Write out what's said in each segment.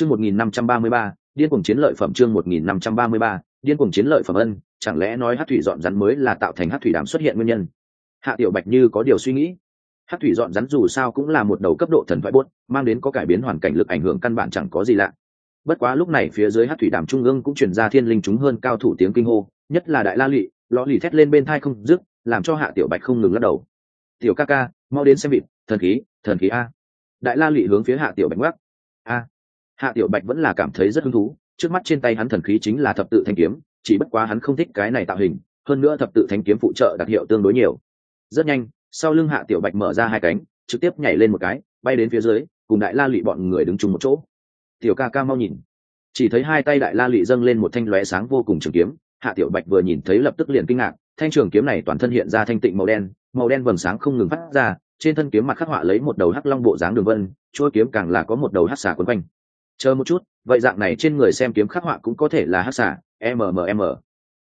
chương một nghìn năm trăm ba mươi ba, điên cuồng chiến lợi phẩm chương một nghìn năm trăm ba mươi ba, điên cuồng chiến lợi phẩm ân, chẳng lẽ nói hát thủy dọn rắn mới là tạo thành hát thủy đàm xuất hiện nguyên nhân? Hạ tiểu bạch như có điều suy nghĩ. Hát thủy dọn rắn dù sao cũng là một đầu cấp độ thần thoại bốt mang đến có cải biến hoàn cảnh lực ảnh hưởng căn bản chẳng có gì lạ. Bất quá lúc này phía dưới hát thủy đàm trung ương cũng chuyển ra thiên linh chúng hơn cao thủ tiếng kinh hô, nhất là đại la lụy lò lì thét lên bên thai không dứt, làm cho hạ tiểu bạch không ngừng lắc đầu. Tiểu ca ca, mau đến xem vịt, thần khí thần khí a. Đại la lụy hướng phía hạ tiểu bạch ngoắc a hạ tiểu bạch vẫn là cảm thấy rất hứng thú, trước mắt trên tay hắn thần khí chính là thập tự thanh kiếm, chỉ bất quá hắn không thích cái này tạo hình, hơn nữa thập tự thanh kiếm phụ trợ đặc hiệu tương đối nhiều. Rất nhanh, sau lưng hạ tiểu bạch mở ra hai cánh, trực tiếp nhảy lên một cái, bay đến phía dưới, cùng đại la lụy bọn người đứng chung một chỗ. Tiểu ca ca mau nhìn. Chỉ thấy hai tay đại la lụy dâng lên một thanh lóe sáng vô cùng trường kiếm, hạ tiểu bạch vừa nhìn thấy lập tức liền kinh ngạc, thanh trường kiếm này toàn thân hiện ra thanh tịnh màu đen màu đen vầng sáng không ngừng phát ra, trên thân kiếm mặt khắc họa lấy một đầu hắc long bộ dáng đường vân, chuôi kiếm càng là có một đầu hắc xà quấn quanh chờ một chút vậy dạng này trên người xem kiếm khắc họa cũng có thể là hắc xà mmm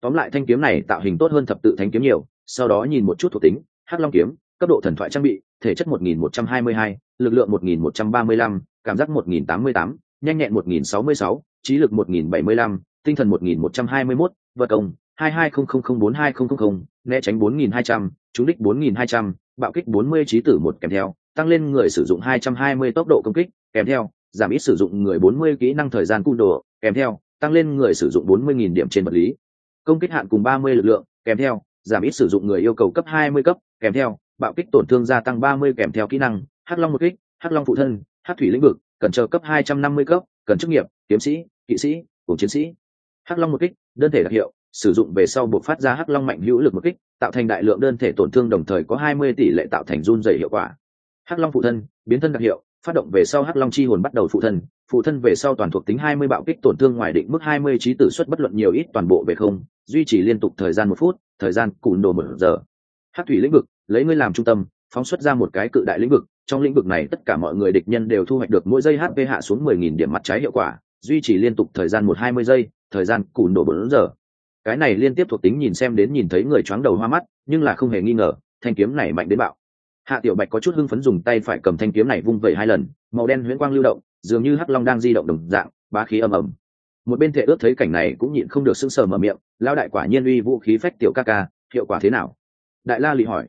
tóm lại thanh kiếm này tạo hình tốt hơn thập tự thanh kiếm nhiều sau đó nhìn một chút thuộc tính hắc long kiếm cấp độ thần thoại trang bị thể chất 1122, lực lượng 1135, cảm giác 1088, nhanh nhẹn 1066, trí lực 1075, tinh thần 1121, vật công 2200042000, né tránh 4200, trúng đích 4200, bạo kích 40 trí tử một kèm theo, tăng lên người sử dụng 220 tốc độ công kích, kèm theo, giảm ít sử dụng người 40 kỹ năng thời gian cung đồ, kèm theo, tăng lên người sử dụng 40.000 điểm trên vật lý. Công kích hạn cùng 30 lực lượng, kèm theo, giảm ít sử dụng người yêu cầu cấp 20 cấp, kèm theo, bạo kích tổn thương gia tăng 30 kèm theo kỹ năng, Hắc Long một kích, Hắc Long phụ thân, Hắc thủy lĩnh vực, cần chờ cấp 250 cấp, cần chức nghiệp, kiếm sĩ, kỵ sĩ, cùng chiến sĩ. Hắc Long một kích, đơn thể đặc hiệu, sử dụng về sau buộc phát ra Hắc Long mạnh hữu lực một kích, tạo thành đại lượng đơn thể tổn thương đồng thời có 20 tỷ lệ tạo thành run rẩy hiệu quả. Hắc Long phụ thân, biến thân đặc hiệu, phát động về sau Hắc Long chi hồn bắt đầu phụ thân, phụ thân về sau toàn thuộc tính 20 bạo kích tổn thương ngoài định mức 20 trí tử suất bất luận nhiều ít toàn bộ về không, duy trì liên tục thời gian một phút, thời gian cùn đồ một giờ. Hắc thủy lĩnh vực, lấy ngươi làm trung tâm, phóng xuất ra một cái cự đại lĩnh vực, trong lĩnh vực này tất cả mọi người địch nhân đều thu hoạch được mỗi giây HP hạ xuống mười nghìn điểm mặt trái hiệu quả, duy trì liên tục thời gian một hai mươi giây, thời gian cùn đồ 4 giờ. Cái này liên tiếp thuộc tính nhìn xem đến nhìn thấy người choáng đầu hoa mắt, nhưng là không hề nghi ngờ, thanh kiếm này mạnh đến bạo. Hạ Tiểu Bạch có chút hưng phấn dùng tay phải cầm thanh kiếm này vung vẩy hai lần, màu đen huyễn quang lưu động, dường như hắc long đang di động đồng dạng, bá khí ầm ầm. Một bên thể ước thấy cảnh này cũng nhịn không được sững sờ mở miệng, lão đại quả nhiên uy vũ khí phách tiểu ca ca, hiệu quả thế nào? Đại La lị hỏi.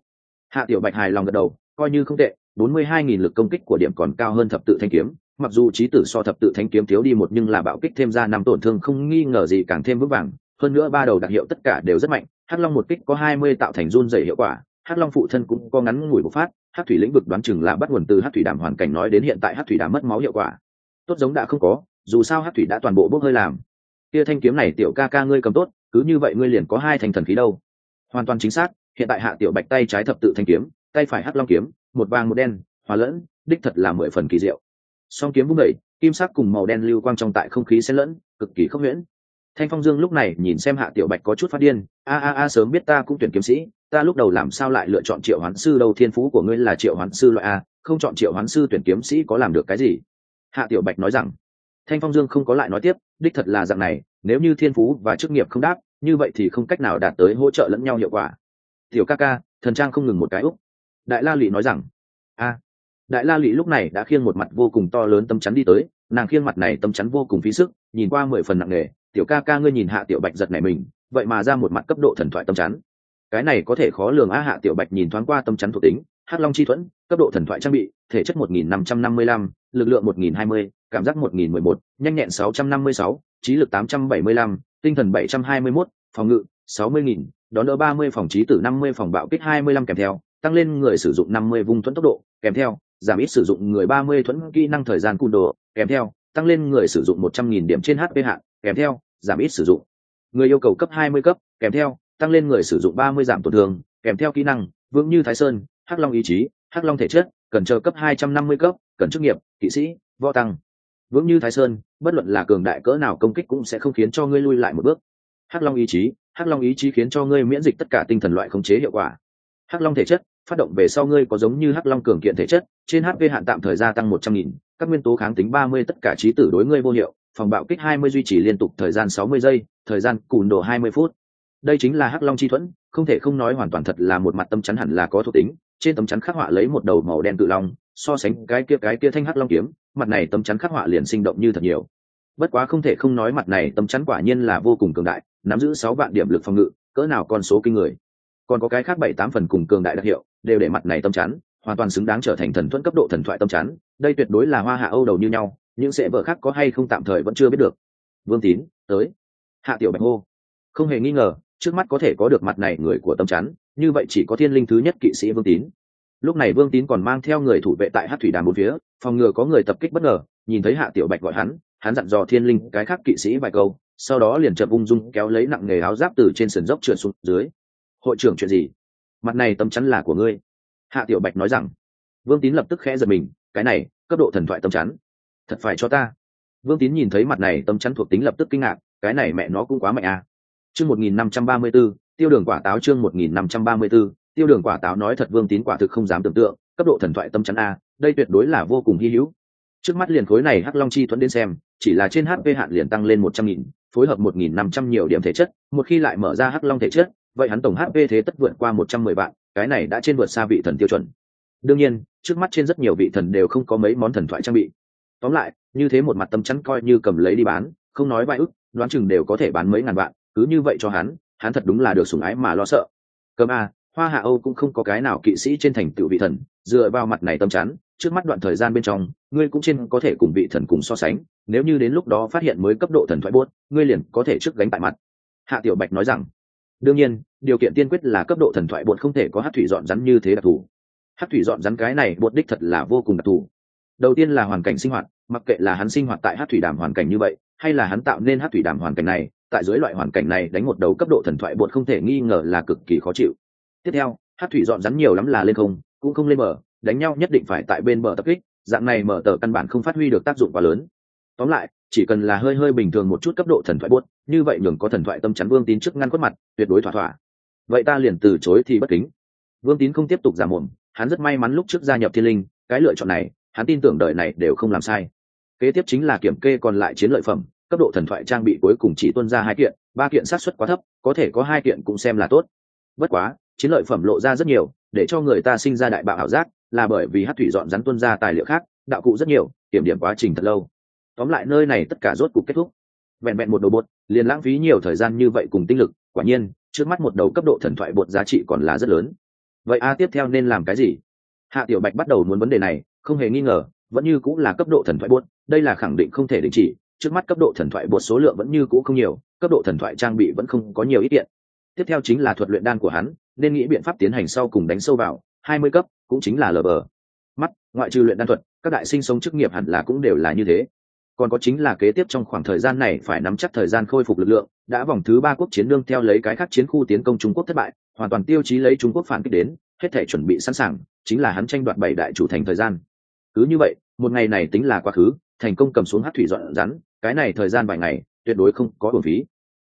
Hạ Tiểu Bạch hài lòng gật đầu, coi như không tệ, 42.000 lực công kích của điểm còn cao hơn thập tự thanh kiếm, mặc dù trí tử so thập tự thanh kiếm thiếu đi một nhưng là bạo kích thêm ra năm tổn thương không nghi ngờ gì càng thêm vững vàng, hơn nữa ba đầu đặc hiệu tất cả đều rất mạnh, Hắc Long một kích có 20 tạo thành run rẩy hiệu quả, Hắc Long phụ thân cũng có ngắn ngủi bộc phát, Hắc thủy lĩnh vực đoán chừng là bắt nguồn từ Hắc thủy đàm hoàn cảnh nói đến hiện tại Hắc thủy đàm mất máu hiệu quả. Tốt giống đã không có, dù sao Hắc thủy đã toàn bộ bốc hơi làm. Kia thanh kiếm này tiểu ca ca ngươi cầm tốt, cứ như vậy ngươi liền có hai thành thần khí đâu. Hoàn toàn chính xác, hiện tại Hạ tiểu Bạch tay trái thập tự thanh kiếm, tay phải Hắc Long kiếm, một vàng một đen, hòa lẫn, đích thật là mười phần kỳ diệu. Song kiếm vung đẩy, kim sắc cùng màu đen lưu quang trong tại không khí xen lẫn, cực kỳ không huyễn. Thanh Phong Dương lúc này nhìn xem Hạ Tiểu Bạch có chút phát điên, a a a sớm biết ta cũng tuyển kiếm sĩ, ta lúc đầu làm sao lại lựa chọn Triệu Hoán sư đâu, thiên phú của ngươi là Triệu Hoán sư loại a, không chọn Triệu Hoán sư tuyển kiếm sĩ có làm được cái gì? Hạ Tiểu Bạch nói rằng. Thanh Phong Dương không có lại nói tiếp, đích thật là dạng này, nếu như thiên phú và chức nghiệp không đáp, như vậy thì không cách nào đạt tới hỗ trợ lẫn nhau hiệu quả. Tiểu ca ca, thần trang không ngừng một cái úc. Đại La lụy nói rằng, a, đại la lụy lúc này đã khiêng một mặt vô cùng to lớn tâm chắn đi tới nàng khiêng mặt này tâm chắn vô cùng phí sức nhìn qua mười phần nặng nề tiểu ca ca ngươi nhìn hạ tiểu bạch giật này mình vậy mà ra một mặt cấp độ thần thoại tâm chắn cái này có thể khó lường a hạ tiểu bạch nhìn thoáng qua tâm chắn thuộc tính hắc long chi thuẫn cấp độ thần thoại trang bị thể chất 1555, lực lượng 1020, cảm giác 1011, nhanh nhẹn 656, trí lực 875, tinh thần 721, phòng ngự 60.000, đón đỡ 30 phòng trí tử 50 phòng bạo kích 25 kèm theo, tăng lên người sử dụng 50 vung thuẫn tốc độ, kèm theo, giảm ít sử dụng người 30 thuẫn kỹ năng thời gian cung độ kèm theo, tăng lên người sử dụng 100.000 điểm trên HP hạn, kèm theo, giảm ít sử dụng. Người yêu cầu cấp 20 cấp, kèm theo, tăng lên người sử dụng ba mươi giảm tổn thương, kèm theo kỹ năng, vững như thái sơn, hắc long ý chí, hắc long thể chất, cần chờ cấp hai trăm năm mươi cấp, cần chức nghiệp, kỵ sĩ, võ tăng. Vững như thái sơn, bất luận là cường đại cỡ nào công kích cũng sẽ không khiến cho ngươi lui lại một bước. Hắc long ý chí, hắc long ý chí khiến cho ngươi miễn dịch tất cả tinh thần loại khống chế hiệu quả. Hắc long thể chất, phát động về sau ngươi có giống như hắc long cường kiện thể chất, trên hp hạn tạm thời gia tăng một trăm nghìn, các nguyên tố kháng tính ba mươi, tất cả trí tử đối ngươi vô hiệu, phòng bạo kích hai mươi duy trì liên tục thời gian sáu mươi giây, thời gian cùn độ hai mươi phút đây chính là hắc long chi thuẫn, không thể không nói hoàn toàn thật là một mặt tâm chắn hẳn là có thuộc tính, trên tấm chắn khắc họa lấy một đầu màu đen tự long, so sánh cái kia cái kia thanh hắc long kiếm, mặt này tấm chắn khắc họa liền sinh động như thật nhiều. Bất quá không thể không nói mặt này tấm chắn quả nhiên là vô cùng cường đại, nắm giữ sáu vạn điểm lực phòng ngự, cỡ nào con số kinh người. Còn có cái khác bảy tám phần cùng cường đại đặc hiệu, đều để mặt này tấm chắn hoàn toàn xứng đáng trở thành thần thuẫn cấp độ thần thoại tấm chắn, đây tuyệt đối là hoa hạ âu đầu như nhau, những sẽ vợ khác có hay không tạm thời vẫn chưa biết được. Vương tín, tới. Hạ tiểu bạch hô. Không hề nghi ngờ trước mắt có thể có được mặt này người của tâm chắn, như vậy chỉ có thiên linh thứ nhất kỵ sĩ vương tín. Lúc này vương tín còn mang theo người thủ vệ tại hát thủy đàm một phía, phòng ngừa có người tập kích bất ngờ, nhìn thấy hạ tiểu bạch gọi hắn hắn dặn dò thiên linh cái khác kỵ sĩ vài câu, sau đó liền chậm ung dung kéo lấy nặng nghề áo giáp từ trên sườn dốc trượt xuống dưới. Hội trưởng, chuyện gì? Mặt này tâm chắn là của ngươi. Hạ tiểu bạch nói rằng. Vương tín lập tức khẽ giật mình, cái này, cấp độ thần thoại tâm chắn. Thật phải cho ta. Vương tín nhìn thấy mặt này tâm chắn thuộc tính lập tức kinh ngạc, cái này mẹ nó cũng quá mạnh à chương một nghìn năm trăm ba mươi b ố tiêu đường quả táo chương một nghìn năm trăm ba mươi b ố tiêu đường quả táo nói thật vương tín quả thực không dám tưởng tượng, cấp độ thần thoại tâm chắn a, đây tuyệt đối là vô cùng hi hữu. Trước mắt liền khối này hắc long chi thuẫn đến xem, chỉ là trên hp hạn liền tăng lên một trăm nghìn, phối hợp một nghìn năm trăm nhiều điểm thể chất, một khi lại mở ra hắc long thể chất, vậy hắn tổng hp thế tất vượt qua một trăm mười vạn, cái này đã trên vượt xa vị thần tiêu chuẩn. Đương nhiên, trước mắt trên rất nhiều vị thần đều không có mấy món thần thoại trang bị. Tóm lại, như thế một mặt tâm chắn coi như cầm lấy đi bán, không nói vài ức, đoán chừng đều có thể bán mấy ngàn vạn cứ như vậy cho hắn hắn thật đúng là được sủng ái mà lo sợ. Cơm a hoa hạ âu cũng không có cái nào kỵ sĩ trên thành tựu vị thần, dựa vào mặt này tâm chắn, trước mắt đoạn thời gian bên trong, ngươi cũng trên có thể cùng vị thần cùng so sánh, nếu như đến lúc đó phát hiện mới cấp độ thần thoại buốt, ngươi liền có thể trước gánh tại mặt. Hạ tiểu bạch nói rằng. Đương nhiên, điều kiện tiên quyết là cấp độ thần thoại bột không thể có hát thủy dọn rắn như thế đặc thù. Hát thủy dọn rắn cái này bột đích thật là vô cùng đặc thù. Đầu tiên là hoàn cảnh sinh hoạt, mặc kệ là hắn sinh hoạt tại hát thủy đàm hoàn cảnh như vậy, hay là hắn tạo nên hát thủy đàm hoàn cảnh này tại dưới loại hoàn cảnh này đánh một đầu cấp độ thần thoại bột không thể nghi ngờ là cực kỳ khó chịu. Tiếp theo hát thủy dọn rắn nhiều lắm là lên không cũng không lên mở, đánh nhau nhất định phải tại bên bờ tập kích dạng này mở tờ căn bản không phát huy được tác dụng quá lớn. Tóm lại chỉ cần là hơi hơi bình thường một chút cấp độ thần thoại buốt như vậy nhường có thần thoại tâm chắn vương tín trước ngăn quất mặt tuyệt đối thỏa thỏa. Vậy ta liền từ chối thì bất kính. Vương tín không tiếp tục giả mồm hắn rất may mắn lúc trước gia nhập thiên linh cái lựa chọn này hắn tin tưởng đời này đều không làm sai. Kế tiếp chính là kiểm kê còn lại chiến lợi phẩm cấp độ thần thoại trang bị cuối cùng chỉ tuân ra hai kiện, ba kiện sát xuất quá thấp, có thể có hai kiện cũng xem là tốt. Bất quá, chiến lợi phẩm lộ ra rất nhiều, để cho người ta sinh ra đại bạo ảo giác, là bởi vì hát thủy dọn rắn tuân ra tài liệu khác, đạo cụ rất nhiều, kiểm điểm quá trình thật lâu. Tóm lại nơi này tất cả rốt cục kết thúc. Vẹn vẹn một đầu bột, liền lãng phí nhiều thời gian như vậy cùng tinh lực, quả nhiên, trước mắt một đầu cấp độ thần thoại bột giá trị còn là rất lớn. Vậy a, tiếp theo nên làm cái gì? Hạ tiểu bạch bắt đầu muốn vấn đề này, không hề nghi ngờ, vẫn như cũng là cấp độ thần thoại bột, đây là khẳng định không thể đình chỉ trước mắt cấp độ thần thoại bột số lượng vẫn như cũ không nhiều, cấp độ thần thoại trang bị vẫn không có nhiều ít tiện tiếp theo chính là thuật luyện đan của hắn, nên nghĩ biện pháp tiến hành sau cùng đánh sâu vào, hai mươi cấp, cũng chính là lờ bờ. Mắt, ngoại trừ luyện đan thuật, các đại sinh sống chức nghiệp hẳn là cũng đều là như thế. Còn có chính là kế tiếp trong khoảng thời gian này phải nắm chắc thời gian khôi phục lực lượng, đã vòng thứ ba quốc chiến đương theo lấy cái khác chiến khu tiến công trung quốc thất bại, hoàn toàn tiêu chí lấy trung quốc phản kích đến, hết thể chuẩn bị sẵn sàng, chính là hắn tranh đoạt bảy đại chủ thành thời gian. Cứ như vậy, một ngày này tính là quá khứ, thành công cầm xuống hát thủy dọn rắn cái này thời gian vài ngày, tuyệt đối không có bổn phí.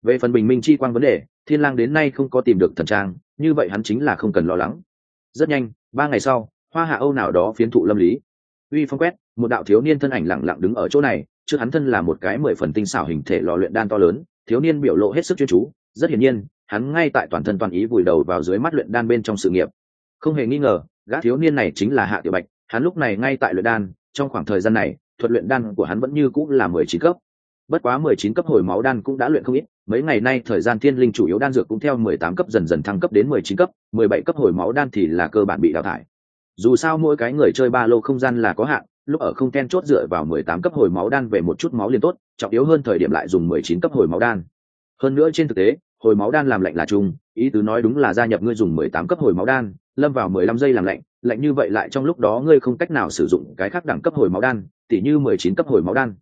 Về phần bình minh chi quang vấn đề, thiên lang đến nay không có tìm được thần trang, như vậy hắn chính là không cần lo lắng. Rất nhanh, ba ngày sau, hoa hạ âu nào đó phiến thụ lâm lý. Uy phong quét, một đạo thiếu niên thân ảnh lặng lặng đứng ở chỗ này, trước hắn thân là một cái mười phần tinh xảo hình thể lò luyện đan to lớn, thiếu niên biểu lộ hết sức chuyên chú, rất hiển nhiên, hắn ngay tại toàn thân toàn ý vùi đầu vào dưới mắt luyện đan bên trong sự nghiệp. Không hề nghi ngờ, gã thiếu niên này chính là hạ tiểu bạch, hắn lúc này ngay tại luyện đan, trong khoảng thời gian này thuật luyện đan của hắn vẫn như cũng là mười chín cấp. Bất quá mười chín cấp hồi máu đan cũng đã luyện không ít, mấy ngày nay thời gian thiên linh chủ yếu đan dược cũng theo mười tám cấp dần dần thăng cấp đến mười chín cấp, mười bảy cấp hồi máu đan thì là cơ bản bị đào thải. Dù sao mỗi cái người chơi ba lô không gian là có hạn, lúc ở không ten chốt dựa vào mười tám cấp hồi máu đan về một chút máu liền tốt, trọng yếu hơn thời điểm lại dùng mười chín cấp hồi máu đan. Hơn nữa trên thực tế, hồi máu đan làm lạnh là chung, ý tứ nói đúng là gia nhập ngươi dùng mười tám cấp hồi máu đan, lâm vào mười lăm giây làm lạnh lạnh như vậy lại trong lúc đó ngươi không cách nào sử dụng cái khác đẳng cấp hồi máu đan tỉ như mười chín cấp hồi máu đan.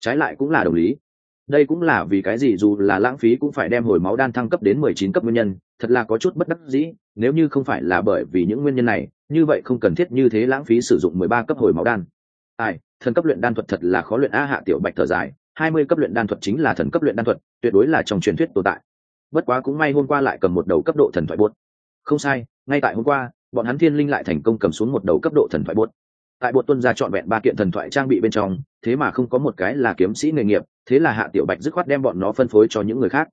Trái lại cũng là đồng lý. Đây cũng là vì cái gì dù là lãng phí cũng phải đem hồi máu đan thăng cấp đến mười chín cấp nguyên nhân, thật là có chút bất đắc dĩ, nếu như không phải là bởi vì những nguyên nhân này, như vậy không cần thiết như thế lãng phí sử dụng mười ba cấp hồi máu đan. Ai, thần cấp luyện đan thuật thật là khó luyện a hạ tiểu bạch thở dài, hai mươi cấp luyện đan thuật chính là thần cấp luyện đan thuật, tuyệt đối là trong truyền thuyết tồn tại. Bất quá cũng may hôm qua lại cầm một đầu cấp độ thần thoại buốt. Không sai, ngay tại hôm qua, bọn hắn thiên linh lại thành công cầm xuống một đầu cấp độ thần thoại buốt tại bột tuân ra trọn vẹn ba kiện thần thoại trang bị bên trong, thế mà không có một cái là kiếm sĩ nghề nghiệp, thế là hạ tiểu bạch dứt khoát đem bọn nó phân phối cho những người khác.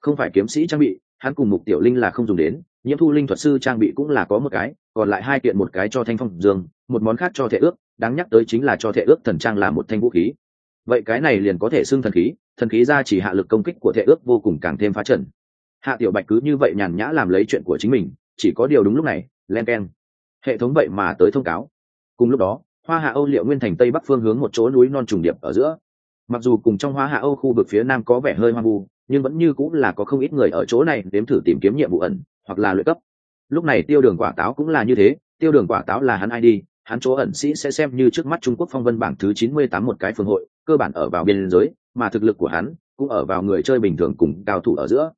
Không phải kiếm sĩ trang bị, hắn cùng mục tiểu linh là không dùng đến, nhiễm thu linh thuật sư trang bị cũng là có một cái, còn lại hai kiện một cái cho thanh phong dương, một món khác cho thể ước, đáng nhắc tới chính là cho thể ước thần trang là một thanh vũ khí. Vậy cái này liền có thể xưng thần khí thần khí ra chỉ hạ lực công kích của thể ước vô cùng càng thêm phá trần. Hạ tiểu bạch cứ như vậy nhàn nhã làm lấy chuyện của chính mình, chỉ có điều đúng lúc này, len k e n hệ thống vậy mà tới thông cáo cùng lúc đó, hoa hạ âu liệu nguyên thành tây bắc phương hướng một chỗ núi non trùng điệp ở giữa. Mặc dù cùng trong hoa hạ âu khu vực phía nam có vẻ hơi hoang vu, nhưng vẫn như cũng là có không ít người ở chỗ này đếm thử tìm kiếm nhiệm vụ ẩn, hoặc là luyện cấp. Lúc này tiêu đường quả táo cũng là như thế, tiêu đường quả táo là hắn ai đi, hắn chỗ ẩn sĩ sẽ xem như trước mắt trung quốc phong vân bảng thứ chín mươi tám một cái phương hội, cơ bản ở vào biên giới, mà thực lực của hắn cũng ở vào người chơi bình thường cùng cao thủ ở giữa.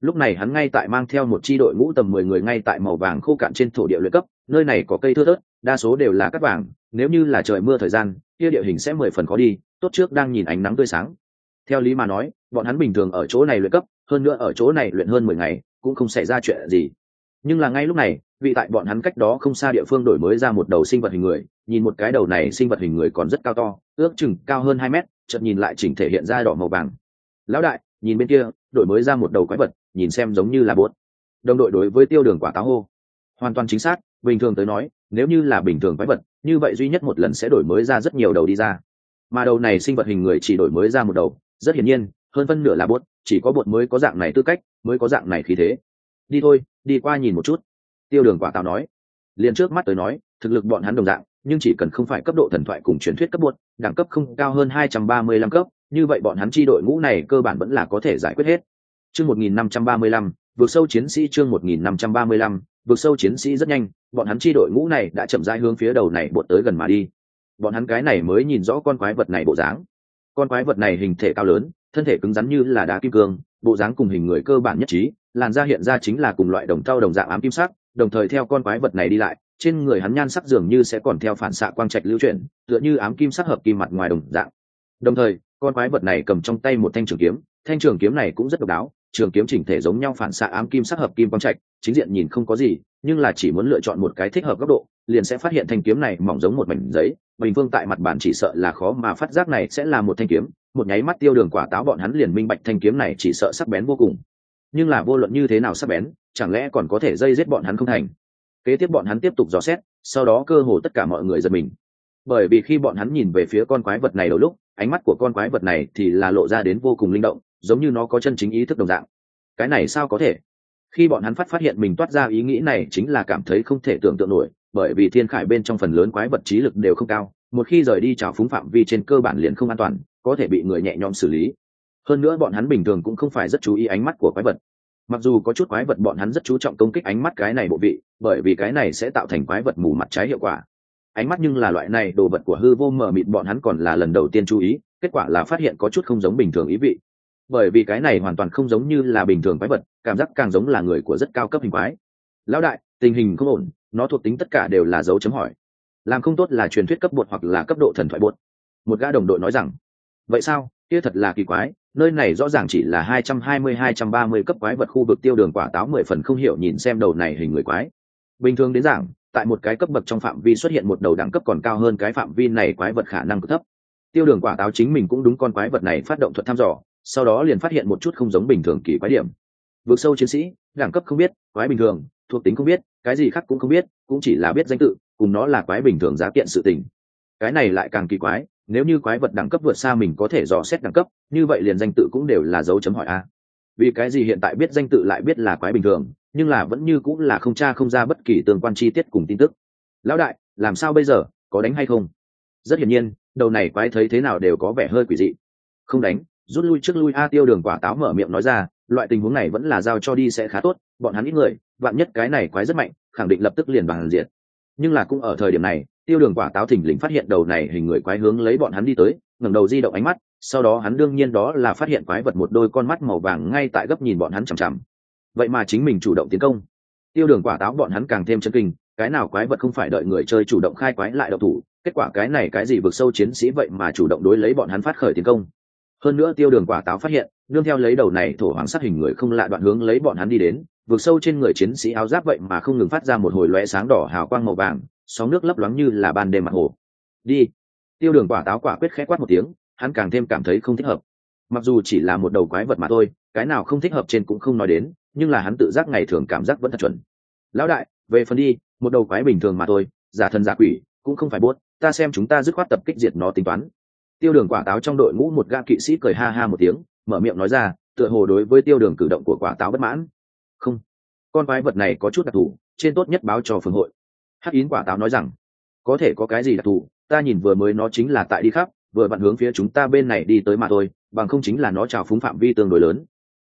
Lúc này hắn ngay tại mang theo một chi đội ngũ tầm mười người ngay tại màu vàng khô cạn trên thổ địa luyện cấp, nơi này có cây thưa thớt đa số đều là cắt vàng, nếu như là trời mưa thời gian, kia địa hình sẽ mười phần khó đi, tốt trước đang nhìn ánh nắng tươi sáng. Theo lý mà nói, bọn hắn bình thường ở chỗ này luyện cấp, hơn nữa ở chỗ này luyện hơn mười ngày, cũng không xảy ra chuyện gì. Nhưng là ngay lúc này vị tại bọn hắn cách đó không xa địa phương đổi mới ra một đầu sinh vật hình người, nhìn một cái đầu này sinh vật hình người còn rất cao to, ước chừng cao hơn hai mét, chợt nhìn lại chỉnh thể hiện ra đỏ màu vàng. Lão đại, nhìn bên kia, đổi mới ra một đầu quái vật, nhìn xem giống như là bốt đồng đội đối với tiêu đường quả táo hô hoàn toàn chính xác, bình thường tới nói, nếu như là bình thường quái vật, như vậy duy nhất một lần sẽ đổi mới ra rất nhiều đầu đi ra. Mà đầu này sinh vật hình người chỉ đổi mới ra một đầu, rất hiển nhiên, hơn phân nửa là bốt chỉ có bột mới có dạng này tư cách, mới có dạng này khí thế. Đi thôi, đi qua nhìn một chút. Tiêu đường quả tào nói. Liền trước mắt tới nói, thực lực bọn hắn đồng dạng, nhưng chỉ cần không phải cấp độ thần thoại cùng truyền thuyết cấp bột, đẳng cấp không cao hơn hai trăm ba mươi lăm cấp, như vậy bọn hắn chi đội ngũ này cơ bản vẫn là có thể giải quyết hết. Chương một nghìn năm trăm ba mươi lăm, vượt sâu chiến sĩ chương một nghìn năm trăm ba mươi lăm vượt sâu chiến sĩ rất nhanh, bọn hắn chi đội ngũ này đã chậm rãi hướng phía đầu này bột tới gần mà đi. Bọn hắn cái này mới nhìn rõ con quái vật này bộ dáng. Con quái vật này hình thể cao lớn, thân thể cứng rắn như là đá kim cương, bộ dáng cùng hình người cơ bản nhất trí, làn da hiện ra chính là cùng loại đồng thau đồng dạng ám kim sắc, đồng thời theo con quái vật này đi lại, trên người hắn nhan sắc dường như sẽ còn theo phản xạ quang trạch lưu chuyển, tựa như ám kim sắc hợp kim mặt ngoài đồng dạng. Đồng thời, con quái vật này cầm trong tay một thanh trường kiếm, thanh trường kiếm này cũng rất độc đáo trường kiếm chỉnh thể giống nhau phản xạ ám kim sắc hợp kim quang trạch, chính diện nhìn không có gì, nhưng là chỉ muốn lựa chọn một cái thích hợp góc độ, liền sẽ phát hiện thanh kiếm này mỏng giống một mảnh giấy, bình phương tại mặt bản chỉ sợ là khó mà phát giác này sẽ là một thanh kiếm, một nháy mắt tiêu đường quả táo bọn hắn liền minh bạch thanh kiếm này chỉ sợ sắc bén vô cùng. Nhưng là vô luận như thế nào sắc bén, chẳng lẽ còn có thể dây giết bọn hắn không thành? Kế tiếp bọn hắn tiếp tục dò xét, sau đó cơ hồ tất cả mọi người giật mình. Bởi vì khi bọn hắn nhìn về phía con quái vật này đầu lúc, ánh mắt của con quái vật này thì là lộ ra đến vô cùng linh động giống như nó có chân chính ý thức đồng dạng. Cái này sao có thể? Khi bọn hắn phát phát hiện mình toát ra ý nghĩ này chính là cảm thấy không thể tưởng tượng nổi, bởi vì thiên khải bên trong phần lớn quái vật trí lực đều không cao, một khi rời đi trào phúng phạm vi trên cơ bản liền không an toàn, có thể bị người nhẹ nhõm xử lý. Hơn nữa bọn hắn bình thường cũng không phải rất chú ý ánh mắt của quái vật. Mặc dù có chút quái vật bọn hắn rất chú trọng công kích ánh mắt cái này bộ vị, bởi vì cái này sẽ tạo thành quái vật mù mặt trái hiệu quả. Ánh mắt nhưng là loại này, đồ vật của hư vô mờ mịt bọn hắn còn là lần đầu tiên chú ý, kết quả là phát hiện có chút không giống bình thường ý vị bởi vì cái này hoàn toàn không giống như là bình thường quái vật, cảm giác càng giống là người của rất cao cấp hình quái. Lão đại, tình hình không ổn, nó thuộc tính tất cả đều là dấu chấm hỏi. Làm không tốt là truyền thuyết cấp bột hoặc là cấp độ thần thoại bột. Một gã đồng đội nói rằng, vậy sao? Kia thật là kỳ quái, nơi này rõ ràng chỉ là hai trăm hai mươi, hai trăm ba mươi cấp quái vật khu vực tiêu đường quả táo mười phần không hiểu nhìn xem đầu này hình người quái. Bình thường đến giảng tại một cái cấp bậc trong phạm vi xuất hiện một đầu đẳng cấp còn cao hơn cái phạm vi này quái vật khả năng cực thấp. Tiêu đường quả táo chính mình cũng đúng con quái vật này phát động thuật thăm dò sau đó liền phát hiện một chút không giống bình thường kỳ quái điểm. Vượt sâu chiến sĩ, đẳng cấp không biết, quái bình thường, thuộc tính không biết, cái gì khác cũng không biết, cũng chỉ là biết danh tự, cùng nó là quái bình thường giá kiện sự tình. Cái này lại càng kỳ quái, nếu như quái vật đẳng cấp vượt xa mình có thể dò xét đẳng cấp, như vậy liền danh tự cũng đều là dấu chấm hỏi a. Vì cái gì hiện tại biết danh tự lại biết là quái bình thường, nhưng là vẫn như cũng là không tra không ra bất kỳ tương quan chi tiết cùng tin tức. Lão đại, làm sao bây giờ, có đánh hay không? Rất hiển nhiên, đầu này quái thấy thế nào đều có vẻ hơi quỷ dị. Không đánh rút lui trước lui. A tiêu đường quả táo mở miệng nói ra, loại tình huống này vẫn là giao cho đi sẽ khá tốt, bọn hắn ít người, vạn nhất cái này quái rất mạnh, khẳng định lập tức liền bằng diện. Nhưng là cũng ở thời điểm này, tiêu đường quả táo thỉnh lình phát hiện đầu này hình người quái hướng lấy bọn hắn đi tới, ngẩng đầu di động ánh mắt, sau đó hắn đương nhiên đó là phát hiện quái vật một đôi con mắt màu vàng ngay tại gấp nhìn bọn hắn chằm chằm. Vậy mà chính mình chủ động tiến công. Tiêu đường quả táo bọn hắn càng thêm chân kinh, cái nào quái vật không phải đợi người chơi chủ động khai quái lại độc thủ, kết quả cái này cái gì vượt sâu chiến sĩ vậy mà chủ động đối lấy bọn hắn phát khởi tiến công hơn nữa tiêu đường quả táo phát hiện, nương theo lấy đầu này thổ hoàng sát hình người không lạ đoạn hướng lấy bọn hắn đi đến, vượt sâu trên người chiến sĩ áo giáp vậy mà không ngừng phát ra một hồi lóe sáng đỏ hào quang màu vàng, sóng nước lấp loáng như là ban đêm mặt hồ. Đi. Tiêu đường quả táo quả quyết khẽ quát một tiếng, hắn càng thêm cảm thấy không thích hợp. Mặc dù chỉ là một đầu quái vật mà thôi, cái nào không thích hợp trên cũng không nói đến, nhưng là hắn tự giác ngày thường cảm giác vẫn thật chuẩn. Lão đại, về phần đi, một đầu quái bình thường mà thôi, giả thân giả quỷ, cũng không phải buốt, ta xem chúng ta dứt khoát tập kích diệt nó tính toán tiêu đường quả táo trong đội ngũ một ga kỵ sĩ cười ha ha một tiếng, mở miệng nói ra, tựa hồ đối với tiêu đường cử động của quả táo bất mãn. Không, con quái vật này có chút đặc thù, trên tốt nhất báo cho phường hội. Hắc yến quả táo nói rằng, có thể có cái gì đặc thù, ta nhìn vừa mới nó chính là tại đi khắp, vừa vặn hướng phía chúng ta bên này đi tới mà thôi, bằng không chính là nó trào phúng phạm vi tương đối lớn.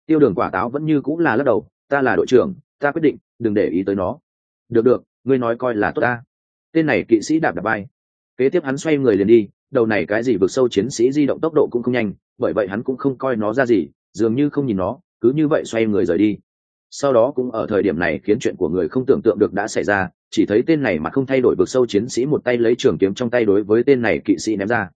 Tiêu đường quả táo vẫn như cũng là lắc đầu, ta là đội trưởng, ta quyết định, đừng để ý tới nó. Được được, ngươi nói coi là tốt ta. Tên này kỵ sĩ đạp đạp bay. Kế tiếp hắn xoay người liền đi đầu này cái gì vượt sâu chiến sĩ di động tốc độ cũng không nhanh, bởi vậy hắn cũng không coi nó ra gì, dường như không nhìn nó, cứ như vậy xoay người rời đi. Sau đó cũng ở thời điểm này khiến chuyện của người không tưởng tượng được đã xảy ra, chỉ thấy tên này mà không thay đổi vượt sâu chiến sĩ một tay lấy trường kiếm trong tay đối với tên này kỵ sĩ ném ra.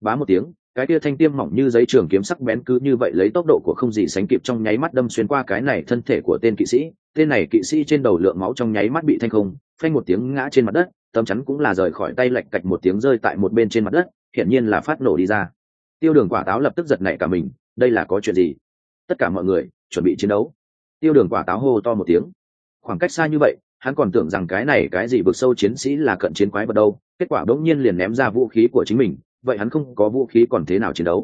Bá một tiếng, cái kia thanh tiêm mỏng như giấy trường kiếm sắc bén cứ như vậy lấy tốc độ của không gì sánh kịp trong nháy mắt đâm xuyên qua cái này thân thể của tên kỵ sĩ. Tên này kỵ sĩ trên đầu lượng máu trong nháy mắt bị thanh không, phanh một tiếng ngã trên mặt đất, tấm chắn cũng là rời khỏi tay lạch cạch một tiếng rơi tại một bên trên mặt đất hiển nhiên là phát nổ đi ra. Tiêu đường quả táo lập tức giật nảy cả mình, đây là có chuyện gì? Tất cả mọi người chuẩn bị chiến đấu. Tiêu đường quả táo hô to một tiếng. Khoảng cách xa như vậy, hắn còn tưởng rằng cái này cái gì vực sâu chiến sĩ là cận chiến quái vật đâu, kết quả đ ỗ n g nhiên liền ném ra vũ khí của chính mình, vậy hắn không có vũ khí còn thế nào chiến đấu.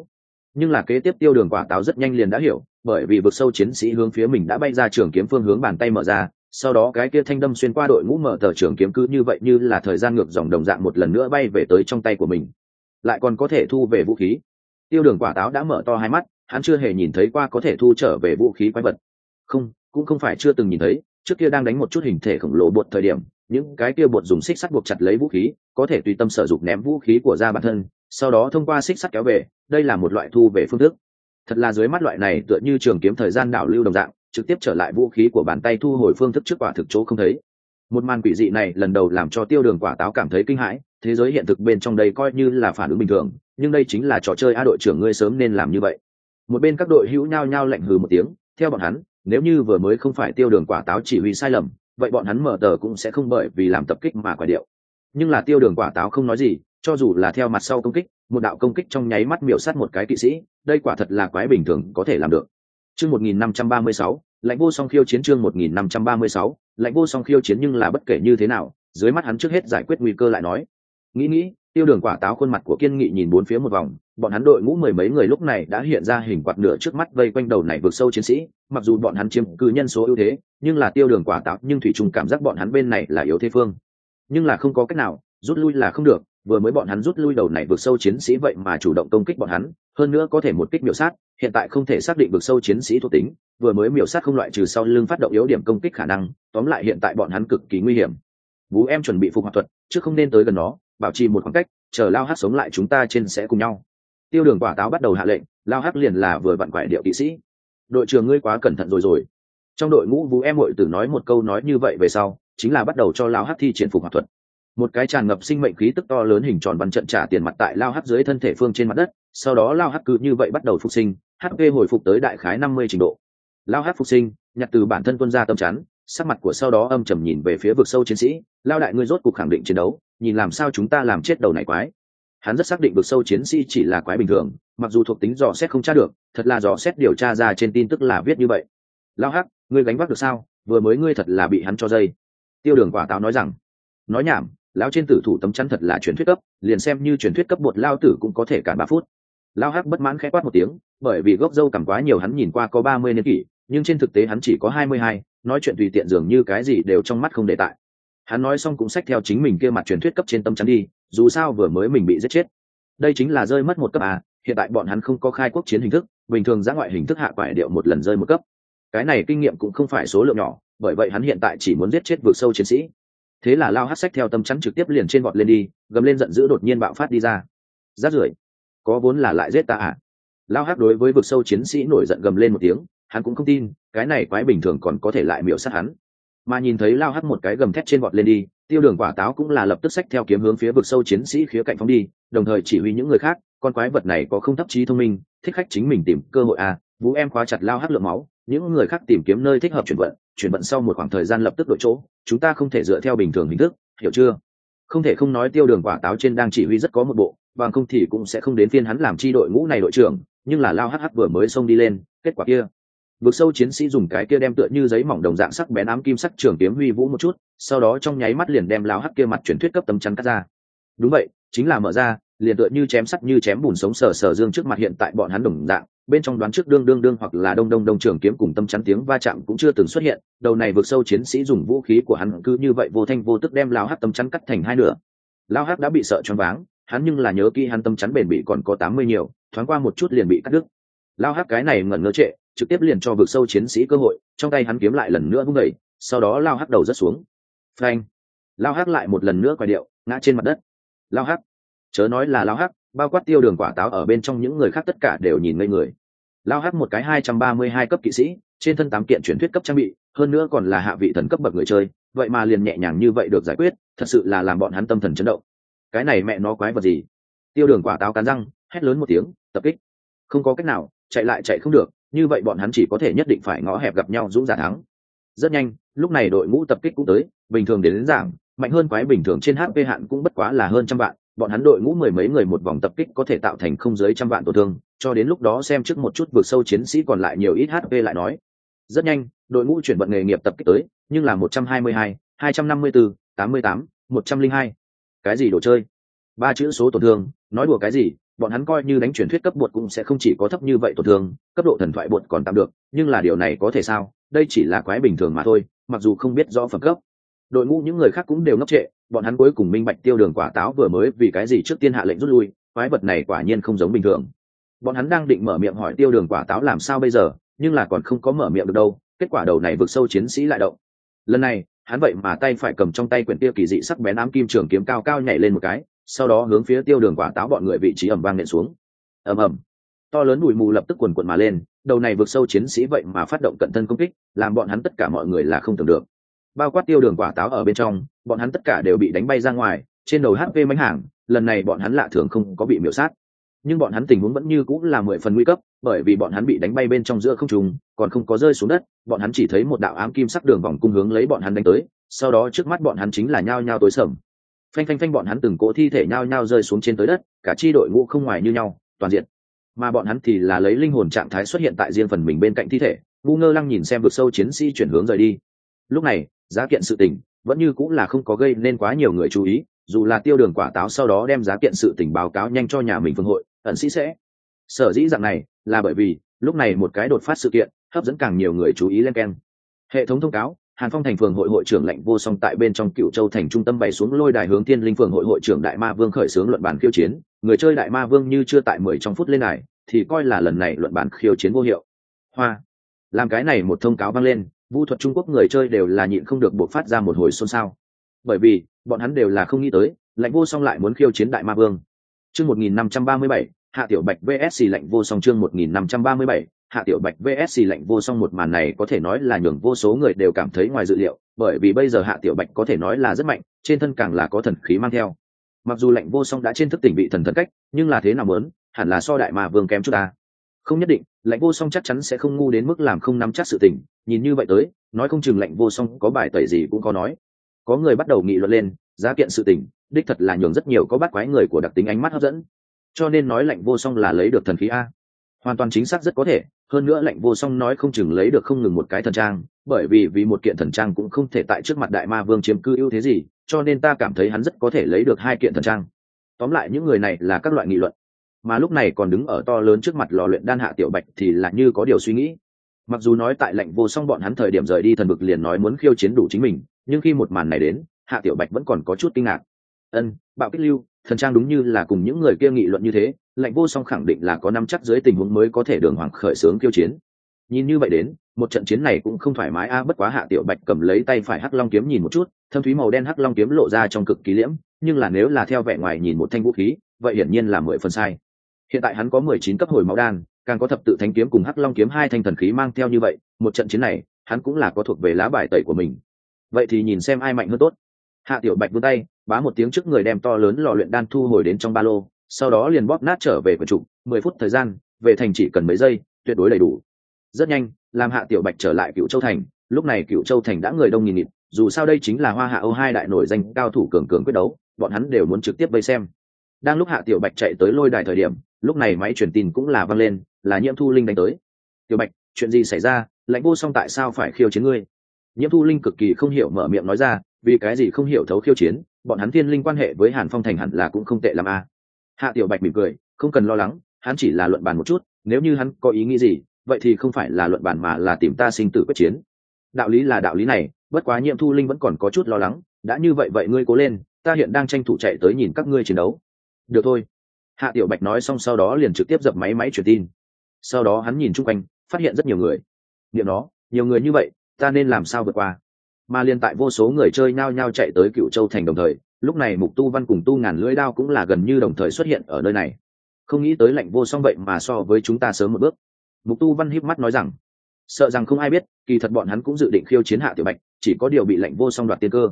Nhưng là kế tiếp tiêu đường quả táo rất nhanh liền đã hiểu, bởi vì vực sâu chiến sĩ hướng phía mình đã bay ra trường kiếm phương hướng bàn tay mở ra, sau đó cái kia thanh đâm xuyên qua đội ngũ mở tờ trường kiếm cứ như vậy như là thời gian ngược dòng đồng dạng một lần nữa bay về tới trong tay của mình lại còn có thể thu về vũ khí. Tiêu đường quả táo đã mở to hai mắt, hắn chưa hề nhìn thấy qua có thể thu trở về vũ khí quái vật. Không, cũng không phải chưa từng nhìn thấy, trước kia đang đánh một chút hình thể khổng lồ bột thời điểm, những cái kia bột dùng xích sắt buộc chặt lấy vũ khí, có thể tùy tâm sở dụng ném vũ khí của ra bản thân, sau đó thông qua xích sắt kéo về, đây là một loại thu về phương thức. Thật là dưới mắt loại này tựa như trường kiếm thời gian đảo lưu đồng dạng, trực tiếp trở lại vũ khí của bàn tay thu hồi phương thức trước quả thực chỗ không thấy một màn quỷ dị này lần đầu làm cho tiêu đường quả táo cảm thấy kinh hãi thế giới hiện thực bên trong đây coi như là phản ứng bình thường nhưng đây chính là trò chơi a đội trưởng ngươi sớm nên làm như vậy. Một bên các đội hữu nhao nhao lạnh hừ một tiếng theo bọn hắn nếu như vừa mới không phải tiêu đường quả táo chỉ huy sai lầm vậy bọn hắn mở tờ cũng sẽ không bởi vì làm tập kích mà quả điệu. Nhưng là tiêu đường quả táo không nói gì cho dù là theo mặt sau công kích một đạo công kích trong nháy mắt miểu sát một cái kỵ sĩ đây quả thật là quái bình thường có thể làm được. Chương 1536, lãnh vô song khiêu chiến chương 1536, lạnh vô song khiêu chiến nhưng là bất kể như thế nào, dưới mắt hắn trước hết giải quyết nguy cơ lại nói. Nghĩ nghĩ, tiêu đường quả táo khuôn mặt của kiên nghị nhìn bốn phía một vòng, bọn hắn đội ngũ mười mấy người lúc này đã hiện ra hình quạt nửa trước mắt vây quanh đầu này vượt sâu chiến sĩ, mặc dù bọn hắn chiếm cứ nhân số ưu thế, nhưng là tiêu đường quả táo nhưng thủy trùng cảm giác bọn hắn bên này là yếu thế phương. Nhưng là không có cách nào, rút lui là không được, vừa mới bọn hắn rút lui đầu này vượt sâu chiến sĩ vậy mà chủ động công kích bọn hắn, hơn nữa có thể một kích biểu sát, hiện tại không thể xác định vượt sâu chiến sĩ thuộc tính vừa mới miểu sát không loại trừ sau lưng phát động yếu điểm công kích khả năng, tóm lại hiện tại bọn hắn cực kỳ nguy hiểm. Vũ em chuẩn bị phục hoạt thuật, chứ không nên tới gần nó, bảo trì một khoảng cách, chờ lao hát sống lại chúng ta trên sẽ cùng nhau. Tiêu đường quả táo bắt đầu hạ lệnh, lao hát liền là vừa vặn quải điệu kỵ sĩ. Đội trưởng ngươi quá cẩn thận rồi rồi. Trong đội ngũ vũ em hội tử nói một câu nói như vậy về sau, chính là bắt đầu cho lao hát thi triển phục hoạt thuật. Một cái tràn ngập sinh mệnh khí tức to lớn hình tròn bắn trận trả tiền mặt tại lao hát dưới thân thể phương trên mặt đất, sau đó lao hát cứ như vậy bắt đầu phục sinh hp hồi phục tới đại khái năm mươi trình độ lao hát phục sinh, nhặt từ bản thân tuân ra tâm chắn, sắc mặt của sau đó âm trầm nhìn về phía vực sâu chiến sĩ, lao đại ngươi rốt cuộc khẳng định chiến đấu, nhìn làm sao chúng ta làm chết đầu này quái. Hắn rất xác định vực sâu chiến sĩ chỉ là quái bình thường, mặc dù thuộc tính dò xét không tra được, thật là dò xét điều tra ra trên tin tức là viết như vậy. Lao hắc, ngươi gánh vác được sao? Vừa mới ngươi thật là bị hắn cho dây. Tiêu đường quả táo nói rằng, nói nhảm, lão trên tử thủ tấm chắn thật là truyền thuyết cấp, liền xem như truyền thuyết cấp bột lao tử cũng có thể cả ba phút. Lao hắc bất mãn khẽ quát một tiếng, bởi vì gốc dâu cảm quá nhiều hắn nhìn qua có ba mươi niên kỷ nhưng trên thực tế hắn chỉ có hai mươi hai, nói chuyện tùy tiện dường như cái gì đều trong mắt không để tại. Hắn nói xong cũng xách theo chính mình kia mặt truyền thuyết cấp trên tâm chắn đi, dù sao vừa mới mình bị giết chết. Đây chính là rơi mất một cấp à hiện tại bọn hắn không có khai quốc chiến hình thức, bình thường ra ngoại hình thức hạ quải điệu một lần rơi một cấp. Cái này kinh nghiệm cũng không phải số lượng nhỏ, bởi vậy hắn hiện tại chỉ muốn giết chết vượt sâu chiến sĩ. Thế là lao hát sách theo tâm chắn trực tiếp liền trên vọt lên đi, gầm lên giận dữ đột nhiên bạo phát đi ra. Rát rưởi, có vốn là lại giết ta à? Lao hát đối với vực sâu chiến sĩ nổi giận gầm lên một tiếng hắn cũng không tin, cái này quái bình thường còn có thể lại miểu sát hắn. Mà nhìn thấy lao hắt một cái gầm thét trên vọt lên đi, tiêu đường quả táo cũng là lập tức sách theo kiếm hướng phía vực sâu chiến sĩ khía cạnh phóng đi, đồng thời chỉ huy những người khác, con quái vật này có không thấp trí thông minh, thích khách chính mình tìm cơ hội à vũ em khóa chặt lao hắt lượng máu, những người khác tìm kiếm nơi thích hợp chuyển vận chuyển vận sau một khoảng thời gian lập tức đổi chỗ, chúng ta không thể dựa theo bình thường hình thức, hiểu chưa? Không thể không nói tiêu đường quả táo trên đang chỉ huy rất có một bộ, bằng không thì cũng sẽ không đến phiên hắn làm chi đội ngũ này đội trưởng, nhưng là lao hh vừa mới xông đi lên, kết quả kia vực sâu chiến sĩ dùng cái kia đem tựa như giấy mỏng đồng dạng sắc bén ám kim sắc trường kiếm huy vũ một chút, sau đó trong nháy mắt liền đem lao hắc kia mặt truyền thuyết cấp tấm chắn cắt ra. Đúng vậy, chính là mở ra, liền tựa như chém sắt như chém bùn sống sờ sờ dương trước mặt hiện tại bọn hắn đồng dạng, bên trong đoán trước đương đương đương hoặc là đông đông đông trường kiếm cùng tâm chắn tiếng va chạm cũng chưa từng xuất hiện, đầu này vượt sâu chiến sĩ dùng vũ khí của hắn cứ như vậy vô thanh vô tức đem lao hát tâm chắn cắt thành hai nửa. Lao hát đã bị sợ choáng váng, hắn nhưng là nhớ kỹ hắn tâm chắn bền bị còn có tám mươi nhiều, thoáng qua một chút liền bị cắt đứt lao hắc cái này ngẩn ngơ trệ, trực tiếp liền cho vực sâu chiến sĩ cơ hội, trong tay hắn kiếm lại lần nữa vung đẩy sau đó lao hắc đầu rất xuống. Phanh! Lao hắc lại một lần nữa quay điệu, ngã trên mặt đất. Lao hắc! Chớ nói là lao hắc, bao quát tiêu đường quả táo ở bên trong những người khác tất cả đều nhìn ngây người. Lao hắc một cái hai trăm ba mươi hai cấp kỵ sĩ, trên thân tám kiện truyền thuyết cấp trang bị, hơn nữa còn là hạ vị thần cấp bậc người chơi, vậy mà liền nhẹ nhàng như vậy được giải quyết, thật sự là làm bọn hắn tâm thần chấn động. Cái này mẹ nó quái vật gì? Tiêu đường quả táo cắn răng, hét lớn một tiếng, tập kích không có cách nào chạy lại chạy không được như vậy bọn hắn chỉ có thể nhất định phải ngõ hẹp gặp nhau dũng giả thắng. Rất nhanh lúc này đội ngũ tập kích cũng tới bình thường đến, đến giảng mạnh hơn quái bình thường trên hp hạn cũng bất quá là hơn trăm vạn bọn hắn đội ngũ mười mấy người một vòng tập kích có thể tạo thành không dưới trăm vạn tổn thương cho đến lúc đó xem trước một chút vượt sâu chiến sĩ còn lại nhiều ít hp lại nói. Rất nhanh đội ngũ chuyển vận nghề nghiệp tập kích tới nhưng là một trăm hai mươi hai hai trăm năm mươi bốn tám mươi tám một trăm linh hai. Cái gì đồ chơi? Ba chữ số tổn thương nói đùa cái gì? Bọn hắn coi như đánh truyền thuyết cấp bột cũng sẽ không chỉ có thấp như vậy tổn thương, cấp độ thần thoại bột còn tạm được, nhưng là điều này có thể sao? Đây chỉ là quái bình thường mà thôi, mặc dù không biết rõ phẩm cấp. Đội ngũ những người khác cũng đều ngốc trệ, bọn hắn cuối cùng minh bạch tiêu đường quả táo vừa mới vì cái gì trước tiên hạ lệnh rút lui, quái vật này quả nhiên không giống bình thường. Bọn hắn đang định mở miệng hỏi tiêu đường quả táo làm sao bây giờ, nhưng là còn không có mở miệng được đâu, kết quả đầu này vượt sâu chiến sĩ lại động. Lần này, hắn vậy mà tay phải cầm trong tay quyển tia kỳ dị sắc bén ám kim trường kiếm cao cao nhảy lên một cái sau đó hướng phía tiêu đường quả táo bọn người vị trí ẩm vang nện xuống. Ầm ầm. To lớn bụi mù lập tức quần quần mà lên, đầu này vượt sâu chiến sĩ vậy mà phát động cận thân công kích, làm bọn hắn tất cả mọi người là không tưởng được. Bao quát tiêu đường quả táo ở bên trong, bọn hắn tất cả đều bị đánh bay ra ngoài, trên đầu hp mánh hàng, lần này bọn hắn lạ thường không có bị miểu sát. Nhưng bọn hắn tình huống vẫn như cũng là mười phần nguy cấp, bởi vì bọn hắn bị đánh bay bên trong giữa không trùng còn không có rơi xuống đất, bọn hắn chỉ thấy một đạo ám kim sắc đường vòng cung hướng lấy bọn hắn đánh tới, sau đó trước mắt bọn hắn chính là nhao nhao tối sầm phanh phanh phanh bọn hắn từng cỗ thi thể nhao nhao rơi xuống trên tới đất, cả chi đội ngũ không ngoài như nhau, toàn diện. Mà bọn hắn thì là lấy linh hồn trạng thái xuất hiện tại riêng phần mình bên cạnh thi thể, ngu ngơ lăng nhìn xem vực sâu chiến sĩ chuyển hướng rời đi. Lúc này, giá kiện sự tình vẫn như cũng là không có gây nên quá nhiều người chú ý, dù là tiêu đường quả táo sau đó đem giá kiện sự tình báo cáo nhanh cho nhà mình phương hội, ẩn sĩ sẽ. Sở dĩ dạng này là bởi vì, lúc này một cái đột phát sự kiện hấp dẫn càng nhiều người chú ý lên keng. Hệ thống thông cáo hàn phong thành phường hội hội trưởng lệnh vô song tại bên trong cựu châu thành trung tâm bày xuống lôi đài hướng thiên linh phường hội hội trưởng đại ma vương khởi xướng luận bàn khiêu chiến. Người chơi đại ma vương như chưa tại mười trong phút lên này thì coi là lần này luận bàn khiêu chiến vô hiệu. Hoa. Làm cái này một thông cáo vang lên vu thuật trung quốc người chơi đều là nhịn không được buộc phát ra một hồi xôn xao. Bởi vì, bọn hắn đều là không nghĩ tới lạnh vô song lại muốn khiêu chiến đại ma vương. Chương một nghìn năm trăm ba mươi bảy, hạ tiểu bạch vsc lạnh vô song chương một nghìn năm trăm ba mươi bảy hạ tiểu bạch vsc lạnh vô song một màn này có thể nói là nhường vô số người đều cảm thấy ngoài dự liệu, bởi vì bây giờ hạ tiểu bạch có thể nói là rất mạnh, trên thân càng là có thần khí mang theo. Mặc dù lạnh vô song đã trên thức tỉnh bị thần thần cách, nhưng là thế nào muốn, hẳn là so đại mà vương kém chút ta. Không nhất định, lạnh vô song chắc chắn sẽ không ngu đến mức làm không nắm chắc sự tình, nhìn như vậy tới, nói không chừng lạnh vô song có bài tẩy gì cũng có nói. Có người bắt đầu nghị luận lên, giá kiện sự tình, đích thật là nhường rất nhiều có bắt quái người của đặc tính ánh mắt hấp dẫn. Cho nên nói lạnh vô song là lấy được thần khí a hoàn toàn chính xác rất có thể, hơn nữa lệnh vô song nói không chừng lấy được không ngừng một cái thần trang, bởi vì vì một kiện thần trang cũng không thể tại trước mặt đại ma vương chiếm cư ưu thế gì, cho nên ta cảm thấy hắn rất có thể lấy được hai kiện thần trang. Tóm lại những người này là các loại nghị luận. Mà lúc này còn đứng ở to lớn trước mặt lò luyện đan hạ tiểu bạch thì là như có điều suy nghĩ. Mặc dù nói tại lệnh vô song bọn hắn thời điểm rời đi thần bực liền nói muốn khiêu chiến đủ chính mình, nhưng khi một màn này đến, hạ tiểu bạch vẫn còn có chút kinh ngạc ân, bạo kích lưu, thần trang đúng như là cùng những người kia nghị luận như thế lệnh vô song khẳng định là có năm chắc dưới tình huống mới có thể đường hoàng khởi xướng kiêu chiến. Nhìn như vậy đến, một trận chiến này cũng không thoải mái a, bất quá hạ tiểu bạch cầm lấy tay phải hắc long kiếm nhìn một chút, thâm thúy màu đen hắc long kiếm lộ ra trong cực kỳ liễm, nhưng là nếu là theo vẻ ngoài nhìn một thanh vũ khí, vậy hiển nhiên là mười phần sai. Hiện tại hắn có mười chín cấp hồi máu đan, càng có thập tự thánh kiếm cùng hắc long kiếm hai thanh thần khí mang theo như vậy, một trận chiến này, hắn cũng là có thuộc về lá bài tẩy của mình. Vậy thì nhìn xem ai mạnh hơn tốt. Hạ tiểu bạch vươn tay bá một tiếng trước người đem to lớn lò luyện đan thu hồi đến trong ba lô, sau đó liền bóp nát trở về quần trục mười phút thời gian, về thành chỉ cần mấy giây, tuyệt đối đầy đủ. Rất nhanh, làm hạ tiểu bạch trở lại cựu châu thành, lúc này cựu châu thành đã người đông nghìn nghịt, dù sao đây chính là hoa hạ âu hai đại nổi danh cao thủ cường cường quyết đấu, bọn hắn đều muốn trực tiếp vây xem. Đang lúc hạ tiểu bạch chạy tới lôi đài thời điểm, lúc này máy truyền tin cũng là văng lên, là nhiễm thu linh đánh tới. Tiểu bạch, chuyện gì xảy ra? Lãnh vô song tại sao phải khiêu chiến ngươi? Nhiễm thu linh cực kỳ không hiểu mở miệng nói ra, vì cái gì không hiểu thấu khiêu chiến? Bọn hắn thiên linh quan hệ với hàn phong thành hẳn là cũng không tệ l a à. hạ tiểu bạch mỉm cười, không cần lo lắng, hắn chỉ là luận bàn một chút, nếu như hắn có ý nghĩ gì, vậy thì không phải là luận bàn mà là tìm ta sinh tử quyết chiến. Đạo lý là đạo lý này, bất quá nhiệm thu linh vẫn còn có chút lo lắng, đã như vậy vậy ngươi cố lên, ta hiện đang tranh thủ chạy tới nhìn các ngươi chiến đấu. Được thôi. Hạ tiểu bạch nói xong sau đó liền trực tiếp dập máy máy truyền tin. Sau đó hắn nhìn chung quanh, phát hiện rất nhiều người. Niệm nó, nhiều người như vậy, ta nên làm sao vượt qua? Mà liên tại vô số người chơi nhao nhao chạy tới cựu châu thành đồng thời, lúc này mục tu văn cùng tu ngàn lưỡi đao cũng là gần như đồng thời xuất hiện ở nơi này. Không nghĩ tới lạnh vô song vậy mà so với chúng ta sớm một bước. Mục tu văn híp mắt nói rằng, sợ rằng không ai biết, kỳ thật bọn hắn cũng dự định khiêu chiến hạ tiểu bạch, chỉ có điều bị lạnh vô song đoạt tiên cơ.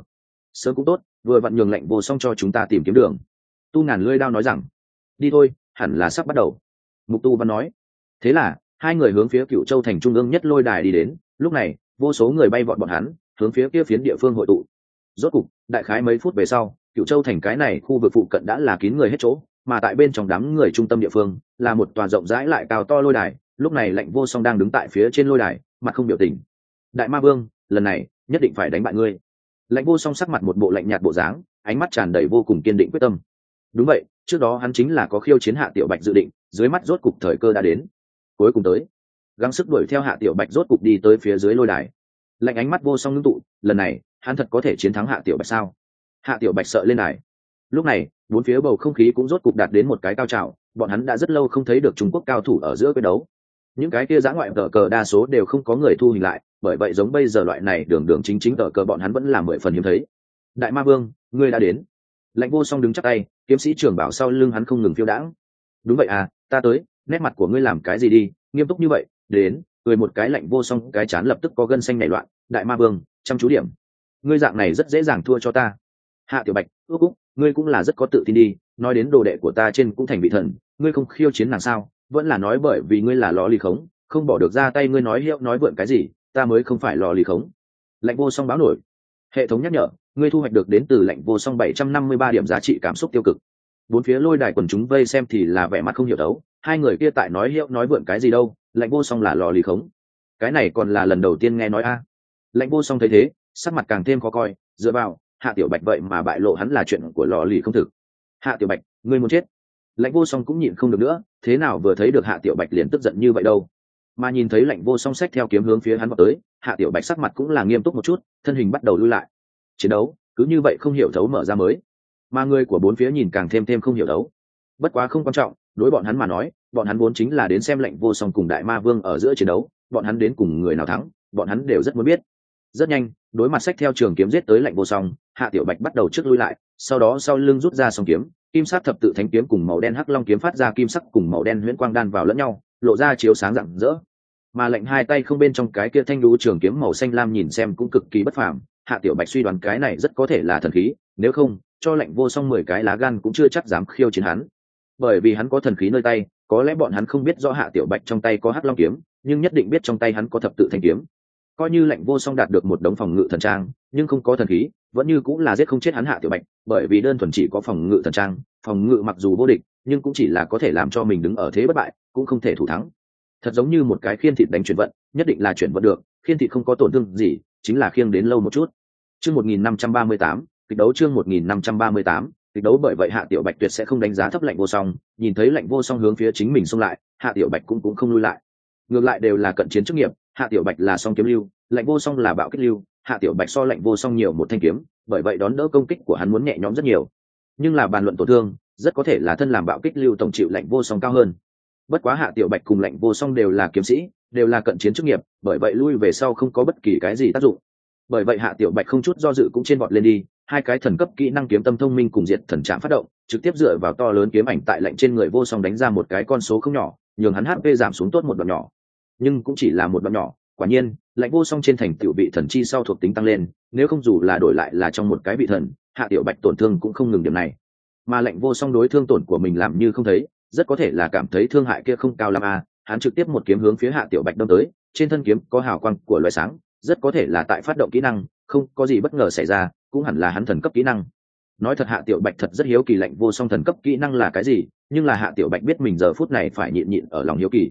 Sớm cũng tốt, vừa vặn nhường lạnh vô song cho chúng ta tìm kiếm đường. Tu ngàn lưỡi đao nói rằng, đi thôi, hẳn là sắp bắt đầu. Mục tu văn nói, thế là, hai người hướng phía cựu châu thành trung ương nhất lôi đài đi đến. Lúc này, vô số người bay vọt bọn hắn hướng phía kia phiến địa phương hội tụ. Rốt cục, đại khái mấy phút về sau cựu châu thành cái này khu vực phụ cận đã là kín người hết chỗ, mà tại bên trong đám người trung tâm địa phương, là một tòa rộng rãi lại cao to lôi đài, lúc này lạnh vô song đang đứng tại phía trên lôi đài, mặt không biểu tình. Đại ma vương, lần này nhất định phải đánh bại ngươi. Lạnh vô song sắc mặt một bộ lạnh nhạt bộ dáng, ánh mắt tràn đầy vô cùng kiên định quyết tâm. Đúng vậy, trước đó hắn chính là có khiêu chiến hạ tiểu bạch dự định, dưới mắt rốt cục thời cơ đã đến. Cuối cùng tới, gắng sức đuổi theo hạ tiểu bạch rốt cục đi tới phía dưới lôi đài lạnh ánh mắt vô song ngưng tụ, lần này, hắn thật có thể chiến thắng hạ tiểu bạch sao? Hạ tiểu bạch sợ lên này. lúc này, bốn phía bầu không khí cũng rốt cục đạt đến một cái cao trào, bọn hắn đã rất lâu không thấy được trung quốc cao thủ ở giữa quyết đấu. Những cái kia giã ngoại tờ cờ đa số đều không có người thu hình lại, bởi vậy giống bây giờ loại này đường đường chính chính tờ cờ bọn hắn vẫn là mười phần hiếm thấy. Đại ma vương, ngươi đã đến. Lạnh vô song đứng chắc tay, kiếm sĩ trưởng bảo sau lưng hắn không ngừng phiêu đãng. Đúng vậy à ta tới, nét mặt của ngươi làm cái gì đi, nghiêm túc như vậy, đến, cười một cái lạnh vô song, cái chán lập tức có gân xanh nảy loạn đại ma vương chăm chú điểm. Ngươi dạng này rất dễ dàng thua cho ta. Hạ tiểu bạch ước cũng, ngươi cũng là rất có tự tin đi nói đến đồ đệ của ta trên cũng thành vị thần ngươi không khiêu chiến nàng sao? Vẫn là nói bởi vì ngươi là lò lì khống không bỏ được ra tay ngươi nói hiệu nói vượn cái gì ta mới không phải lò lì khống. Lạnh vô song báo nổi. Hệ thống nhắc nhở ngươi thu hoạch được đến từ lạnh vô song bảy trăm năm mươi ba điểm giá trị cảm xúc tiêu cực. Bốn phía lôi đài quần chúng vây xem thì là vẻ mặt không hiểu đấu hai người kia tại nói hiệu nói vượn cái gì đâu lạnh vô song là lò lì khống. Cái này còn là lần đầu tiên nghe nói a. Lãnh vô song thấy thế, sắc mặt càng thêm khó coi, dựa vào, hạ tiểu bạch vậy mà bại lộ hắn là chuyện của lò lì không thực. Hạ tiểu bạch, ngươi muốn chết? Lãnh vô song cũng nhịn không được nữa, thế nào vừa thấy được hạ tiểu bạch liền tức giận như vậy đâu. Mà nhìn thấy Lãnh vô song sách theo kiếm hướng phía hắn vào tới, hạ tiểu bạch sắc mặt cũng là nghiêm túc một chút, thân hình bắt đầu lui lại. Chiến đấu, cứ như vậy không hiểu thấu mở ra mới. Mà người của bốn phía nhìn càng thêm thêm không hiểu thấu. Bất quá không quan trọng, đối bọn hắn mà nói, bọn hắn vốn chính là đến xem lệnh vô song cùng đại ma vương ở giữa chiến đấu, bọn hắn đến cùng người nào thắng, bọn hắn đều rất muốn biết rất nhanh, đối mặt sách theo trường kiếm giết tới lệnh vô song, hạ tiểu bạch bắt đầu trước lui lại, sau đó sau lưng rút ra song kiếm, kim sắc thập tự thánh kiếm cùng màu đen hắc long kiếm phát ra kim sắc cùng màu đen huyễn quang đan vào lẫn nhau, lộ ra chiếu sáng rạng rỡ. Mà lệnh hai tay không bên trong cái kia thanh lũ trường kiếm màu xanh lam nhìn xem cũng cực kỳ bất phàm, hạ tiểu bạch suy đoán cái này rất có thể là thần khí, nếu không, cho lệnh vô song mười cái lá gan cũng chưa chắc dám khiêu chiến hắn. Bởi vì hắn có thần khí nơi tay, có lẽ bọn hắn không biết rõ hạ tiểu bạch trong tay có hắc long kiếm, nhưng nhất định biết trong tay hắn có thập tự thanh kiếm coi như lệnh vô song đạt được một đống phòng ngự thần trang, nhưng không có thần khí, vẫn như cũng là giết không chết hắn hạ tiểu bạch, bởi vì đơn thuần chỉ có phòng ngự thần trang, phòng ngự mặc dù vô địch, nhưng cũng chỉ là có thể làm cho mình đứng ở thế bất bại, cũng không thể thủ thắng. Thật giống như một cái khiên thịt đánh chuyển vận, nhất định là chuyển vận được, khiên thịt không có tổn thương gì, chính là khiêng đến lâu một chút. Chương một nghìn năm trăm ba mươi tám, kịch đấu chương một nghìn năm trăm ba mươi tám, kịch đấu bởi vậy hạ tiểu bạch tuyệt sẽ không đánh giá thấp lạnh vô song, nhìn thấy lạnh vô song hướng phía chính mình xông lại, hạ tiểu bạch cũng cũng không lui lại. Ngược lại đều là cận chiến chức nghiệp hạ tiểu bạch là song kiếm lưu, lạnh vô song là bạo kích lưu, hạ tiểu bạch so lạnh vô song nhiều một thanh kiếm, bởi vậy đón đỡ công kích của hắn muốn nhẹ nhõm rất nhiều. Nhưng là bàn luận tổn thương, rất có thể là thân làm bạo kích lưu tổng chịu lạnh vô song cao hơn. Bất quá hạ tiểu bạch cùng lạnh vô song đều là kiếm sĩ, đều là cận chiến chức nghiệp, bởi vậy lui về sau không có bất kỳ cái gì tác dụng. Bởi vậy hạ tiểu bạch không chút do dự cũng trên bọt lên đi, hai cái thần cấp kỹ năng kiếm tâm thông minh cùng diệt thần trạm phát động, trực tiếp dựa vào to lớn kiếm ảnh tại lạnh trên người vô song đánh ra một cái con số không nhỏ, nhường hắn hp giảm xuống tốt một đoạn nhỏ nhưng cũng chỉ là một đoạn nhỏ. Quả nhiên, lạnh vô song trên thành tiểu vị thần chi sau thuộc tính tăng lên, nếu không dù là đổi lại là trong một cái vị thần, hạ tiểu bạch tổn thương cũng không ngừng điểm này. Mà lạnh vô song đối thương tổn của mình làm như không thấy, rất có thể là cảm thấy thương hại kia không cao lắm à. Hắn trực tiếp một kiếm hướng phía hạ tiểu bạch đâm tới, trên thân kiếm có hào quang của loại sáng, rất có thể là tại phát động kỹ năng, không có gì bất ngờ xảy ra, cũng hẳn là hắn thần cấp kỹ năng. Nói thật hạ tiểu bạch thật rất hiếu kỳ lạnh vô song thần cấp kỹ năng là cái gì, nhưng là hạ tiểu bạch biết mình giờ phút này phải nhịn nhịn ở lòng hiếu kỳ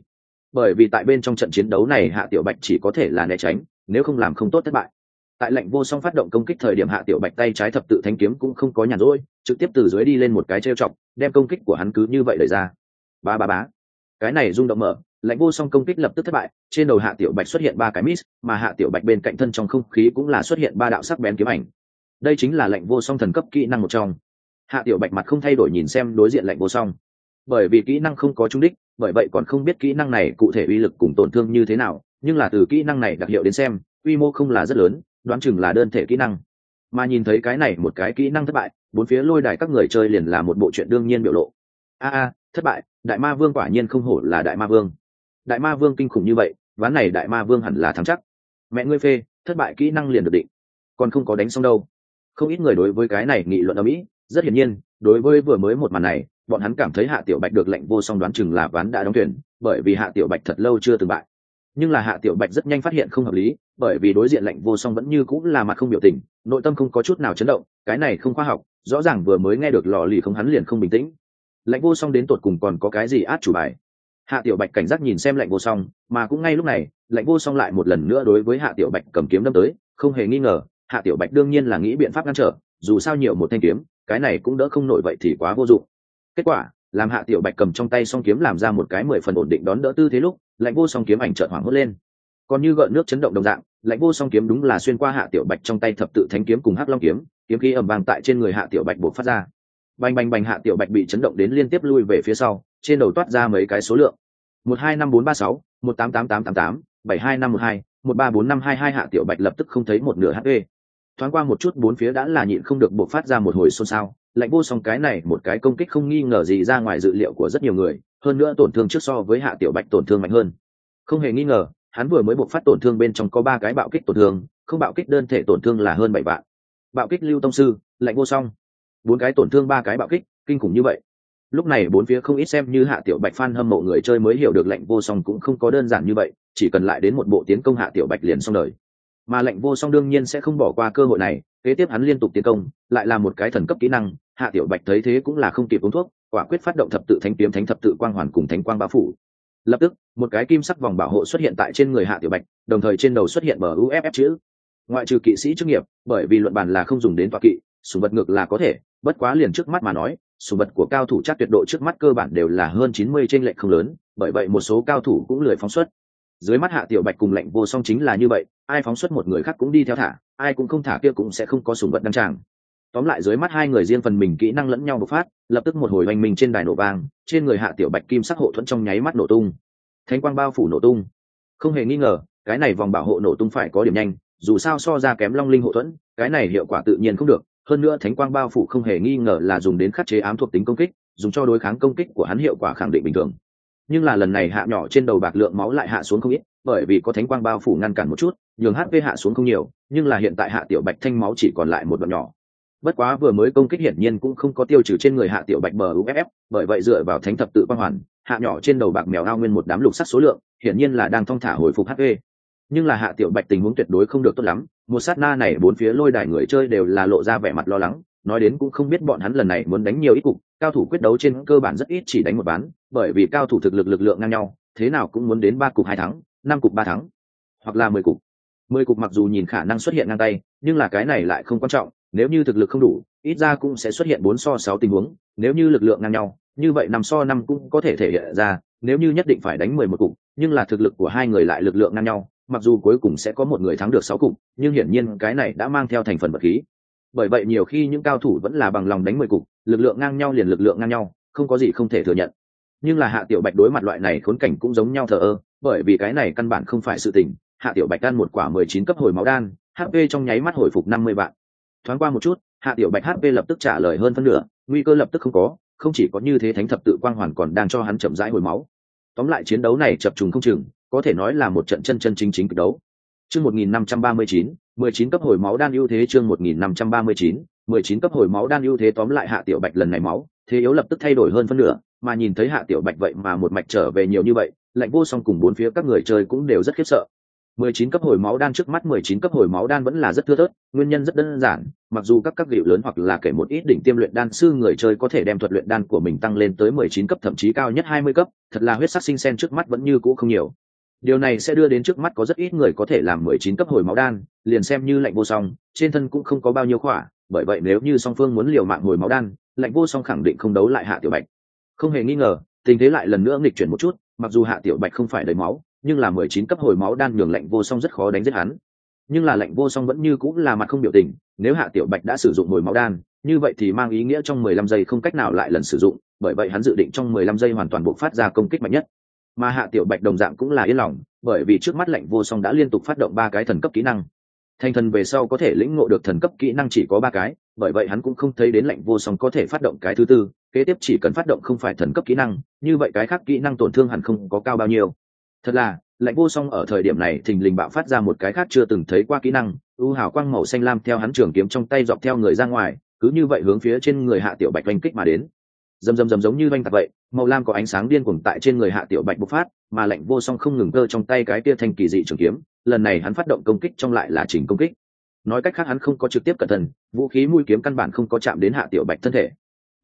bởi vì tại bên trong trận chiến đấu này hạ tiểu bạch chỉ có thể là né tránh, nếu không làm không tốt thất bại. Tại lệnh vô song phát động công kích thời điểm hạ tiểu bạch tay trái thập tự thanh kiếm cũng không có nhàn rỗi, trực tiếp từ dưới đi lên một cái trêu chọc, đem công kích của hắn cứ như vậy đẩy ra. Ba ba bá cái này rung động mở, lệnh vô song công kích lập tức thất bại, trên đầu hạ tiểu bạch xuất hiện ba cái miss, mà hạ tiểu bạch bên cạnh thân trong không khí cũng là xuất hiện ba đạo sắc bén kiếm ảnh. Đây chính là lệnh vô song thần cấp kỹ năng một trong. Hạ tiểu bạch mặt không thay đổi nhìn xem đối diện lệnh vô song bởi vì kỹ năng không có trung đích, bởi vậy còn không biết kỹ năng này cụ thể uy lực cùng tổn thương như thế nào, nhưng là từ kỹ năng này đặc hiệu đến xem, quy mô không là rất lớn, đoán chừng là đơn thể kỹ năng. Mà nhìn thấy cái này một cái kỹ năng thất bại, bốn phía lôi đài các người chơi liền là một bộ chuyện đương nhiên biểu lộ. A a, thất bại, đại ma vương quả nhiên không hổ là đại ma vương. Đại ma vương kinh khủng như vậy, ván này đại ma vương hẳn là thắng chắc. Mẹ ngươi phê, thất bại kỹ năng liền được định. Còn không có đánh xong đâu. Không ít người đối với cái này nghị luận ở mỹ, rất hiển nhiên đối với vừa mới một màn này, bọn hắn cảm thấy hạ tiểu bạch được lệnh vô song đoán chừng là ván đã đóng tuyển bởi vì hạ tiểu bạch thật lâu chưa từng bại. Nhưng là hạ tiểu bạch rất nhanh phát hiện không hợp lý, bởi vì đối diện lệnh vô song vẫn như cũng là mặt không biểu tình, nội tâm không có chút nào chấn động, cái này không khoa học, rõ ràng vừa mới nghe được lò lì không hắn liền không bình tĩnh. Lệnh vô song đến tột cùng còn có cái gì át chủ bài? Hạ tiểu bạch cảnh giác nhìn xem lệnh vô song, mà cũng ngay lúc này, lệnh vô song lại một lần nữa đối với hạ tiểu bạch cầm kiếm đâm tới, không hề nghi ngờ, hạ tiểu bạch đương nhiên là nghĩ biện pháp ngăn trở, dù sao nhiều một thanh kiếm cái này cũng đỡ không nổi vậy thì quá vô dụng. Kết quả, làm hạ tiểu bạch cầm trong tay song kiếm làm ra một cái mười phần ổn định đón đỡ tư thế lúc, lạnh vô song kiếm ảnh trợn hoảng hốt lên. Còn như gợn nước chấn động đồng dạng, lạnh vô song kiếm đúng là xuyên qua hạ tiểu bạch trong tay thập tự thánh kiếm cùng hắc long kiếm kiếm khí ầm vang tại trên người hạ tiểu bạch buộc phát ra. Bành bành bành hạ tiểu bạch bị chấn động đến liên tiếp lui về phía sau, trên đầu toát ra mấy cái số lượng. Một hai năm bốn ba sáu, một tám tám tám tám tám, bảy hai năm một hai, một ba bốn năm hai hai hạ tiểu bạch lập tức không thấy một nửa hp thoáng qua một chút bốn phía đã là nhịn không được buộc phát ra một hồi xôn xao, lạnh vô song cái này một cái công kích không nghi ngờ gì ra ngoài dự liệu của rất nhiều người, hơn nữa tổn thương trước so với hạ tiểu bạch tổn thương mạnh hơn. Không hề nghi ngờ, hắn vừa mới buộc phát tổn thương bên trong có ba cái bạo kích tổn thương, không bạo kích đơn thể tổn thương là hơn bảy vạn. Bạo kích lưu tông sư, lạnh vô song. Bốn cái tổn thương, ba cái bạo kích, kinh khủng như vậy. Lúc này bốn phía không ít xem như hạ tiểu bạch f hâm mộ người chơi mới hiểu được lệnh vô song cũng không có đơn giản như vậy, chỉ cần lại đến một bộ tiến công hạ tiểu bạch liền xong đời mà lệnh vô song đương nhiên sẽ không bỏ qua cơ hội này, kế tiếp hắn liên tục tiến công, lại là một cái thần cấp kỹ năng, hạ tiểu bạch thấy thế cũng là không kịp uống thuốc, quả quyết phát động thập tự thánh kiếm thánh thập tự quang hoàn cùng thánh quang bao phủ. Lập tức, một cái kim sắc vòng bảo hộ xuất hiện tại trên người hạ tiểu bạch, đồng thời trên đầu xuất hiện bờ uff chữ. Ngoại trừ kỵ sĩ chức nghiệp, bởi vì luận bàn là không dùng đến tọa kỵ, sùng vật ngược là có thể, bất quá liền trước mắt mà nói, sùng vật của cao thủ chắc tuyệt độ trước mắt cơ bản đều là hơn chín mươi trên lệnh không lớn, bởi vậy một số cao thủ cũng lười phóng xuất dưới mắt hạ tiểu bạch cùng lệnh vô song chính là như vậy, ai phóng xuất một người khác cũng đi theo thả, ai cũng không thả kia cũng sẽ không có sùng vật đăng tràng. Tóm lại dưới mắt hai người riêng phần mình kỹ năng lẫn nhau bộc phát, lập tức một hồi hoành mình trên đài nổ vang, trên người hạ tiểu bạch kim sắc hộ thuẫn trong nháy mắt nổ tung. Thánh quang bao phủ nổ tung. Không hề nghi ngờ, cái này vòng bảo hộ nổ tung phải có điểm nhanh, dù sao so ra kém long linh hộ thuẫn, cái này hiệu quả tự nhiên không được, hơn nữa thánh quang bao phủ không hề nghi ngờ là dùng đến khắc chế ám thuộc tính công kích, dùng cho đối kháng công kích của hắn hiệu quả khẳng định bình thường nhưng là lần này hạ nhỏ trên đầu bạc lượng máu lại hạ xuống không ít, bởi vì có thánh quang bao phủ ngăn cản một chút, nhường hp hạ xuống không nhiều, nhưng là hiện tại hạ tiểu bạch thanh máu chỉ còn lại một đoạn nhỏ. Bất quá vừa mới công kích hiển nhiên cũng không có tiêu trừ trên người hạ tiểu bạch bờ uff bởi vậy dựa vào thánh thập tự quang hoàn, hạ nhỏ trên đầu bạc mèo ao nguyên một đám lục sắc số lượng, hiển nhiên là đang thong thả hồi phục hp nhưng là hạ tiểu bạch tình huống tuyệt đối không được tốt lắm, một sát na này bốn phía lôi đài người chơi đều là lộ ra vẻ mặt lo lắng, nói đến cũng không biết bọn hắn lần này muốn đánh nhiều ít cục, cao thủ quyết đấu trên cơ bản rất ít chỉ đánh một bán bởi vì cao thủ thực lực lực lượng ngang nhau, thế nào cũng muốn đến ba cục hai thắng, năm cục ba thắng, hoặc là mười cục. Mười cục mặc dù nhìn khả năng xuất hiện ngang tay, nhưng là cái này lại không quan trọng, nếu như thực lực không đủ, ít ra cũng sẽ xuất hiện bốn so sáu tình huống, nếu như lực lượng ngang nhau, như vậy năm so năm cũng có thể thể hiện ra, nếu như nhất định phải đánh mười một cục, nhưng là thực lực của hai người lại lực lượng ngang nhau, mặc dù cuối cùng sẽ có một người thắng được sáu cục, nhưng hiển nhiên cái này đã mang theo thành phần vật khí. Bởi vậy nhiều khi những cao thủ vẫn là bằng lòng đánh mười cục, lực lượng ngang nhau liền lực lượng ngang nhau, không có gì không thể thừa nhận nhưng là hạ tiểu bạch đối mặt loại này khốn cảnh cũng giống nhau thờ ơ, bởi vì cái này căn bản không phải sự tình. Hạ tiểu bạch ăn một quả mười chín cấp hồi máu đan hp trong nháy mắt hồi phục năm mươi vạn. Thoáng qua một chút, hạ tiểu bạch hp lập tức trả lời hơn phân nửa, nguy cơ lập tức không có, không chỉ có như thế thánh thập tự quang hoàn còn đang cho hắn chậm rãi hồi máu. Tóm lại chiến đấu này chập trùng không chừng, có thể nói là một trận chân chân chính chính kịch đấu. Chương một nghìn năm trăm ba mươi chín, mười chín cấp hồi máu đan ưu thế chương một nghìn năm trăm ba mươi chín, mười chín cấp hồi máu đan ưu thế tóm lại hạ tiểu bạch lần này máu, thế yếu lập tức thay đổi hơn phân nửa mà nhìn thấy hạ tiểu bạch vậy mà một mạch trở về nhiều như vậy lạnh vô song cùng bốn phía các người chơi cũng đều rất khiếp sợ 19 cấp hồi máu đan trước mắt 19 cấp hồi máu đan vẫn là rất thưa thớt, nguyên nhân rất đơn giản, mặc dù các các gịu lớn hoặc là kể một ít đỉnh tiêm luyện đan sư người chơi có thể đem thuật luyện đan của mình tăng lên tới 19 cấp thậm chí cao nhất 20 cấp, thật là huyết sắc sinh sen trước mắt vẫn như cũ không nhiều. Điều này sẽ đưa đến trước mắt có rất ít người có thể làm 19 cấp hồi máu đan, liền xem như lạnh vô song trên thân cũng không có bao nhiêu khỏa bởi vậy nếu như song phương muốn liều mạng hồi máu đan lạnh vô song khẳng định không đấu lại hạ tiểu bạch không hề nghi ngờ, tình thế lại lần nữa nghịch chuyển một chút, mặc dù hạ tiểu bạch không phải đầy máu, nhưng là mười chín cấp hồi máu đan nhường lạnh vô song rất khó đánh giết hắn. Nhưng là lạnh vô song vẫn như cũng là mặt không biểu tình, nếu hạ tiểu bạch đã sử dụng hồi máu đan, như vậy thì mang ý nghĩa trong mười lăm giây không cách nào lại lần sử dụng, bởi vậy hắn dự định trong mười lăm giây hoàn toàn buộc phát ra công kích mạnh nhất. Mà hạ tiểu bạch đồng dạng cũng là yên lòng, bởi vì trước mắt lạnh vô song đã liên tục phát động ba cái thần cấp kỹ năng. Thành thần về sau có thể lĩnh ngộ được thần cấp kỹ năng chỉ có ba cái, bởi vậy hắn cũng không thấy đến lạnh vô song có thể phát động cái thứ tư kế tiếp chỉ cần phát động không phải thần cấp kỹ năng, như vậy cái khác kỹ năng tổn thương hẳn không có cao bao nhiêu. Thật là, lạnh vô song ở thời điểm này thình lình bạo phát ra một cái khác chưa từng thấy qua kỹ năng, ưu hào quang màu xanh lam theo hắn trường kiếm trong tay dọc theo người ra ngoài, cứ như vậy hướng phía trên người hạ tiểu bạch oanh kích mà đến. Dầm dầm dầm giống như oanh tạc vậy, màu lam có ánh sáng điên cuồng tại trên người hạ tiểu bạch bộc phát, mà lạnh vô song không ngừng cơ trong tay cái kia thanh kỳ dị trường kiếm, lần này hắn phát động công kích trong lại là chỉnh công kích. Nói cách khác hắn không có trực tiếp cẩn thận, vũ khí mũi kiếm căn bản không có chạm đến hạ tiểu bạch thân thể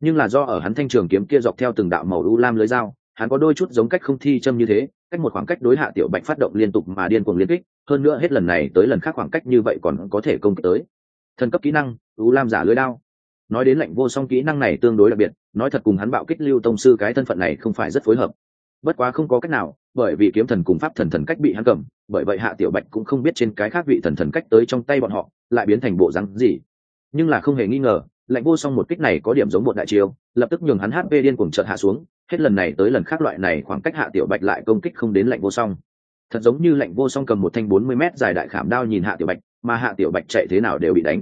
nhưng là do ở hắn thanh trường kiếm kia dọc theo từng đạo màu u lam lưới dao, hắn có đôi chút giống cách không thi châm như thế, cách một khoảng cách đối hạ tiểu bạch phát động liên tục mà điên cuồng liên kích, hơn nữa hết lần này tới lần khác khoảng cách như vậy còn có thể công kích tới. Thần cấp kỹ năng, u lam giả lưới đao nói đến lệnh vô song kỹ năng này tương đối đặc biệt, nói thật cùng hắn bạo kích lưu tông sư cái thân phận này không phải rất phối hợp. Bất quá không có cách nào, bởi vì kiếm thần cùng pháp thần thần cách bị hắn cầm, bởi vậy hạ tiểu bạch cũng không biết trên cái khác vị thần thần cách tới trong tay bọn họ, lại biến thành bộ rắn gì. Nhưng là không hề nghi ngờ lạnh vô song một kích này có điểm giống một đại chiêu, lập tức nhường hắn hp điên cuồng chợt hạ xuống, hết lần này tới lần khác loại này khoảng cách hạ tiểu bạch lại công kích không đến lạnh vô song. Thật giống như lạnh vô song cầm một thanh bốn mươi m dài đại khảm đao nhìn hạ tiểu bạch, mà hạ tiểu bạch chạy thế nào đều bị đánh.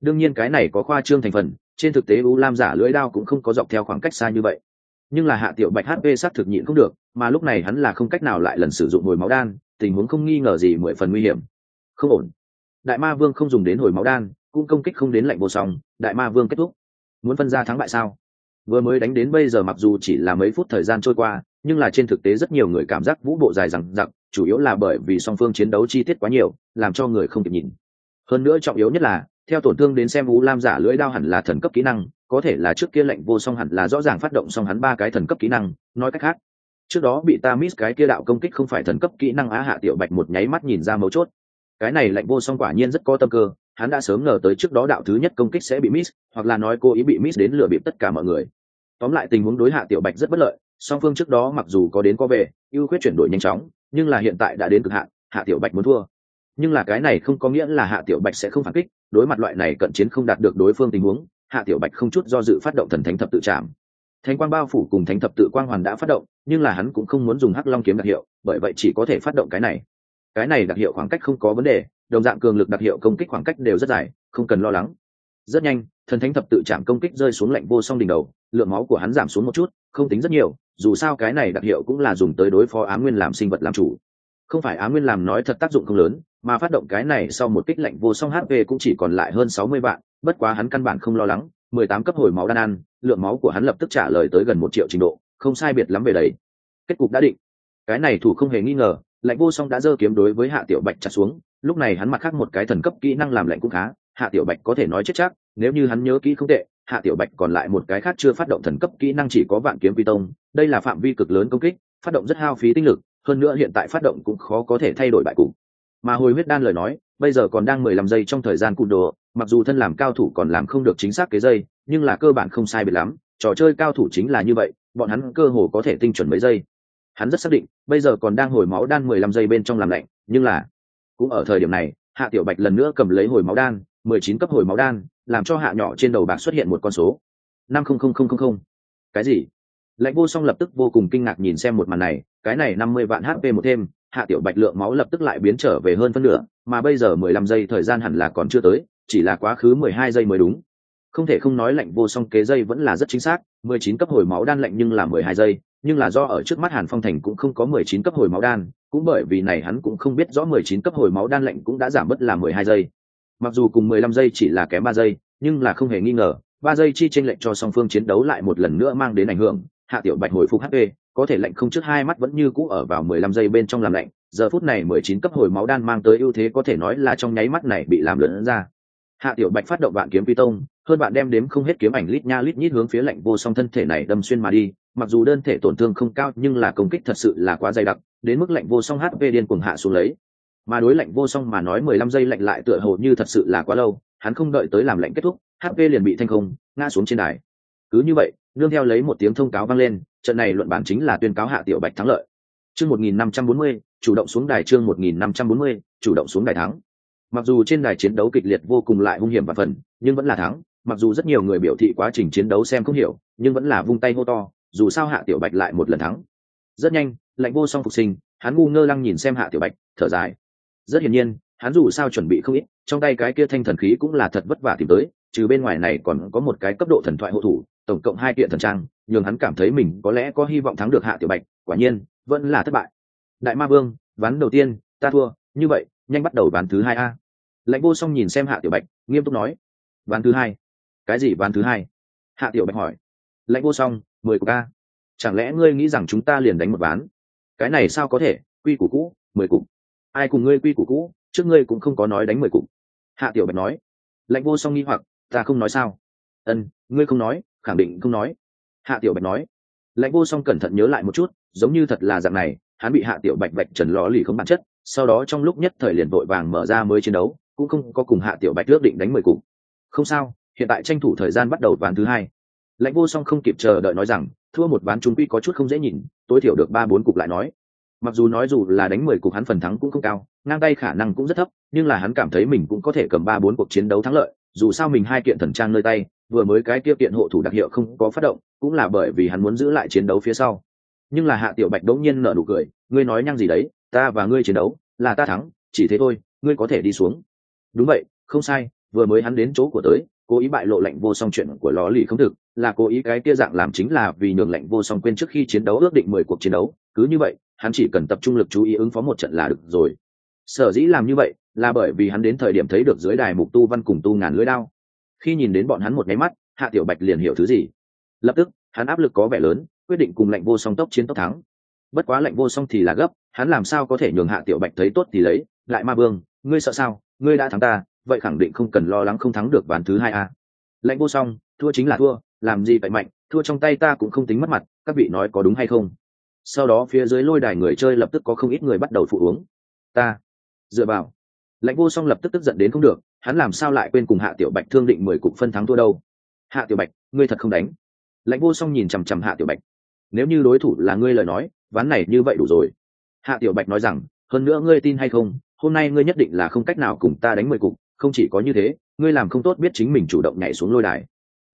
Đương nhiên cái này có khoa trương thành phần, trên thực tế u lam giả lưỡi đao cũng không có dọc theo khoảng cách xa như vậy. Nhưng là hạ tiểu bạch hp sát thực nhịn không được, mà lúc này hắn là không cách nào lại lần sử dụng hồi máu đan, tình huống không nghi ngờ gì mười phần nguy hiểm. Không ổn. Đại ma vương không dùng đến hồi máu đan cũng công kích không đến lạnh vô song, đại ma vương kết thúc. Muốn phân ra thắng bại sao? Vừa mới đánh đến bây giờ mặc dù chỉ là mấy phút thời gian trôi qua, nhưng là trên thực tế rất nhiều người cảm giác vũ bộ dài rằng rằng chủ yếu là bởi vì song phương chiến đấu chi tiết quá nhiều, làm cho người không kịp nhìn. Hơn nữa trọng yếu nhất là, theo tổn thương đến xem vũ lam giả lưỡi đao hẳn là thần cấp kỹ năng, có thể là trước kia lệnh vô song hẳn là rõ ràng phát động song hắn ba cái thần cấp kỹ năng, nói cách khác, trước đó bị ta miss cái kia đạo công kích không phải thần cấp kỹ năng á hạ tiểu bạch một nháy mắt nhìn ra mấu chốt. Cái này lệnh vô song quả nhiên rất có tâm cơ hắn đã sớm ngờ tới trước đó đạo thứ nhất công kích sẽ bị miss, hoặc là nói cô ý bị miss đến lừa bịp tất cả mọi người. Tóm lại tình huống đối hạ tiểu bạch rất bất lợi, song phương trước đó mặc dù có đến có về, ưu khuyết chuyển đổi nhanh chóng, nhưng là hiện tại đã đến cực hạn, hạ tiểu bạch muốn thua. Nhưng là cái này không có nghĩa là hạ tiểu bạch sẽ không phản kích, đối mặt loại này cận chiến không đạt được đối phương tình huống, hạ tiểu bạch không chút do dự phát động thần thánh thập tự trảm thánh quang bao phủ cùng thánh thập tự quang hoàn đã phát động, nhưng là hắn cũng không muốn dùng hắc long kiếm đặc hiệu, bởi vậy chỉ có thể phát động cái này. Cái này đặc hiệu khoảng cách không có vấn đề đồng dạng cường lực đặc hiệu công kích khoảng cách đều rất dài, không cần lo lắng. Rất nhanh, thần thánh thập tự chạm công kích rơi xuống lạnh vô song đỉnh đầu, lượng máu của hắn giảm xuống một chút, không tính rất nhiều, dù sao cái này đặc hiệu cũng là dùng tới đối phó á nguyên làm sinh vật làm chủ. Không phải á nguyên làm nói thật tác dụng không lớn, mà phát động cái này sau một kích lạnh vô song hp cũng chỉ còn lại hơn sáu mươi vạn, bất quá hắn căn bản không lo lắng, mười tám cấp hồi máu đan ăn, lượng máu của hắn lập tức trả lời tới gần một triệu trình độ, không sai biệt lắm về đấy. Kết cục đã định. Cái này thủ không hề nghi ngờ, lạnh vô song đã giơ kiếm đối với hạ tiểu bạch chặt xuống lúc này hắn mặc khác một cái thần cấp kỹ năng làm lạnh cũng khá, hạ tiểu bạch có thể nói chết chắc, nếu như hắn nhớ kỹ không tệ, hạ tiểu bạch còn lại một cái khác chưa phát động thần cấp kỹ năng chỉ có vạn kiếm vi tông, đây là phạm vi cực lớn công kích, phát động rất hao phí tinh lực, hơn nữa hiện tại phát động cũng khó có thể thay đổi bại cục. Mà hồi huyết đan lời nói, bây giờ còn đang mười lăm giây trong thời gian cụt đồ, mặc dù thân làm cao thủ còn làm không được chính xác cái giây, nhưng là cơ bản không sai biệt lắm, trò chơi cao thủ chính là như vậy, bọn hắn cơ hồ có thể tinh chuẩn mấy giây. Hắn rất xác định, bây giờ còn đang hồi máu đan mười lăm giây bên trong làm lạnh, nhưng là cũng ở thời điểm này, hạ tiểu bạch lần nữa cầm lấy hồi máu đan, mười chín cấp hồi máu đan, làm cho hạ nhỏ trên đầu bạc xuất hiện một con số. Năm không không không không không. Cái gì? Lãnh vô song lập tức vô cùng kinh ngạc nhìn xem một màn này, cái này năm mươi vạn hp một thêm, hạ tiểu bạch lượng máu lập tức lại biến trở về hơn phân nửa, mà bây giờ mười lăm giây thời gian hẳn là còn chưa tới, chỉ là quá khứ mười hai giây mới đúng. Không thể không nói lạnh vô song kế dây vẫn là rất chính xác, mười chín cấp hồi máu đan lạnh nhưng là mười hai giây, nhưng là do ở trước mắt hàn phong thành cũng không có mười chín cấp hồi máu đan cũng bởi vì này hắn cũng không biết rõ mười chín cấp hồi máu đan lệnh cũng đã giảm bớt là mười hai giây. Mặc dù cùng mười lăm giây chỉ là kém ba giây, nhưng là không hề nghi ngờ, ba giây chi chênh lệnh cho song phương chiến đấu lại một lần nữa mang đến ảnh hưởng. Hạ tiểu bạch hồi phục hp có thể lệnh không trước hai mắt vẫn như cũ ở vào mười lăm giây bên trong làm lạnh. Giờ phút này mười chín cấp hồi máu đan mang tới ưu thế có thể nói là trong nháy mắt này bị làm lớn ra. Hạ tiểu bạch phát động vạn kiếm phi tông, hơn bạn đem đếm không hết kiếm ảnh lít nha lít nhít hướng phía lạnh vô song thân thể này đâm xuyên mà đi mặc dù đơn thể tổn thương không cao, nhưng là công kích thật sự là quá dày đặc, đến mức lạnh vô song hp điên cuồng hạ xuống lấy. Mà đối lạnh vô song mà nói mười lăm giây lạnh lại tựa hồ như thật sự là quá lâu, hắn không đợi tới làm lạnh kết thúc hp liền bị thanh không, ngã xuống trên đài. Cứ như vậy, nương theo lấy một tiếng thông cáo vang lên, trận này luận bản chính là tuyên cáo hạ tiểu bạch thắng lợi. Chương một nghìn năm trăm bốn mươi, chủ động xuống đài chương một nghìn năm trăm bốn mươi, chủ động xuống đài thắng. Mặc dù trên đài chiến đấu kịch liệt vô cùng lại hung hiểm và phần, nhưng vẫn là thắng. Mặc dù rất nhiều người biểu thị quá trình chiến đấu xem không hiểu, nhưng vẫn là vung tay hô to dù sao hạ tiểu bạch lại một lần thắng. Rất nhanh, lạnh vô song phục sinh, hắn ngu ngơ lăng nhìn xem hạ tiểu bạch, thở dài. Rất hiển nhiên, hắn dù sao chuẩn bị không ít, trong tay cái kia thanh thần khí cũng là thật vất vả tìm tới, trừ bên ngoài này còn có một cái cấp độ thần thoại hộ thủ, tổng cộng hai kiện thần trang, nhường hắn cảm thấy mình có lẽ có hy vọng thắng được hạ tiểu bạch, quả nhiên, vẫn là thất bại. Đại ma vương, ván đầu tiên, ta thua, như vậy, nhanh bắt đầu ván thứ hai a. Lãnh vô song nhìn xem hạ tiểu bạch, nghiêm túc nói. Ván thứ hai? Cái gì ván thứ hai? Hạ tiểu bạch hỏi. Lãnh vô song mười cục a chẳng lẽ ngươi nghĩ rằng chúng ta liền đánh một ván? Cái này sao có thể? Quy củ cũ, mười cục. Ai cùng ngươi quy củ cũ, trước ngươi cũng không có nói đánh mười cục. Hạ tiểu bạch nói. Lãnh vô song nghi hoặc, ta không nói sao? Ân, ngươi không nói, khẳng định không nói. Hạ tiểu bạch nói. Lãnh vô song cẩn thận nhớ lại một chút, giống như thật là dạng này, hắn bị hạ tiểu bạch bạch trần ló lì không bản chất, sau đó trong lúc nhất thời liền vội vàng mở ra mới chiến đấu, cũng không có cùng hạ tiểu bạch ước định đánh mười cục. Không sao, hiện tại tranh thủ thời gian bắt đầu ván thứ hai lãnh vô song không kịp chờ đợi nói rằng, thua một ván chúng quy có chút không dễ nhìn, tối thiểu được ba bốn cục lại nói. Mặc dù nói dù là đánh mười cục hắn phần thắng cũng không cao, ngang tay khả năng cũng rất thấp, nhưng là hắn cảm thấy mình cũng có thể cầm ba bốn cuộc chiến đấu thắng lợi, dù sao mình hai kiện thần trang nơi tay, vừa mới cái kia kiện hộ thủ đặc hiệu không có phát động, cũng là bởi vì hắn muốn giữ lại chiến đấu phía sau. Nhưng là hạ tiểu bạch đỗng nhiên nở nụ cười, ngươi nói nhăng gì đấy, ta và ngươi chiến đấu, là ta thắng, chỉ thế thôi, ngươi có thể đi xuống. Đúng vậy, không sai, vừa mới hắn đến chỗ của tới cố ý bại lộ lệnh vô song chuyện của ló lì không thực, là cố ý cái kia dạng làm chính là vì nhường lệnh vô song quên trước khi chiến đấu ước định mười cuộc chiến đấu, cứ như vậy, hắn chỉ cần tập trung lực chú ý ứng phó một trận là được rồi. Sở dĩ làm như vậy, là bởi vì hắn đến thời điểm thấy được dưới đài mục tu văn cùng tu ngàn lưỡi đao. Khi nhìn đến bọn hắn một nháy mắt, hạ tiểu bạch liền hiểu thứ gì. Lập tức, hắn áp lực có vẻ lớn, quyết định cùng lệnh vô song tốc chiến tốc thắng. Bất quá lệnh vô song thì là gấp, hắn làm sao có thể nhường hạ tiểu bạch thấy tốt thì lấy. Lại ma vương, ngươi sợ sao? Ngươi đã thắng ta vậy khẳng định không cần lo lắng không thắng được ván thứ hai a. Lãnh vô song, thua chính là thua, làm gì vậy mạnh, thua trong tay ta cũng không tính mất mặt, các vị nói có đúng hay không? Sau đó phía dưới lôi đài người chơi lập tức có không ít người bắt đầu phụ uống. Ta, dựa vào. Lãnh vô song lập tức tức giận đến không được, hắn làm sao lại quên cùng hạ tiểu bạch thương định mười cục phân thắng thua đâu? Hạ tiểu bạch, ngươi thật không đánh. Lãnh vô song nhìn chằm chằm hạ tiểu bạch. Nếu như đối thủ là ngươi lời nói, ván này như vậy đủ rồi. Hạ tiểu bạch nói rằng, hơn nữa ngươi tin hay không, hôm nay ngươi nhất định là không cách nào cùng ta đánh mười cục không chỉ có như thế, ngươi làm không tốt biết chính mình chủ động nhảy xuống lôi đài.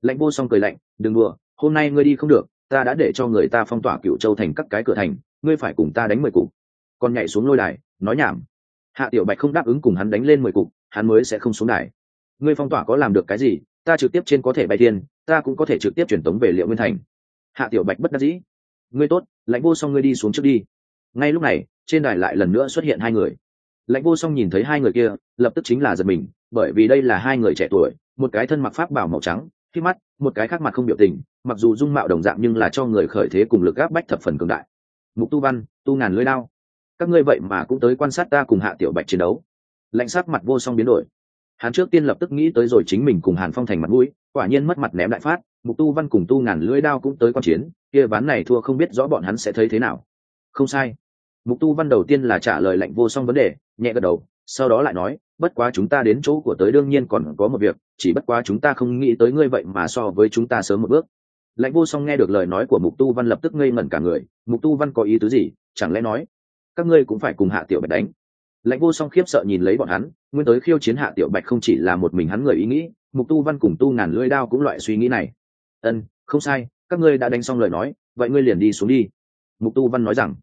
Lạnh vô song cười lạnh, đừng đùa, hôm nay ngươi đi không được, ta đã để cho người ta phong tỏa cựu châu thành các cái cửa thành, ngươi phải cùng ta đánh mười cục. Còn nhảy xuống lôi đài, nói nhảm. Hạ tiểu bạch không đáp ứng cùng hắn đánh lên mười cục, hắn mới sẽ không xuống đài. Ngươi phong tỏa có làm được cái gì? Ta trực tiếp trên có thể bay thiên, ta cũng có thể trực tiếp truyền tống về liệu nguyên thành. Hạ tiểu bạch bất đắc dĩ. Ngươi tốt lãnh vô song ngươi đi xuống trước đi. Ngay lúc này, trên đài lại lần nữa xuất hiện hai người. Lãnh vô song nhìn thấy hai người kia lập tức chính là giật mình, bởi vì đây là hai người trẻ tuổi, một cái thân mặc pháp bảo màu trắng, khi mắt, một cái khác mặt không biểu tình, mặc dù dung mạo đồng dạng nhưng là cho người khởi thế cùng lực gáp bách thập phần cường đại. Mục tu văn, tu ngàn lưới đao. Các ngươi vậy mà cũng tới quan sát ta cùng hạ tiểu bạch chiến đấu. Lạnh sát mặt vô song biến đổi. Hắn trước tiên lập tức nghĩ tới rồi chính mình cùng hàn phong thành mặt mũi, quả nhiên mất mặt ném đại phát, mục tu văn cùng tu ngàn lưỡi đao cũng tới quan chiến, kia ván này thua không biết rõ bọn hắn sẽ thấy thế nào. Không sai. Mục tu văn đầu tiên là trả lời lệnh vô song vấn đề, nhẹ gật đầu sau đó lại nói, bất quá chúng ta đến chỗ của tới đương nhiên còn có một việc, chỉ bất quá chúng ta không nghĩ tới ngươi vậy mà so với chúng ta sớm một bước. Lãnh vô song nghe được lời nói của mục tu văn lập tức ngây ngẩn cả người, mục tu văn có ý tứ gì? Chẳng lẽ nói các ngươi cũng phải cùng hạ tiểu bạch đánh? Lãnh vô song khiếp sợ nhìn lấy bọn hắn, nguyên tới khiêu chiến hạ tiểu bạch không chỉ là một mình hắn người ý nghĩ, mục tu văn cùng tu ngàn lưỡi đao cũng loại suy nghĩ này. Ân, không sai, các ngươi đã đánh xong lời nói, vậy ngươi liền đi xuống đi. Mục tu văn nói rằng.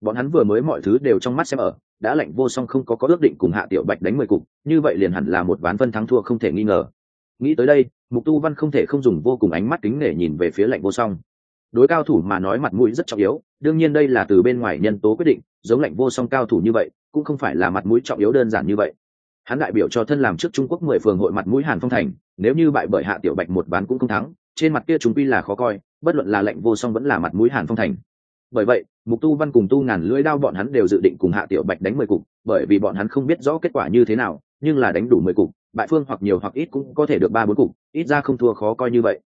Bọn hắn vừa mới mọi thứ đều trong mắt xem ở đã lệnh vô song không có có ước định cùng hạ tiểu bạch đánh mười cục, như vậy liền hẳn là một ván phân thắng thua không thể nghi ngờ. Nghĩ tới đây, mục tu văn không thể không dùng vô cùng ánh mắt kính nể nhìn về phía lệnh vô song. Đối cao thủ mà nói mặt mũi rất trọng yếu, đương nhiên đây là từ bên ngoài nhân tố quyết định, giống lệnh vô song cao thủ như vậy, cũng không phải là mặt mũi trọng yếu đơn giản như vậy. Hắn đại biểu cho thân làm trước trung quốc mười phường hội mặt mũi hàn phong thành, nếu như bại bởi hạ tiểu bạch một ván cũng không thắng, trên mặt kia chúng quy là khó coi, bất luận là lệnh vô song vẫn là mặt mũi hàn phong thành bởi vậy, mục tu văn cùng tu ngàn lưỡi đao bọn hắn đều dự định cùng hạ tiểu bạch đánh mười cục, bởi vì bọn hắn không biết rõ kết quả như thế nào, nhưng là đánh đủ mười cục, bại phương hoặc nhiều hoặc ít cũng có thể được ba bốn cục, ít ra không thua khó coi như vậy.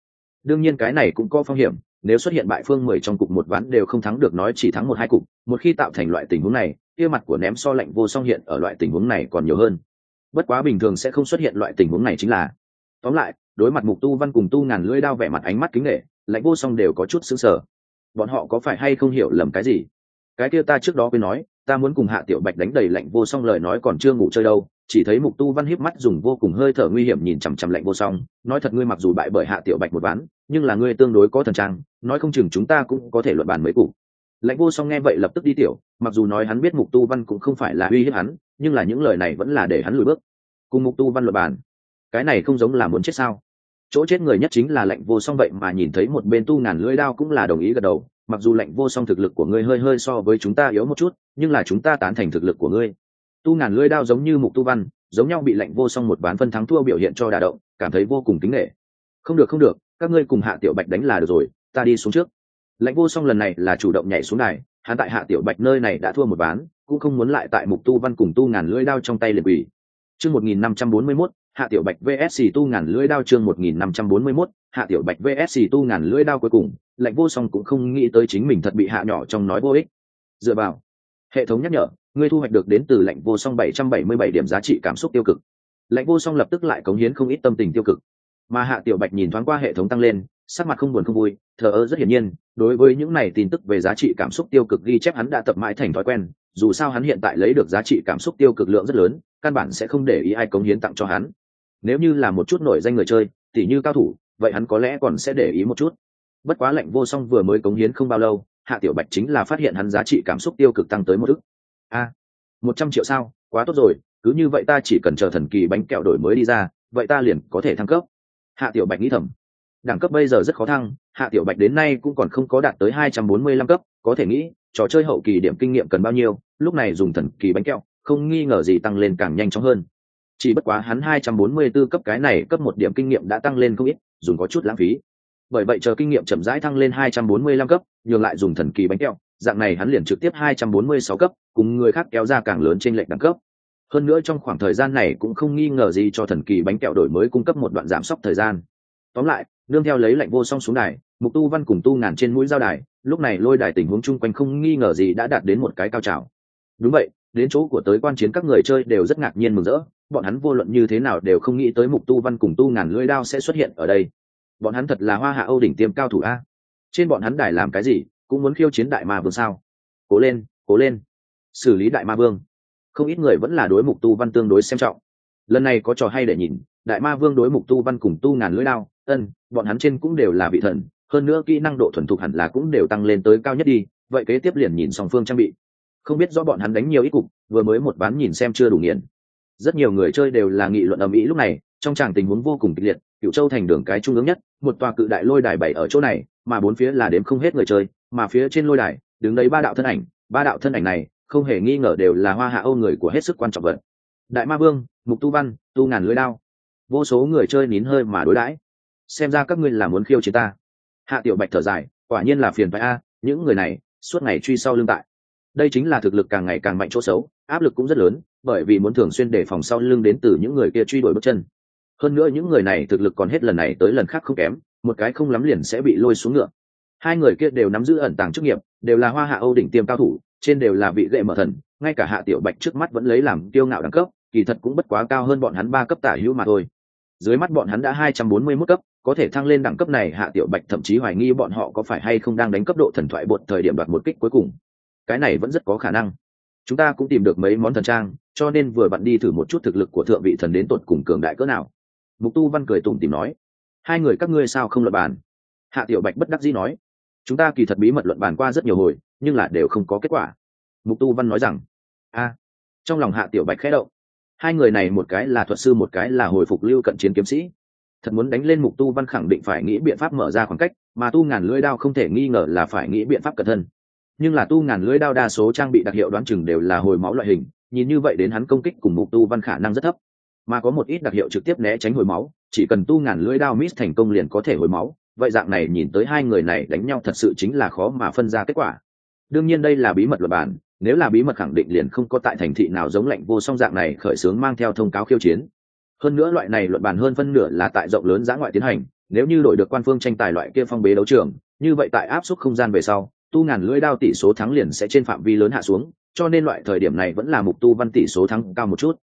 Đương nhiên cái này cũng có phong hiểm, nếu xuất hiện bại phương mười trong cục một ván đều không thắng được nói chỉ thắng một hai cục, một khi tạo thành loại tình huống này, kia mặt của ném so lạnh vô song hiện ở loại tình huống này còn nhiều hơn. Bất quá bình thường sẽ không xuất hiện loại tình huống này chính là. Tóm lại, đối mặt mục tu văn cùng tu ngàn lưỡi đao vẻ mặt ánh mắt kính nghệ lạnh vô song đều có chút xứng sở bọn họ có phải hay không hiểu lầm cái gì? Cái kia ta trước đó quên nói, ta muốn cùng hạ tiểu bạch đánh đầy lạnh vô song lời nói còn chưa ngủ chơi đâu, chỉ thấy mục tu văn hiếp mắt dùng vô cùng hơi thở nguy hiểm nhìn chằm chằm lạnh vô song, nói thật ngươi mặc dù bại bởi hạ tiểu bạch một ván, nhưng là ngươi tương đối có thần trang, nói không chừng chúng ta cũng có thể luận bàn mấy cụ lạnh vô song nghe vậy lập tức đi tiểu, mặc dù nói hắn biết mục tu văn cũng không phải là uy hiếp hắn, nhưng là những lời này vẫn là để hắn lùi bước. Cùng mục tu văn luận bàn, cái này không giống là muốn chết sao? Chỗ chết người nhất chính là lệnh vô song vậy mà nhìn thấy một bên tu ngàn lưỡi đao cũng là đồng ý gật đầu, mặc dù lệnh vô song thực lực của ngươi hơi hơi so với chúng ta yếu một chút, nhưng là chúng ta tán thành thực lực của ngươi. Tu ngàn lưỡi đao giống như mục tu văn, giống nhau bị lệnh vô song một ván phân thắng thua biểu hiện cho đà động, cảm thấy vô cùng kính nghệ không được không được, các ngươi cùng hạ tiểu bạch đánh là được rồi, ta đi xuống trước. Lệnh vô song lần này là chủ động nhảy xuống này hắn tại hạ tiểu bạch nơi này đã thua một ván, cũng không muốn lại tại mục tu văn cùng tu ngàn lưỡi đao trong tay liền quỷ chương một nghìn năm trăm bốn mươi mốt hạ tiểu bạch vsc tu ngàn lưỡi đao chương một nghìn năm trăm bốn mươi mốt, hạ tiểu bạch vsc tu ngàn lưỡi đao cuối cùng, lạnh vô song cũng không nghĩ tới chính mình thật bị hạ nhỏ trong nói vô ích. Dựa vào, hệ thống nhắc nhở, ngươi thu hoạch được đến từ lạnh vô song bảy trăm bảy mươi bảy điểm giá trị cảm xúc tiêu cực. Lạnh vô song lập tức lại cống hiến không ít tâm tình tiêu cực. Mà hạ tiểu bạch nhìn thoáng qua hệ thống tăng lên, sắc mặt không buồn không vui, thờ ơ rất hiển nhiên, đối với những này tin tức về giá trị cảm xúc tiêu cực ghi chép hắn đã tập mãi thành thói quen, dù sao hắn hiện tại lấy được giá trị cảm xúc tiêu cực lượng rất lớn, căn bản sẽ không để ý ai cống hiến tặng cho hắn nếu như là một chút nổi danh người chơi, tỉ như cao thủ, vậy hắn có lẽ còn sẽ để ý một chút. Bất quá lệnh vô song vừa mới cống hiến không bao lâu, hạ tiểu bạch chính là phát hiện hắn giá trị cảm xúc tiêu cực tăng tới một ức. A, một trăm triệu sao, quá tốt rồi, cứ như vậy ta chỉ cần chờ thần kỳ bánh kẹo đổi mới đi ra, vậy ta liền có thể thăng cấp. Hạ tiểu bạch nghĩ thầm. Đẳng cấp bây giờ rất khó thăng, hạ tiểu bạch đến nay cũng còn không có đạt tới hai trăm bốn mươi lăm cấp, có thể nghĩ, trò chơi hậu kỳ điểm kinh nghiệm cần bao nhiêu, lúc này dùng thần kỳ bánh kẹo, không nghi ngờ gì tăng lên càng nhanh chóng hơn chỉ bất quá hắn hai trăm bốn mươi 244 cấp cái này cấp một điểm kinh nghiệm đã tăng lên không ít, dùng có chút lãng phí. Bởi vậy chờ kinh nghiệm chậm rãi thăng lên hai trăm bốn mươi lăm cấp, nhường lại dùng thần kỳ bánh kẹo, dạng này hắn liền trực tiếp hai trăm bốn mươi sáu cấp, cùng người khác kéo ra càng lớn trên lệnh đẳng cấp. Hơn nữa trong khoảng thời gian này cũng không nghi ngờ gì cho thần kỳ bánh kẹo đổi mới cung cấp một đoạn giảm sốc thời gian. Tóm lại, nương theo lấy lệnh vô song xuống đài, mục tu văn cùng tu ngàn trên mũi giao đài, lúc này lôi đài tình huống chung quanh không nghi ngờ gì đã đạt đến một cái cao trào. Đúng vậy, đến chỗ của tới quan chiến các người chơi đều rất ngạc nhiên mừng rỡ bọn hắn vô luận như thế nào đều không nghĩ tới mục tu văn cùng tu ngàn lưỡi đao sẽ xuất hiện ở đây. Bọn hắn thật là hoa hạ âu đỉnh tiêm cao thủ a. Trên bọn hắn đài làm cái gì, cũng muốn khiêu chiến đại ma vương sao? Cố lên cố lên. Xử lý đại ma vương. Không ít người vẫn là đối mục tu văn tương đối xem trọng. Lần này có trò hay để nhìn, đại ma vương đối mục tu văn cùng tu ngàn lưỡi đao, ân, bọn hắn trên cũng đều là vị thần, hơn nữa kỹ năng độ thuần thục hẳn là cũng đều tăng lên tới cao nhất đi, vậy kế tiếp liền nhìn song phương trang bị. Không biết rõ bọn hắn đánh nhiều ít cục, vừa mới một ván nhìn xem chưa đủ nghiền rất nhiều người chơi đều là nghị luận ầm ĩ lúc này, trong tràng tình huống vô cùng kịch liệt cựu châu thành đường cái trung ương nhất, một tòa cự đại lôi đài bảy ở chỗ này, mà bốn phía là đếm không hết người chơi, mà phía trên lôi đài, đứng đấy ba đạo thân ảnh, ba đạo thân ảnh này, không hề nghi ngờ đều là hoa hạ âu người của hết sức quan trọng vật. Đại ma vương, mục tu văn, tu ngàn lưới đao. Vô số người chơi nín hơi mà đối đãi. Xem ra các ngươi là muốn khiêu chiến ta. Hạ tiểu bạch thở dài, quả nhiên là phiền phải a, những người này, suốt ngày truy sau lương tại. Đây chính là thực lực càng ngày càng mạnh chỗ xấu, áp lực cũng rất lớn bởi vì muốn thường xuyên đề phòng sau lưng đến từ những người kia truy đuổi bước chân. Hơn nữa những người này thực lực còn hết lần này tới lần khác không kém, một cái không lắm liền sẽ bị lôi xuống ngựa. Hai người kia đều nắm giữ ẩn tàng chức nghiệp, đều là hoa hạ âu đỉnh tiêm cao thủ, trên đều là vị gệ mở thần, ngay cả hạ tiểu bạch trước mắt vẫn lấy làm kiêu ngạo đẳng cấp, kỳ thật cũng bất quá cao hơn bọn hắn ba cấp tả hữu mà thôi. Dưới mắt bọn hắn đã hai trăm bốn mươi 241 cấp, có thể thăng lên đẳng cấp này, hạ tiểu bạch thậm chí hoài nghi bọn họ có phải hay không đang đánh cấp độ thần thoại bột thời điểm đoạt một kích cuối cùng. Cái này vẫn rất có khả năng chúng ta cũng tìm được mấy món thần trang, cho nên vừa bạn đi thử một chút thực lực của thượng vị thần đến tột cùng cường đại cỡ nào. Mục tu văn cười tủm tìm nói. Hai người các ngươi sao không luận bàn? Hạ tiểu bạch bất đắc dĩ nói. Chúng ta kỳ thật bí mật luận bàn qua rất nhiều hồi, nhưng là đều không có kết quả. Mục tu văn nói rằng. A. Trong lòng hạ tiểu bạch khẽ động. Hai người này một cái là thuật sư, một cái là hồi phục lưu cận chiến kiếm sĩ. Thật muốn đánh lên mục tu văn khẳng định phải nghĩ biện pháp mở ra khoảng cách, mà tu ngàn lưỡi đao không thể nghi ngờ là phải nghĩ biện pháp cẩn thân nhưng là tu ngàn lưỡi đao đa số trang bị đặc hiệu đoán chừng đều là hồi máu loại hình, nhìn như vậy đến hắn công kích cùng mục tu văn khả năng rất thấp. Mà có một ít đặc hiệu trực tiếp né tránh hồi máu, chỉ cần tu ngàn lưỡi đao miss thành công liền có thể hồi máu, vậy dạng này nhìn tới hai người này đánh nhau thật sự chính là khó mà phân ra kết quả. Đương nhiên đây là bí mật luật bản, nếu là bí mật khẳng định liền không có tại thành thị nào giống lệnh vô song dạng này khởi xướng mang theo thông cáo khiêu chiến. Hơn nữa loại này luận bàn hơn phân nửa là tại rộng lớn giã ngoại tiến hành, nếu như đội được quan phương tranh tài loại kia phong bế đấu trường, như vậy tại áp suất không gian về sau tu ngàn lưỡi đao tỷ số thắng liền sẽ trên phạm vi lớn hạ xuống, cho nên loại thời điểm này vẫn là mục tu văn tỷ số thắng cao một chút.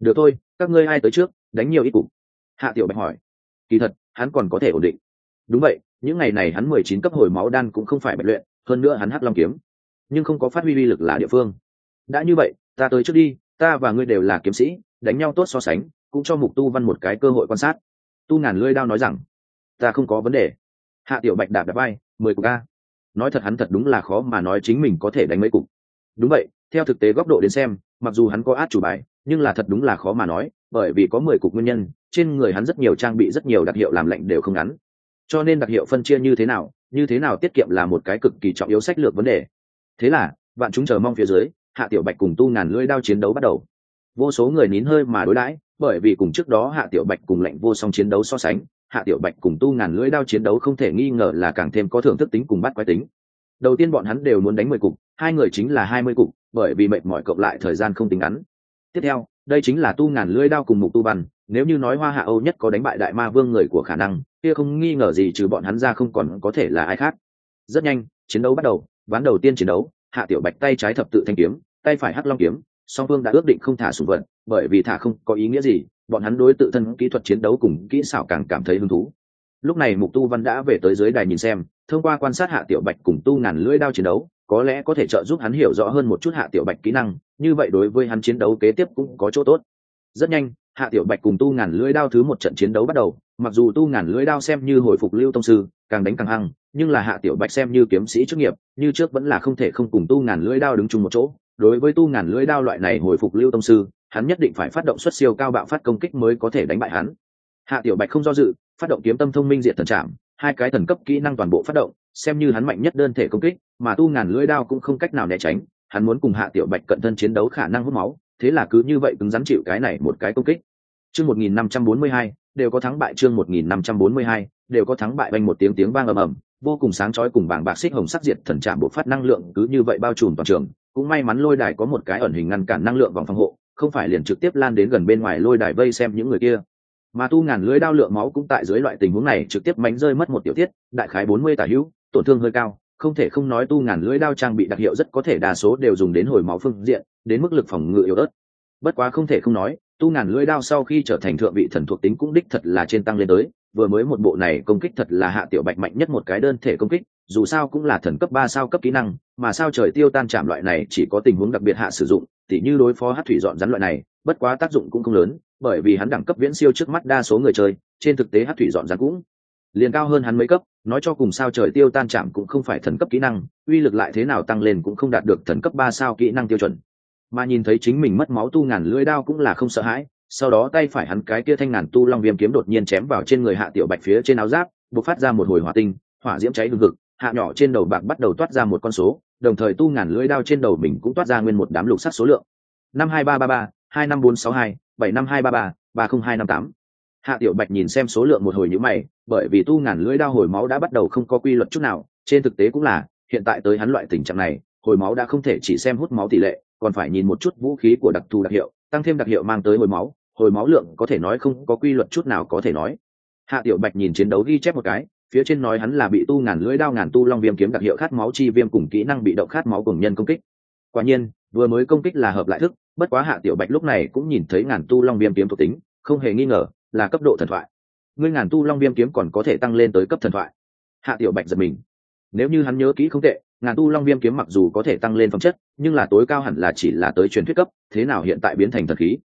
Được thôi, các ngươi ai tới trước, đánh nhiều ít cục. Hạ tiểu bạch hỏi. Kỳ thật, hắn còn có thể ổn định. Đúng vậy, những ngày này hắn mười chín cấp hồi máu đan cũng không phải bạch luyện, hơn nữa hắn hắc long kiếm. Nhưng không có phát huy uy lực là địa phương. Đã như vậy, ta tới trước đi, ta và ngươi đều là kiếm sĩ, đánh nhau tốt so sánh, cũng cho mục tu văn một cái cơ hội quan sát. Tu ngàn lưỡi đao nói rằng, ta không có vấn đề. Hạ tiểu bạch đạp đạp bay mười cục a nói thật hắn thật đúng là khó mà nói chính mình có thể đánh mấy cục. Đúng vậy, theo thực tế góc độ đến xem, mặc dù hắn có át chủ bài, nhưng là thật đúng là khó mà nói, bởi vì có mười cục nguyên nhân, trên người hắn rất nhiều trang bị, rất nhiều đặc hiệu làm lệnh đều không ngắn. Cho nên đặc hiệu phân chia như thế nào, như thế nào tiết kiệm là một cái cực kỳ trọng yếu sách lược vấn đề. Thế là bạn chúng chờ mong phía dưới, hạ tiểu bạch cùng tu ngàn lưỡi đao chiến đấu bắt đầu. Vô số người nín hơi mà đối đãi, bởi vì cùng trước đó hạ tiểu bạch cùng lệnh vô song chiến đấu so sánh hạ tiểu bạch cùng tu ngàn lưỡi đao chiến đấu không thể nghi ngờ là càng thêm có thưởng thức tính cùng bắt quái tính. Đầu tiên bọn hắn đều muốn đánh mười cục, hai người chính là hai mươi cục, bởi vì mệt mỏi cộng lại thời gian không tính ngắn. Tiếp theo, đây chính là tu ngàn lưỡi đao cùng mục tu văn, nếu như nói hoa hạ âu nhất có đánh bại đại ma vương người của khả năng, kia không nghi ngờ gì trừ bọn hắn ra không còn có thể là ai khác. Rất nhanh, chiến đấu bắt đầu, ván đầu tiên chiến đấu, hạ tiểu bạch tay trái thập tự thanh kiếm, tay phải hắc long kiếm, song phương đã ước định không thả sùng vận bởi vì thả không có ý nghĩa gì bọn hắn đối tự thân kỹ thuật chiến đấu cùng kỹ xảo càng cảm thấy hứng thú. Lúc này mục tu văn đã về tới dưới đài nhìn xem, thông qua quan sát hạ tiểu bạch cùng tu ngàn lưỡi đao chiến đấu, có lẽ có thể trợ giúp hắn hiểu rõ hơn một chút hạ tiểu bạch kỹ năng, như vậy đối với hắn chiến đấu kế tiếp cũng có chỗ tốt. Rất nhanh, hạ tiểu bạch cùng tu ngàn lưỡi đao thứ một trận chiến đấu bắt đầu, mặc dù tu ngàn lưỡi đao xem như hồi phục lưu tông sư, càng đánh càng hăng, nhưng là hạ tiểu bạch xem như kiếm sĩ chức nghiệp, như trước vẫn là không thể không cùng tu ngàn lưỡi đao đứng chung một chỗ. Đối với tu ngàn lưỡi đao loại này hồi phục lưu tông sư hắn nhất định phải phát động xuất siêu cao bạo phát công kích mới có thể đánh bại hắn. Hạ tiểu bạch không do dự, phát động kiếm tâm thông minh diện thần trạm hai cái thần cấp kỹ năng toàn bộ phát động, xem như hắn mạnh nhất đơn thể công kích, mà tu ngàn lưỡi đao cũng không cách nào né tránh, hắn muốn cùng hạ tiểu bạch cận thân chiến đấu khả năng hút máu, thế là cứ như vậy cứng rắn chịu cái này một cái công kích. Chương một nghìn năm trăm bốn mươi hai, đều có thắng bại chương một nghìn năm trăm bốn mươi hai, đều có thắng bại banh một tiếng tiếng vang ầm ầm, vô cùng sáng chói cùng bảng bạc xích hồng sắc diệt thần trạm bộ phát năng lượng cứ như vậy bao trùm toàn trường, cũng may mắn lôi đài có một cái ẩn hình ngăn cản năng lượng vòng phòng hộ không phải liền trực tiếp lan đến gần bên ngoài lôi đài vây xem những người kia. Mà tu ngàn lưới đao lượng máu cũng tại dưới loại tình huống này trực tiếp mánh rơi mất một tiểu tiết, đại khái bốn mươi tả hữu, tổn thương hơi cao. Không thể không nói tu ngàn lưới đao trang bị đặc hiệu rất có thể đa số đều dùng đến hồi máu phương diện, đến mức lực phòng ngự yếu ớt. Bất quá không thể không nói, tu ngàn lưới đao sau khi trở thành thượng vị thần thuộc tính cũng đích thật là trên tăng lên tới, vừa mới một bộ này công kích thật là hạ tiểu bạch mạnh nhất một cái đơn thể công kích, dù sao cũng là thần cấp ba sao cấp kỹ năng, mà sao trời tiêu tan chạm loại này chỉ có tình huống đặc biệt hạ sử dụng tỉ như đối phó hát thủy dọn rắn loại này, bất quá tác dụng cũng không lớn, bởi vì hắn đẳng cấp viễn siêu trước mắt đa số người chơi, trên thực tế hát thủy dọn rắn cũng liền cao hơn hắn mấy cấp, nói cho cùng sao trời tiêu tan chạm cũng không phải thần cấp kỹ năng, uy lực lại thế nào tăng lên cũng không đạt được thần cấp ba sao kỹ năng tiêu chuẩn. Mà nhìn thấy chính mình mất máu tu ngàn lưỡi đao cũng là không sợ hãi, sau đó tay phải hắn cái kia thanh ngàn tu long viêm kiếm đột nhiên chém vào trên người hạ tiểu bạch phía trên áo giáp, bộc phát ra một hồi hỏa tinh, hỏa diễm cháy hừng hực hạ nhỏ trên đầu bạc bắt đầu toát ra một con số, đồng thời tu ngàn lưỡi đao trên đầu mình cũng toát ra nguyên một đám lục sắc số lượng. Năm hai ba ba ba, hai năm bốn sáu hai, bảy năm hai ba ba ba không hai năm tám. Hạ tiểu bạch nhìn xem số lượng một hồi nhữ mày, bởi vì tu ngàn lưỡi đao hồi máu đã bắt đầu không có quy luật chút nào, trên thực tế cũng là, hiện tại tới hắn loại tình trạng này, hồi máu đã không thể chỉ xem hút máu tỷ lệ, còn phải nhìn một chút vũ khí của đặc thù đặc hiệu, tăng thêm đặc hiệu mang tới hồi máu hồi máu lượng có thể nói không có quy luật chút nào có thể nói. Hạ tiểu bạch nhìn chiến đấu ghi chép một cái phía trên nói hắn là bị tu ngàn lưỡi đao ngàn tu long viêm kiếm đặc hiệu khát máu chi viêm cùng kỹ năng bị động khát máu cùng nhân công kích. Quả nhiên, vừa mới công kích là hợp lại thức, bất quá hạ tiểu bạch lúc này cũng nhìn thấy ngàn tu long viêm kiếm thuộc tính, không hề nghi ngờ là cấp độ thần thoại. Ngươi ngàn tu long viêm kiếm còn có thể tăng lên tới cấp thần thoại. Hạ tiểu bạch giật mình. Nếu như hắn nhớ kỹ không tệ, ngàn tu long viêm kiếm mặc dù có thể tăng lên phẩm chất, nhưng là tối cao hẳn là chỉ là tới truyền thuyết cấp, thế nào hiện tại biến thành thần khí?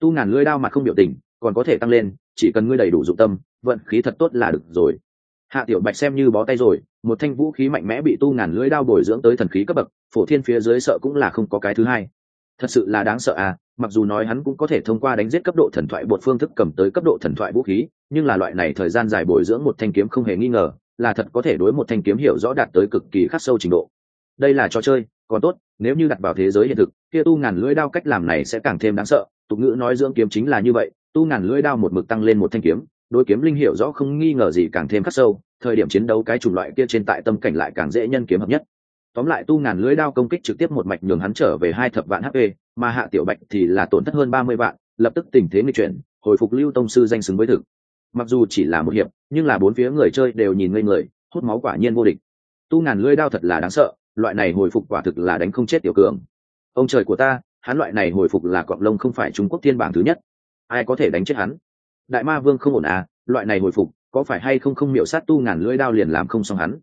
Tu ngàn lưỡi đao mà không biểu tình, còn có thể tăng lên, chỉ cần ngươi đầy đủ dụng tâm, vận khí thật tốt là được rồi hạ tiểu bạch xem như bó tay rồi, một thanh vũ khí mạnh mẽ bị tu ngàn lưỡi đao bồi dưỡng tới thần khí cấp bậc, phổ thiên phía dưới sợ cũng là không có cái thứ hai. Thật sự là đáng sợ à mặc dù nói hắn cũng có thể thông qua đánh giết cấp độ thần thoại bột phương thức cầm tới cấp độ thần thoại vũ khí, nhưng là loại này thời gian dài bồi dưỡng một thanh kiếm không hề nghi ngờ, là thật có thể đối một thanh kiếm hiểu rõ đạt tới cực kỳ khắc sâu trình độ. Đây là trò chơi, còn tốt, nếu như đặt vào thế giới hiện thực, kia tu ngàn lưỡi đao cách làm này sẽ càng thêm đáng sợ, tục ngữ nói dưỡng kiếm chính là như vậy, tu ngàn lưỡi đao một mực tăng lên một thanh kiếm đối kiếm linh hiểu rõ không nghi ngờ gì càng thêm khắc sâu, thời điểm chiến đấu cái chủng loại kia trên tại tâm cảnh lại càng dễ nhân kiếm hợp nhất. Tóm lại tu ngàn lưỡi đao công kích trực tiếp một mạch nhường hắn trở về hai thập vạn hp mà hạ tiểu bạch thì là tổn thất hơn ba mươi vạn, lập tức tình thế nghịch chuyển, hồi phục lưu tông sư danh xứng với thực. Mặc dù chỉ là một hiệp, nhưng là bốn phía người chơi đều nhìn ngây người, hút máu quả nhiên vô địch. Tu ngàn lưỡi đao thật là đáng sợ, loại này hồi phục quả thực là đánh không chết tiểu cường. Ông trời của ta, hắn loại này hồi phục là cọp lông không phải trung quốc thiên bảng thứ nhất. Ai có thể đánh chết hắn? Đại ma vương không ổn à loại này hồi phục, có phải hay không không miểu sát tu ngàn lưỡi đao liền làm không xong hắn?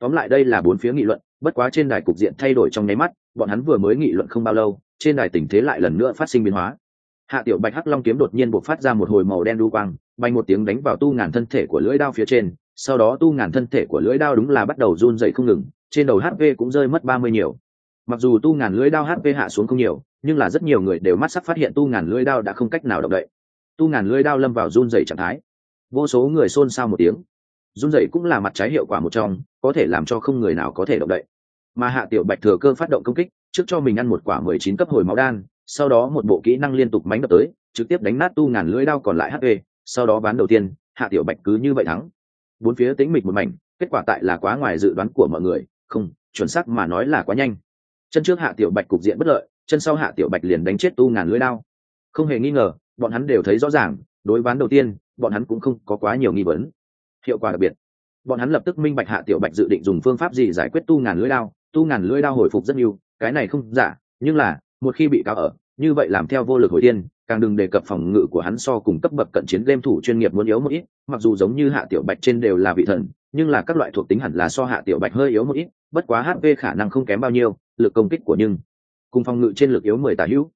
Tóm lại đây là bốn phía nghị luận, bất quá trên đài cục diện thay đổi trong nháy mắt, bọn hắn vừa mới nghị luận không bao lâu, trên đài tình thế lại lần nữa phát sinh biến hóa. Hạ tiểu bạch hắc long kiếm đột nhiên buộc phát ra một hồi màu đen đu quang, bay một tiếng đánh vào tu ngàn thân thể của lưỡi đao phía trên, sau đó tu ngàn thân thể của lưỡi đao đúng là bắt đầu run dậy không ngừng, trên đầu hp cũng rơi mất ba mươi nhiều. Mặc dù tu ngàn lưỡi đao hp hạ xuống không nhiều, nhưng là rất nhiều người đều mắt sắc phát hiện tu ngàn lưỡi đao đã không cách nào động đậy tu ngàn lưỡi đao lâm vào run rẩy trạng thái. Vô số người xôn xao một tiếng. Run rẩy cũng là mặt trái hiệu quả một trong, có thể làm cho không người nào có thể động đậy. Mà hạ tiểu bạch thừa cơ phát động công kích, trước cho mình ăn một quả mười chín cấp hồi máu đan, sau đó một bộ kỹ năng liên tục mánh đập tới, trực tiếp đánh nát tu ngàn lưỡi đao còn lại hp sau đó ván đầu tiên, hạ tiểu bạch cứ như vậy thắng. Bốn phía tính mịch một mảnh, kết quả tại là quá ngoài dự đoán của mọi người, không, chuẩn xác mà nói là quá nhanh. Chân trước hạ tiểu bạch cục diện bất lợi, chân sau hạ tiểu bạch liền đánh chết tu ngàn lưỡi đao. Không hề nghi ngờ bọn hắn đều thấy rõ ràng, đối ván đầu tiên, bọn hắn cũng không có quá nhiều nghi vấn. Hiệu quả đặc biệt. Bọn hắn lập tức minh bạch hạ tiểu bạch dự định dùng phương pháp gì giải quyết tu ngàn lưỡi đao, tu ngàn lưỡi đao hồi phục rất nhiều, cái này không giả, nhưng là, một khi bị cáo ở, như vậy làm theo vô lực hồi tiên, càng đừng đề cập phòng ngự của hắn so cùng cấp bậc cận chiến game thủ chuyên nghiệp muốn yếu một ít, mặc dù giống như hạ tiểu bạch trên đều là vị thần, nhưng là các loại thuộc tính hẳn là so hạ tiểu bạch hơi yếu một ít, bất quá hp khả năng không kém bao nhiêu, lực công kích của nhưng, cùng phòng ngự trên lực yếu mười tả hữu.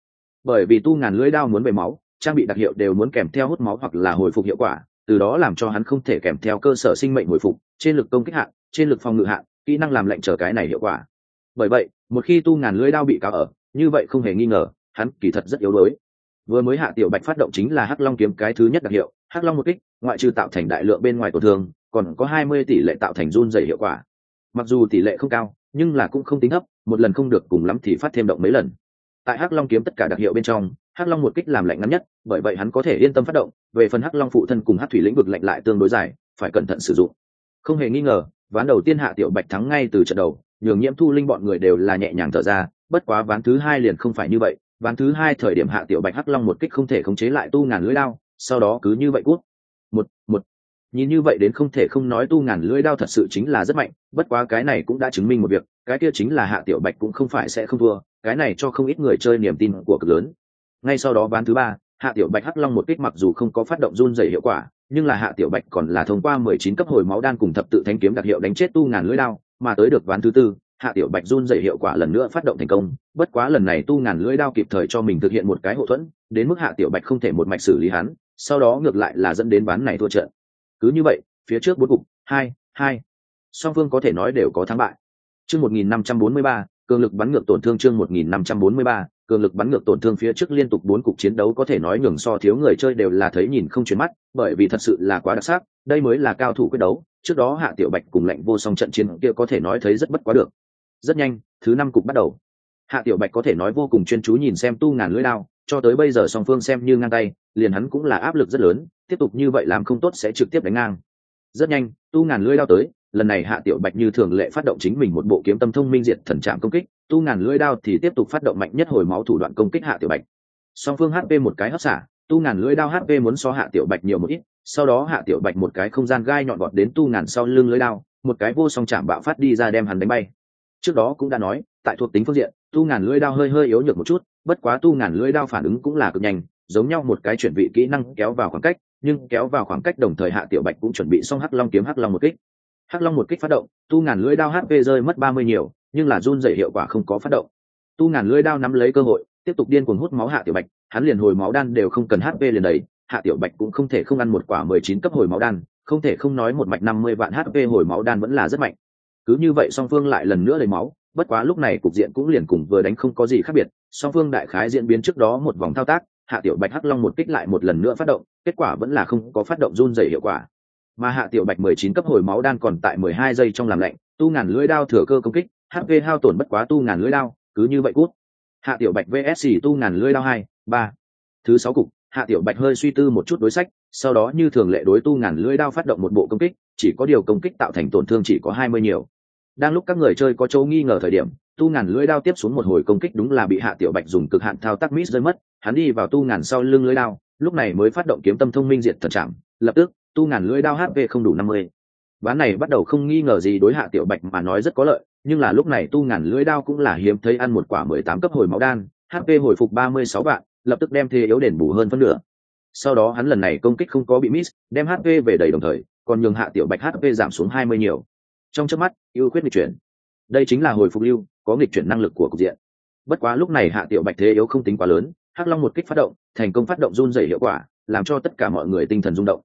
Bởi vì tu ngàn lưỡi đao muốn về máu trang bị đặc hiệu đều muốn kèm theo hút máu hoặc là hồi phục hiệu quả, từ đó làm cho hắn không thể kèm theo cơ sở sinh mệnh hồi phục, trên lực công kích hạn, trên lực phòng ngự hạn, kỹ năng làm lệnh trở cái này hiệu quả. Bởi vậy, một khi tu ngàn lưỡi đao bị cáo ở, như vậy không hề nghi ngờ, hắn kỳ thật rất yếu đuối. Vừa mới hạ tiểu bạch phát động chính là hắc long kiếm cái thứ nhất đặc hiệu, hắc long một kích, ngoại trừ tạo thành đại lượng bên ngoài tổn thương, còn có hai mươi tỷ lệ tạo thành run dày hiệu quả. Mặc dù tỷ lệ không cao, nhưng là cũng không tính thấp, một lần không được cùng lắm thì phát thêm động mấy lần. Tại hắc long kiếm tất cả đặc hiệu bên trong hắc long một kích làm lạnh ngắn nhất, bởi vậy hắn có thể yên tâm phát động, về phần hắc long phụ thân cùng hắc thủy lĩnh vực lạnh lại tương đối dài, phải cẩn thận sử dụng. Không hề nghi ngờ, ván đầu tiên hạ tiểu bạch thắng ngay từ trận đầu, nhường nhiễm thu linh bọn người đều là nhẹ nhàng thở ra, bất quá ván thứ hai liền không phải như vậy, ván thứ hai thời điểm hạ tiểu bạch hắc long một kích không thể khống chế lại tu ngàn lưỡi đao, sau đó cứ như vậy cút một một. Nhìn như vậy đến không thể không nói tu ngàn lưỡi đao thật sự chính là rất mạnh, bất quá cái này cũng đã chứng minh một việc, cái kia chính là hạ tiểu bạch cũng không phải sẽ không thua, cái này cho không ít người chơi niềm tin của cực lớn ngay sau đó ván thứ ba, hạ tiểu bạch hắc long một kích mặc dù không có phát động run dày hiệu quả, nhưng là hạ tiểu bạch còn là thông qua mười chín cấp hồi máu đan cùng thập tự thanh kiếm đặc hiệu đánh chết tu ngàn lưỡi đao, mà tới được ván thứ tư, hạ tiểu bạch run dày hiệu quả lần nữa phát động thành công. Bất quá lần này tu ngàn lưỡi đao kịp thời cho mình thực hiện một cái hậu thuẫn, đến mức hạ tiểu bạch không thể một mạch xử lý hắn, sau đó ngược lại là dẫn đến ván này thua trận. Cứ như vậy, phía trước bốn cục, hai hai. Song phương có thể nói đều có thắng bại. Chương một nghìn năm trăm bốn mươi ba, cường lực bắn ngược tổn thương chương một nghìn năm trăm bốn mươi ba cường lực bắn ngược tổn thương phía trước liên tục bốn cục chiến đấu có thể nói nhường so thiếu người chơi đều là thấy nhìn không chuyển mắt bởi vì thật sự là quá đặc sắc đây mới là cao thủ quyết đấu trước đó hạ tiểu bạch cùng lệnh vô song trận chiến kia có thể nói thấy rất bất quá được. Rất nhanh thứ năm cục bắt đầu. Hạ tiểu bạch có thể nói vô cùng chuyên chú nhìn xem tu ngàn lưỡi đao, cho tới bây giờ song phương xem như ngang tay liền hắn cũng là áp lực rất lớn tiếp tục như vậy làm không tốt sẽ trực tiếp đánh ngang. Rất nhanh tu ngàn lưỡi đao tới lần này hạ tiểu bạch như thường lệ phát động chính mình một bộ kiếm tâm thông minh diệt thần trạm công kích, tu ngàn lưỡi đao thì tiếp tục phát động mạnh nhất hồi máu thủ đoạn công kích hạ tiểu bạch. Song phương hp một cái hấp xả, tu ngàn lưỡi đao hp muốn so hạ tiểu bạch nhiều một ít, sau đó hạ tiểu bạch một cái không gian gai nhọn gọt đến tu ngàn sau lưng lưỡi đao, một cái vô song chạm bạo phát đi ra đem hắn đánh bay. Trước đó cũng đã nói, tại thuộc tính phương diện, tu ngàn lưỡi đao hơi hơi yếu nhược một chút, bất quá tu ngàn lưỡi đao phản ứng cũng là cực nhanh, giống nhau một cái chuyển vị kỹ năng kéo vào khoảng cách, nhưng kéo vào khoảng cách đồng thời hạ tiểu bạch cũng chuẩn bị xong hắc long kiếm hắc long một kích hắc long một kích phát động, tu ngàn lưỡi đao hp rơi mất ba mươi nhiều, nhưng là run dày hiệu quả không có phát động. Tu ngàn lưỡi đao nắm lấy cơ hội, tiếp tục điên cuồng hút máu hạ tiểu bạch, hắn liền hồi máu đan đều không cần hp liền đầy, hạ tiểu bạch cũng không thể không ăn một quả mười chín cấp hồi máu đan, không thể không nói một mạch năm mươi vạn hp hồi máu đan vẫn là rất mạnh. Cứ như vậy song phương lại lần nữa lấy máu, bất quá lúc này cục diện cũng liền cùng vừa đánh không có gì khác biệt, song phương đại khái diễn biến trước đó một vòng thao tác, hạ tiểu bạch hắc long một kích lại một lần nữa phát động, kết quả vẫn là không có phát động run dày hiệu quả mà hạ tiểu bạch mười chín cấp hồi máu đan còn tại mười hai giây trong làm lạnh, tu ngàn lưỡi đao thừa cơ công kích hp hao tổn bất quá tu ngàn lưỡi đao, cứ như vậy cút. Hạ tiểu bạch vsc tu ngàn lưỡi đao hai, ba. Thứ sáu cục, hạ tiểu bạch hơi suy tư một chút đối sách, sau đó như thường lệ đối tu ngàn lưỡi đao phát động một bộ công kích, chỉ có điều công kích tạo thành tổn thương chỉ có hai mươi nhiều. Đang lúc các người chơi có chỗ nghi ngờ thời điểm, tu ngàn lưỡi đao tiếp xuống một hồi công kích đúng là bị hạ tiểu bạch dùng cực hạn thao tác miss rơi mất, hắn đi vào tu ngàn sau lưng lưỡi đao, lúc này mới phát động kiếm tâm thông minh diệt thần trảm, lập tức tu ngàn lưỡi đao hp không đủ năm mươi. Ván này bắt đầu không nghi ngờ gì đối hạ tiểu bạch mà nói rất có lợi, nhưng là lúc này tu ngàn lưỡi đao cũng là hiếm thấy ăn một quả mười tám cấp hồi máu đan hp hồi phục ba mươi sáu vạn, lập tức đem thế yếu đền bù hơn phân nửa. Sau đó hắn lần này công kích không có bị miss, đem hp về đầy đồng thời, còn nhường hạ tiểu bạch hp giảm xuống hai mươi nhiều. Trong trước mắt, ưu khuyết nghịch chuyển. Đây chính là hồi phục lưu, có nghịch chuyển năng lực của cục diện. Bất quá lúc này hạ tiểu bạch thế yếu không tính quá lớn, hắc long một kích phát động, thành công phát động run dày hiệu quả, làm cho tất cả mọi người tinh thần rung động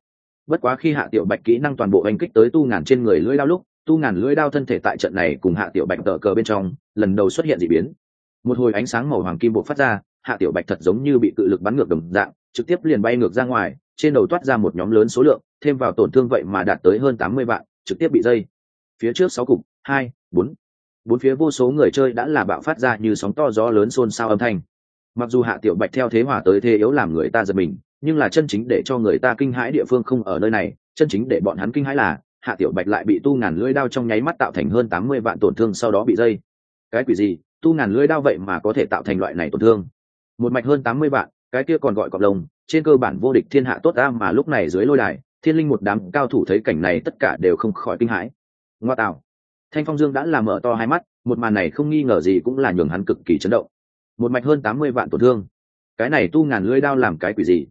bất quá khi hạ tiểu bạch kỹ năng toàn bộ hành kích tới tu ngàn trên người lưỡi đao lúc, tu ngàn lưỡi đao thân thể tại trận này cùng hạ tiểu bạch tờ cờ bên trong, lần đầu xuất hiện d ị biến. Một hồi ánh sáng màu hoàng kim buộc phát ra, hạ tiểu bạch thật giống như bị cự lực bắn ngược đồng dạng, trực tiếp liền bay ngược ra ngoài, trên đầu toát ra một nhóm lớn số lượng, thêm vào tổn thương vậy mà đạt tới hơn tám mươi vạn, trực tiếp bị dây. Phía trước sáu cục, hai, bốn. Bốn phía vô số người chơi đã là bạo phát ra như sóng to gió lớn xôn xao âm thanh. Mặc dù hạ tiểu bạch theo thế hòa tới thế yếu làm người ta giật mình nhưng là chân chính để cho người ta kinh hãi địa phương không ở nơi này, chân chính để bọn hắn kinh hãi là, hạ tiểu bạch lại bị tu ngàn lưỡi đao trong nháy mắt tạo thành hơn tám mươi vạn tổn thương sau đó bị dây. Cái quỷ gì? Tu ngàn lưỡi đao vậy mà có thể tạo thành loại này tổn thương? Một mạch hơn tám mươi vạn, cái kia còn gọi cọp lồng trên cơ bản vô địch thiên hạ tốt ta mà lúc này dưới lôi đài, thiên linh một đám cao thủ thấy cảnh này tất cả đều không khỏi kinh hãi. Ngoa tạo. Thanh phong dương đã làm mở to hai mắt, một màn này không nghi ngờ gì cũng là nhường hắn cực kỳ chấn động. Một mạch hơn tám mươi vạn tổn thương. Cái này tu ngàn lưỡi đao làm cái quỷ gì?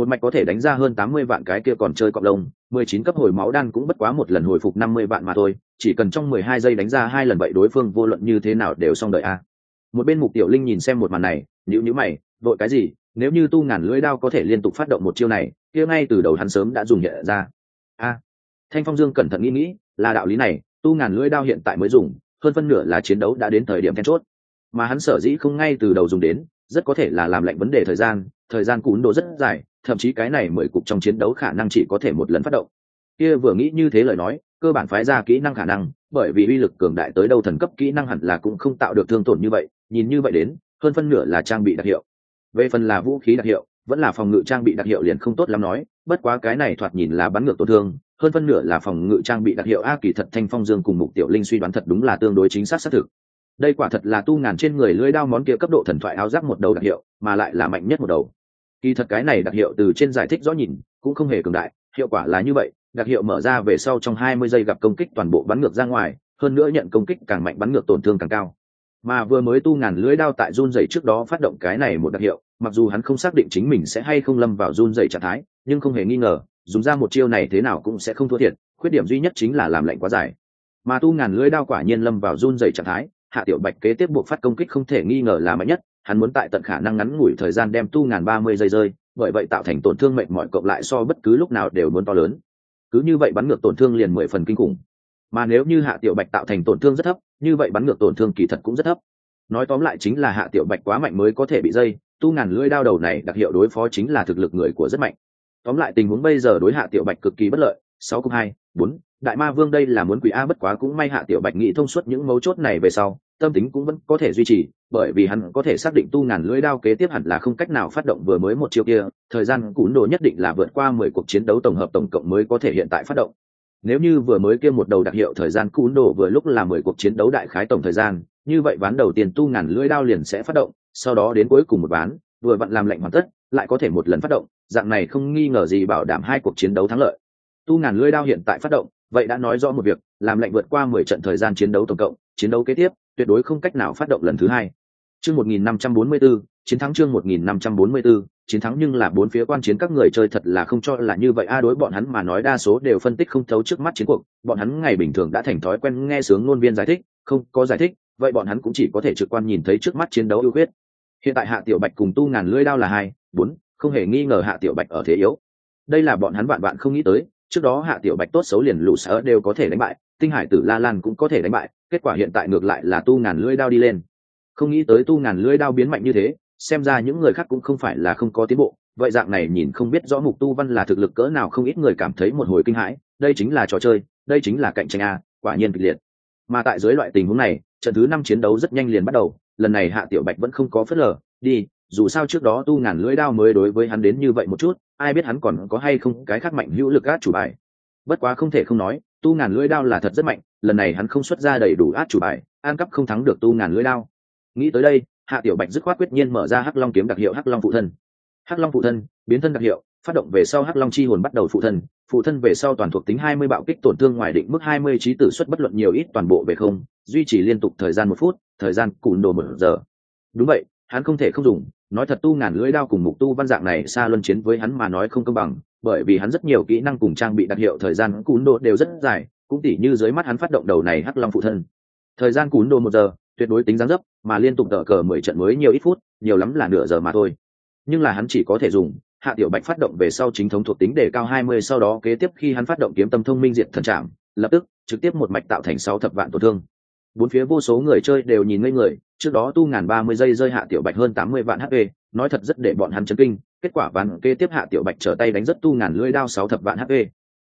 Một mạch có thể đánh ra hơn tám mươi vạn cái kia còn chơi cọp lông, mười chín cấp hồi máu đan cũng bất quá một lần hồi phục năm mươi vạn mà thôi, chỉ cần trong mười hai giây đánh ra hai lần vậy đối phương vô luận như thế nào đều xong đợi a. Một bên mục tiểu linh nhìn xem một màn này, nhíu nhíu mày vội cái gì? Nếu như tu ngàn lưỡi đao có thể liên tục phát động một chiêu này, kia ngay từ đầu hắn sớm đã dùng nhẹ ra. A. Thanh phong dương cẩn thận nghĩ nghĩ, là đạo lý này, tu ngàn lưỡi đao hiện tại mới dùng, hơn phân nửa là chiến đấu đã đến thời điểm then chốt. Mà hắn sở dĩ không ngay từ đầu dùng đến, rất có thể là làm lạnh vấn đề thời gian thời gian cún đồ rất dài thậm chí cái này mười cục trong chiến đấu khả năng chỉ có thể một lần phát động. Kia vừa nghĩ như thế lời nói, cơ bản phái ra kỹ năng khả năng, bởi vì uy lực cường đại tới đâu thần cấp kỹ năng hẳn là cũng không tạo được thương tổn như vậy, nhìn như vậy đến, hơn phân nửa là trang bị đặc hiệu. Về phần là vũ khí đặc hiệu, vẫn là phòng ngự trang bị đặc hiệu liền không tốt lắm nói, bất quá cái này thoạt nhìn là bắn ngược tổn thương, hơn phân nửa là phòng ngự trang bị đặc hiệu a kỳ thật thanh phong dương cùng mục tiểu linh suy đoán thật đúng là tương đối chính xác xác thực. Đây quả thật là tu ngàn trên người lưỡi đao món kia cấp độ thần thoại áo giáp một đầu đặc hiệu, mà lại là mạnh nhất một đầu kỳ thật cái này đặc hiệu từ trên giải thích rõ nhìn, cũng không hề cường đại, hiệu quả là như vậy, đặc hiệu mở ra về sau trong hai mươi giây gặp công kích toàn bộ bắn ngược ra ngoài, hơn nữa nhận công kích càng mạnh bắn ngược tổn thương càng cao. Mà vừa mới tu ngàn lưỡi đao tại run dày trước đó phát động cái này một đặc hiệu, mặc dù hắn không xác định chính mình sẽ hay không lâm vào run dày trạng thái, nhưng không hề nghi ngờ, dùng ra một chiêu này thế nào cũng sẽ không thua thiệt, khuyết điểm duy nhất chính là làm lạnh quá dài. Mà tu ngàn lưỡi đao quả nhiên lâm vào run dày trạng thái, hạ tiểu bạch kế tiếp buộc phát công kích không thể nghi ngờ là mạnh nhất hắn muốn tại tận khả năng ngắn ngủi thời gian đem tu ngàn ba mươi giây rơi, bởi vậy tạo thành tổn thương mệnh mọi cộng lại so bất cứ lúc nào đều muốn to lớn. Cứ như vậy bắn ngược tổn thương liền mười phần kinh khủng. Mà nếu như hạ tiểu bạch tạo thành tổn thương rất thấp, như vậy bắn ngược tổn thương kỳ thật cũng rất thấp. Nói tóm lại chính là hạ tiểu bạch quá mạnh mới có thể bị dây, tu ngàn lưỡi đao đầu này đặc hiệu đối phó chính là thực lực người của rất mạnh. Tóm lại tình huống bây giờ đối hạ tiểu bạch cực kỳ bất lợi, sáu cúp hai, bốn, đại ma vương đây là muốn quỷ a, bất quá cũng may hạ tiểu bạch nghĩ thông suốt những mấu chốt này về sau tâm tính cũng vẫn có thể duy trì, bởi vì hắn có thể xác định tu ngàn lưỡi đao kế tiếp hẳn là không cách nào phát động vừa mới một chiêu kia, thời gian cún đồ nhất định là vượt qua mười cuộc chiến đấu tổng hợp tổng cộng mới có thể hiện tại phát động. Nếu như vừa mới kia một đầu đặc hiệu thời gian cún đồ vừa lúc là mười cuộc chiến đấu đại khái tổng thời gian, như vậy ván đầu tiên tu ngàn lưỡi đao liền sẽ phát động, sau đó đến cuối cùng một ván, vừa vặn làm lệnh hoàn tất, lại có thể một lần phát động, dạng này không nghi ngờ gì bảo đảm hai cuộc chiến đấu thắng lợi. Tu ngàn lưỡi đao hiện tại phát động, vậy đã nói rõ một việc, làm lệnh vượt qua mười trận thời gian chiến đấu tổng cộng, chiến đấu kế tiếp tuyệt đối không cách nào phát động lần thứ hai. Chương một nghìn năm trăm bốn mươi b chiến thắng chương một nghìn năm trăm bốn mươi b chiến thắng nhưng là bốn phía quan chiến các người chơi thật là không cho là như vậy. A, đối bọn hắn mà nói đa số đều phân tích không thấu trước mắt chiến cuộc. Bọn hắn ngày bình thường đã thành thói quen nghe sướng ngôn viên giải thích, không có giải thích, vậy bọn hắn cũng chỉ có thể trực quan nhìn thấy trước mắt chiến đấu ưu huyết hiện tại hạ tiểu bạch cùng tu ngàn lưỡi đao là hai, bốn, không hề nghi ngờ hạ tiểu bạch ở thế yếu. Đây là bọn hắn bạn bạn không nghĩ tới, trước đó hạ tiểu bạch tốt xấu liền lũ sở đều có thể đánh bại tinh hải tử la lan cũng có thể đánh bại, kết quả hiện tại ngược lại là tu ngàn lưỡi đao đi lên. Không nghĩ tới tu ngàn lưỡi đao biến mạnh như thế, xem ra những người khác cũng không phải là không có tiến bộ. Vậy dạng này nhìn không biết rõ mục tu văn là thực lực cỡ nào không ít người cảm thấy một hồi kinh hãi, đây chính là trò chơi, đây chính là cạnh tranh a, quả nhiên kịch liệt. Mà tại dưới loại tình huống này, trận thứ năm chiến đấu rất nhanh liền bắt đầu, lần này hạ tiểu bạch vẫn không có phớt lờ, đi, dù sao trước đó tu ngàn lưỡi đao mới đối với hắn đến như vậy một chút, ai biết hắn còn có hay không cái khác mạnh hữu lực át chủ bài. Bất quá không thể không nói tu ngàn lưỡi đao là thật rất mạnh, lần này hắn không xuất ra đầy đủ át chủ bài, an cấp không thắng được tu ngàn lưỡi đao. Nghĩ tới đây, hạ tiểu bạch dứt khoát quyết nhiên mở ra hắc long kiếm đặc hiệu hắc long phụ thân. Hắc long phụ thân, biến thân đặc hiệu, phát động về sau hắc long chi hồn bắt đầu phụ thân phụ thân về sau toàn thuộc tính hai mươi bạo kích tổn thương ngoài định mức hai mươi trí tử suất bất luận nhiều ít toàn bộ về không, duy trì liên tục thời gian một phút, thời gian cùn đồ một giờ. Đúng vậy, hắn không thể không dùng, nói thật tu ngàn lưỡi đao cùng mục tu văn dạng này xa luân chiến với hắn mà nói không công bằng bởi vì hắn rất nhiều kỹ năng cùng trang bị đặc hiệu thời gian cún đồ đều rất dài, cũng tỉ như dưới mắt hắn phát động đầu này hắc long phụ thân. Thời gian cún đồ một giờ, tuyệt đối tính gián dấp, mà liên tục tờ cờ mười trận mới nhiều ít phút, nhiều lắm là nửa giờ mà thôi. Nhưng là hắn chỉ có thể dùng, hạ tiểu bạch phát động về sau chính thống thuộc tính đề cao hai mươi, sau đó kế tiếp khi hắn phát động kiếm tâm thông minh diện thần trạm lập tức, trực tiếp một mạch tạo thành sáu thập vạn tổn thương. Bốn phía vô số người chơi đều nhìn ngây người, trước đó tu ngàn ba mươi giây rơi hạ tiểu bạch hơn tám mươi vạn hp nói thật rất để bọn hắn chấn kinh kết quả ván kế tiếp hạ tiểu bạch trở tay đánh rất tu ngàn lưỡi đao sáu thập vạn hp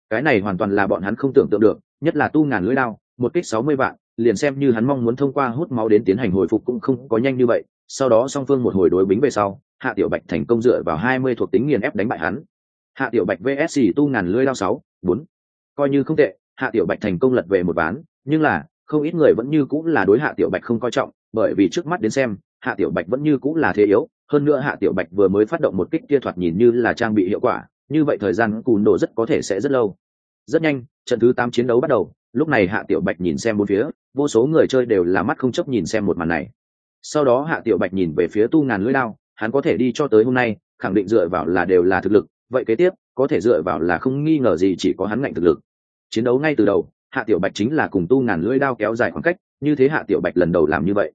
cái này hoàn toàn là bọn hắn không tưởng tượng được, nhất là tu ngàn lưỡi đao, một kích sáu mươi vạn, liền xem như hắn mong muốn thông qua hút máu đến tiến hành hồi phục cũng không có nhanh như vậy. Sau đó song phương một hồi đối bính về sau, hạ tiểu bạch thành công dựa vào hai mươi thuộc tính nghiền ép đánh bại hắn. Hạ tiểu bạch vsc tu ngàn lưỡi đao sáu, bốn. Coi như không tệ, hạ tiểu bạch thành công lật về một ván, nhưng là, không ít người vẫn như cũng là đối hạ tiểu bạch không coi trọng, bởi vì trước mắt đến xem, hạ tiểu bạch vẫn như cũng là thế yếu hơn nữa hạ tiểu bạch vừa mới phát động một kích kia thoạt nhìn như là trang bị hiệu quả, như vậy thời gian cùn độ rất có thể sẽ rất lâu. Rất nhanh, trận thứ tám chiến đấu bắt đầu, lúc này hạ tiểu bạch nhìn xem bốn phía, vô số người chơi đều là mắt không chấp nhìn xem một màn này. Sau đó hạ tiểu bạch nhìn về phía tu ngàn lưỡi lao hắn có thể đi cho tới hôm nay, khẳng định dựa vào là đều là thực lực, vậy kế tiếp, có thể dựa vào là không nghi ngờ gì chỉ có hắn ngạnh thực lực. Chiến đấu ngay từ đầu, hạ tiểu bạch chính là cùng tu ngàn lưỡi đao kéo dài khoảng cách, như thế hạ tiểu bạch lần đầu làm như vậy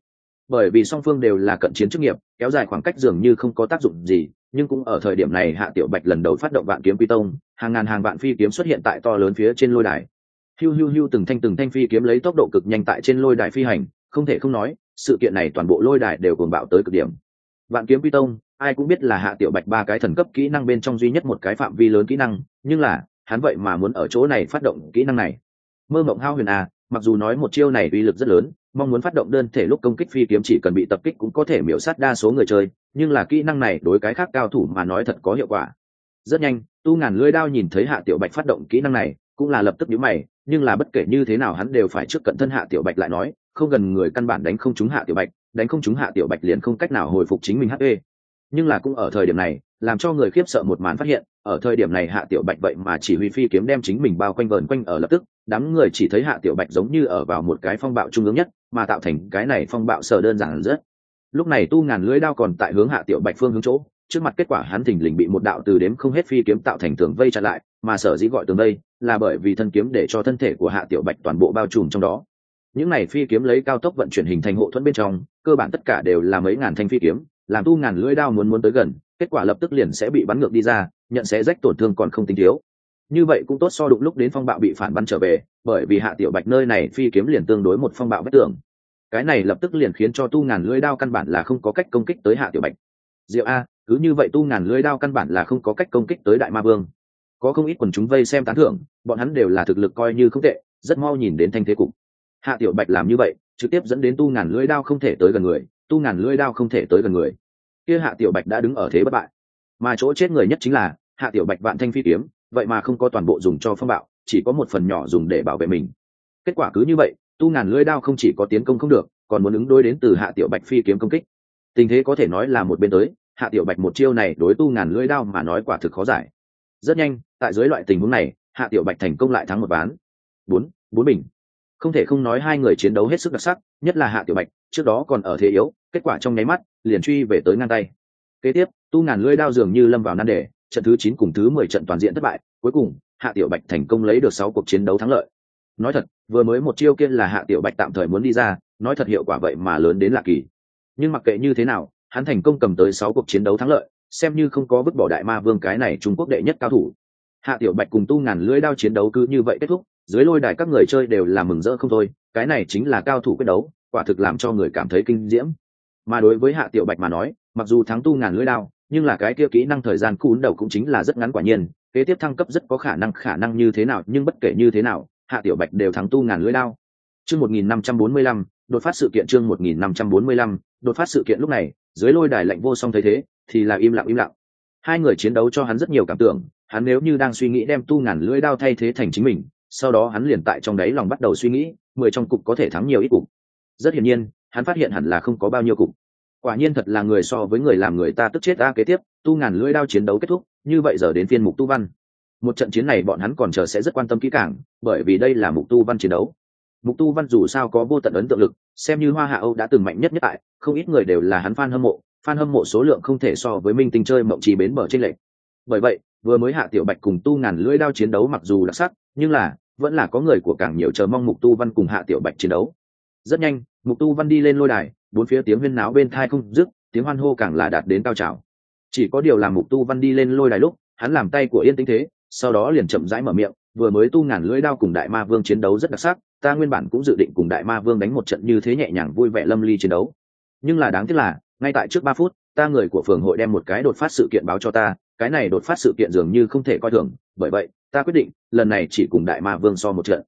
bởi vì song phương đều là cận chiến chức nghiệp, kéo dài khoảng cách dường như không có tác dụng gì, nhưng cũng ở thời điểm này hạ tiểu bạch lần đầu phát động vạn kiếm quy tông, hàng ngàn hàng vạn phi kiếm xuất hiện tại to lớn phía trên lôi đài. Hiu hiu hiu từng thanh từng thanh phi kiếm lấy tốc độ cực nhanh tại trên lôi đài phi hành, không thể không nói, sự kiện này toàn bộ lôi đài đều cuồng bạo tới cực điểm. Vạn kiếm quy tông, ai cũng biết là hạ tiểu bạch ba cái thần cấp kỹ năng bên trong duy nhất một cái phạm vi lớn kỹ năng, nhưng là, hắn vậy mà muốn ở chỗ này phát động kỹ năng này. Mơ mộng hao huyền à mặc dù nói một chiêu này uy lực rất lớn mong muốn phát động đơn thể lúc công kích phi kiếm chỉ cần bị tập kích cũng có thể miểu sát đa số người chơi, nhưng là kỹ năng này đối cái khác cao thủ mà nói thật có hiệu quả. Rất nhanh, tu ngàn lưỡi đao nhìn thấy hạ tiểu bạch phát động kỹ năng này, cũng là lập tức nhíu mày, nhưng là bất kể như thế nào hắn đều phải trước cận thân hạ tiểu bạch lại nói, không gần người căn bản đánh không trúng hạ tiểu bạch, đánh không trúng hạ tiểu bạch liền không cách nào hồi phục chính mình hp nhưng là cũng ở thời điểm này, làm cho người khiếp sợ một màn phát hiện, ở thời điểm này hạ tiểu bạch vậy mà chỉ huy phi kiếm đem chính mình bao quanh vờn quanh ở lập tức, đám người chỉ thấy hạ tiểu bạch giống như ở vào một cái phong bạo trung ương nhất mà tạo thành cái này phong bạo sở đơn giản rất. Lúc này tu ngàn lưới đao còn tại hướng hạ tiểu bạch phương hướng chỗ, trước mặt kết quả hắn thình lình bị một đạo từ đếm không hết phi kiếm tạo thành tường vây chặn lại, mà sở dĩ gọi tường vây là bởi vì thân kiếm để cho thân thể của hạ tiểu bạch toàn bộ bao trùm trong đó. Những này phi kiếm lấy cao tốc vận chuyển hình thành hộ thuẫn bên trong, cơ bản tất cả đều là mấy ngàn thanh phi kiếm, làm tu ngàn lưỡi đao muốn muốn tới gần, kết quả lập tức liền sẽ bị bắn ngược đi ra, nhận sẽ rách tổn thương còn không tính thiếu như vậy cũng tốt so đụng lúc đến phong bạo bị phản bắn trở về, bởi vì hạ tiểu bạch nơi này phi kiếm liền tương đối một phong bạo vết tường. Cái này lập tức liền khiến cho tu ngàn lưỡi đao căn bản là không có cách công kích tới hạ tiểu bạch. Diệu a, cứ như vậy tu ngàn lưỡi đao căn bản là không có cách công kích tới đại ma vương. Có không ít quần chúng vây xem tán thưởng, bọn hắn đều là thực lực coi như không tệ, rất mau nhìn đến thanh thế cục. Hạ tiểu bạch làm như vậy, trực tiếp dẫn đến tu ngàn lưỡi đao không thể tới gần người, tu ngàn lưỡi đao không thể tới gần người. Kia hạ tiểu bạch đã đứng ở thế bất bại. Mà chỗ chết người nhất chính là hạ tiểu bạch vạn thanh phi kiếm vậy mà không có toàn bộ dùng cho phong bạo, chỉ có một phần nhỏ dùng để bảo vệ mình. Kết quả cứ như vậy, tu ngàn lưỡi đao không chỉ có tiến công không được, còn muốn ứng đối đến từ hạ tiểu bạch phi kiếm công kích. Tình thế có thể nói là một bên tới, hạ tiểu bạch một chiêu này đối tu ngàn lưỡi đao mà nói quả thực khó giải. Rất nhanh, tại dưới loại tình huống này, hạ tiểu bạch thành công lại thắng một ván. Bốn bốn bình. Không thể không nói hai người chiến đấu hết sức đặc sắc, nhất là hạ tiểu bạch, trước đó còn ở thế yếu, kết quả trong nháy mắt, liền truy về tới ngang tay. Kế tiếp, tu ngàn lưỡi đao dường như lâm vào nan đề trận thứ chín cùng thứ mười trận toàn diện thất bại, cuối cùng, hạ tiểu bạch thành công lấy được sáu cuộc chiến đấu thắng lợi. Nói thật, vừa mới một chiêu kia là hạ tiểu bạch tạm thời muốn đi ra, nói thật hiệu quả vậy mà lớn đến lạ kỳ. Nhưng mặc kệ như thế nào, hắn thành công cầm tới sáu cuộc chiến đấu thắng lợi, xem như không có vứt bỏ đại ma vương cái này trung quốc đệ nhất cao thủ. Hạ tiểu bạch cùng tu ngàn lưỡi đao chiến đấu cứ như vậy kết thúc, dưới lôi đài các người chơi đều là mừng rỡ không thôi, cái này chính là cao thủ quyết đấu, quả thực làm cho người cảm thấy kinh diễm. Mà đối với hạ tiểu bạch mà nói, mặc dù thắng tu ngàn lưỡi đao nhưng là cái kia kỹ năng thời gian cún đầu cũng chính là rất ngắn quả nhiên, kế tiếp thăng cấp rất có khả năng khả năng như thế nào, nhưng bất kể như thế nào, hạ tiểu bạch đều thắng tu ngàn lưỡi đao. Chương một nghìn năm trăm bốn mươi lăm, đột phát sự kiện chương một nghìn năm trăm bốn mươi lăm, đột phát sự kiện lúc này, dưới lôi đài lạnh vô song thấy thế, thì là im lặng im lặng. Hai người chiến đấu cho hắn rất nhiều cảm tưởng, hắn nếu như đang suy nghĩ đem tu ngàn lưỡi đao thay thế thành chính mình, sau đó hắn liền tại trong đáy lòng bắt đầu suy nghĩ, mười trong cục có thể thắng nhiều ít cục. Rất hiển nhiên, hắn phát hiện hẳn là không có bao nhiêu cục quả nhiên thật là người so với người làm người ta tức chết ta kế tiếp, tu ngàn lưỡi đao chiến đấu kết thúc, như vậy giờ đến phiên mục tu văn. Một trận chiến này bọn hắn còn chờ sẽ rất quan tâm kỹ càng, bởi vì đây là mục tu văn chiến đấu. Mục tu văn dù sao có vô tận ấn tượng lực, xem như hoa hạ âu đã từng mạnh nhất nhất tại, không ít người đều là hắn fan hâm mộ, fan hâm mộ số lượng không thể so với minh tinh chơi mộng trì bến bờ trên lệ bởi vậy, vừa mới hạ tiểu bạch cùng tu ngàn lưỡi đao chiến đấu mặc dù đặc sắc, nhưng là, vẫn là có người của càng nhiều chờ mong mục tu văn cùng hạ tiểu bạch chiến đấu. Rất nhanh, mục tu văn đi lên lôi đài bốn phía tiếng huyên náo bên thai không dứt, tiếng hoan hô càng là đạt đến cao trào. Chỉ có điều làm mục tu văn đi lên lôi đài lúc, hắn làm tay của yên tĩnh thế, sau đó liền chậm rãi mở miệng, vừa mới tu ngàn lưỡi đao cùng đại ma vương chiến đấu rất đặc sắc, ta nguyên bản cũng dự định cùng đại ma vương đánh một trận như thế nhẹ nhàng vui vẻ lâm ly chiến đấu. Nhưng là đáng tiếc là, ngay tại trước ba phút, ta người của phường hội đem một cái đột phát sự kiện báo cho ta, cái này đột phát sự kiện dường như không thể coi thường, bởi vậy, ta quyết định, lần này chỉ cùng đại ma vương so một trận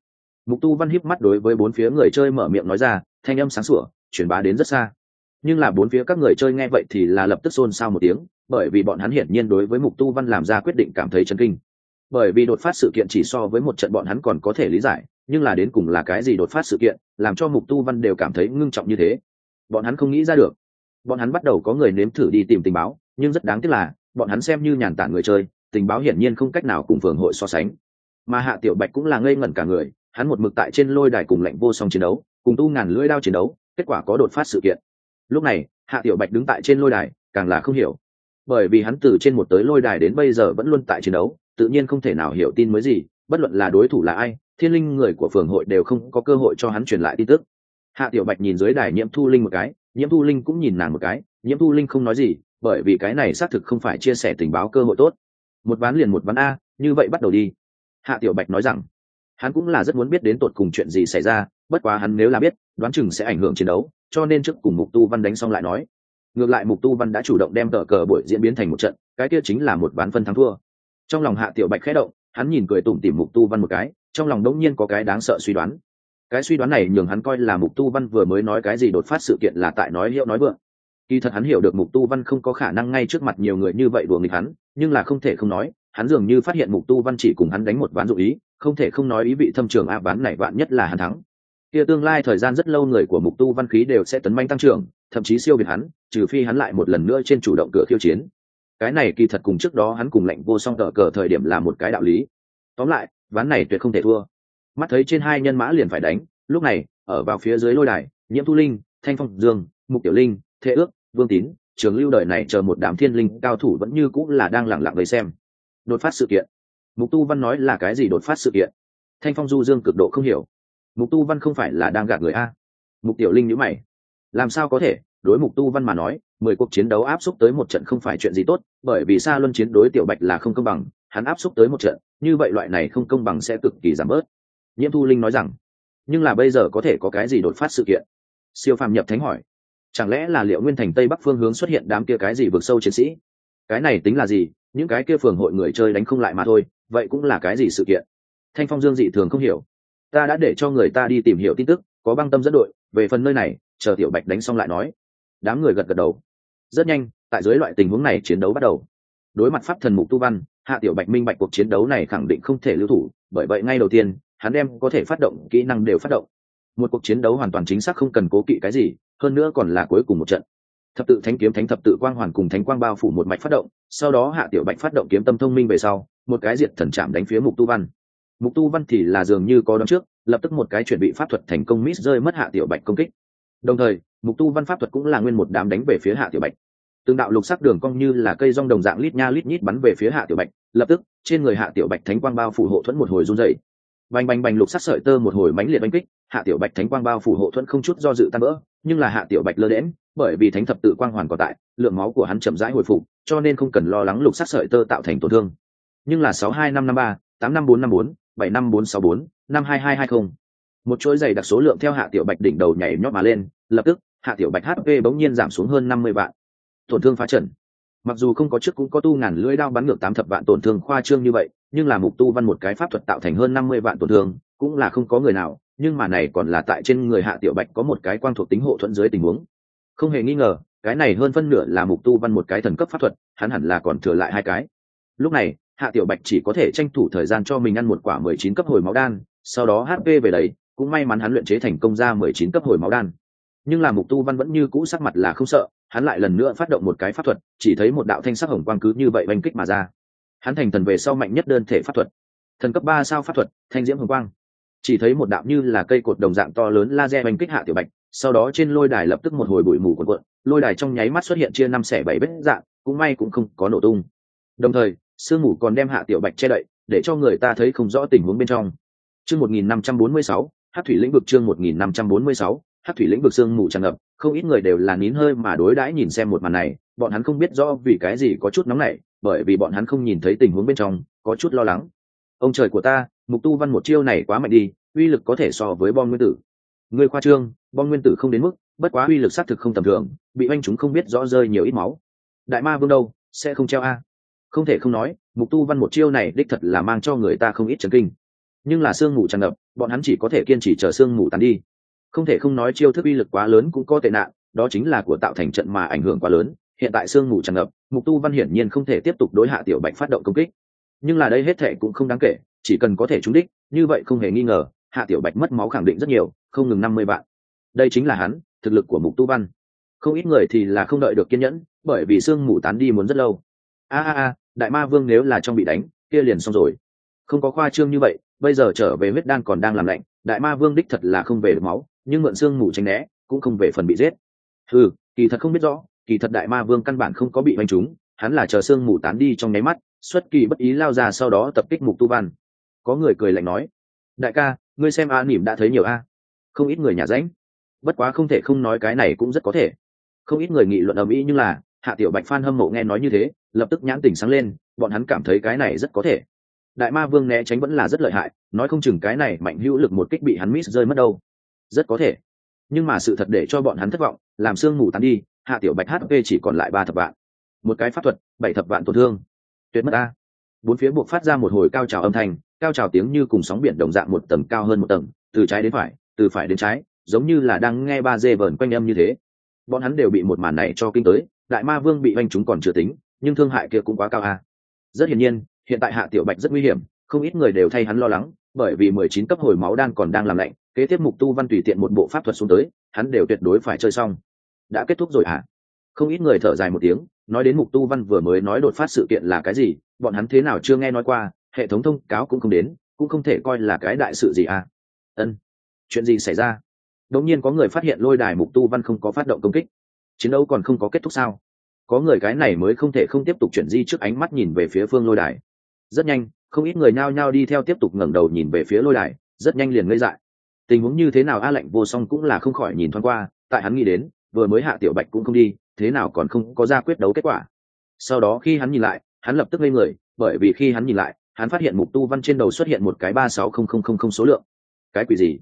mục tu văn híp mắt đối với bốn phía người chơi mở miệng nói ra, thanh âm sáng sủa, truyền bá đến rất xa. Nhưng là bốn phía các người chơi nghe vậy thì là lập tức xôn xao một tiếng, bởi vì bọn hắn hiển nhiên đối với mục tu văn làm ra quyết định cảm thấy chấn kinh. Bởi vì đột phát sự kiện chỉ so với một trận bọn hắn còn có thể lý giải, nhưng là đến cùng là cái gì đột phát sự kiện, làm cho mục tu văn đều cảm thấy ngưng trọng như thế. Bọn hắn không nghĩ ra được. Bọn hắn bắt đầu có người nếm thử đi tìm tình báo, nhưng rất đáng tiếc là, bọn hắn xem như nhàn tản người chơi, tình báo hiển nhiên không cách nào cùng phường hội so sánh. Mà hạ tiểu bạch cũng là ngây ngẩn cả người hắn một mực tại trên lôi đài cùng lệnh vô song chiến đấu, cùng tu ngàn lưỡi đao chiến đấu, kết quả có đột phát sự kiện. Lúc này, hạ tiểu bạch đứng tại trên lôi đài, càng là không hiểu. Bởi vì hắn từ trên một tới lôi đài đến bây giờ vẫn luôn tại chiến đấu, tự nhiên không thể nào hiểu tin mới gì, bất luận là đối thủ là ai, thiên linh người của phường hội đều không có cơ hội cho hắn truyền lại tin tức. Hạ tiểu bạch nhìn dưới đài nhiễm thu linh một cái, nhiễm thu linh cũng nhìn nàng một cái, nhiễm thu linh không nói gì, bởi vì cái này xác thực không phải chia sẻ tình báo cơ hội tốt. Một ván liền một ván a, như vậy bắt đầu đi. Hạ tiểu bạch nói rằng hắn cũng là rất muốn biết đến tột cùng chuyện gì xảy ra, bất quá hắn nếu là biết, đoán chừng sẽ ảnh hưởng chiến đấu, cho nên trước cùng mục tu văn đánh xong lại nói. Ngược lại mục tu văn đã chủ động đem tờ cờ buổi diễn biến thành một trận, cái kia chính là một ván phân thắng thua. Trong lòng hạ tiểu bạch khẽ động, hắn nhìn cười tủm tỉm mục tu văn một cái, trong lòng đống nhiên có cái đáng sợ suy đoán. Cái suy đoán này nhường hắn coi là mục tu văn vừa mới nói cái gì đột phát sự kiện là tại nói hiệu nói vượng. Kỳ thật hắn hiểu được mục tu văn không có khả năng ngay trước mặt nhiều người như vậy đùa nghịch hắn, nhưng là không thể không nói, hắn dường như phát hiện mục tu văn chỉ cùng hắn đánh một ván dụ ý không thể không nói ý vị thâm trường a ván này vạn nhất là hắn thắng. Kia tương lai thời gian rất lâu người của mục tu văn khí đều sẽ tấn manh tăng trưởng, thậm chí siêu việt hắn, trừ phi hắn lại một lần nữa trên chủ động cửa khiêu chiến. Cái này kỳ thật cùng trước đó hắn cùng lệnh vô song tờ cờ thời điểm là một cái đạo lý. Tóm lại, ván này tuyệt không thể thua. Mắt thấy trên hai nhân mã liền phải đánh, lúc này, ở vào phía dưới lôi đài, nhiễm thu linh, thanh phong dương, mục tiểu linh thế ước, vương tín, trường lưu đời này chờ một đám thiên linh cao thủ vẫn như cũng là đang lẳng lặng người xem. Đột phát sự kiện mục tu văn nói là cái gì đột phát sự kiện? Thanh phong du dương cực độ không hiểu. Mục tu văn không phải là đang gạt người a. Mục tiểu linh nhữ mày. Làm sao có thể? Đối mục tu văn mà nói, mười cuộc chiến đấu áp xúc tới một trận không phải chuyện gì tốt, bởi vì xa luân chiến đối tiểu bạch là không công bằng, hắn áp xúc tới một trận, như vậy loại này không công bằng sẽ cực kỳ giảm bớt. Nhiễm thu linh nói rằng, nhưng là bây giờ có thể có cái gì đột phát sự kiện? Siêu phàm nhập thánh hỏi, chẳng lẽ là liệu nguyên thành tây bắc phương hướng xuất hiện đám kia cái gì vượt sâu chiến sĩ? Cái này tính là gì? Những cái kia phường hội người chơi đánh không lại mà thôi, vậy cũng là cái gì sự kiện? Thanh phong dương dị thường không hiểu. Ta đã để cho người ta đi tìm hiểu tin tức, có băng tâm dẫn đội, về phần nơi này, chờ tiểu bạch đánh xong lại nói. Đám người gật gật đầu. Rất nhanh, tại dưới loại tình huống này chiến đấu bắt đầu. Đối mặt pháp thần mục tu văn, hạ tiểu bạch minh bạch cuộc chiến đấu này khẳng định không thể lưu thủ, bởi vậy ngay đầu tiên, hắn đem có thể phát động kỹ năng đều phát động. Một cuộc chiến đấu hoàn toàn chính xác không cần cố kỵ cái gì, hơn nữa còn là cuối cùng một trận thập tự thánh kiếm thánh thập tự quang hoàn cùng thánh quang bao phủ một mạch phát động, sau đó hạ tiểu bạch phát động kiếm tâm thông minh về sau, một cái diệt thần chạm đánh phía mục tu văn. Mục tu văn thì là dường như có đón trước, lập tức một cái chuẩn bị pháp thuật thành công miss rơi mất hạ tiểu bạch công kích. Đồng thời, mục tu văn pháp thuật cũng là nguyên một đám đánh về phía hạ tiểu bạch. Tương đạo lục sắc đường cong như là cây rong đồng dạng lít nha lít nhít bắn về phía hạ tiểu bạch, lập tức, trên người hạ tiểu bạch thánh quang bao phủ hộ thuẫn một hồi run dày bành bành bành lục sắc sợi tơ một hồi mánh liệt oanh kích, hạ tiểu bạch thánh quang bao phủ hộ thuẫn không chút do dự tan vỡ, nhưng là hạ tiểu bạch lơ đễm bởi vì thánh thập tự quang hoàn còn tại, lượng máu của hắn chậm rãi hồi phục, cho nên không cần lo lắng lục sắc sợi tơ tạo thành tổn thương. Nhưng là sáu hai năm năm ba, tám năm bốn năm bốn, bảy năm bốn sáu bốn, năm hai hai hai không. Một chuỗi dày đặc số lượng theo hạ tiểu bạch đỉnh đầu nhảy nhót mà lên, lập tức, hạ tiểu bạch hp bỗng nhiên giảm xuống hơn năm mươi vạn. Tổn thương phá trần. Mặc dù không có trước cũng có tu ngàn lưỡi đao bắn ngược tám thập vạn tổn thương khoa trương như vậy, nhưng là mục tu văn một cái pháp thuật tạo thành hơn năm mươi vạn tổn thương, cũng là không có người nào, nhưng mà này còn là tại trên người hạ tiểu bạch có một cái quang thuộc tính hộ thuẫn dưới tình huống không hề nghi ngờ, cái này hơn phân nửa là mục tu văn một cái thần cấp pháp thuật, hắn hẳn là còn thừa lại hai cái. Lúc này, hạ tiểu bạch chỉ có thể tranh thủ thời gian cho mình ăn một quả mười chín cấp hồi máu đan, sau đó hp về đấy, cũng may mắn hắn luyện chế thành công ra mười chín cấp hồi máu đan. Nhưng là mục tu văn vẫn như cũ sắc mặt là không sợ, hắn lại lần nữa phát động một cái pháp thuật, chỉ thấy một đạo thanh sắc hồng quang cứ như vậy oanh kích mà ra. Hắn thành thần về sau mạnh nhất đơn thể pháp thuật. Thần cấp ba sao pháp thuật, thanh diễm hồng quang. Chỉ thấy một đạo như là cây cột đồng dạng to lớn laser oanh kích hạ tiểu bạch sau đó trên lôi đài lập tức một hồi bụi mù cuộn cuộn, lôi đài trong nháy mắt xuất hiện chia năm xẻ bảy vết dạng, cũng may cũng không có nổ tung. Đồng thời, sương mù còn đem hạ tiểu bạch che đậy, để cho người ta thấy không rõ tình huống bên trong. Chương một nghìn năm trăm bốn mươi sáu hát thủy lĩnh vực chương một nghìn năm trăm bốn mươi sáu hát thủy lĩnh vực sương mù tràn ngập, không ít người đều là nín hơi mà đối đãi nhìn xem một màn này, bọn hắn không biết rõ vì cái gì có chút nóng nảy, bởi vì bọn hắn không nhìn thấy tình huống bên trong, có chút lo lắng. Ông trời của ta, mục tu văn một chiêu này quá mạnh đi, uy lực có thể so với bom nguyên tử người khoa trương, bom nguyên tử không đến mức, bất quá uy lực xác thực không tầm thường, bị oanh chúng không biết rõ rơi nhiều ít máu. Đại ma vương đâu, sẽ không treo a? Không thể không nói, mục tu văn một chiêu này đích thật là mang cho người ta không ít chấn kinh. Nhưng là sương mù tràn ngập, bọn hắn chỉ có thể kiên trì chờ sương mù tàn đi. Không thể không nói chiêu thức uy lực quá lớn cũng có tệ nạn, đó chính là của tạo thành trận mà ảnh hưởng quá lớn. Hiện tại sương mù tràn ngập, mục tu văn hiển nhiên không thể tiếp tục đối hạ tiểu bạch phát động công kích. Nhưng là đây hết thệ cũng không đáng kể, chỉ cần có thể trúng đích, như vậy không hề nghi ngờ hạ tiểu bạch mất máu khẳng định rất nhiều, không ngừng năm mươi vạn. Đây chính là hắn, thực lực của mục tu văn. Không ít người thì là không đợi được kiên nhẫn, bởi vì sương mù tán đi muốn rất lâu. A a a, đại ma vương nếu là trong bị đánh, kia liền xong rồi. Không có khoa trương như vậy, bây giờ trở về huyết đan còn đang làm lạnh, đại ma vương đích thật là không về được máu, nhưng mượn sương mù tránh né, cũng không về phần bị giết. Ừ kỳ thật không biết rõ, kỳ thật đại ma vương căn bản không có bị oanh trúng, hắn là chờ sương mù tán đi trong nháy mắt, xuất kỳ bất ý lao ra sau đó tập kích mục tu văn. Có người cười lạnh nói, đại ca ngươi xem a nỉm đã thấy nhiều a. Không ít người nhà ránh bất quá không thể không nói cái này cũng rất có thể. Không ít người nghị luận ầm ĩ nhưng là, hạ tiểu bạch phan hâm mộ nghe nói như thế, lập tức nhãn tỉnh sáng lên, bọn hắn cảm thấy cái này rất có thể. Đại ma vương né tránh vẫn là rất lợi hại, nói không chừng cái này mạnh hữu lực một kích bị hắn miss rơi mất đâu. Rất có thể. Nhưng mà sự thật để cho bọn hắn thất vọng, làm sương mù tắn đi, hạ tiểu bạch hp chỉ còn lại ba thập vạn. Một cái pháp thuật, bảy thập vạn tổn thương. Tuyệt mất a. Bốn phía buộc phát ra một hồi cao trào âm thanh cao trào tiếng như cùng sóng biển đồng dạng một tầng cao hơn một tầng, từ trái đến phải, từ phải đến trái, giống như là đang nghe ba dê vờn quanh âm như thế. Bọn hắn đều bị một màn này cho kinh tới, đại ma vương bị oanh chúng còn chưa tính, nhưng thương hại kia cũng quá cao a rất hiển nhiên, hiện tại hạ tiểu bạch rất nguy hiểm, không ít người đều thay hắn lo lắng, bởi vì mười chín cấp hồi máu đan còn đang làm lạnh, kế tiếp mục tu văn tùy tiện một bộ pháp thuật xuống tới, hắn đều tuyệt đối phải chơi xong. Đã kết thúc rồi hả không ít người thở dài một tiếng, nói đến mục tu văn vừa mới nói đột phát sự kiện là cái gì, bọn hắn thế nào chưa nghe nói qua hệ thống thông cáo cũng không đến, cũng không thể coi là cái đại sự gì à. Ân, chuyện gì xảy ra? Đống nhiên có người phát hiện lôi đài mục tu văn không có phát động công kích. Chiến đấu còn không có kết thúc sao? Có người cái này mới không thể không tiếp tục chuyển di trước ánh mắt nhìn về phía phương lôi đài. Rất nhanh, không ít người nhao nhao đi theo tiếp tục ngẩng đầu nhìn về phía lôi đài, rất nhanh liền ngây dại. Tình huống như thế nào a lạnh vô song cũng là không khỏi nhìn thoáng qua, tại hắn nghĩ đến, vừa mới hạ tiểu bạch cũng không đi, thế nào còn không có ra quyết đấu kết quả. Sau đó khi hắn nhìn lại, hắn lập tức ngây người, bởi vì khi hắn nhìn lại hắn phát hiện mục tu văn trên đầu xuất hiện một cái ba sáu không không không không số lượng. Cái quỷ gì?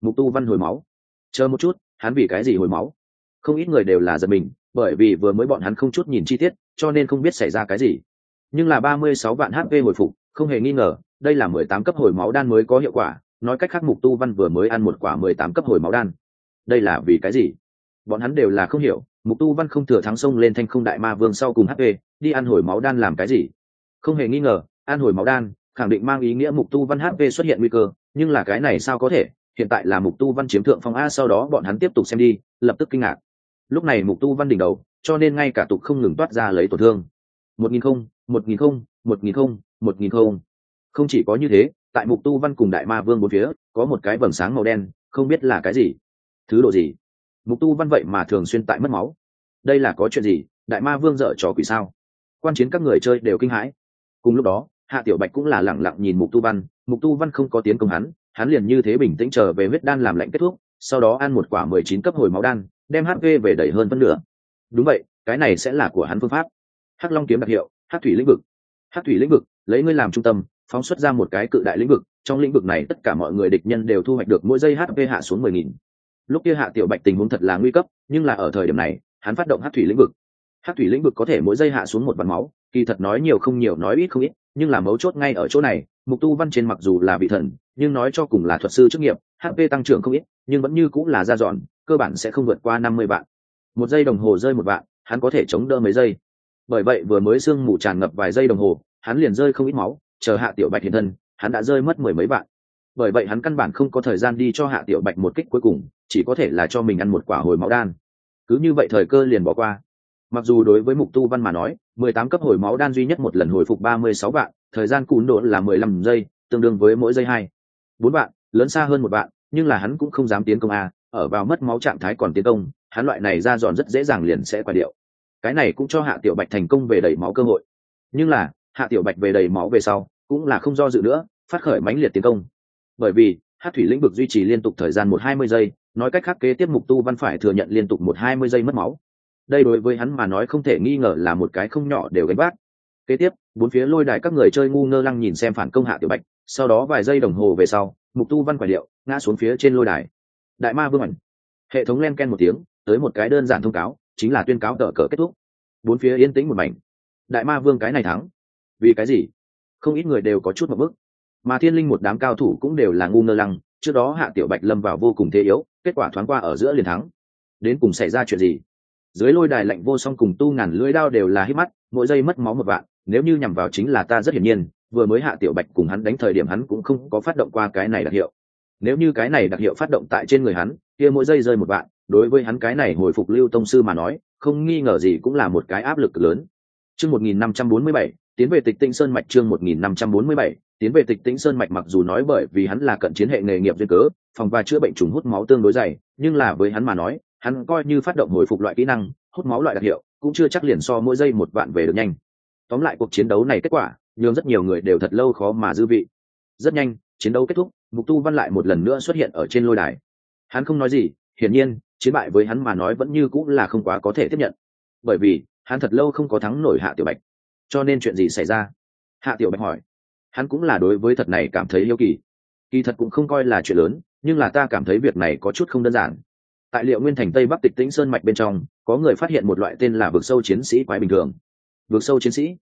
Mục tu văn hồi máu. Chờ một chút, hắn vì cái gì hồi máu? Không ít người đều là giật mình, bởi vì vừa mới bọn hắn không chút nhìn chi tiết, cho nên không biết xảy ra cái gì. Nhưng là ba mươi sáu vạn hp hồi phục, không hề nghi ngờ, đây là mười tám cấp hồi máu đan mới có hiệu quả. Nói cách khác, mục tu văn vừa mới ăn một quả mười tám cấp hồi máu đan. Đây là vì cái gì? Bọn hắn đều là không hiểu, mục tu văn không thừa thắng sông lên thanh không đại ma vương sau cùng hp đi ăn hồi máu đan làm cái gì? Không hề nghi ngờ An hồi máu đan, khẳng định mang ý nghĩa mục tu văn hp xuất hiện nguy cơ, nhưng là cái này sao có thể? Hiện tại là mục tu văn chiếm thượng phong a, sau đó bọn hắn tiếp tục xem đi, lập tức kinh ngạc. Lúc này mục tu văn đỉnh đầu, cho nên ngay cả tục không ngừng toát ra lấy tổn thương. Một nghìn không, một nghìn không, một nghìn không, một nghìn không. Không chỉ có như thế, tại mục tu văn cùng đại ma vương bốn phía, có một cái vầng sáng màu đen, không biết là cái gì. Thứ độ gì? Mục tu văn vậy mà thường xuyên tại mất máu. Đây là có chuyện gì? Đại ma vương dợ trò quỷ sao? Quan chiến các người chơi đều kinh hãi. Cùng lúc đó hạ tiểu bạch cũng là lẳng lặng nhìn mục tu văn. Mục tu văn không có tiến công hắn hắn liền như thế bình tĩnh trở về huyết đan làm lạnh kết thúc, sau đó ăn một quả mười chín cấp hồi máu đan, đem hp về đẩy hơn phân nửa. Đúng vậy, cái này sẽ là của hắn phương pháp. Hắc long kiếm đặc hiệu, hắc thủy lĩnh vực. Hắc thủy lĩnh vực, lấy ngươi làm trung tâm, phóng xuất ra một cái cự đại lĩnh vực, trong lĩnh vực này tất cả mọi người địch nhân đều thu hoạch được mỗi giây hp hạ xuống mười nghìn. Lúc kia hạ tiểu bạch tình huống thật là nguy cấp, nhưng là ở thời điểm này, hắn phát động hắc thủy lĩnh vực. Hắc thủy lĩnh vực có thể mỗi giây hạ xuống một vạn máu, kỳ thật nói nhiều không nhiều, nói ít không ít nhưng là mấu chốt ngay ở chỗ này, mục tu văn trên mặc dù là vị thần, nhưng nói cho cùng là thuật sư chức nghiệp hp tăng trưởng không ít, nhưng vẫn như cũng là ra dọn, cơ bản sẽ không vượt qua năm mươi vạn. Một giây đồng hồ rơi một vạn, hắn có thể chống đỡ mấy giây. Bởi vậy vừa mới sương mù tràn ngập vài giây đồng hồ, hắn liền rơi không ít máu, chờ hạ tiểu bạch hiện thân, hắn đã rơi mất mười mấy vạn. Bởi vậy hắn căn bản không có thời gian đi cho hạ tiểu bạch một kích cuối cùng, chỉ có thể là cho mình ăn một quả hồi máu đan. Cứ như vậy thời cơ liền bỏ qua. Mặc dù đối với mục tu văn mà nói mười tám cấp hồi máu đan duy nhất một lần hồi phục ba mươi sáu vạn, thời gian cún độn là mười lăm giây, tương đương với mỗi giây hai. Bốn vạn, lớn xa hơn một vạn, nhưng là hắn cũng không dám tiến công a, ở vào mất máu trạng thái còn tiến công, hắn loại này ra dọn rất dễ dàng liền sẽ quả điệu. Cái này cũng cho hạ tiểu bạch thành công về đẩy máu cơ hội. Nhưng là, hạ tiểu bạch về đầy máu về sau, cũng là không do dự nữa, phát khởi mãnh liệt tiến công. Bởi vì hát thủy lĩnh vực duy trì liên tục thời gian một hai mươi giây, nói cách khác kế tiếp mục tu văn phải thừa nhận liên tục một hai mươi giây mất máu đây đối với hắn mà nói không thể nghi ngờ là một cái không nhỏ đều gánh vác. Kế tiếp, bốn phía lôi đài các người chơi ngu ngơ lăng nhìn xem phản công hạ tiểu bạch, sau đó vài giây đồng hồ về sau, mục tu văn quả điệu, ngã xuống phía trên lôi đài. Đại ma vương ảnh hệ thống len ken một tiếng, tới một cái đơn giản thông cáo, chính là tuyên cáo tờ cờ kết thúc. Bốn phía yên tĩnh một mảnh. Đại ma vương cái này thắng. Vì cái gì? Không ít người đều có chút một bức. Mà thiên linh một đám cao thủ cũng đều là ngu ngơ lăng, trước đó hạ tiểu bạch lâm vào vô cùng thế yếu, kết quả thoáng qua ở giữa liền thắng. Đến cùng xảy ra chuyện gì? Dưới lôi đài lạnh vô song cùng tu ngàn lưỡi đao đều là hít mắt, mỗi giây mất máu một vạn, nếu như nhằm vào chính là ta rất hiển nhiên, vừa mới hạ tiểu bạch cùng hắn đánh thời điểm hắn cũng không có phát động qua cái này đặc hiệu. Nếu như cái này đặc hiệu phát động tại trên người hắn, kia mỗi giây rơi một vạn, đối với hắn cái này hồi phục lưu tông sư mà nói, không nghi ngờ gì cũng là một cái áp lực lớn. Chương một nghìn năm trăm bốn mươi bảy, tiến về tịch tinh sơn mạch chương một nghìn năm trăm bốn mươi bảy, tiến về tịch tĩnh sơn mạch mặc dù nói bởi vì hắn là cận chiến hệ nghề nghiệp duyên cớ, phòng và chữa bệnh trùng hút máu tương đối dày, nhưng là với hắn mà nói hắn coi như phát động hồi phục loại kỹ năng, hút máu loại đặc hiệu, cũng chưa chắc liền so mỗi giây một vạn về được nhanh. Tóm lại cuộc chiến đấu này kết quả nhưng rất nhiều người đều thật lâu khó mà dư vị. Rất nhanh, chiến đấu kết thúc, mục tu văn lại một lần nữa xuất hiện ở trên lôi đài. Hắn không nói gì, hiển nhiên, chiến bại với hắn mà nói vẫn như cũng là không quá có thể tiếp nhận. Bởi vì, hắn thật lâu không có thắng nổi hạ tiểu bạch. Cho nên chuyện gì xảy ra? Hạ tiểu bạch hỏi. Hắn cũng là đối với thật này cảm thấy yêu kỳ. Kỳ thật cũng không coi là chuyện lớn, nhưng là ta cảm thấy việc này có chút không đơn giản tại liệu nguyên thành tây bắc tịch tĩnh sơn mạch bên trong, có người phát hiện một loại tên là vực sâu chiến sĩ quái bình thường. Vực sâu chiến sĩ?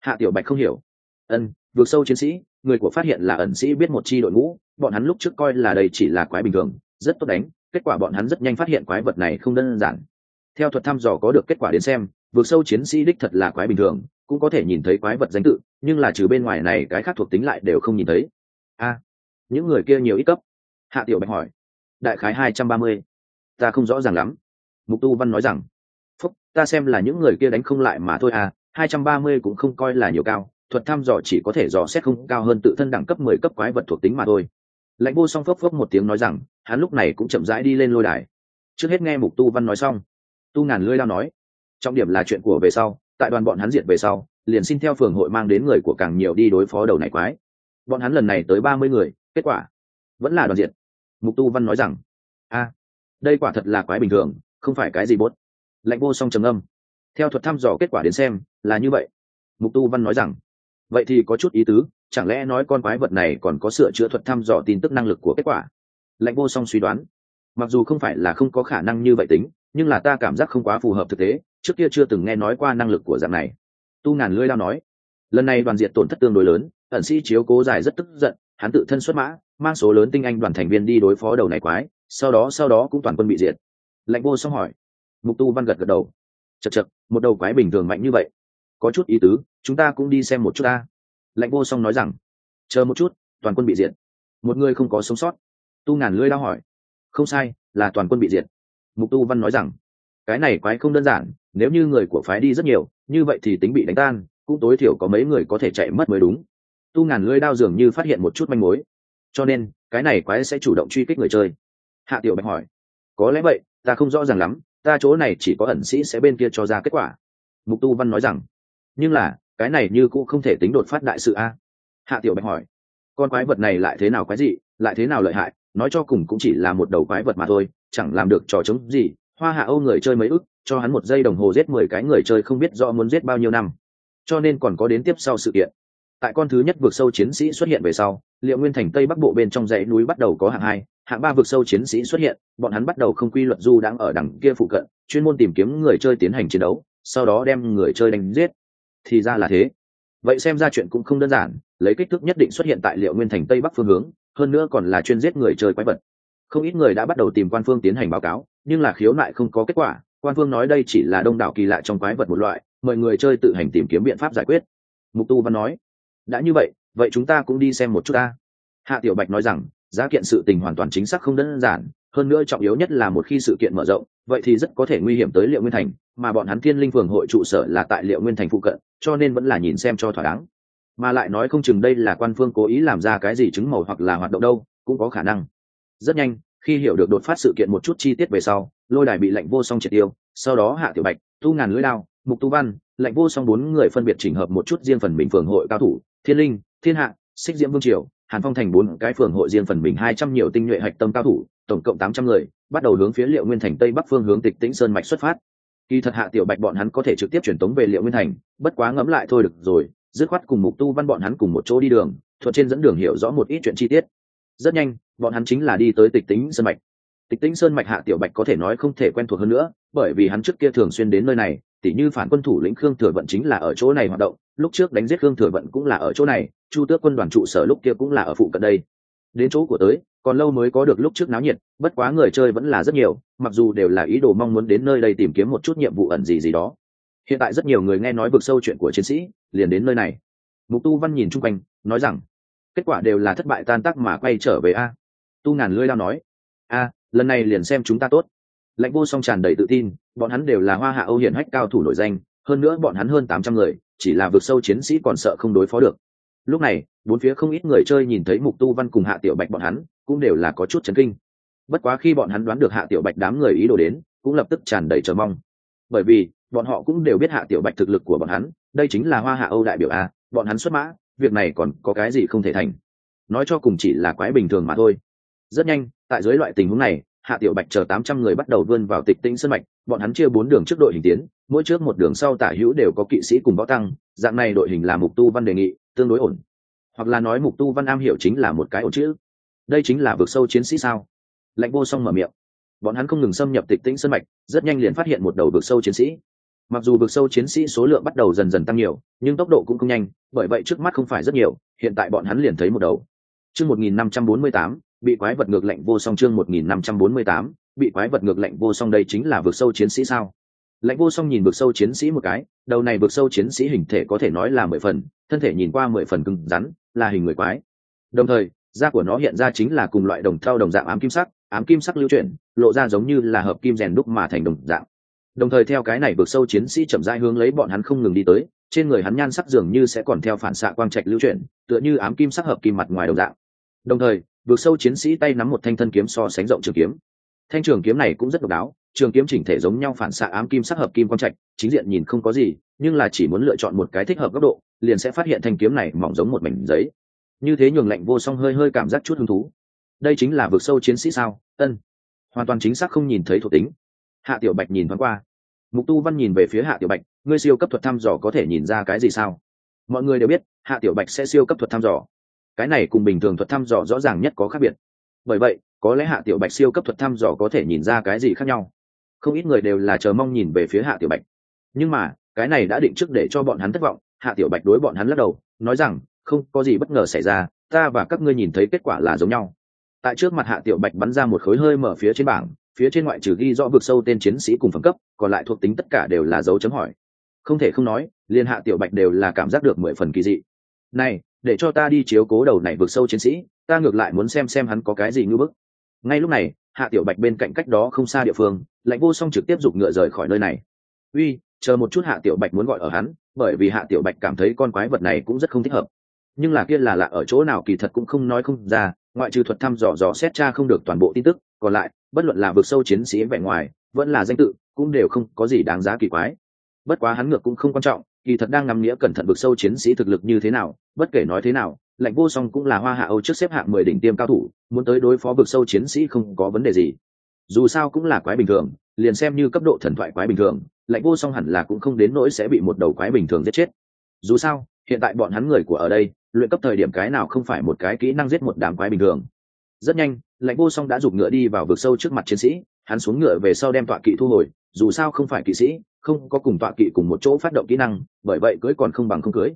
Hạ tiểu bạch không hiểu. Ân, vực sâu chiến sĩ, người của phát hiện là ẩn sĩ biết một chi đội ngũ, bọn hắn lúc trước coi là đây chỉ là quái bình thường, rất tốt đánh, kết quả bọn hắn rất nhanh phát hiện quái vật này không đơn giản. Theo thuật thăm dò có được kết quả đến xem, vực sâu chiến sĩ đích thật là quái bình thường, cũng có thể nhìn thấy quái vật danh tự, nhưng là trừ bên ngoài này cái khác thuộc tính lại đều không nhìn thấy. A, những người kia nhiều ít cấp? Hạ tiểu bạch hỏi. Đại khái hai trăm ba mươi ta không rõ ràng lắm. Mục tu văn nói rằng, phúc, ta xem là những người kia đánh không lại mà thôi à hai trăm ba mươi cũng không coi là nhiều cao, thuật thăm dò chỉ có thể dò xét không cao hơn tự thân đẳng cấp mười cấp quái vật thuộc tính mà thôi. Lãnh vô song phốc phốc một tiếng nói rằng, hắn lúc này cũng chậm rãi đi lên lôi đài. Trước hết nghe mục tu văn nói xong, tu ngàn lưỡi lao nói, trọng điểm là chuyện của về sau, tại đoàn bọn hắn diệt về sau, liền xin theo phường hội mang đến người của càng nhiều đi đối phó đầu này quái. Bọn hắn lần này tới ba mươi người, kết quả vẫn là đoàn diệt. Mục tu văn nói rằng, a đây quả thật là quái bình thường, không phải cái gì bốt. Lạnh vô song trầm âm theo thuật thăm dò kết quả đến xem, là như vậy. Mục tu văn nói rằng, vậy thì có chút ý tứ, chẳng lẽ nói con quái vật này còn có sửa chữa thuật thăm dò tin tức năng lực của kết quả? Lạnh vô song suy đoán, mặc dù không phải là không có khả năng như vậy tính, nhưng là ta cảm giác không quá phù hợp thực tế, trước kia chưa từng nghe nói qua năng lực của dạng này. Tu ngàn lưỡi lao nói, lần này đoàn diện tổn thất tương đối lớn, ẩn sĩ chiếu cố dài rất tức giận, hắn tự thân xuất mã, mang số lớn tinh anh đoàn thành viên đi đối phó đầu này quái sau đó sau đó cũng toàn quân bị diệt. Lạnh vô xong hỏi. Mục tu văn gật gật đầu. Chật chật một đầu quái bình thường mạnh như vậy. Có chút ý tứ, chúng ta cũng đi xem một chút ta. Lạnh vô song nói rằng. Chờ một chút, toàn quân bị diệt. Một người không có sống sót. Tu ngàn lưỡi đau hỏi. Không sai, là toàn quân bị diệt. Mục tu văn nói rằng. Cái này quái không đơn giản, nếu như người của phái đi rất nhiều, như vậy thì tính bị đánh tan, cũng tối thiểu có mấy người có thể chạy mất mới đúng. Tu ngàn lưỡi đao dường như phát hiện một chút manh mối. Cho nên, cái này quái sẽ chủ động truy kích người chơi hạ tiểu bạch hỏi. Có lẽ vậy, ta không rõ ràng lắm, ta chỗ này chỉ có ẩn sĩ sẽ bên kia cho ra kết quả. Mục tu văn nói rằng. Nhưng là, cái này như cũng không thể tính đột phát đại sự a. Hạ tiểu bạch hỏi. Con quái vật này lại thế nào quái gì lại thế nào lợi hại, nói cho cùng cũng chỉ là một đầu quái vật mà thôi, chẳng làm được trò chống gì. Hoa hạ âu người chơi mấy ức, cho hắn một giây đồng hồ giết mười cái người chơi không biết rõ muốn giết bao nhiêu năm. Cho nên còn có đến tiếp sau sự kiện tại con thứ nhất vượt sâu chiến sĩ xuất hiện về sau, liệu nguyên thành tây bắc bộ bên trong dãy núi bắt đầu có hạng hai, hạng ba vượt sâu chiến sĩ xuất hiện, bọn hắn bắt đầu không quy luật du đang ở đằng kia phụ cận, chuyên môn tìm kiếm người chơi tiến hành chiến đấu, sau đó đem người chơi đánh giết. Thì ra là thế. Vậy xem ra chuyện cũng không đơn giản, lấy kích thước nhất định xuất hiện tại liệu nguyên thành tây bắc phương hướng, hơn nữa còn là chuyên giết người chơi quái vật. Không ít người đã bắt đầu tìm quan phương tiến hành báo cáo, nhưng là khiếu nại không có kết quả, quan phương nói đây chỉ là đông đảo kỳ lạ trong quái vật một loại, mời người chơi tự hành tìm kiếm biện pháp giải quyết. Mục tu văn nói đã như vậy vậy chúng ta cũng đi xem một chút ta. Hạ tiểu bạch nói rằng, giá kiện sự tình hoàn toàn chính xác không đơn giản, hơn nữa trọng yếu nhất là một khi sự kiện mở rộng, vậy thì rất có thể nguy hiểm tới liệu nguyên thành, mà bọn hắn thiên linh phường hội trụ sở là tại liệu nguyên thành phụ cận, cho nên vẫn là nhìn xem cho thỏa đáng. Mà lại nói không chừng đây là quan phương cố ý làm ra cái gì chứng màu hoặc là hoạt động đâu, cũng có khả năng. Rất nhanh, khi hiểu được đột phát sự kiện một chút chi tiết về sau, lôi đài bị lệnh vô song triệt tiêu, sau đó hạ tiểu bạch tu ngàn lưỡi lao mục tu văn lệnh vô song bốn người phân biệt chỉnh hợp một chút riêng phần mình phường hội cao thủ, thiên linh, thiên hạ, xích diễm vương triều, hàn phong thành bốn cái phường hội riêng phần mình hai trăm nhiều tinh nhuệ hạch tâm cao thủ, tổng cộng tám trăm người, bắt đầu hướng phía liệu nguyên thành tây bắc phương hướng tịch tĩnh sơn mạch xuất phát. Kỳ thật hạ tiểu bạch bọn hắn có thể trực tiếp chuyển tống về liệu nguyên thành, bất quá ngẫm lại thôi được rồi, dứt khoát cùng mục tu văn bọn hắn cùng một chỗ đi đường thuật trên dẫn đường hiểu rõ một ít chuyện chi tiết. Rất nhanh, bọn hắn chính là đi tới tịch tĩnh sơn mạch. Tịch tĩnh sơn mạch hạ tiểu bạch có thể nói không thể quen thuộc hơn nữa, bởi vì hắn trước kia thường xuyên đến nơi này tỉ như phản quân thủ lĩnh khương thừa vận chính là ở chỗ này hoạt động, lúc trước đánh giết khương thừa vận cũng là ở chỗ này, chu tước quân đoàn trụ sở lúc kia cũng là ở phụ cận đây. Đến chỗ của tới, còn lâu mới có được lúc trước náo nhiệt, bất quá người chơi vẫn là rất nhiều, mặc dù đều là ý đồ mong muốn đến nơi đây tìm kiếm một chút nhiệm vụ ẩn gì gì đó. Hiện tại rất nhiều người nghe nói vực sâu chuyện của chiến sĩ, liền đến nơi này. Mục tu văn nhìn chung quanh, nói rằng, kết quả đều là thất bại tan tác mà quay trở về a. Tu ngàn lưỡi lao nói, a, lần này liền xem chúng ta tốt lãnh vô song tràn đầy tự tin, bọn hắn đều là hoa hạ âu hiển hách cao thủ nổi danh, hơn nữa bọn hắn hơn tám trăm người, chỉ là vượt sâu chiến sĩ còn sợ không đối phó được. Lúc này, bốn phía không ít người chơi nhìn thấy mục tu văn cùng hạ tiểu bạch bọn hắn, cũng đều là có chút chấn kinh. Bất quá khi bọn hắn đoán được hạ tiểu bạch đám người ý đồ đến, cũng lập tức tràn đầy chờ mong. Bởi vì, bọn họ cũng đều biết hạ tiểu bạch thực lực của bọn hắn, đây chính là hoa hạ âu đại biểu a, bọn hắn xuất mã, việc này còn có cái gì không thể thành. Nói cho cùng chỉ là quái bình thường mà thôi. Rất nhanh, tại dưới loại tình huống này hạ tiểu bạch chờ tám trăm người bắt đầu vươn vào tịch tĩnh sân mạch, bọn hắn chia bốn đường trước đội hình tiến, mỗi trước một đường sau tả hữu đều có kỵ sĩ cùng võ tăng, dạng này đội hình là mục tu văn đề nghị, tương đối ổn. Hoặc là nói mục tu văn am hiểu chính là một cái ổn chữ. Đây chính là vực sâu chiến sĩ sao? Lạnh vô song mở miệng. Bọn hắn không ngừng xâm nhập tịch tĩnh sân mạch, rất nhanh liền phát hiện một đầu vực sâu chiến sĩ. Mặc dù vực sâu chiến sĩ số lượng bắt đầu dần dần tăng nhiều, nhưng tốc độ cũng không nhanh, bởi vậy trước mắt không phải rất nhiều, hiện tại bọn hắn liền thấy một đầu. Chương một nghìn năm trăm bốn mươi tám bị quái vật ngược lệnh vô song chương một nghìn năm trăm bốn mươi tám, bị quái vật ngược lệnh vô song đây chính là vực sâu chiến sĩ sao? Lệnh vô song nhìn vực sâu chiến sĩ một cái, đầu này vực sâu chiến sĩ hình thể có thể nói là mười phần, thân thể nhìn qua mười phần cứng rắn, là hình người quái. Đồng thời, da của nó hiện ra chính là cùng loại đồng thau đồng dạng ám kim sắc, ám kim sắc lưu chuyển, lộ ra giống như là hợp kim rèn đúc mà thành đồng dạng. Đồng thời theo cái này vực sâu chiến sĩ chậm rãi hướng lấy bọn hắn không ngừng đi tới, trên người hắn nhan sắc dường như sẽ còn theo phản xạ quang trạch lưu chuyển, tựa như ám kim sắc hợp kim mặt ngoài đồng dạng. Đồng thời Vượt sâu chiến sĩ tay nắm một thanh thân kiếm so sánh rộng trường kiếm. Thanh trường kiếm này cũng rất độc đáo, trường kiếm chỉnh thể giống nhau phản xạ ám kim sắc hợp kim quang trạch, chính diện nhìn không có gì, nhưng là chỉ muốn lựa chọn một cái thích hợp góc độ, liền sẽ phát hiện thanh kiếm này mỏng giống một mảnh giấy. Như thế nhường lạnh vô song hơi hơi cảm giác chút hứng thú. Đây chính là vượt sâu chiến sĩ sao? Ân. Hoàn toàn chính xác không nhìn thấy thuộc tính. Hạ tiểu bạch nhìn thoáng qua. Mục tu văn nhìn về phía hạ tiểu bạch, ngươi siêu cấp thuật thăm dò có thể nhìn ra cái gì sao? Mọi người đều biết, hạ tiểu bạch sẽ siêu cấp thuật thăm dò cái này cùng bình thường thuật thăm dò rõ ràng nhất có khác biệt. Bởi vậy, có lẽ hạ tiểu bạch siêu cấp thuật thăm dò có thể nhìn ra cái gì khác nhau. Không ít người đều là chờ mong nhìn về phía hạ tiểu bạch. Nhưng mà, cái này đã định trước để cho bọn hắn thất vọng, hạ tiểu bạch đối bọn hắn lắc đầu, nói rằng, không, có gì bất ngờ xảy ra, ta và các ngươi nhìn thấy kết quả là giống nhau. Tại trước mặt hạ tiểu bạch bắn ra một khối hơi mở phía trên bảng, phía trên ngoại trừ ghi rõ vực sâu tên chiến sĩ cùng phẩm cấp, còn lại thuộc tính tất cả đều là dấu chấm hỏi. Không thể không nói liên hạ tiểu bạch đều là cảm giác được mười phần kỳ dị. Này để cho ta đi chiếu cố đầu này vực sâu chiến sĩ, ta ngược lại muốn xem xem hắn có cái gì ngư bức. Ngay lúc này, hạ tiểu bạch bên cạnh cách đó không xa địa phương, lạnh vô song trực tiếp giục ngựa rời khỏi nơi này. Uy, chờ một chút hạ tiểu bạch muốn gọi ở hắn, bởi vì hạ tiểu bạch cảm thấy con quái vật này cũng rất không thích hợp. Nhưng là kia là lạ ở chỗ nào kỳ thật cũng không nói không ra, ngoại trừ thuật thăm dò dò xét tra không được toàn bộ tin tức, còn lại, bất luận là vực sâu chiến sĩ vẻ ngoài, vẫn là danh tự, cũng đều không có gì đáng giá kỳ quái. Bất quá hắn ngược cũng không quan trọng kỳ thật đang ngắm nghĩa cẩn thận vực sâu chiến sĩ thực lực như thế nào, bất kể nói thế nào, lạnh vô song cũng là hoa hạ âu trước xếp hạng mười đỉnh tiêm cao thủ, muốn tới đối phó vực sâu chiến sĩ không có vấn đề gì. Dù sao cũng là quái bình thường, liền xem như cấp độ thần thoại quái bình thường, lạnh vô song hẳn là cũng không đến nỗi sẽ bị một đầu quái bình thường giết chết. Dù sao, hiện tại bọn hắn người của ở đây, luyện cấp thời điểm cái nào không phải một cái kỹ năng giết một đám quái bình thường. Rất nhanh, lạnh vô song đã giục ngựa đi vào vực sâu trước mặt chiến sĩ, hắn xuống ngựa về sau đem tọa kỵ thu hồi, dù sao không phải kỵ sĩ không có cùng tọa kỵ cùng một chỗ phát động kỹ năng, bởi vậy cưới còn không bằng không cưới.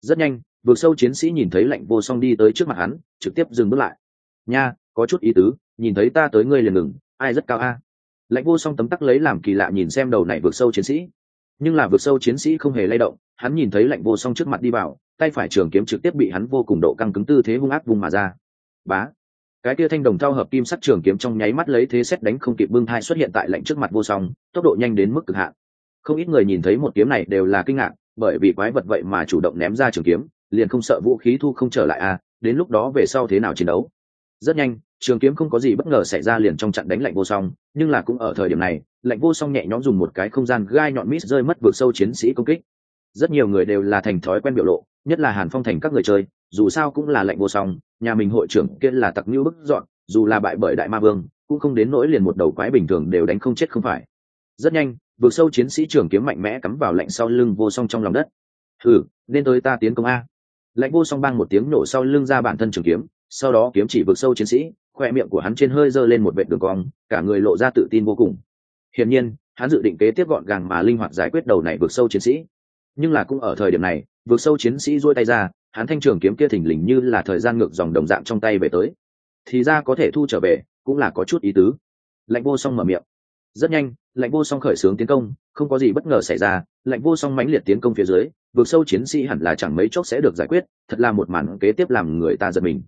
Rất nhanh vượt sâu chiến sĩ nhìn thấy lạnh vô song đi tới trước mặt hắn, trực tiếp dừng bước lại. Nha, có chút ý tứ, nhìn thấy ta tới ngươi liền ngừng, ai rất cao a? Lạnh vô song tấm tắc lấy làm kỳ lạ nhìn xem đầu này vượt sâu chiến sĩ. Nhưng là vượt sâu chiến sĩ không hề lay động, hắn nhìn thấy lạnh vô song trước mặt đi vào, tay phải trường kiếm trực tiếp bị hắn vô cùng độ căng cứng tư thế hung ác vùng mà ra. Bá! Cái kia thanh đồng thao hợp kim sắc trường kiếm trong nháy mắt lấy thế xét đánh không kịp bưng thai xuất hiện tại lạnh trước mặt vô song, tốc độ nhanh đến mức cực hạn không ít người nhìn thấy một kiếm này đều là kinh ngạc, bởi vì quái vật vậy mà chủ động ném ra trường kiếm, liền không sợ vũ khí thu không trở lại à đến lúc đó về sau thế nào chiến đấu? Rất nhanh, trường kiếm không có gì bất ngờ xảy ra liền trong trận đánh lạnh vô song, nhưng là cũng ở thời điểm này, lạnh vô song nhẹ nhõm dùng một cái không gian gai nhọn mít rơi mất vượt sâu chiến sĩ công kích. Rất nhiều người đều là thành thói quen biểu lộ, nhất là hàn phong thành các người chơi, dù sao cũng là lạnh vô song, nhà mình hội trưởng kia là tặc như bức dọn, dù là bại bởi đại ma vương, cũng không đến nỗi liền một đầu quái bình thường đều đánh không chết không phải. Rất nhanh vượt sâu chiến sĩ trường kiếm mạnh mẽ cắm vào lạnh sau lưng vô song trong lòng đất. Thử nên tới ta tiến công a. Lạnh vô song bang một tiếng nổ sau lưng ra bản thân trường kiếm, sau đó kiếm chỉ vượt sâu chiến sĩ, khoe miệng của hắn trên hơi giơ lên một vệ đường cong, cả người lộ ra tự tin vô cùng. Hiển nhiên, hắn dự định kế tiếp gọn gàng mà linh hoạt giải quyết đầu này vượt sâu chiến sĩ. Nhưng là cũng ở thời điểm này, vượt sâu chiến sĩ duỗi tay ra, hắn thanh trường kiếm kia thình lình như là thời gian ngược dòng đồng dạng trong tay về tới. Thì ra có thể thu trở về, cũng là có chút ý tứ. Lạnh vô song mở miệng rất nhanh, lạnh vô song khởi xướng tiến công, không có gì bất ngờ xảy ra. Lạnh vô song mãnh liệt tiến công phía dưới vượt sâu chiến sĩ hẳn là chẳng mấy chốc sẽ được giải quyết, thật là một màn kế tiếp làm người ta giật mình.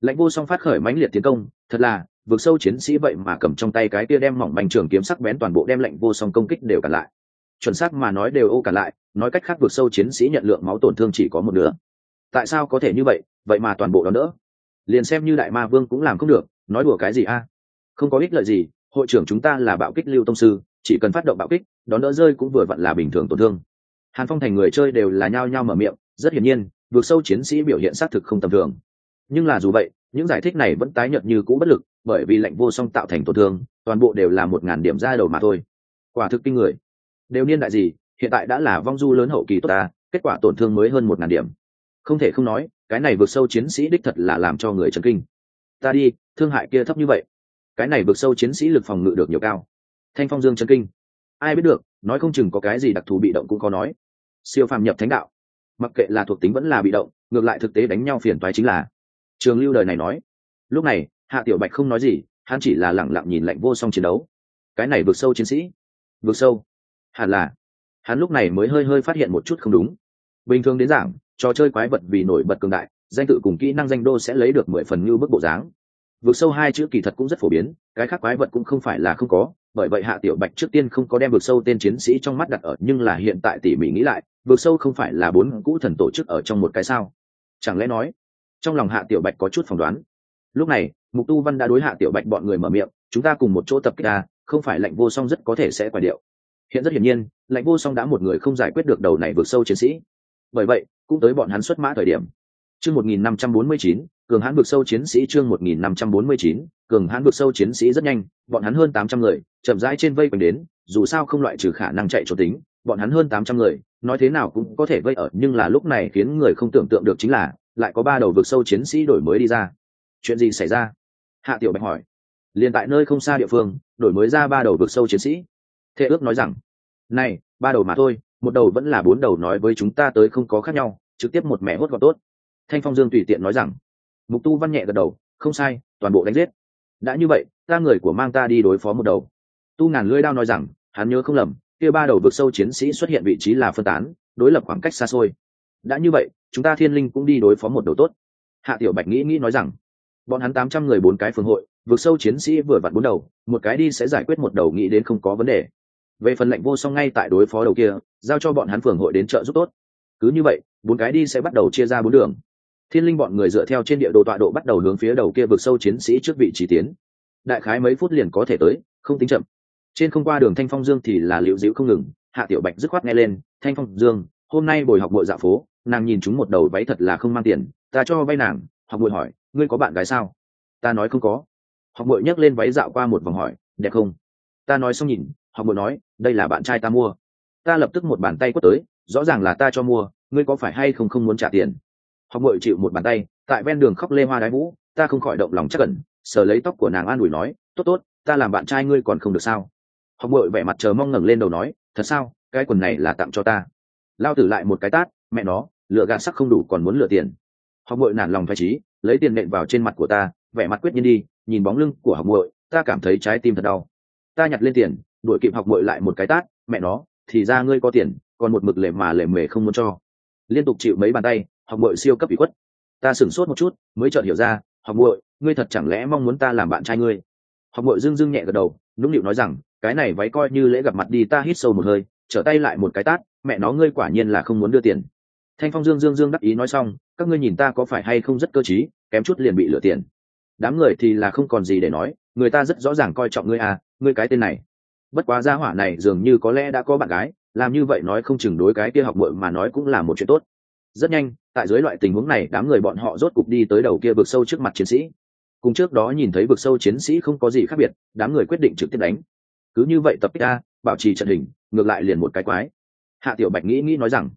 Lạnh vô song phát khởi mãnh liệt tiến công, thật là vượt sâu chiến sĩ vậy mà cầm trong tay cái kia đem mỏng manh trường kiếm sắc bén toàn bộ đem lạnh vô song công kích đều cản lại. Chuẩn xác mà nói đều ô cản lại, nói cách khác vượt sâu chiến sĩ nhận lượng máu tổn thương chỉ có một nửa. Tại sao có thể như vậy vậy mà toàn bộ đó đỡ? Liền xem như đại ma vương cũng làm không được, nói đùa cái gì a? Không có ích lợi gì hội trưởng chúng ta là bạo kích lưu tông sư, chỉ cần phát động bạo kích, đón đỡ rơi cũng vừa vặn là bình thường tổn thương. Hàn phong thành người chơi đều là nhao nhao mở miệng, rất hiển nhiên, vượt sâu chiến sĩ biểu hiện xác thực không tầm thường. Nhưng là dù vậy, những giải thích này vẫn tái nhợt như cũ bất lực, bởi vì lệnh vô song tạo thành tổn thương, toàn bộ đều là một ngàn điểm ra đầu mà thôi. Quả thực kinh người. Đều niên đại gì, hiện tại đã là vong du lớn hậu kỳ tốt ta, kết quả tổn thương mới hơn một ngàn điểm. Không thể không nói, cái này vượt sâu chiến sĩ đích thật là làm cho người chấn kinh. Ta đi, thương hại kia thấp như vậy cái này vượt sâu chiến sĩ lực phòng ngự được nhiều cao. Thanh phong dương chân kinh. Ai biết được, nói không chừng có cái gì đặc thù bị động cũng có nói. Siêu phàm nhập thánh đạo. Mặc kệ là thuộc tính vẫn là bị động, ngược lại thực tế đánh nhau phiền toái chính là. Trường lưu đời này nói, lúc này, hạ tiểu bạch không nói gì, hắn chỉ là lẳng lặng nhìn lạnh vô song chiến đấu. Cái này vượt sâu chiến sĩ, vượt sâu. Hẳn là, hắn lúc này mới hơi hơi phát hiện một chút không đúng. Bình thường đến giảng trò chơi quái vật vì nổi bật cường đại, danh tự cùng kỹ năng danh đô sẽ lấy được mười phần như bức bộ dáng vượt sâu hai chữ kỳ thật cũng rất phổ biến, cái khác quái vật cũng không phải là không có, bởi vậy hạ tiểu bạch trước tiên không có đem vượt sâu tên chiến sĩ trong mắt đặt ở, nhưng là hiện tại tỉ mỉ nghĩ lại vượt sâu không phải là bốn cũ thần tổ chức ở trong một cái sao? Chẳng lẽ nói, trong lòng hạ tiểu bạch có chút phỏng đoán. Lúc này, mục tu văn đã đối hạ tiểu bạch bọn người mở miệng, chúng ta cùng một chỗ tập kích ta không phải lệnh vô song rất có thể sẽ quả điệu. Hiện rất hiển nhiên lệnh vô song đã một người không giải quyết được đầu này vượt sâu chiến sĩ. Bởi vậy, cũng tới bọn hắn xuất mã thời điểm. Chương một nghìn năm trăm bốn mươi chín cường hãn vượt sâu chiến sĩ chương một nghìn năm trăm bốn mươi chín, cường hãn vượt sâu chiến sĩ rất nhanh, bọn hắn hơn tám trăm người, chậm rãi trên vây quanh đến, dù sao không loại trừ khả năng chạy trốn tính, bọn hắn hơn tám trăm người, nói thế nào cũng có thể vây ở, nhưng là lúc này khiến người không tưởng tượng được chính là, lại có ba đầu vực sâu chiến sĩ đổi mới đi ra. Chuyện gì xảy ra? Hạ tiểu bạch hỏi. Liền tại nơi không xa địa phương, đổi mới ra ba đầu vực sâu chiến sĩ. Thệ ước nói rằng, này, ba đầu mà thôi, một đầu vẫn là bốn đầu nói với chúng ta tới không có khác nhau, trực tiếp một mẹ hốt gọn tốt. Thanh phong dương tùy tiện nói rằng mục tu văn nhẹ gật đầu, không sai, toàn bộ đánh giết. Đã như vậy, ta người của mang ta đi đối phó một đầu. Tu ngàn lưỡi đao nói rằng, hắn nhớ không lầm, kia ba đầu vực sâu chiến sĩ xuất hiện vị trí là phân tán, đối lập khoảng cách xa xôi. Đã như vậy, chúng ta thiên linh cũng đi đối phó một đầu tốt. Hạ tiểu bạch nghĩ nghĩ nói rằng, bọn hắn tám trăm người bốn cái phường hội vượt sâu chiến sĩ vừa vặn bốn đầu, một cái đi sẽ giải quyết một đầu nghĩ đến không có vấn đề. Về phần lệnh vô song ngay tại đối phó đầu kia, giao cho bọn hắn phường hội đến trợ giúp tốt. Cứ như vậy, bốn cái đi sẽ bắt đầu chia ra bốn đường thiên linh bọn người dựa theo trên địa đồ tọa độ bắt đầu hướng phía đầu kia vực sâu chiến sĩ trước vị trí tiến. Đại khái mấy phút liền có thể tới, không tính chậm. Trên không qua đường thanh phong dương thì là liệu dịu không ngừng, hạ tiểu bạch dứt khoát nghe lên, thanh phong dương, hôm nay buổi học bội dạ phố, nàng nhìn chúng một đầu váy thật là không mang tiền, ta cho vay nàng, học bội hỏi, ngươi có bạn gái sao? Ta nói không có. Học bội nhấc lên váy dạo qua một vòng hỏi, đẹp không? Ta nói xong nhìn, học bội nói, đây là bạn trai ta mua. Ta lập tức một bàn tay quất tới, rõ ràng là ta cho mua, ngươi có phải hay không không muốn trả tiền? Học bội chịu một bàn tay, tại ven đường khóc lê hoa đái vũ, ta không khỏi động lòng chắc cẩn sờ lấy tóc của nàng an ủi nói, tốt tốt, ta làm bạn trai ngươi còn không được sao? Học bội vẻ mặt chờ mong ngẩng lên đầu nói, thật sao, cái quần này là tặng cho ta. Lao tử lại một cái tát, mẹ nó, lựa gạt sắc không đủ còn muốn lựa tiền. Học bội nản lòng phải trí lấy tiền nện vào trên mặt của ta, vẻ mặt quyết nhiên đi, nhìn bóng lưng của học bội ta cảm thấy trái tim thật đau. Ta nhặt lên tiền, đuổi kịp học bội lại một cái tát, mẹ nó, thì ra ngươi có tiền, còn một mực lệ mà lệ mề không muốn cho. Liên tục chịu mấy bàn tay học bội siêu cấp bị khuất ta sửng sốt một chút, mới chợt hiểu ra, học bội ngươi thật chẳng lẽ mong muốn ta làm bạn trai ngươi? Học bội dương dương nhẹ gật đầu, nũng nịu nói rằng, cái này váy coi như lễ gặp mặt đi, ta hít sâu một hơi, trở tay lại một cái tát, mẹ nó ngươi quả nhiên là không muốn đưa tiền. Thanh phong dương dương dương đắc ý nói xong, các ngươi nhìn ta có phải hay không rất cơ t kém chút liền bị lựa tiền. Đám người thì là không còn gì để nói, người ta rất rõ ràng coi trọng ngươi à ngươi cái tên này. Bất quá gia hỏa này dường như có lẽ đã có bạn gái, làm như vậy nói không chừng đối cái kia học bội mà nói cũng là một chuyện tốt. Rất nhanh tại dưới loại tình huống này, đám người bọn họ rốt cục đi tới đầu kia vực sâu trước mặt chiến sĩ. Cùng trước đó nhìn thấy vực sâu chiến sĩ không có gì khác biệt, đám người quyết định trực tiếp đánh. Cứ như vậy tập kích a, bảo trì trận hình, ngược lại liền một cái quái. Hạ tiểu bạch nghĩ nghĩ nói rằng,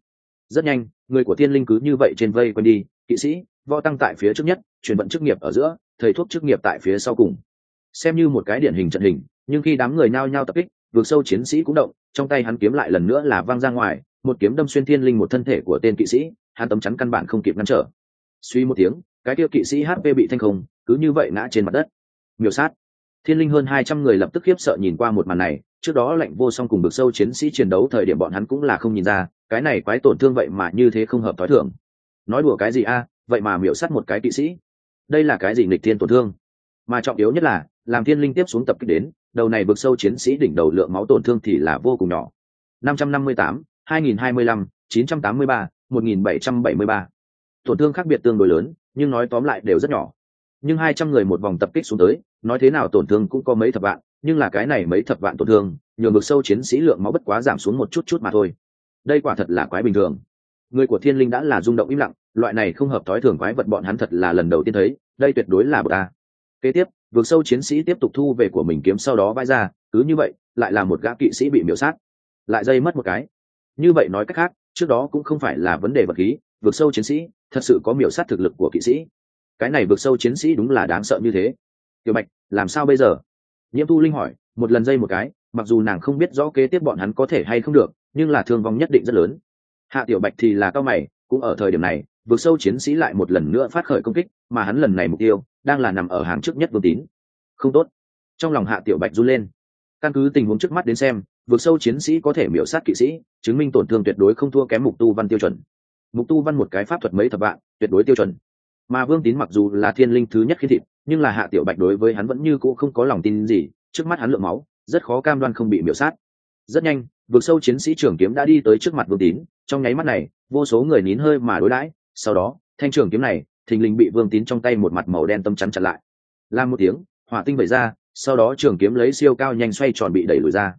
rất nhanh, người của thiên linh cứ như vậy trên vây quanh đi, kỵ sĩ, võ tăng tại phía trước nhất, truyền vận chức nghiệp ở giữa, thầy thuốc chức nghiệp tại phía sau cùng. Xem như một cái điển hình trận hình, nhưng khi đám người nao nhao tập kích vượt sâu chiến sĩ cũng động, trong tay hắn kiếm lại lần nữa là văng ra ngoài, một kiếm đâm xuyên thiên linh một thân thể của tên kỵ sĩ hắn tấm chắn căn bản không kịp ngăn trở. Suy một tiếng, cái kia kỵ sĩ hp bị thanh không, cứ như vậy ngã trên mặt đất. Miểu sát. Thiên linh hơn hai trăm người lập tức khiếp sợ nhìn qua một màn này, trước đó lệnh vô song cùng bực sâu chiến sĩ chiến đấu thời điểm bọn hắn cũng là không nhìn ra, cái này quái tổn thương vậy mà như thế không hợp t h ó i nói đùa cái gì a, vậy mà miểu sát một cái kỵ sĩ. Đây là cái gì nghịch thiên tổn thương? Mà trọng yếu nhất là, làm thiên linh tiếp xuống tập kích đến, đầu này bực sâu chiến sĩ đỉnh đầu lượng máu tổn thương thì là vô cùng nhỏ. năm trăm năm mươi tám, hai nghìn hai mươi lăm, chín trăm tám mươi ba một nghìn bảy trăm bảy mươi ba. Tổn thương khác biệt tương đối lớn, nhưng nói tóm lại đều rất nhỏ. Nhưng hai trăm người một vòng tập kích xuống tới, nói thế nào tổn thương cũng có mấy thập vạn, nhưng là cái này mấy thập vạn tổn thương, nhường ngược sâu chiến sĩ lượng máu bất quá giảm xuống một chút chút mà thôi. Đây quả thật là quái bình thường. Người của thiên linh đã là rung động im lặng, loại này không hợp thói thường quái vật bọn hắn thật là lần đầu tiên thấy, đây tuyệt đối là bậc ta kế tiếp vượt sâu chiến sĩ tiếp tục thu về của mình kiếm sau đó bay ra, cứ như vậy, lại là một gã kỵ sĩ bị miểu sát. Lại dây mất một cái. Như vậy nói cách khác trước đó cũng không phải là vấn đề vật khí, vượt sâu chiến sĩ, thật sự có miểu sát thực lực của kỵ sĩ. Cái này vượt sâu chiến sĩ đúng là đáng sợ như thế. Tiểu bạch, làm sao bây giờ? Nhiễm thu linh hỏi, một lần dây một cái, mặc dù nàng không biết rõ kế tiếp bọn hắn có thể hay không được, nhưng là thương vong nhất định rất lớn. Hạ tiểu bạch thì là cao mày, cũng ở thời điểm này, vượt sâu chiến sĩ lại một lần nữa phát khởi công kích, mà hắn lần này mục tiêu, đang là nằm ở hàng trước nhất vương tín. Không tốt. Trong lòng hạ tiểu bạch run lên. Căn cứ tình huống trước mắt đến xem vượt sâu chiến sĩ có thể miểu sát kỵ sĩ, chứng minh tổn thương tuyệt đối không thua kém mục tu văn tiêu chuẩn. Mục tu văn một cái pháp thuật mấy thập vạn, tuyệt đối tiêu chuẩn. Mà vương tín mặc dù là thiên linh thứ nhất khi thịt, nhưng là hạ tiểu bạch đối với hắn vẫn như cũ không có lòng tin gì, trước mắt hắn lượng máu, rất khó cam đoan không bị miểu sát. Rất nhanh, vượt sâu chiến sĩ trưởng kiếm đã đi tới trước mặt vương tín, trong nháy mắt này, vô số người nín hơi mà đối đãi, sau đó, thanh trưởng kiếm này, thình lình bị vương tín trong tay một mặt màu đen tâm chắn chặn lại. Làm một tiếng, hỏa tinh vẩy ra, sau đó trường kiếm lấy siêu cao nhanh xoay tròn bị đẩy lùi ra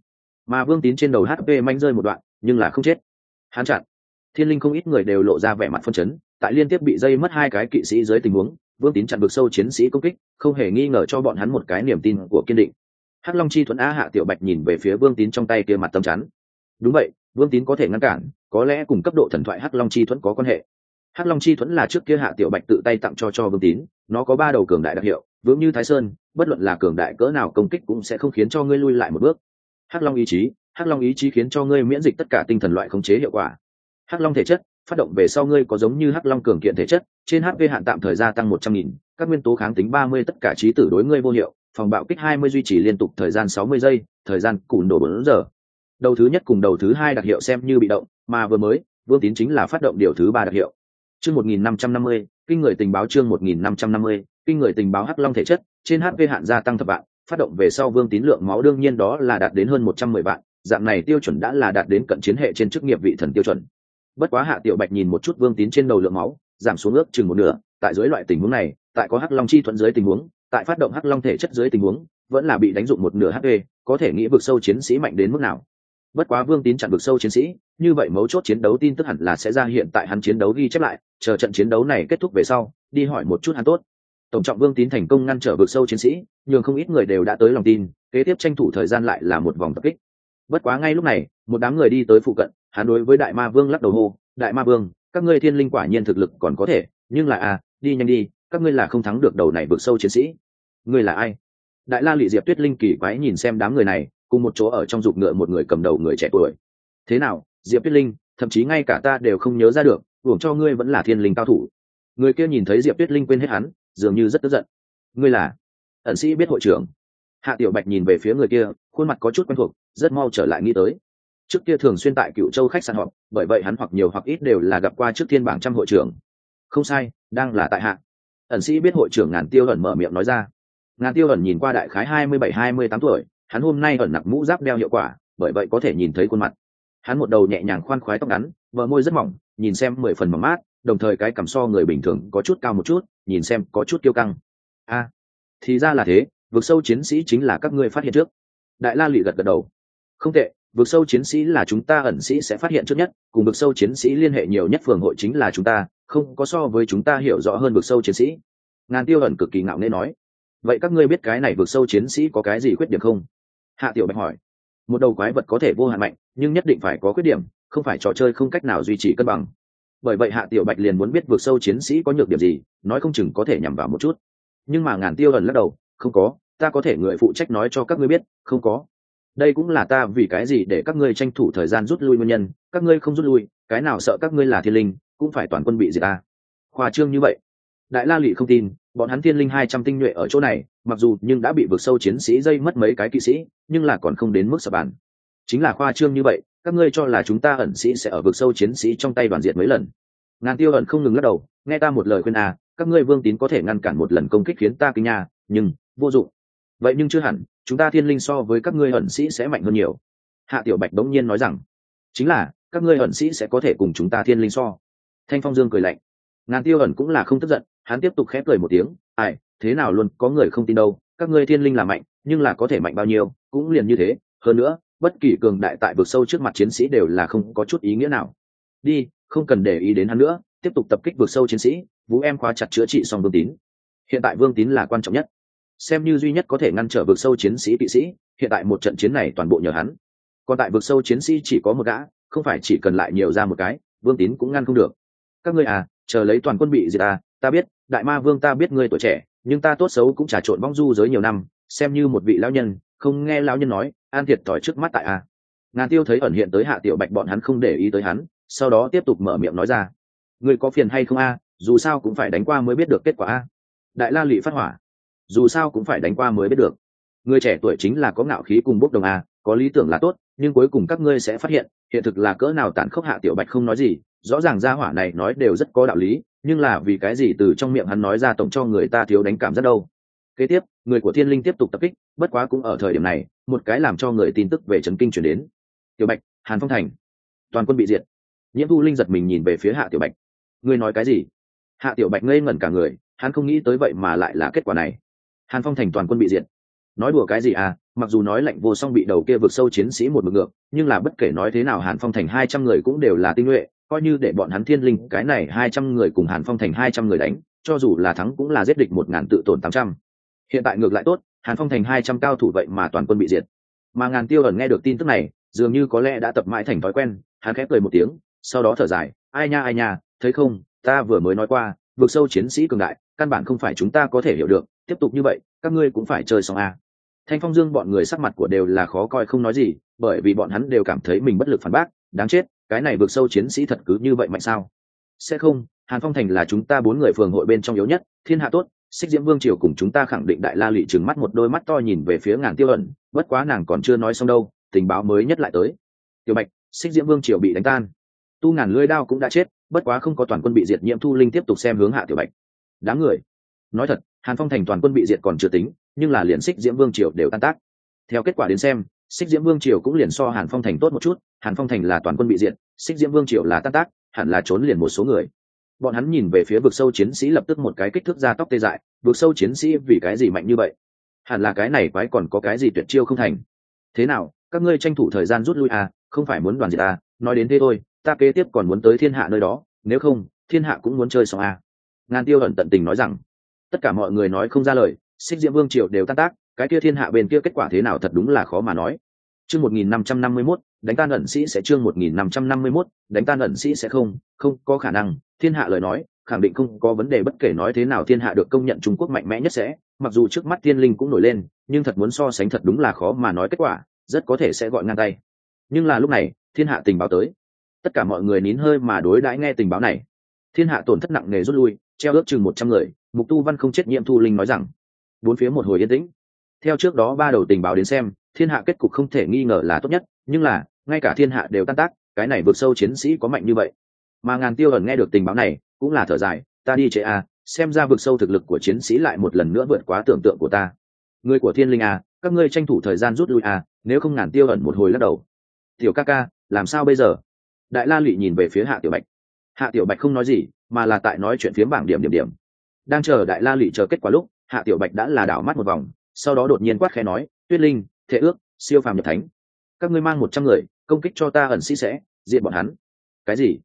mà vương tín trên đầu hp manh rơi một đoạn, nhưng là không chết. Hắn chặn. Thiên linh không ít người đều lộ ra vẻ mặt phân chấn, tại liên tiếp bị dây mất hai cái kỵ sĩ dưới tình huống, vương tín chặn vực sâu chiến sĩ công kích, không hề nghi ngờ cho bọn hắn một cái niềm tin của kiên định. Hắc long chi thuẫn á hạ tiểu bạch nhìn về phía vương tín trong tay kia mặt tâm chắn. Đúng vậy, vương tín có thể ngăn cản, có lẽ cùng cấp độ thần thoại hắc long chi thuẫn có quan hệ. Hắc long chi thuẫn là trước kia hạ tiểu bạch tự tay tặng cho cho vương tín, nó có ba đầu cường đại đặc hiệu, vững như thái sơn, bất luận là cường đại cỡ nào công kích cũng sẽ không khiến cho ngươi lui lại một bước hắc long ý chí, hắc long ý chí khiến cho ngươi miễn dịch tất cả tinh thần loại khống chế hiệu quả. Hắc long thể chất, phát động về sau ngươi có giống như hắc long cường kiện thể chất, trên hp hạn tạm thời gia tăng một trăm nghìn, các nguyên tố kháng tính ba mươi, tất cả trí tử đối ngươi vô hiệu, phòng bạo kích hai mươi duy trì liên tục thời gian sáu mươi giây, thời gian cùn đổ bốn giờ. Đầu thứ nhất cùng đầu thứ hai đặc hiệu xem như bị động, mà vừa mới, vương tín chính là phát động điều thứ ba đặc hiệu. Chương một nghìn năm trăm năm mươi, kinh người tình báo chương một nghìn năm trăm năm mươi, kinh người tình báo hắc long thể chất, trên hp hạn gia tăng thập vạn phát động về sau vương tín lượng máu đương nhiên đó là đạt đến hơn một trăm mười vạn, dạng này tiêu chuẩn đã là đạt đến cận chiến hệ trên chức nghiệp vị thần tiêu chuẩn. Bất quá hạ tiểu bạch nhìn một chút vương tín trên đầu lượng máu, giảm xuống ước chừng một nửa, tại dưới loại tình huống này, tại có hắc long chi thuận dưới tình huống, tại phát động hắc long thể chất dưới tình huống, vẫn là bị đánh dụng một nửa hp có thể nghĩ vực sâu chiến sĩ mạnh đến mức nào. Bất quá vương tín chặn vực sâu chiến sĩ, như vậy mấu chốt chiến đấu tin tức hẳn là sẽ ra hiện tại hắn chiến đấu ghi chép lại, chờ trận chiến đấu này kết thúc về sau, đi hỏi một chút hắn tốt tổng trọng vương tín thành công ngăn trở vực sâu chiến sĩ, nhường không ít người đều đã tới lòng tin, kế tiếp tranh thủ thời gian lại là một vòng tập kích. Bất quá ngay lúc này, một đám người đi tới phụ cận, hắn đối với đại ma vương lắc đầu hô, đại ma vương, các ngươi thiên linh quả nhiên thực lực còn có thể, nhưng là à đi nhanh đi, các ngươi là không thắng được đầu này vượt sâu chiến sĩ. Ngươi là ai? Đại la lụy diệp tuyết linh kỳ quái nhìn xem đám người này, cùng một chỗ ở trong dục ngựa một người cầm đầu người trẻ tuổi. Thế nào, diệp tuyết linh, thậm chí ngay cả ta đều không nhớ ra được, hưởng cho ngươi vẫn là thiên linh cao thủ. Người kia nhìn thấy diệp tuyết linh quên hết hắn dường như rất tức giận. Ngươi là? Ẩn sĩ biết hội trưởng. Hạ tiểu bạch nhìn về phía người kia, khuôn mặt có chút quen thuộc, rất mau trở lại nghĩ tới. Trước kia thường xuyên tại cựu châu khách sạn họp, bởi vậy hắn hoặc nhiều hoặc ít đều là gặp qua trước thiên bảng trăm hội trưởng. Không sai, đang là tại hạ. Ẩn sĩ biết hội trưởng ngàn tiêu ẩn mở miệng nói ra. Ngàn tiêu ẩn nhìn qua đại khái hai mươi bảy, hai mươi tám tuổi, hắn hôm nay ẩn nặc mũ giáp đeo hiệu quả, bởi vậy có thể nhìn thấy khuôn mặt. Hắn một đầu nhẹ nhàng khoan khoái tóc ngắn vợ môi rất mỏng, nhìn xem mười phần mỏng mát đồng thời cái cảm so người bình thường có chút cao một chút, nhìn xem có chút kiêu căng. A, thì ra là thế, vực sâu chiến sĩ chính là các ngươi phát hiện trước. Đại la lụy gật gật đầu. Không tệ, vực sâu chiến sĩ là chúng ta ẩn sĩ sẽ phát hiện trước nhất, cùng vực sâu chiến sĩ liên hệ nhiều nhất phường hội chính là chúng ta, không có so với chúng ta hiểu rõ hơn vực sâu chiến sĩ. Ngàn tiêu ẩn cực kỳ ngạo nghễ nói. Vậy các ngươi biết cái này vực sâu chiến sĩ có cái gì khuyết điểm không? Hạ tiểu bạch hỏi. Một đầu quái vật có thể vô hạn mạnh, nhưng nhất định phải có khuyết điểm, không phải trò chơi không cách nào duy trì cân bằng bởi vậy hạ tiểu bạch liền muốn biết vực sâu chiến sĩ có nhược điểm gì, nói không chừng có thể nhằm vào một chút. Nhưng mà ngàn tiêu ẩn lắc đầu, không có, ta có thể người phụ trách nói cho các ngươi biết, không có. Đây cũng là ta vì cái gì để các ngươi tranh thủ thời gian rút lui nguyên nhân, các ngươi không rút lui, cái nào sợ các ngươi là thiên linh, cũng phải toàn quân bị diệt ta. Khoa trương như vậy. Đại la lụy không tin, bọn hắn thiên linh hai trăm tinh nhuệ ở chỗ này, mặc dù nhưng đã bị vượt sâu chiến sĩ dây mất mấy cái kỵ sĩ, nhưng là còn không đến mức sập bàn chính là khoa trương như vậy các ngươi cho là chúng ta ẩn sĩ sẽ ở vực sâu chiến sĩ trong tay đoàn diệt mấy lần? Ngàn tiêu ẩn không ngừng lắc đầu, nghe ta một lời khuyên à các ngươi vương tín có thể ngăn cản một lần công kích khiến ta kinh nha, nhưng, vô dụng. Vậy nhưng chưa hẳn, chúng ta thiên linh so với các ngươi ẩn sĩ sẽ mạnh hơn nhiều. Hạ tiểu bạch bỗng nhiên nói rằng, chính là, các ngươi ẩn sĩ sẽ có thể cùng chúng ta thiên linh so. Thanh phong dương cười lạnh. Ngàn tiêu ẩn cũng là không tức giận, hắn tiếp tục khép cười một tiếng, ai, thế nào luôn, có người không tin đâu, các ngươi thiên linh là mạnh, nhưng là có thể mạnh bao nhiêu, cũng liền như thế, hơn nữa bất kỳ cường đại tại vực sâu trước mặt chiến sĩ đều là không có chút ý nghĩa nào. Đi, không cần để ý đến hắn nữa, tiếp tục tập kích vực sâu chiến sĩ, vũ em khóa chặt chữa trị xong vương tín. Hiện tại vương tín là quan trọng nhất. Xem như duy nhất có thể ngăn trở vực sâu chiến sĩ kỵ sĩ, hiện tại một trận chiến này toàn bộ nhờ hắn. Còn tại vực sâu chiến sĩ chỉ có một gã, không phải chỉ cần lại nhiều ra một cái, vương tín cũng ngăn không được. Các ngươi à chờ lấy toàn quân bị diệt à ta biết, đại ma vương ta biết ngươi tuổi trẻ, nhưng ta tốt xấu cũng trà trộn vong du giới nhiều năm, xem như một vị lão nhân không nghe lão nhân nói, an thiệt thòi trước mắt tại a. Ngàn tiêu thấy ẩn hiện tới hạ tiểu bạch bọn hắn không để ý tới hắn, sau đó tiếp tục mở miệng nói ra. Người có phiền hay không a, dù sao cũng phải đánh qua mới biết được kết quả a. Đại la lụy phát hỏa. Dù sao cũng phải đánh qua mới biết được. Người trẻ tuổi chính là có ngạo khí cùng bốc đồng a, có lý tưởng là tốt, nhưng cuối cùng các ngươi sẽ phát hiện hiện thực là cỡ nào tàn khốc hạ tiểu bạch không nói gì, rõ ràng gia hỏa này nói đều rất có đạo lý, nhưng là vì cái gì từ trong miệng hắn nói ra tổng cho người ta thiếu đánh cảm rất đâu? Kế tiếp, người của thiên linh tiếp tục tập kích, bất quá cũng ở thời điểm này, một cái làm cho người tin tức về trấn kinh chuyển đến. Tiểu bạch, hàn phong thành. Toàn quân bị diệt. Nhiễm thu linh giật mình nhìn về phía hạ tiểu bạch. Ngươi nói cái gì? Hạ tiểu bạch ngây ngẩn cả người, hắn không nghĩ tới vậy mà lại là kết quả này. Hàn phong thành toàn quân bị diệt. Nói đùa cái gì à mặc dù nói lạnh vô song bị đầu kia vượt sâu chiến sĩ một mực ngược, nhưng là bất kể nói thế nào hàn phong thành hai trăm người cũng đều là tinh nhuệ, coi như để bọn hắn thiên linh, cái này hai trăm người cùng hàn phong thành hai trăm người đánh, cho dù là thắng cũng là giết địch một ngàn tự tổn tám trăm hiện tại ngược lại tốt, hàn phong thành hai trăm cao thủ vậy mà toàn quân bị diệt. Mà ngàn tiêu ẩn nghe được tin tức này, dường như có lẽ đã tập mãi thành thói quen, hắn khép cười một tiếng, sau đó thở dài, ai nha ai nha, thấy không, ta vừa mới nói qua vượt sâu chiến sĩ cường đại, căn bản không phải chúng ta có thể hiểu được, tiếp tục như vậy, các ngươi cũng phải chơi xong a. Thanh phong dương bọn người sắc mặt của đều là khó coi không nói gì, bởi vì bọn hắn đều cảm thấy mình bất lực phản bác, đáng chết, cái này vượt sâu chiến sĩ thật cứ như vậy mạnh sao? Sẽ không, hàn phong thành là chúng ta bốn người phường hội bên trong yếu nhất, thiên hạ tốt xích diễm vương triều cùng chúng ta khẳng định đại la lụy trừng mắt một đôi mắt to nhìn về phía ngàn tiêu ẩn, bất quá nàng còn chưa nói xong đâu, tình báo mới nhất lại tới. Tiểu bạch, xích diễm vương triều bị đánh tan. Tu ngàn lưỡi đao cũng đã chết, bất quá không có toàn quân bị diệt nhiễm thu linh tiếp tục xem hướng hạ tiểu bạch. Đáng người. Nói thật, hàn phong thành toàn quân bị diệt còn chưa tính, nhưng là liền xích diễm vương triều đều tan tác. Theo kết quả đến xem, xích diễm vương triều cũng liền so hàn phong thành tốt một chút, hàn phong thành là toàn quân bị diệt, xích diễm vương triều là tan tác, hẳn là trốn liền một số người bọn hắn nhìn về phía vực sâu chiến sĩ lập tức một cái kích thước ra tóc tê dại, vực sâu chiến sĩ, vì cái gì mạnh như vậy? Hẳn là cái này quái còn có cái gì tuyệt chiêu không thành? Thế nào, các ngươi tranh thủ thời gian rút lui à không phải muốn đoàn diệt à nói đến thế thôi, ta kế tiếp còn muốn tới thiên hạ nơi đó, nếu không, thiên hạ cũng muốn chơi xong à. Ngàn tiêu hận tận tình nói rằng. Tất cả mọi người nói không ra lời, xích diễm vương triều đều tan tác, cái kia thiên hạ bên kia kết quả thế nào thật đúng là khó mà nói. Chương một nghìn năm trăm năm mươi mốt, đánh tan ẩn sĩ sẽ chương một nghìn năm trăm năm mươi mốt, đánh tan ẩn sĩ sẽ không không có khả năng thiên hạ lời nói, khẳng định không có vấn đề bất kể nói thế nào thiên hạ được công nhận trung quốc mạnh mẽ nhất sẽ. Mặc dù trước mắt thiên linh cũng nổi lên, nhưng thật muốn so sánh thật đúng là khó mà nói kết quả, rất có thể sẽ gọi ngang tay. Nhưng là lúc này, thiên hạ tình báo tới. Tất cả mọi người nín hơi mà đối đãi nghe tình báo này. Thiên hạ tổn thất nặng nề rút lui, treo ước chừng một trăm người, mục tu văn không chết nhiệm thu linh nói rằng. Bốn phía một hồi yên tĩnh. Theo trước đó ba đầu tình báo đến xem, thiên hạ kết cục không thể nghi ngờ là tốt nhất, nhưng là, ngay cả thiên hạ đều tan tác, cái này vượt sâu chiến sĩ có mạnh như vậy mà ngàn tiêu ẩn nghe được tình báo này, cũng là thở dài, ta đi chế a à, xem ra vực sâu thực lực của chiến sĩ lại một lần nữa vượt quá tưởng tượng của ta. Người của thiên linh à các ngươi tranh thủ thời gian rút lui à nếu không ngàn tiêu ẩn một hồi lắc đầu. Tiểu ca ca, làm sao bây giờ? Đại la lụy nhìn về phía hạ tiểu bạch. Hạ tiểu bạch không nói gì, mà là tại nói chuyện phiếm bảng điểm điểm điểm. Đang chờ đại la lụy chờ kết quả lúc, hạ tiểu bạch đã là đảo mắt một vòng, sau đó đột nhiên quát khẽ nói, tuyết linh thế ước, siêu phàm nhập thánh. Các ngươi mang một trăm người, công kích cho ta ẩn sĩ sẽ diện bọn hắn. Cái gì?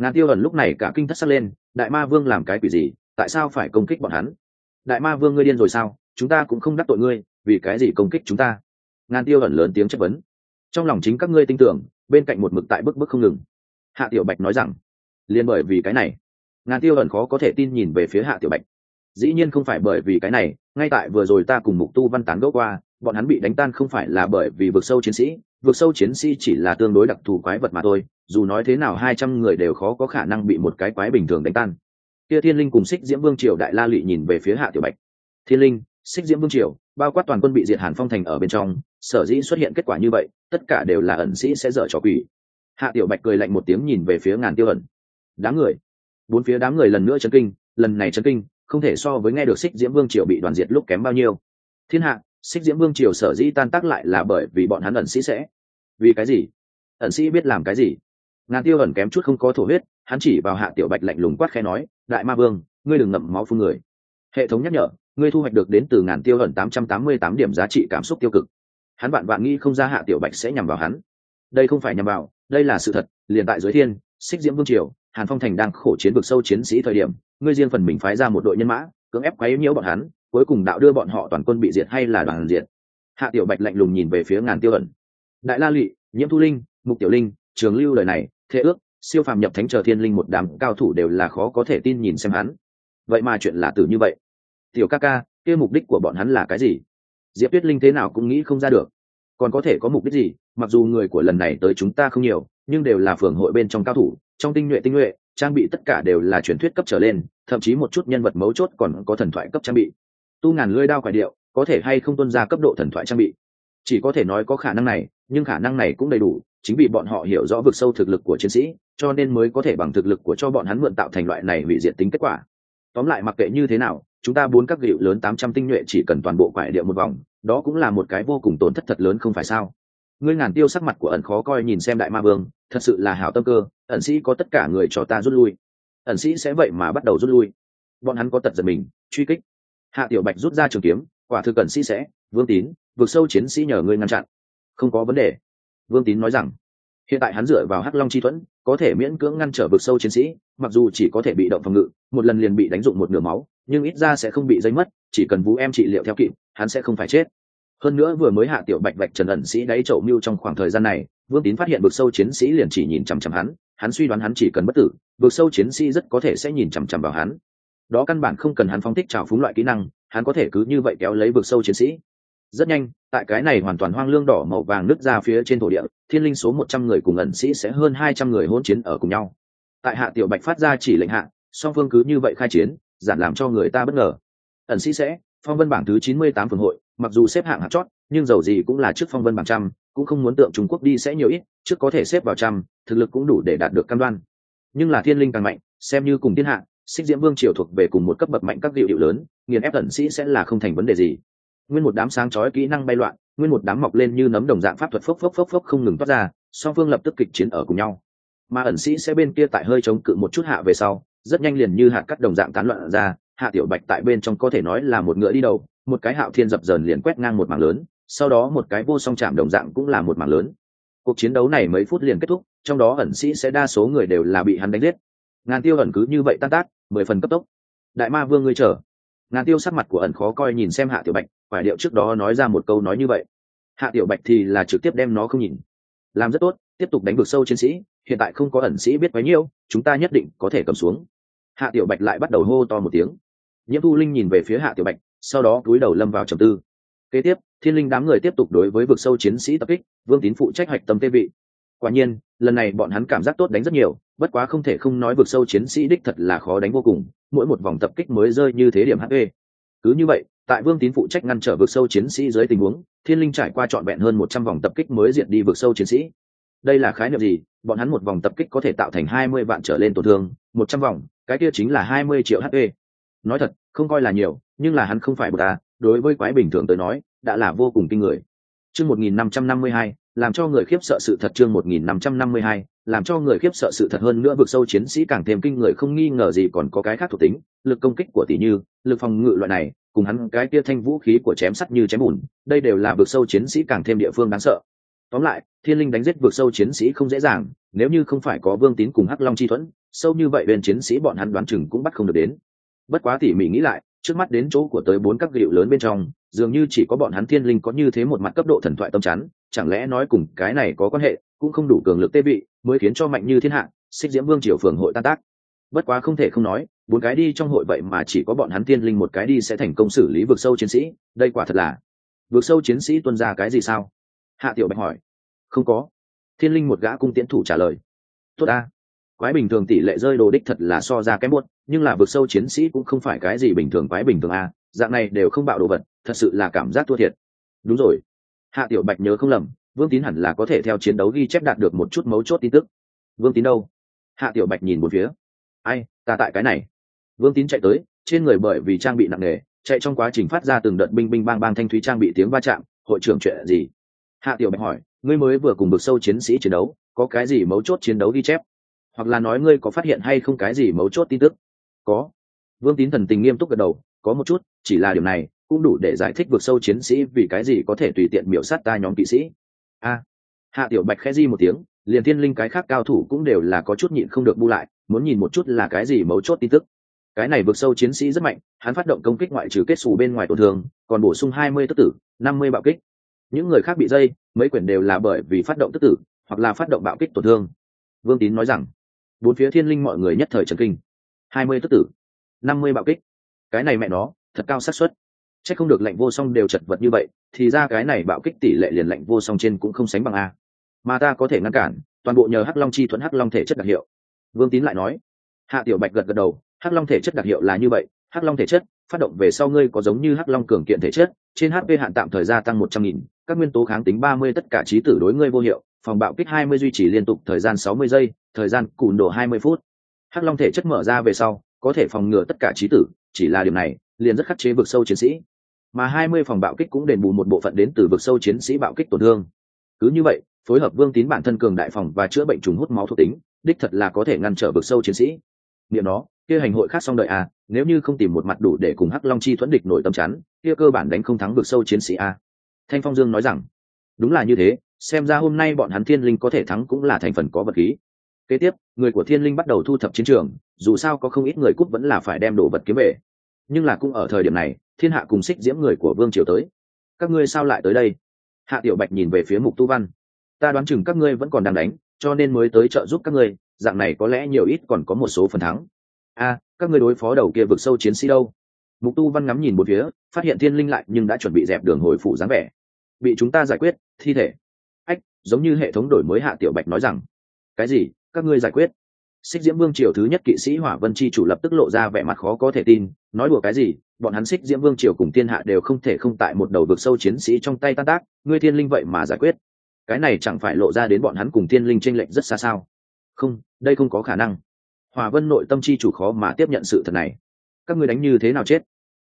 Ngàn tiêu ẩn lúc này cả kinh thất sắc lên, đại ma vương làm cái quỷ gì, tại sao phải công kích bọn hắn? Đại ma vương ngươi điên rồi sao? Chúng ta cũng không đắc tội ngươi, vì cái gì công kích chúng ta? Ngàn tiêu ẩn lớn tiếng chất vấn. Trong lòng chính các ngươi tin tưởng, bên cạnh một mực tại bức bức không ngừng. Hạ tiểu bạch nói rằng liền bởi vì cái này. Ngàn tiêu ẩn khó có thể tin nhìn về phía hạ tiểu bạch. Dĩ nhiên không phải bởi vì cái này, ngay tại vừa rồi ta cùng mục tu văn tán gẫu qua bọn hắn bị đánh tan không phải là bởi vì vực sâu chiến sĩ, vực sâu chiến sĩ chỉ là tương đối đặc thù quái vật mà thôi, dù nói thế nào hai trăm người đều khó có khả năng bị một cái quái bình thường đánh tan. Kia thiên linh cùng xích diễm vương triều đại la lụy nhìn về phía hạ tiểu bạch. Thiên linh xích diễm vương triều, bao quát toàn quân bị diệt hàn phong thành ở bên trong, sở dĩ xuất hiện kết quả như vậy, tất cả đều là ẩn sĩ sẽ dở trò quỷ. Hạ tiểu bạch cười lạnh một tiếng nhìn về phía ngàn tiêu ẩn. Đám người. Bốn phía đám người lần nữa chấn kinh, lần này chấn kinh, không thể so với nghe được xích diễm vương triều bị đoàn diệt lúc kém bao nhiêu. Thiên hạ xích diễm vương triều sở dĩ tan tác lại là bởi vì bọn hắn ẩn sĩ sẽ. Vì cái gì? Ẩn sĩ biết làm cái gì? Ngàn tiêu ẩn kém chút không có thổ huyết, hắn chỉ vào hạ tiểu bạch lạnh lùng quát khẽ nói, đại ma vương, ngươi đừng ngậm máu phun người. Hệ thống nhắc nhở, ngươi thu hoạch được đến từ ngàn tiêu ẩn tám trăm tám mươi tám điểm giá trị cảm xúc tiêu cực. Hắn bạn bạn nghĩ không ra hạ tiểu bạch sẽ nhằm vào hắn. Đây không phải nhằm vào, đây là sự thật, liền tại dưới thiên, xích diễm vương triều, hàn phong thành đang khổ chiến vực sâu chiến sĩ thời điểm, ngươi riêng phần mình phái ra một đội nhân mã, cưỡng ép quấy nhiễu bọn hắn cuối cùng đạo đưa bọn họ toàn quân bị diệt hay là đoàn diệt. Hạ tiểu bạch lạnh lùng nhìn về phía ngàn tiêu ẩn. Đại la lụy nhiễm thu linh, mục tiểu linh, trường lưu lời này, thế ước, siêu phàm nhập thánh chờ thiên linh một đám cao thủ đều là khó có thể tin nhìn xem hắn. Vậy mà chuyện là tử như vậy. Tiểu ca ca, kia mục đích của bọn hắn là cái gì? Diệp tuyết linh thế nào cũng nghĩ không ra được. Còn có thể có mục đích gì? Mặc dù người của lần này tới chúng ta không nhiều, nhưng đều là phường hội bên trong cao thủ, trong tinh nhuệ tinh nhuệ, trang bị tất cả đều là truyền thuyết cấp trở lên, thậm chí một chút nhân vật mấu chốt còn có thần thoại cấp trang bị tu ngàn lưỡi đao quải điệu, có thể hay không tuân ra cấp độ thần thoại trang bị. Chỉ có thể nói có khả năng này, nhưng khả năng này cũng đầy đủ, chính vì bọn họ hiểu rõ vực sâu thực lực của chiến sĩ, cho nên mới có thể bằng thực lực của cho bọn hắn mượn tạo thành loại này hủy diệt tính kết quả. Tóm lại mặc kệ như thế nào, chúng ta bốn các gịu lớn tám trăm tinh nhuệ chỉ cần toàn bộ quải điệu một vòng, đó cũng là một cái vô cùng tổn thất thật lớn không phải sao? Ngươi ngàn tiêu sắc mặt của ẩn khó coi nhìn xem đại ma vương, thật sự là hảo tâm cơ, ẩn sĩ có tất cả người cho ta rút lui. Ẩn sĩ sẽ vậy mà bắt đầu rút lui. Bọn hắn có tật giật mình, truy kích hạ tiểu bạch rút ra trường kiếm, quả thực cần sĩ sẽ, vương tín vượt sâu chiến sĩ nhờ ngươi ngăn chặn. Không có vấn đề. Vương tín nói rằng. Hiện tại hắn dựa vào hắc long chi thuẫn, có thể miễn cưỡng ngăn trở vực sâu chiến sĩ, mặc dù chỉ có thể bị động phòng ngự, một lần liền bị đánh dụng một nửa máu, nhưng ít ra sẽ không bị dây mất, chỉ cần vũ em trị liệu theo kịp, hắn sẽ không phải chết. Hơn nữa vừa mới hạ tiểu bạch bạch trần ẩn sĩ đáy chậu mưu trong khoảng thời gian này, vương tín phát hiện vực sâu chiến sĩ liền chỉ nhìn chằm chằm hắn hắn suy đoán hắn chỉ cần bất tử, vực sâu chiến sĩ rất có thể sẽ nhìn chằm chằm vào hắn đó căn bản không cần hắn phóng thích trào phúng loại kỹ năng, hắn có thể cứ như vậy kéo lấy vực sâu chiến sĩ. Rất nhanh, tại cái này hoàn toàn hoang lương đỏ màu vàng nứt ra phía trên thổ địa, thiên linh số một trăm người cùng ẩn sĩ sẽ hơn hai trăm người hôn chiến ở cùng nhau. Tại hạ tiểu bạch phát ra chỉ lệnh hạ, song phương cứ như vậy khai chiến, giản làm cho người ta bất ngờ. Ẩn sĩ sẽ, phong vân bảng thứ chín mươi tám phường hội, mặc dù xếp hạng hạt chót, nhưng dầu gì cũng là trước phong vân bảng trăm, cũng không muốn tượng trung quốc đi sẽ nhiều ít, trước có thể xếp vào trăm, thực lực cũng đủ để đạt được cam đoan. Nhưng là thiên linh càng mạnh, xem như cùng thiên hạ xích diễm vương triều thuộc về cùng một cấp bậc mạnh các hiệu hiệu lớn, nghiền ép ẩn sĩ sẽ là không thành vấn đề gì. Nguyên một đám sáng chói kỹ năng bay loạn, nguyên một đám mọc lên như nấm đồng dạng pháp thuật phốc phốc phốc phốc không ngừng toát ra, song phương lập tức kịch chiến ở cùng nhau. Mà ẩn sĩ sẽ bên kia tại hơi chống cự một chút hạ về sau, rất nhanh liền như hạt cắt đồng dạng tán loạn ra, hạ tiểu bạch tại bên trong có thể nói là một ngựa đi đầu, một cái hạo thiên dập dờn liền quét ngang một mảng lớn, sau đó một cái vô song chạm đồng dạng cũng là một mảng lớn. Cuộc chiến đấu này mấy phút liền kết thúc, trong đó ẩn sĩ sẽ đa số người đều là bị hắn đánh giết ngàn tiêu ẩn cứ như vậy tan tác, mười phần cấp tốc. Đại ma vương ngươi chờ. Ngàn tiêu sắc mặt của ẩn khó coi nhìn xem hạ tiểu bạch, phải điệu trước đó nói ra một câu nói như vậy. Hạ tiểu bạch thì là trực tiếp đem nó không nhìn. Làm rất tốt, tiếp tục đánh vực sâu chiến sĩ, hiện tại không có ẩn sĩ biết bấy nhiêu, chúng ta nhất định có thể cầm xuống. Hạ tiểu bạch lại bắt đầu hô to một tiếng. Nhiễm thu linh nhìn về phía hạ tiểu bạch, sau đó cúi đầu lâm vào trầm tư. Kế tiếp, thiên linh đám người tiếp tục đối với vực sâu chiến sĩ tập kích, vương tín phụ trách hoạch tâm tê vị quả nhiên, lần này bọn hắn cảm giác tốt đánh rất nhiều, bất quá không thể không nói vực sâu chiến sĩ đích thật là khó đánh vô cùng, mỗi một vòng tập kích mới rơi như thế điểm hp cứ như vậy, tại vương tín phụ trách ngăn trở vực sâu chiến sĩ dưới tình huống, thiên linh trải qua trọn vẹn hơn một trăm vòng tập kích mới diện đi vực sâu chiến sĩ. Đây là khái niệm gì? Bọn hắn một vòng tập kích có thể tạo thành hai mươi vạn trở lên tổn thương, một trăm vòng, cái kia chính là hai mươi triệu hp nói thật, không coi là nhiều, nhưng là hắn không phải bờ ta đối với quái bình thường tới nói, đã là vô cùng kinh người. Chương một nghìn năm trăm năm mươi hai làm cho người khiếp sợ sự thật chương một nghìn năm trăm năm mươi hai, làm cho người khiếp sợ sự thật hơn nữa vực sâu chiến sĩ càng thêm kinh người không nghi ngờ gì còn có cái khác thuộc tính, lực công kích của tỷ như, lực phòng ngự loại này, cùng hắn cái kia thanh vũ khí của chém sắt như chém bùn, đây đều là vực sâu chiến sĩ càng thêm địa phương đáng sợ. Tóm lại, thiên linh đánh giết vực sâu chiến sĩ không dễ dàng, nếu như không phải có vương tín cùng hắc long chi thuẫn, sâu như vậy bên chiến sĩ bọn hắn đoán chừng cũng bắt không được đến. Bất quá tỉ mỉ nghĩ lại, trước mắt đến chỗ của tới bốn các gịu lớn bên trong, dường như chỉ có bọn hắn thiên linh có như thế một mặt cấp độ thần thoại tâm chắn chẳng lẽ nói cùng cái này có quan hệ, cũng không đủ cường lực tê vị, mới khiến cho mạnh như thiên hạ, xích diễm vương triều phường hội tan tác? Bất quá không thể không nói, bốn cái đi trong hội vậy mà chỉ có bọn hắn thiên linh một cái đi sẽ thành công xử lý vượt sâu chiến sĩ, đây quả thật là vượt sâu chiến sĩ tuân ra cái gì sao? Hạ tiểu bạch hỏi. Không có. Thiên linh một gã cung tiễn thủ trả lời. Tốt ta. Quái bình thường tỷ lệ rơi đồ đích thật là so ra kém muộn, nhưng là vượt sâu chiến sĩ cũng không phải cái gì bình thường quái bình thường a, dạng này đều không bạo đồ vật, thật sự là cảm giác thua thiệt. Đúng rồi hạ tiểu bạch nhớ không lầm, vương tín hẳn là có thể theo chiến đấu ghi chép đạt được một chút mấu chốt tin tức. Vương tín đâu? Hạ tiểu bạch nhìn một phía. Ai, ta tại cái này. Vương tín chạy tới, trên người bởi vì trang bị nặng nề, chạy trong quá trình phát ra từng đợt binh binh bang bang thanh thúy trang bị tiếng va chạm, hội trưởng chuyện gì? Hạ tiểu bạch hỏi, ngươi mới vừa cùng bực sâu chiến sĩ chiến đấu, có cái gì mấu chốt chiến đấu ghi chép? Hoặc là nói ngươi có phát hiện hay không cái gì mấu chốt tin tức? Có. Vương tín thần tình nghiêm túc gật đầu, có một chút, chỉ là điều này cũng đủ để giải thích vượt sâu chiến sĩ vì cái gì có thể tùy tiện miểu sát ta nhóm kỵ sĩ. A, hạ tiểu bạch khẽ di một tiếng, liền thiên linh cái khác cao thủ cũng đều là có chút nhịn không được bu lại, muốn nhìn một chút là cái gì mấu chốt tin tức. Cái này vượt sâu chiến sĩ rất mạnh, hắn phát động công kích ngoại trừ kết xù bên ngoài tổn thương, còn bổ sung hai mươi tức tử, năm mươi bạo kích. Những người khác bị dây, mấy quyển đều là bởi vì phát động tức tử, hoặc là phát động bạo kích tổn thương. Vương tín nói rằng, bốn phía thiên linh mọi người nhất thời trần kinh. hai mươi tức tử, năm mươi bạo kích. Cái này mẹ nó, thật cao xác suất chắc không được lệnh vô song đều chật vật như vậy, thì ra cái này bạo kích tỷ lệ liền lệnh vô song trên cũng không sánh bằng a. Mà ta có thể ngăn cản, toàn bộ nhờ hắc long chi thuẫn hắc long thể chất đặc hiệu. Vương tín lại nói. Hạ tiểu bạch gật gật đầu, hắc long thể chất đặc hiệu là như vậy, hắc long thể chất, phát động về sau ngươi có giống như hắc long cường kiện thể chất, trên hp hạn tạm thời gia tăng một trăm nghìn, các nguyên tố kháng tính ba mươi, tất cả trí tử đối ngươi vô hiệu, phòng bạo kích hai mươi duy trì liên tục thời gian sáu mươi giây, thời gian cùn độ hai mươi phút. Hắc long thể chất mở ra về sau, có thể phòng ngừa tất cả trí tử chỉ là điểm này, liền rất khắc chế vực sâu chiến sĩ. Mà hai mươi phòng bạo kích cũng đền bù một bộ phận đến từ vực sâu chiến sĩ bạo kích tổn thương. Cứ như vậy, phối hợp vương tín bản thân cường đại phòng và chữa bệnh trùng hút máu thuộc tính, đích thật là có thể ngăn trở vực sâu chiến sĩ. Niệm đó kia hành hội khác xong đợi a nếu như không tìm một mặt đủ để cùng hắc long chi thuẫn địch nổi tâm chắn, kia cơ bản đánh không thắng vực sâu chiến sĩ a. Thanh phong dương nói rằng, đúng là như thế, xem ra hôm nay bọn hắn thiên linh có thể thắng cũng là thành phần có vật khí kế tiếp, người của thiên linh bắt đầu thu thập chiến trường, dù sao có không ít người cút vẫn là phải đem đồ vật kiếm về. Nhưng là cũng ở thời điểm này, thiên hạ cùng xích diễm người của vương triều tới. Các ngươi sao lại tới đây? Hạ tiểu bạch nhìn về phía mục tu văn. Ta đoán chừng các ngươi vẫn còn đang đánh, cho nên mới tới trợ giúp các ngươi, dạng này có lẽ nhiều ít còn có một số phần thắng. A, các ngươi đối phó đầu kia vực sâu chiến sĩ đâu? Mục tu văn ngắm nhìn một phía, phát hiện thiên linh lại nhưng đã chuẩn bị dẹp đường hồi phụ dáng vẻ. Bị chúng ta giải quyết, thi thể. Ách, giống như hệ thống đổi mới hạ tiểu bạch nói rằng. Cái gì? Các ngươi giải quyết. Xích diễm vương triều thứ nhất kỵ sĩ hỏa vân chi chủ lập tức lộ ra vẻ mặt khó có thể tin, nói đùa cái gì, bọn hắn xích diễm vương triều cùng thiên hạ đều không thể không tại một đầu vực sâu chiến sĩ trong tay tan tác, ngươi thiên linh vậy mà giải quyết. Cái này chẳng phải lộ ra đến bọn hắn cùng thiên linh tranh lệch rất xa sao? Không, đây không có khả năng. Hòa vân nội tâm chi chủ khó mà tiếp nhận sự thật này. Các ngươi đánh như thế nào chết?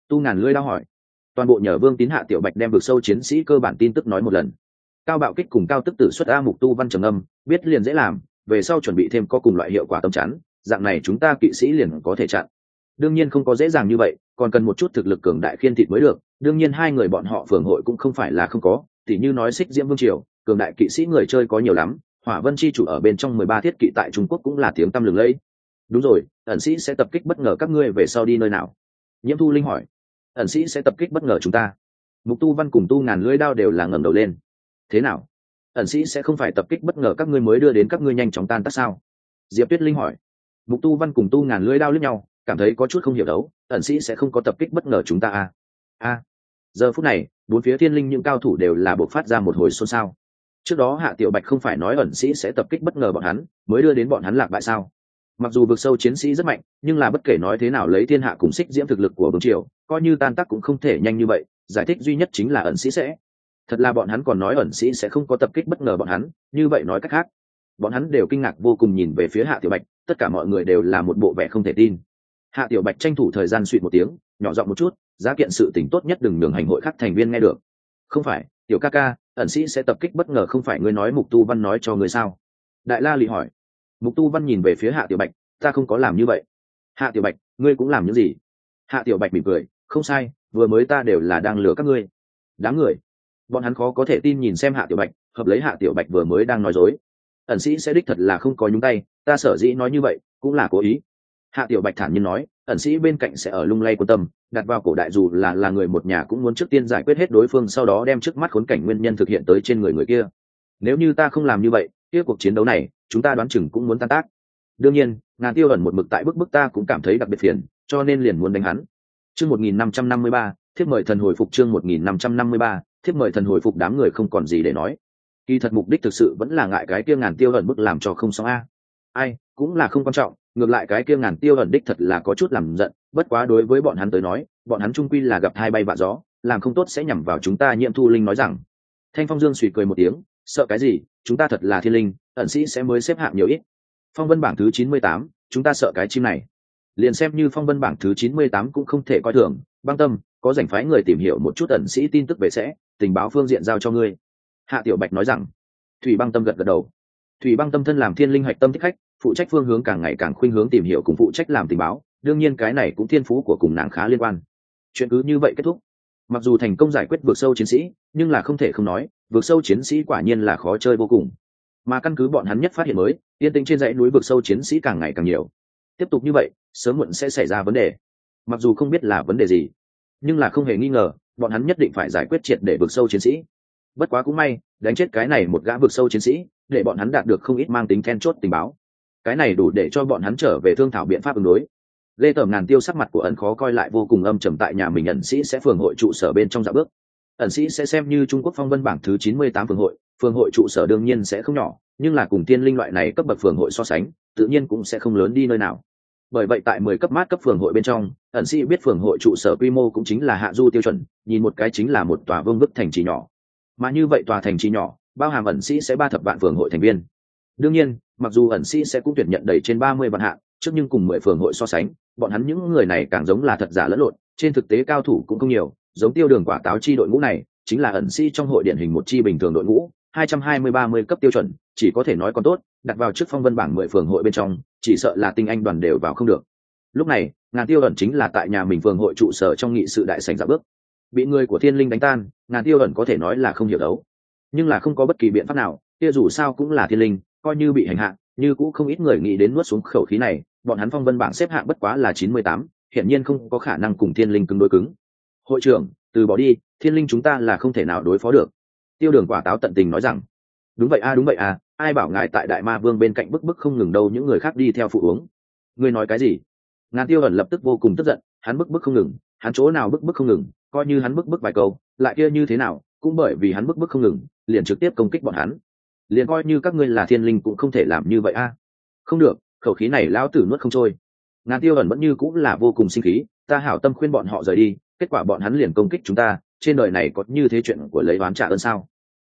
Tu ngàn lưỡi đau hỏi. Toàn bộ nhờ vương tín hạ tiểu bạch đem vực sâu chiến sĩ cơ bản tin tức nói một lần. Cao bạo kích cùng cao tức tử xuất a mục tu văn trầm âm, biết liền dễ làm về sau chuẩn bị thêm có cùng loại hiệu quả tâm chắn, dạng này chúng ta kỵ sĩ liền có thể chặn. Đương nhiên không có dễ dàng như vậy, còn cần một chút thực lực cường đại khiên thịt mới được, đương nhiên hai người bọn họ phường hội cũng không phải là không có, tỉ như nói xích diễm vương triều, cường đại kỵ sĩ người chơi có nhiều lắm, hỏa vân chi chủ ở bên trong mười ba thiết kỵ tại trung quốc cũng là tiếng tăm lừng lẫy. Đúng rồi, ẩn sĩ sẽ tập kích bất ngờ các ngươi về sau đi nơi nào? Nhiễm thu linh hỏi. Ẩn sĩ sẽ tập kích bất ngờ chúng ta. Mục tu văn cùng tu ngàn lưỡi đao đều là ngẩng đầu lên. Thế nào? Ẩn sĩ sẽ không phải tập kích bất ngờ các ngươi mới đưa đến các ngươi nhanh chóng tan tác sao? Diệp tuyết linh hỏi. Mục tu văn cùng tu ngàn lưỡi đao lướt nhau, cảm thấy có chút không hiểu đấu, ẩn sĩ sẽ không có tập kích bất ngờ chúng ta à? A giờ phút này, bốn phía thiên linh những cao thủ đều là buộc phát ra một hồi xôn xao. Trước đó hạ tiểu bạch không phải nói ẩn sĩ sẽ tập kích bất ngờ bọn hắn, mới đưa đến bọn hắn lạc bại sao? Mặc dù vực sâu chiến sĩ rất mạnh, nhưng là bất kể nói thế nào lấy thiên hạ cùng xích diễm thực lực của vương triều, coi như tan tác cũng không thể nhanh như vậy, giải thích duy nhất chính là ẩn sĩ sẽ thật là bọn hắn còn nói ẩn sĩ sẽ không có tập kích bất ngờ bọn hắn, như vậy nói cách khác, bọn hắn đều kinh ngạc vô cùng nhìn về phía hạ tiểu bạch, tất cả mọi người đều là một bộ vẻ không thể tin. Hạ tiểu bạch tranh thủ thời gian suy một tiếng, nhỏ giọng một chút, giá kiện sự tỉnh tốt nhất đừng đường hành hội khác thành viên nghe được. Không phải, tiểu ca ca, ẩn sĩ sẽ tập kích bất ngờ không phải ngươi nói mục tu văn nói cho ngươi sao? Đại la lì hỏi. Mục tu văn nhìn về phía hạ tiểu bạch, ta không có làm như vậy. Hạ tiểu bạch, ngươi cũng làm những gì? Hạ tiểu bạch mỉm cười, không sai, vừa mới ta đều là đang lừa các ngươi. Đáng người bọn hắn khó có thể tin nhìn xem hạ tiểu bạch hợp lấy hạ tiểu bạch vừa mới đang nói dối. Ẩn sĩ sẽ đích thật là không có nhúng tay ta sở dĩ nói như vậy cũng là cố ý. Hạ tiểu bạch thản nhiên nói ẩn sĩ bên cạnh sẽ ở lung lay của tâm đặt vào cổ đại dù là là người một nhà cũng muốn trước tiên giải quyết hết đối phương sau đó đem trước mắt khốn cảnh nguyên nhân thực hiện tới trên người người kia. Nếu như ta không làm như vậy kia cuộc chiến đấu này chúng ta đoán chừng cũng muốn tan tác. Đương nhiên ngàn tiêu ẩn một mực tại bức bức ta cũng cảm thấy đặc biệt phiền cho nên liền muốn đánh hắn. Chương 1553, thiết mời thần hồi phục chương 1553, thiếp mời thần hồi phục đám người không còn gì để nói. Kỳ thật mục đích thực sự vẫn là ngại cái kia ngàn tiêu ẩn bức làm cho không xong a. Ai, cũng là không quan trọng, ngược lại cái kia ngàn tiêu ẩn đích thật là có chút làm giận, bất quá đối với bọn hắn tới nói, bọn hắn trung quy là gặp hai bay vạ gió, làm không tốt sẽ nhằm vào chúng ta nhiễm thu linh nói rằng. Thanh phong dương suy cười một tiếng, sợ cái gì, chúng ta thật là thiên linh, ẩn sĩ sẽ mới xếp hạng nhiều ít. Phong vân bảng thứ chín mươi tám, chúng ta sợ cái chim này. Liền xem như phong vân bảng thứ chín mươi tám cũng không thể coi thường, băng tâm, có dành phái người tìm hiểu một chút ẩn sĩ tin tức về sẽ tình báo phương diện giao cho ngươi. Hạ tiểu bạch nói rằng. Thủy băng tâm gật gật đầu. Thủy băng tâm thân làm thiên linh hạch tâm thích khách, phụ trách phương hướng càng ngày càng khuynh hướng tìm hiểu cùng phụ trách làm tình báo, đương nhiên cái này cũng thiên phú của cùng nàng khá liên quan. Chuyện cứ như vậy kết thúc. Mặc dù thành công giải quyết vượt sâu chiến sĩ, nhưng là không thể không nói vượt sâu chiến sĩ quả nhiên là khó chơi vô cùng. Mà căn cứ bọn hắn nhất phát hiện mới, yên tĩnh trên dãy núi vượt sâu chiến sĩ càng ngày càng nhiều. Tiếp tục như vậy, sớm muộn sẽ xảy ra vấn đề. Mặc dù không biết là vấn đề gì, nhưng là không hề nghi ngờ bọn hắn nhất định phải giải quyết triệt để vực sâu chiến sĩ. Bất quá cũng may, đánh chết cái này một gã vực sâu chiến sĩ, để bọn hắn đạt được không ít mang tính then chốt tình báo. Cái này đủ để cho bọn hắn trở về thương thảo biện pháp ứng đối. Lê tởm ngàn tiêu sắc mặt của ẩn khó coi lại vô cùng âm trầm tại nhà mình ẩn sĩ sẽ phường hội trụ sở bên trong dạ bước. Ẩn sĩ sẽ xem như trung quốc phong vân bảng thứ chín mươi tám phường hội phường hội trụ sở đương nhiên sẽ không nhỏ, nhưng là cùng tiên linh loại này cấp bậc phường hội so sánh, tự nhiên cũng sẽ không lớn đi nơi nào bởi vậy tại mười cấp mát cấp phường hội bên trong, ẩn sĩ biết phường hội trụ sở quy mô cũng chính là hạ du tiêu chuẩn, nhìn một cái chính là một tòa vương bức thành trì nhỏ. Mà như vậy tòa thành trì nhỏ, bao hàm ẩn sĩ sẽ ba thập vạn phường hội thành viên. Đương nhiên, mặc dù ẩn sĩ sẽ cũng tuyển nhận đầy trên ba mươi vạn hạng, trước nhưng cùng mười phường hội so sánh, bọn hắn những người này càng giống là thật giả lẫn lộn, trên thực tế cao thủ cũng không nhiều, giống tiêu đường quả táo chi đội ngũ này, chính là ẩn sĩ trong hội điển hình một chi bình thường đội ngũ, hai trăm hai mươi ba mươi cấp tiêu chuẩn, chỉ có thể nói còn tốt đặt vào trước phong vân bảng mười phường hội bên trong, chỉ sợ là tinh anh đoàn đều vào không được. Lúc này, ngàn tiêu ẩn chính là tại nhà mình phường hội trụ sở trong nghị sự đại sành dạ bước. Bị người của thiên linh đánh tan, ngàn tiêu ẩn có thể nói là không hiểu đấu. Nhưng là không có bất kỳ biện pháp nào, kia dù sao cũng là thiên linh, coi như bị hành hạ, như cũng không ít người nghĩ đến nuốt xuống khẩu khí này, bọn hắn phong vân bảng xếp hạng bất quá là chín mươi tám, hiển nhiên không có khả năng cùng thiên linh cứng đối cứng. Hội trưởng, từ bỏ đi, thiên linh chúng ta là không thể nào đối phó được. Tiêu đường quả táo tận tình nói rằng, đúng vậy a, đúng vậy a ai bảo ngài tại đại ma vương bên cạnh bức bức không ngừng đâu những người khác đi theo phụ uống. Ngươi nói cái gì? Ngàn tiêu ẩn lập tức vô cùng tức giận, hắn bức bức không ngừng, hắn chỗ nào bức bức không ngừng, coi như hắn bức bức vài câu, lại kia như thế nào, cũng bởi vì hắn bức bức không ngừng, liền trực tiếp công kích bọn hắn. Liền coi như các ngươi là thiên linh cũng không thể làm như vậy a. Không được, khẩu khí này lão tử nuốt không trôi. Ngàn tiêu ẩn vẫn như cũng là vô cùng sinh khí, ta hảo tâm khuyên bọn họ rời đi, kết quả bọn hắn liền công kích chúng ta, trên đời này có như thế chuyện của lấy oán trả ơn sao?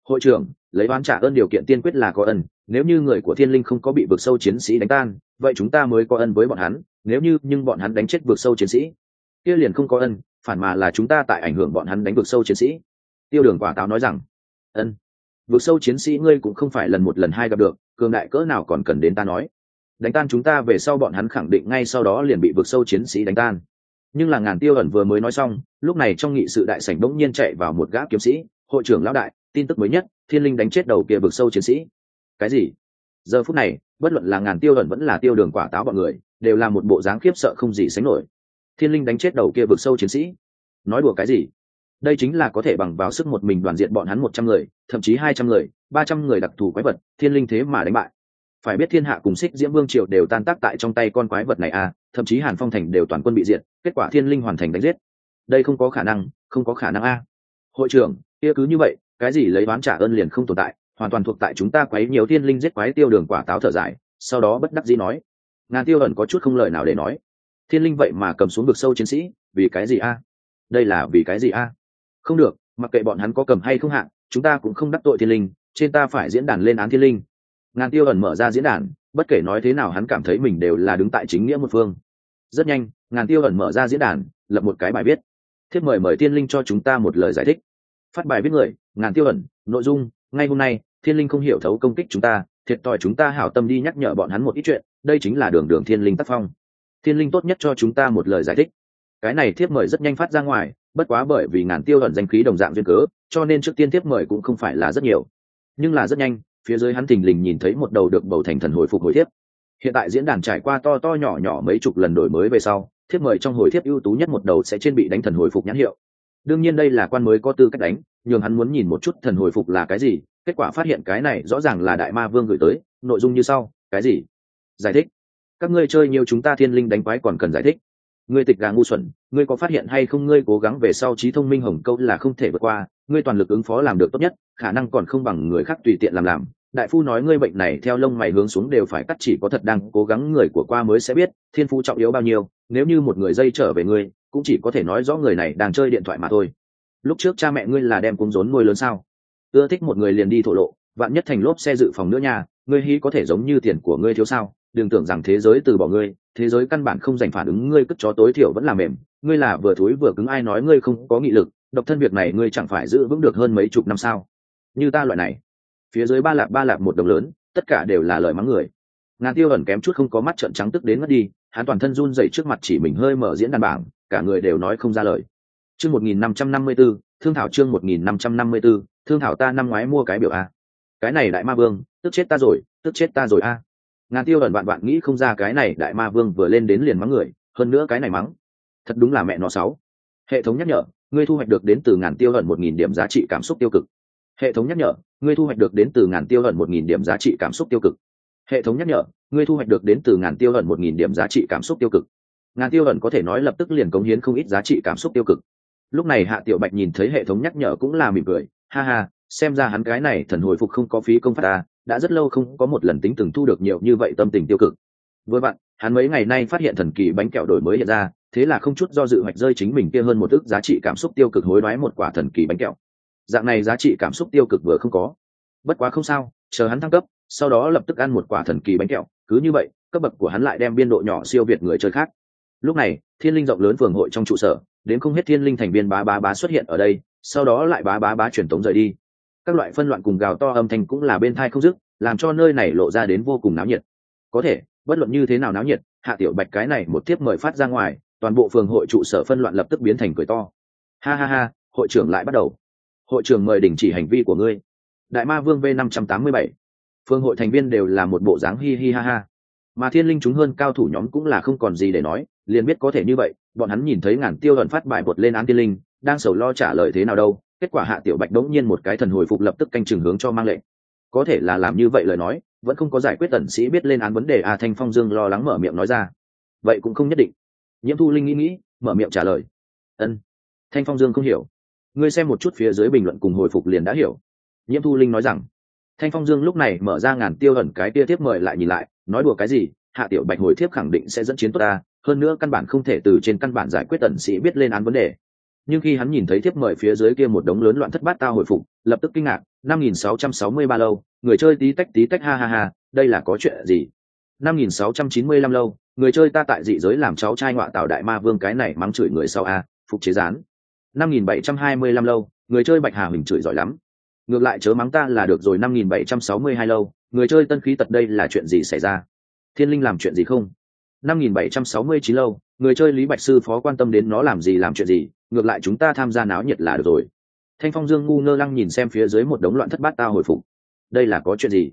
Hội trưởng lấy oán trả ơn điều kiện tiên quyết là có ân, nếu như người của thiên linh không có bị vực sâu chiến sĩ đánh tan, vậy chúng ta mới có ân với bọn hắn, nếu như, nhưng bọn hắn đánh chết vực sâu chiến sĩ, kia liền không có ân, phản mà là chúng ta tại ảnh hưởng bọn hắn đánh vực sâu chiến sĩ. Tiêu đường quả táo nói rằng, ân, vực sâu chiến sĩ ngươi cũng không phải lần một lần hai gặp được, cường đại cỡ nào còn cần đến ta nói. Đánh tan chúng ta về sau bọn hắn khẳng định ngay sau đó liền bị vực sâu chiến sĩ đánh tan. Nhưng là ngàn tiêu ẩn vừa mới nói xong, lúc này trong nghị sự đại sảnh bỗng nhiên chạy vào một gã kiếm sĩ, hội trưởng lão đại tin tức mới nhất, thiên linh đánh chết đầu kia vực sâu chiến sĩ. Cái gì? Giờ phút này, bất luận là ngàn tiêu ẩn vẫn là tiêu đường quả táo bọn người, đều là một bộ dáng khiếp sợ không gì sánh nổi. Thiên linh đánh chết đầu kia vực sâu chiến sĩ. Nói đùa cái gì? Đây chính là có thể bằng vào sức một mình đoàn diện bọn hắn một trăm người, thậm chí hai trăm người, ba trăm người đặc thù quái vật, thiên linh thế mà đánh bại. Phải biết thiên hạ cùng xích diễm vương triều đều tan tác tại trong tay con quái vật này à thậm chí hàn phong thành đều toàn quân bị diệt, kết quả thiên linh hoàn thành đánh giết. Đây không có khả năng, không có khả năng a. Hội trưởng, kia cứ như vậy cái gì lấy bán trả ơn liền không tồn tại, hoàn toàn thuộc tại chúng ta quấy nhiều thiên linh giết quái tiêu đường quả táo thở dài, sau đó bất đắc dĩ nói, ngàn tiêu ẩn có chút không lời nào để nói. Thiên linh vậy mà cầm xuống vực sâu chiến sĩ, vì cái gì a? Đây là vì cái gì a? Không được, mặc kệ bọn hắn có cầm hay không hạn chúng ta cũng không đắc tội thiên linh, trên ta phải diễn đàn lên án thiên linh. Ngàn tiêu ẩn mở ra diễn đàn, bất kể nói thế nào hắn cảm thấy mình đều là đứng tại chính nghĩa một phương. Rất nhanh, ngàn tiêu ẩn mở ra diễn đàn, lập một cái bài viết. Thiếp mời mời thiên linh cho chúng ta một lời giải thích. Phát bài viết người ngàn tiêu ẩn, nội dung, ngay hôm nay, thiên linh không hiểu thấu công kích chúng ta, thiệt thòi chúng ta hảo tâm đi nhắc nhở bọn hắn một ít chuyện, đây chính là đường đường thiên linh tác phong. Thiên linh tốt nhất cho chúng ta một lời giải thích. Cái này thiếp mời rất nhanh phát ra ngoài, bất quá bởi vì ngàn tiêu ẩn danh khí đồng dạng duyên cớ, cho nên trước tiên thiếp mời cũng không phải là rất nhiều. Nhưng là rất nhanh, phía dưới hắn thình lình nhìn thấy một đầu được bầu thành thần hồi phục hồi thiếp. Hiện tại diễn đàn trải qua to to nhỏ nhỏ mấy chục lần đổi mới về sau, thiếp mời trong hồi thiếp ưu tú nhất một đầu sẽ trên bị đánh thần hồi phục nhãn hiệu. Đương nhiên đây là quan mới có tư cách đánh nhưng hắn muốn nhìn một chút thần hồi phục là cái gì, kết quả phát hiện cái này rõ ràng là đại ma vương gửi tới, nội dung như sau, cái gì? Giải thích. Các ngươi chơi nhiều chúng ta thiên linh đánh quái còn cần giải thích. Ngươi tịch gà ngu xuẩn, ngươi có phát hiện hay không ngươi cố gắng về sau trí thông minh hồng câu là không thể vượt qua, ngươi toàn lực ứng phó làm được tốt nhất, khả năng còn không bằng người khác tùy tiện làm làm. Đại phu nói ngươi bệnh này theo lông mày hướng xuống đều phải cắt chỉ có thật đang cố gắng người của qua mới sẽ biết, thiên phú trọng yếu bao nhiêu, nếu như một người dây trở về ngươi, cũng chỉ có thể nói rõ người này đang chơi điện thoại mà thôi lúc trước cha mẹ ngươi là đem cung rốn nuôi lớn sao? Ưa thích một người liền đi thổ lộ, vạn nhất thành lốp xe dự phòng nữa nha, ngươi hí có thể giống như tiền của ngươi thiếu sao? Đừng tưởng rằng thế giới từ bỏ ngươi, thế giới căn bản không dành phản ứng ngươi, cất chó tối thiểu vẫn là mềm. Ngươi là vừa thúi vừa cứng, ai nói ngươi không có nghị lực? Độc thân việc này ngươi chẳng phải giữ vững được hơn mấy chục năm sao? Như ta loại này. Phía dưới ba lạp ba lạp một đồng lớn, tất cả đều là lời mắng người. Ngàn tiêu ẩn kém chút không có mắt trận trắng tức đến mất đi, hắn toàn thân run dậy trước mặt chỉ mình hơi mở diễn đàn bảng, cả người đều nói không ra lời chương một nghìn năm trăm năm mươi b ố thương thảo chương một nghìn năm trăm năm mươi b ố thương thảo ta năm ngoái mua cái biểu a. Cái này đại ma vương, tức chết ta rồi, tức chết ta rồi a. Ngàn tiêu ẩn bạn bạn nghĩ không ra cái này đại ma vương vừa lên đến liền mắng người, hơn nữa cái này mắng. Thật đúng là mẹ nó sáu. Hệ thống nhắc nhở, ngươi thu hoạch được đến từ ngàn tiêu ẩn một nghìn điểm giá trị cảm xúc tiêu cực. Hệ thống nhắc nhở, ngươi thu hoạch được đến từ ngàn tiêu ẩn một nghìn điểm giá trị cảm xúc tiêu cực. Hệ thống nhắc nhở, ngươi thu hoạch được đến từ ngàn tiêu ẩn một nghìn điểm giá trị cảm xúc tiêu cực. Ngàn tiêu ẩn có thể nói lập tức liền cống hiến không ít giá trị cảm xúc tiêu cực lúc này hạ tiểu bạch nhìn thấy hệ thống nhắc nhở cũng là mỉm cười. Ha ha, xem ra hắn cái này thần hồi phục không có phí công phát ta, đã rất lâu không có một lần tính từng thu được nhiều như vậy tâm tình tiêu cực. Với bạn hắn mấy ngày nay phát hiện thần kỳ bánh kẹo đổi mới hiện ra, thế là không chút do dự hoạch rơi chính mình kia hơn một ức giá trị cảm xúc tiêu cực hối đoái một quả thần kỳ bánh kẹo. Dạng này giá trị cảm xúc tiêu cực vừa không có. Bất quá không sao, chờ hắn thăng cấp, sau đó lập tức ăn một quả thần kỳ bánh kẹo, cứ như vậy, cấp bậc của hắn lại đem biên độ nhỏ siêu việt người chơi khác. Lúc này, thiên linh rộng lớn phường hội trong trụ sở đến không hết thiên linh thành viên bá bá bá xuất hiện ở đây, sau đó lại bá bá bá truyền tống rời đi. Các loại phân loạn cùng gào to âm thanh cũng là bên thai không dứt, làm cho nơi này lộ ra đến vô cùng náo nhiệt. Có thể, bất luận như thế nào náo nhiệt, hạ tiểu bạch cái này một tiếp mời phát ra ngoài, toàn bộ phường hội trụ sở phân loạn lập tức biến thành cười to. Ha ha ha, hội trưởng lại bắt đầu. Hội trưởng mời đình chỉ hành vi của ngươi. Đại ma vương v năm trăm tám mươi bảy. Phương hội thành viên đều là một bộ dáng hi hi ha ha. Mà thiên linh chúng hơn cao thủ nhóm cũng là không còn gì để nói, liền biết có thể như vậy bọn hắn nhìn thấy ngàn tiêu ẩn phát bài bột lên án tiên linh, đang sầu lo trả lời thế nào đâu, kết quả hạ tiểu bạch đống nhiên một cái thần hồi phục lập tức canh chừng hướng cho mang lệnh. Có thể là làm như vậy lời nói, vẫn không có giải quyết tần sĩ biết lên án vấn đề a thanh phong dương lo lắng mở miệng nói ra. Vậy cũng không nhất định. Nhiễm thu linh nghĩ nghĩ, mở miệng trả lời. Ân. Thanh phong dương không hiểu. Ngươi xem một chút phía dưới bình luận cùng hồi phục liền đã hiểu. Nhiễm thu linh nói rằng. Thanh phong dương lúc này mở ra ngàn tiêu ẩn cái tia tiếp mời lại nhìn lại, nói đùa cái gì hạ tiểu bạch hồi thiếp khẳng định sẽ dẫn chiến tốt ta, hơn nữa căn bản không thể từ trên căn bản giải quyết tần sĩ biết lên án vấn đề. Nhưng khi hắn nhìn thấy thiếp mời phía dưới kia một đống lớn loạn thất bát tao hồi phục, lập tức kinh ngạc, năm nghìn sáu trăm sáu mươi ba lâu, người chơi tí tách tí tách ha ha ha, đây là có chuyện gì? năm nghìn sáu trăm chín mươi lăm lâu, người chơi ta tại dị giới làm cháu trai ngọa tạo đại ma vương cái này mắng chửi người sau a, phục chế gián. năm nghìn bảy trăm hai mươi lăm lâu, người chơi bạch hà huỳnh chửi giỏi lắm. Ngược lại chớ mắng ta là được rồi, năm nghìn bảy trăm sáu mươi hai lâu, người chơi tân khí tật đây là chuyện gì xảy ra? Thiên linh làm chuyện gì không? Năm nghìn bảy trăm sáu mươi chín lâu, người chơi lý bạch sư phó quan tâm đến nó làm gì làm chuyện gì, ngược lại chúng ta tham gia náo nhiệt là được rồi. Thanh phong dương ngu ngơ lăng nhìn xem phía dưới một đống loạn thất bát ta hồi phục. Đây là có chuyện gì?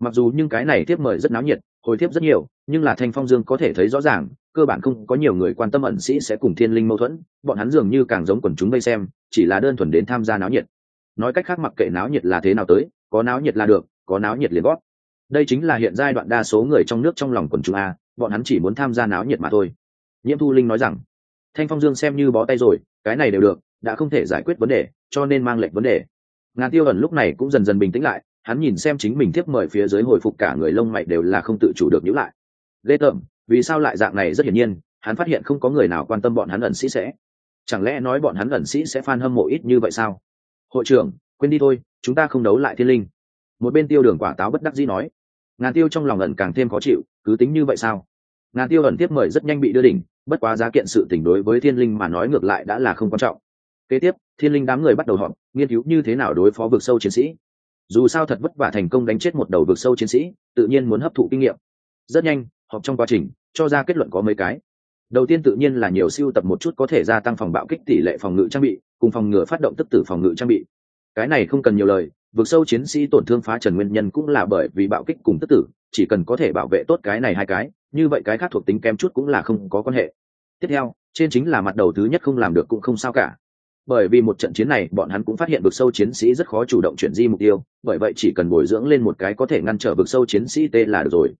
Mặc dù nhưng cái này tiếp mời rất náo nhiệt, hồi tiếp rất nhiều, nhưng là thanh phong dương có thể thấy rõ ràng, cơ bản không có nhiều người quan tâm ẩn sĩ sẽ cùng thiên linh mâu thuẫn, bọn hắn dường như càng giống quần chúng vây xem, chỉ là đơn thuần đến tham gia náo nhiệt. Nói cách khác mặc kệ náo nhiệt là thế nào tới, có náo nhiệt là được, có náo nhiệt liền gót đây chính là hiện giai đoạn đa số người trong nước trong lòng quần chúng a, bọn hắn chỉ muốn tham gia náo nhiệt mà thôi. Nhiễm thu linh nói rằng, thanh phong dương xem như bó tay rồi, cái này đều được, đã không thể giải quyết vấn đề, cho nên mang lệnh vấn đề. Ngàn tiêu ẩn lúc này cũng dần dần bình tĩnh lại, hắn nhìn xem chính mình tiếp mời phía dưới hồi phục cả người lông mày đều là không tự chủ được nhữ lại. Ghê tởm, vì sao lại dạng này rất hiển nhiên, hắn phát hiện không có người nào quan tâm bọn hắn ẩn sĩ sẽ. Chẳng lẽ nói bọn hắn ẩn sĩ sẽ f hâm mộ ít như vậy sao? Hội trưởng, quên đi thôi, chúng ta không đấu lại thiên linh. Một bên tiêu đường quả táo bất đắc dĩ nói ngàn tiêu trong lòng ẩn càng thêm khó chịu, cứ tính như vậy sao? Ngàn tiêu ẩn tiếp mời rất nhanh bị đưa đỉnh, bất quá giá kiện sự tình đối với thiên linh mà nói ngược lại đã là không quan trọng. Kế tiếp, thiên linh đám người bắt đầu họp, nghiên cứu như thế nào đối phó vực sâu chiến sĩ. Dù sao thật vất vả thành công đánh chết một đầu vực sâu chiến sĩ, tự nhiên muốn hấp thụ kinh nghiệm. Rất nhanh, họp trong quá trình, cho ra kết luận có mấy cái. Đầu tiên tự nhiên là nhiều siêu tập một chút có thể gia tăng phòng bạo kích tỷ lệ phòng ngự trang bị, cùng phòng ngừa phát động tức tử phòng ngự trang bị. Cái này không cần nhiều lời vực sâu chiến sĩ tổn thương phá trần nguyên nhân cũng là bởi vì bạo kích cùng tức tử, chỉ cần có thể bảo vệ tốt cái này hai cái, như vậy cái khác thuộc tính kém chút cũng là không có quan hệ. Tiếp theo, trên chính là mặt đầu thứ nhất không làm được cũng không sao cả. Bởi vì một trận chiến này, bọn hắn cũng phát hiện vực sâu chiến sĩ rất khó chủ động chuyển di mục tiêu, bởi vậy chỉ cần bồi dưỡng lên một cái có thể ngăn trở vực sâu chiến sĩ t là được rồi.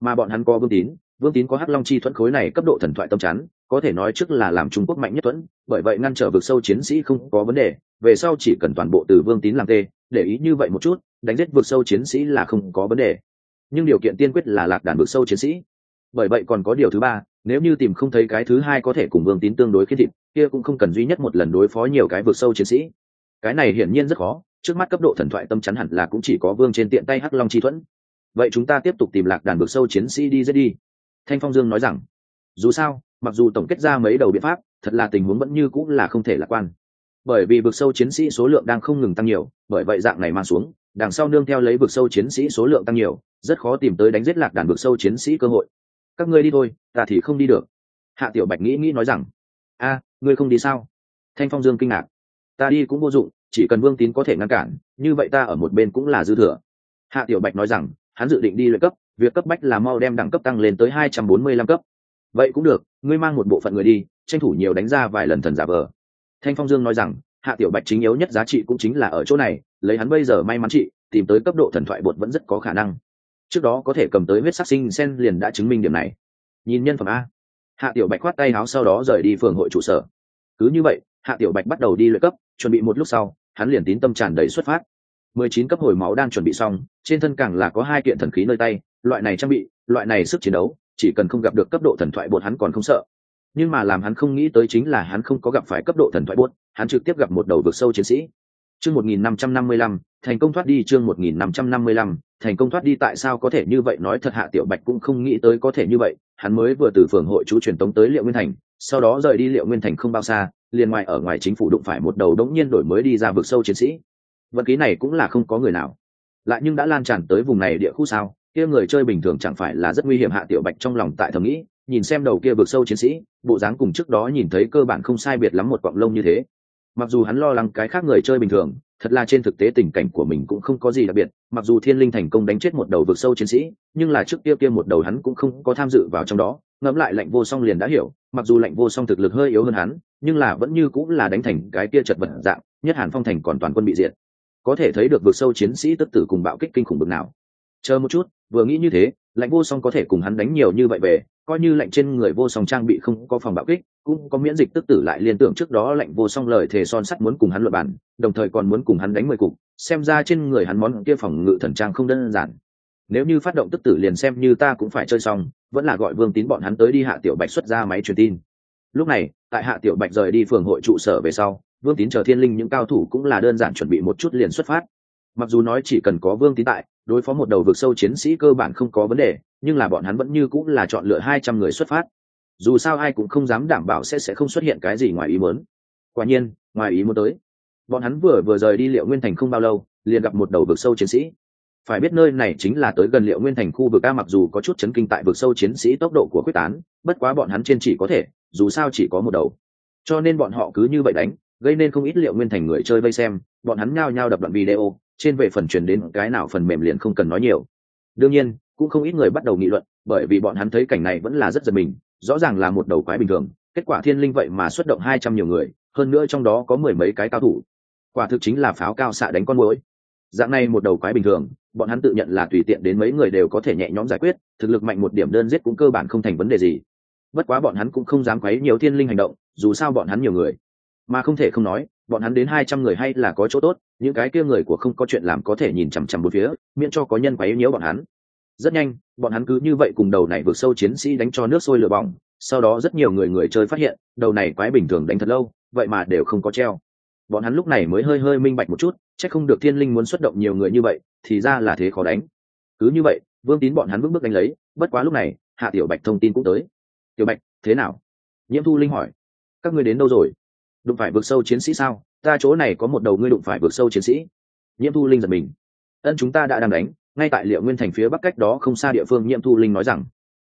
Mà bọn hắn có vương tín vương tín có hắc long chi thuẫn khối này cấp độ thần thoại tâm chắn, có thể nói trước là làm trung quốc mạnh nhất thuẫn, bởi vậy ngăn trở vực sâu chiến sĩ không có vấn đề, về sau chỉ cần toàn bộ từ vương tín làm tê, để ý như vậy một chút, đánh giết vực sâu chiến sĩ là không có vấn đề. Nhưng điều kiện tiên quyết là lạc đàn vực sâu chiến sĩ. Bởi vậy còn có điều thứ ba, nếu như tìm không thấy cái thứ hai có thể cùng vương tín tương đối khiết thịt kia cũng không cần duy nhất một lần đối phó nhiều cái vực sâu chiến sĩ. Cái này hiển nhiên rất khó, trước mắt cấp độ thần thoại tâm chắn hẳn là cũng chỉ có vương trên tiện tay hắc long chi thuẫn. Vậy chúng ta tiếp tục tìm lạc đàn vực sâu chiến sĩ đi dễ đi thanh phong dương nói rằng, dù sao, mặc dù tổng kết ra mấy đầu biện pháp, thật là tình huống vẫn như cũng là không thể lạc quan. Bởi vì vực sâu chiến sĩ số lượng đang không ngừng tăng nhiều, bởi vậy dạng này mang xuống, đằng sau nương theo lấy vực sâu chiến sĩ số lượng tăng nhiều, rất khó tìm tới đánh giết lạc đàn vực sâu chiến sĩ cơ hội. Các ngươi đi thôi, ta thì không đi được. Hạ tiểu bạch nghĩ nghĩ nói rằng, a, ngươi không đi sao? Thanh phong dương kinh ngạc. Ta đi cũng vô dụng, chỉ cần vương tín có thể ngăn cản, như vậy ta ở một bên cũng là dư thừa. Hạ tiểu bạch nói rằng, hắn dự định đi luyện cấp việc cấp bách là mau đem đẳng cấp tăng lên tới hai trăm bốn mươi lăm cấp. Vậy cũng được, ngươi mang một bộ phận người đi, tranh thủ nhiều đánh ra vài lần thần giả vờ. Thanh phong dương nói rằng, hạ tiểu bạch chính yếu nhất giá trị cũng chính là ở chỗ này, lấy hắn bây giờ may mắn trị, tìm tới cấp độ thần thoại bột vẫn rất có khả năng. Trước đó có thể cầm tới huyết sắc sinh sen liền đã chứng minh điểm này. Nhìn nhân phẩm a. Hạ tiểu bạch khoát tay áo sau đó rời đi phường hội trụ sở. Cứ như vậy, hạ tiểu bạch bắt đầu đi luyện cấp, chuẩn bị một lúc sau, hắn liền tín tâm tràn đầy xuất phát. mười chín cấp hồi máu đang chuẩn bị xong, trên thân càng là có hai kiện thần khí nơi tay loại này trang bị, loại này sức chiến đấu, chỉ cần không gặp được cấp độ thần thoại bột hắn còn không sợ. Nhưng mà làm hắn không nghĩ tới chính là hắn không có gặp phải cấp độ thần thoại bột, hắn trực tiếp gặp một đầu vực sâu chiến sĩ. Chương một nghìn năm trăm năm mươi lăm, thành công thoát đi chương một nghìn năm trăm năm mươi lăm, thành công thoát đi tại sao có thể như vậy nói thật hạ tiểu bạch cũng không nghĩ tới có thể như vậy, hắn mới vừa từ phường hội chú truyền tống tới liệu nguyên thành, sau đó rời đi liệu nguyên thành không bao xa, liền ngoài ở ngoài chính phủ đụng phải một đầu đống nhiên đổi mới đi ra vực sâu chiến sĩ. Vận khí này cũng là không có người nào. Lại nhưng đã lan tràn tới vùng này địa khu sao? Kia người chơi bình thường chẳng phải là rất nguy hiểm hạ tiểu bạch trong lòng tại thầm nghĩ, nhìn xem đầu kia vực sâu chiến sĩ, bộ dáng cùng trước đó nhìn thấy cơ bản không sai biệt lắm một quặng lông như thế. Mặc dù hắn lo lắng cái khác người chơi bình thường, thật là trên thực tế tình cảnh của mình cũng không có gì đặc biệt, mặc dù thiên linh thành công đánh chết một đầu vực sâu chiến sĩ, nhưng là trước kia kia một đầu hắn cũng không có tham dự vào trong đó, ngẫm lại lạnh vô song liền đã hiểu, mặc dù lạnh vô song thực lực hơi yếu hơn hắn, nhưng là vẫn như cũng là đánh thành cái kia chật vật dạng, nhất hàn phong thành còn toàn quân bị diệt. Có thể thấy được vực sâu chiến sĩ tức tử cùng bạo kích kinh khủng bực nào chờ một chút, vừa nghĩ như thế, lạnh vô song có thể cùng hắn đánh nhiều như vậy về, coi như lạnh trên người vô song trang bị không có phòng bạo kích, cũng có miễn dịch tức tử lại liên tưởng trước đó lạnh vô song lời thề son sắt muốn cùng hắn luật bản đồng thời còn muốn cùng hắn đánh mười cục, xem ra trên người hắn món kia phòng ngự thần trang không đơn giản. Nếu như phát động tức tử liền xem như ta cũng phải chơi xong, vẫn là gọi vương tín bọn hắn tới đi hạ tiểu bạch xuất ra máy truyền tin. Lúc này, tại hạ tiểu bạch rời đi phường hội trụ sở về sau, vương tín chờ thiên linh những cao thủ cũng là đơn giản chuẩn bị một chút liền xuất phát. Mặc dù nói chỉ cần có vương tín tại đối phó một đầu vực sâu chiến sĩ cơ bản không có vấn đề, nhưng là bọn hắn vẫn như cũng là chọn lựa hai trăm người xuất phát. Dù sao ai cũng không dám đảm bảo sẽ sẽ không xuất hiện cái gì ngoài ý muốn. Quả nhiên, ngoài ý muốn tới. Bọn hắn vừa vừa rời đi liệu nguyên thành không bao lâu, liền gặp một đầu vực sâu chiến sĩ. Phải biết nơi này chính là tới gần liệu nguyên thành khu vực a, mặc dù có chút chấn kinh tại vực sâu chiến sĩ tốc độ của quyết tán, bất quá bọn hắn trên chỉ có thể, dù sao chỉ có một đầu. Cho nên bọn họ cứ như vậy đánh, gây nên không ít liệu nguyên thành người chơi vây xem, bọn hắn nhao nhao đập đoạn video trên về phần truyền đến cái nào phần mềm liền không cần nói nhiều. Đương nhiên, cũng không ít người bắt đầu nghị luận, bởi vì bọn hắn thấy cảnh này vẫn là rất giật mình, rõ ràng là một đầu quái bình thường, kết quả thiên linh vậy mà xuất động hai trăm nhiều người, hơn nữa trong đó có mười mấy cái cao thủ. Quả thực chính là pháo cao xạ đánh con mối dạng này một đầu quái bình thường, bọn hắn tự nhận là tùy tiện đến mấy người đều có thể nhẹ nhõm giải quyết, thực lực mạnh một điểm đơn giết cũng cơ bản không thành vấn đề gì. Bất quá bọn hắn cũng không dám quấy nhiều thiên linh hành động, dù sao bọn hắn nhiều người mà không thể không nói, bọn hắn đến hai trăm người hay là có chỗ tốt, những cái kia người của không có chuyện làm có thể nhìn chằm chằm một phía, miễn cho có nhân quấy nhiễu bọn hắn. Rất nhanh, bọn hắn cứ như vậy cùng đầu này vượt sâu chiến sĩ đánh cho nước sôi lửa bỏng, sau đó rất nhiều người người chơi phát hiện, đầu này quái bình thường đánh thật lâu, vậy mà đều không có treo. Bọn hắn lúc này mới hơi hơi minh bạch một chút c h ắ c không được thiên linh muốn xuất động nhiều người như vậy, thì ra là thế khó đánh. Cứ như vậy, vương tín bọn hắn vững bước đánh lấy, bất quá lúc này, hạ tiểu bạch thông tin cũng tới. Tiểu bạch, thế nào? Nhiễm thu linh hỏi. Các ngươi đến đâu rồi? Đụng phải vượt sâu chiến sĩ sao? Ta chỗ này có một đầu ngươi đụng phải vượt sâu chiến sĩ. Nhiễm thu linh giật mình. Ân chúng ta đã đang đánh, ngay tại liệu nguyên thành phía bắc cách đó không xa địa phương, nhiễm thu linh nói rằng,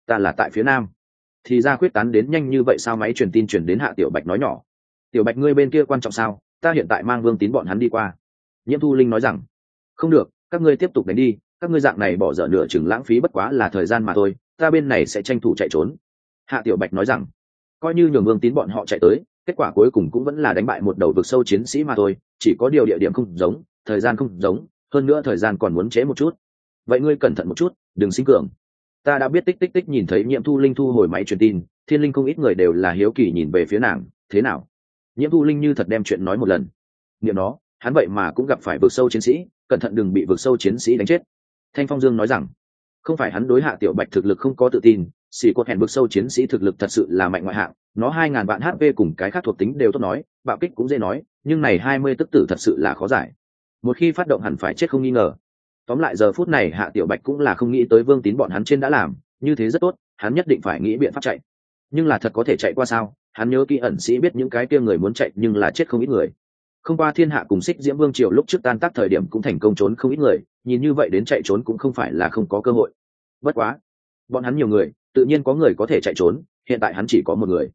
ta là tại phía nam. Thì ra quyết tán đến nhanh như vậy sao máy truyền tin chuyển đến hạ tiểu bạch nói nhỏ. Tiểu bạch ngươi bên kia quan trọng sao? Ta hiện tại mang vương tín bọn hắn đi qua. Nhiễm thu linh nói rằng, không được, các ngươi tiếp tục đánh đi, các ngươi dạng này bỏ dở nửa chừng lãng phí bất quá là thời gian mà thôi, ta bên này sẽ tranh thủ chạy trốn. Hạ tiểu bạch nói rằng coi như nhường vương tín bọn họ chạy tới, kết quả cuối cùng cũng vẫn là đánh bại một đầu vực sâu chiến sĩ mà thôi, chỉ có điều địa điểm không giống, thời gian không giống, hơn nữa thời gian còn muốn chế một chút. Vậy ngươi cẩn thận một chút, đừng sinh cường. Ta đã biết tích tích tích nhìn thấy nhiễm thu linh thu hồi máy truyền tin, thiên linh không ít người đều là hiếu kỳ nhìn về phía nàng, thế nào? Nhiễm thu linh như thật đem chuyện nói một lần. Nghiệm nó, hắn vậy mà cũng gặp phải vực sâu chiến sĩ, cẩn thận đừng bị vực sâu chiến sĩ đánh chết. Thanh phong dương nói rằng, không phải hắn đối hạ tiểu bạch thực lực không có tự tin xỉ cột hẹn vực sâu chiến sĩ thực lực thật sự là mạnh ngoại hạng, nó hai ngàn vạn hp cùng cái khác thuộc tính đều tốt nói, bạo kích cũng dễ nói, nhưng này hai mươi tức tử thật sự là khó giải. Một khi phát động hẳn phải chết không nghi ngờ. Tóm lại giờ phút này hạ tiểu bạch cũng là không nghĩ tới vương tín bọn hắn trên đã làm, như thế rất tốt, hắn nhất định phải nghĩ biện pháp chạy. Nhưng là thật có thể chạy qua sao? Hắn nhớ kỹ ẩn sĩ biết những cái kia người muốn chạy nhưng là chết không ít người. Không qua thiên hạ cùng xích diễm vương triều lúc trước tan tác thời điểm cũng thành công trốn không ít người, nhìn như vậy đến chạy trốn cũng không phải là không có cơ hội. Bất quá, bọn hắn nhiều người tự nhiên có người có thể chạy trốn, hiện tại hắn chỉ có một người.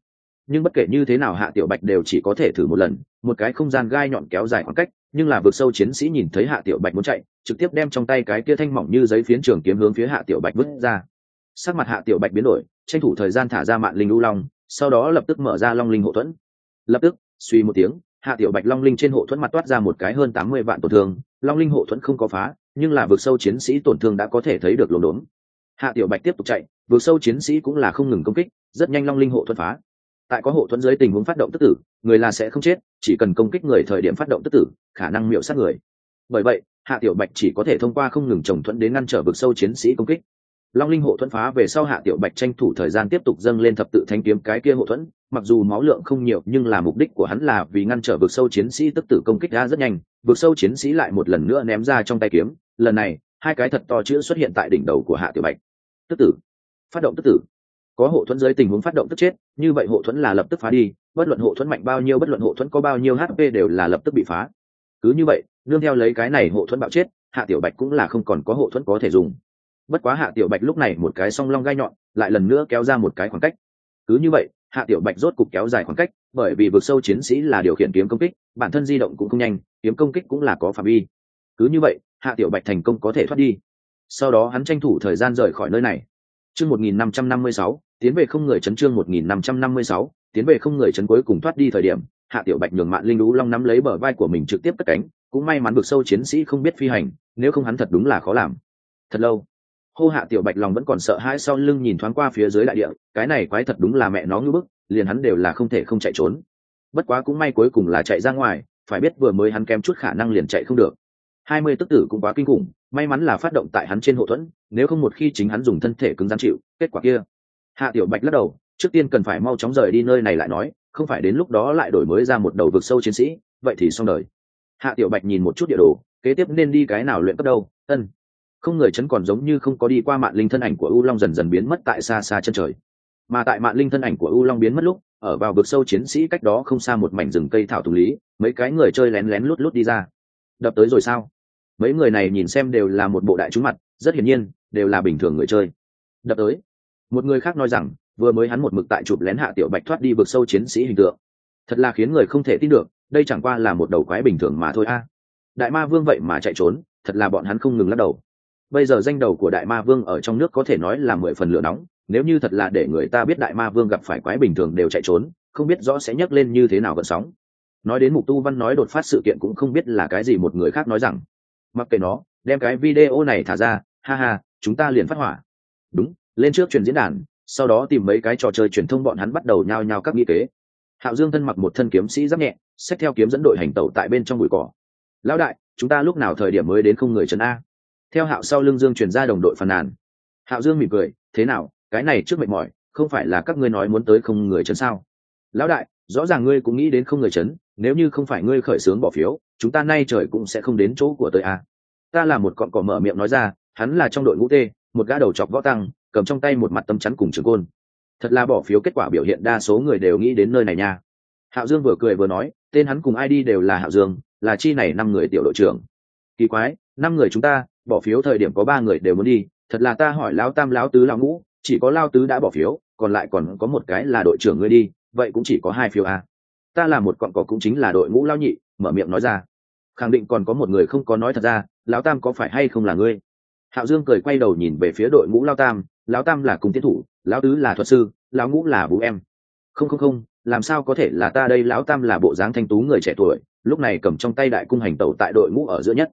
Nhưng bất kể như thế nào hạ tiểu bạch đều chỉ có thể thử một lần, một cái không gian gai nhọn kéo dài khoảng cách, nhưng là vượt sâu chiến sĩ nhìn thấy hạ tiểu bạch muốn chạy, trực tiếp đem trong tay cái kia thanh mỏng như giấy phiến trường kiếm hướng phía hạ tiểu bạch vứt ra. Sắc mặt hạ tiểu bạch biến đổi, tranh thủ thời gian thả ra mạng linh lưu long, sau đó lập tức mở ra long linh hộ thuẫn. Lập tức, suy một tiếng, hạ tiểu bạch long linh trên hộ thuẫn mặt toát ra một cái hơn tám mươi vạn tổn thương. Long linh hộ thuẫn không có phá, nhưng là vượt sâu chiến sĩ tổn thương đã có thể thấy được lồn đốn. Hạ tiểu bạch tiếp tục chạy vượt sâu chiến sĩ cũng là không ngừng công kích, rất nhanh long linh hộ Thuận phá. Tại có hộ thuẫn dưới tình huống phát động tức tử, người là sẽ không chết, chỉ cần công kích người thời điểm phát động tức tử, khả năng miệu sát người. Bởi vậy, hạ tiểu bạch chỉ có thể thông qua không ngừng trồng thuẫn đến ngăn trở vực sâu chiến sĩ công kích. Long linh hộ thuẫn phá về sau hạ tiểu bạch tranh thủ thời gian tiếp tục dâng lên thập tự thanh kiếm cái kia hộ thuẫn, mặc dù máu lượng không nhiều, nhưng là mục đích của hắn là vì ngăn trở vực sâu chiến sĩ tức tử công kích ra rất nhanh. Vực sâu chiến sĩ lại một lần nữa ném ra trong tay kiếm. Lần này, hai cái thật to chữ xuất hiện tại đỉnh đầu của hạ tiểu bạch. Tức tử phát động tức tử. Có hộ thuẫn dưới tình huống phát động tức chết, như vậy hộ thuẫn là lập tức phá đi, bất luận hộ thuẫn mạnh bao nhiêu, bất luận hộ thuẫn có bao nhiêu hp đều là lập tức bị phá. Cứ như vậy, nương theo lấy cái này hộ thuẫn bạo chết, hạ tiểu bạch cũng là không còn có hộ thuẫn có thể dùng. Bất quá hạ tiểu bạch lúc này một cái song long gai nhọn, lại lần nữa kéo ra một cái khoảng cách. Cứ như vậy, hạ tiểu bạch rốt cục kéo dài khoảng cách, bởi vì vực sâu chiến sĩ là điều khiển kiếm công kích, bản thân di động cũng không nhanh, kiếm công kích cũng là có phạm vi. Cứ như vậy, hạ tiểu bạch thành công có thể thoát đi. Sau đó hắn tranh thủ thời gian rời khỏi nơi này chương một nghìn năm trăm năm mươi sáu, tiến về không người chấn chương một nghìn năm trăm năm mươi sáu, tiến về không người chấn cuối cùng thoát đi thời điểm, hạ tiểu bạch nhường mạng linh lũ long nắm lấy bờ vai của mình trực tiếp cất cánh, cũng may mắn vực sâu chiến sĩ không biết phi hành, nếu không hắn thật đúng là khó làm. Thật lâu, hô hạ tiểu bạch lòng vẫn còn sợ hãi sau lưng nhìn thoáng qua phía dưới đại địa, cái này quái thật đúng là mẹ nó như bức, liền hắn đều là không thể không chạy trốn. Bất quá cũng may cuối cùng là chạy ra ngoài, phải biết vừa mới hắn kém chút khả năng liền chạy không được hai mươi tức tử cũng quá kinh khủng, may mắn là phát động tại hắn trên hộ thuẫn, nếu không một khi chính hắn dùng thân thể cứng rắn chịu, kết quả kia. Hạ tiểu bạch lắc đầu, trước tiên cần phải mau chóng rời đi nơi này lại nói, không phải đến lúc đó lại đổi mới ra một đầu vực sâu chiến sĩ, vậy thì xong đời. Hạ tiểu bạch nhìn một chút địa đồ, kế tiếp nên đi cái nào luyện cấp đâu, ân. Không người chấn còn giống như không có đi qua mạng linh thân ảnh của u long dần dần biến mất tại xa xa chân trời. Mà tại mạng linh thân ảnh của u long biến mất lúc, ở vào vực sâu chiến sĩ cách đó không xa một mảnh rừng cây thảo thùng lý, mấy cái người chơi lén lén lút lút đi ra. Đập tới rồi sao? Mấy người này nhìn xem đều là một bộ đại chúng mặt, rất hiển nhiên, đều là bình thường người chơi. Đập tới, một người khác nói rằng, vừa mới hắn một mực tại chụp lén hạ tiểu bạch thoát đi vực sâu chiến sĩ hình tượng. Thật là khiến người không thể tin được, đây chẳng qua là một đầu quái bình thường mà thôi a. Đại ma vương vậy mà chạy trốn, thật là bọn hắn không ngừng lắc đầu. Bây giờ danh đầu của đại ma vương ở trong nước có thể nói là mười phần lửa nóng, nếu như thật là để người ta biết đại ma vương gặp phải quái bình thường đều chạy trốn, không biết rõ sẽ nhấc lên như thế nào gợn sóng. Nói đến mục tu văn nói đột phát sự kiện cũng không biết là cái gì một người khác nói rằng mặc kệ nó, đem cái video này thả ra, ha ha, chúng ta liền phát hỏa. Đúng, lên trước truyền diễn đàn, sau đó tìm mấy cái trò chơi truyền thông bọn hắn bắt đầu nhao nhao các nghi kế. Hạo dương thân mặc một thân kiếm sĩ giáp nhẹ, xách theo kiếm dẫn đội hành tẩu tại bên trong bụi cỏ. Lão đại, chúng ta lúc nào thời điểm mới đến không người trấn a? Theo hạo sau lưng dương truyền ra đồng đội phàn nàn. Hạo dương mỉm cười, thế nào, cái này trước mệt mỏi, không phải là các ngươi nói muốn tới không người trấn sao? Lão đại rõ ràng ngươi cũng nghĩ đến không người chấn. nếu như không phải ngươi khởi xướng bỏ phiếu chúng ta nay trời cũng sẽ không đến chỗ của tôi a ta là một cọn cỏ mở miệng nói ra hắn là trong đội ngũ tê, một gã đầu chọc võ tăng cầm trong tay một mặt tâm chắn cùng trường côn. Thật là bỏ phiếu kết quả biểu hiện đa số người đều nghĩ đến nơi này nha. Hạo dương vừa cười vừa nói tên hắn cùng ai đi đều là hạo dương là chi này năm người tiểu đội trưởng. Kỳ quái năm người chúng ta bỏ phiếu thời điểm có ba người đều muốn đi thật là ta hỏi lão tam lão tứ lão ngũ chỉ có lao tứ đã bỏ phiếu còn lại còn có một cái là đội trưởng ngươi đi vậy cũng chỉ có hai phiếu à. ta là một cọn cỏ cũng chính là đội ngũ lao nhị, mở miệng nói ra. Khẳng định còn có một người không có nói thật ra, lão tam có phải hay không là ngươi? Hạo dương cười quay đầu nhìn về phía đội ngũ lao tam, lão tam là cùng tiến thủ, lão tứ là thuật sư, lão ngũ là vũ em. Không không không, làm sao có thể là ta đây, lão tam là bộ dáng thanh tú người trẻ tuổi, lúc này cầm trong tay đại cung hành tẩu tại đội ngũ ở giữa nhất.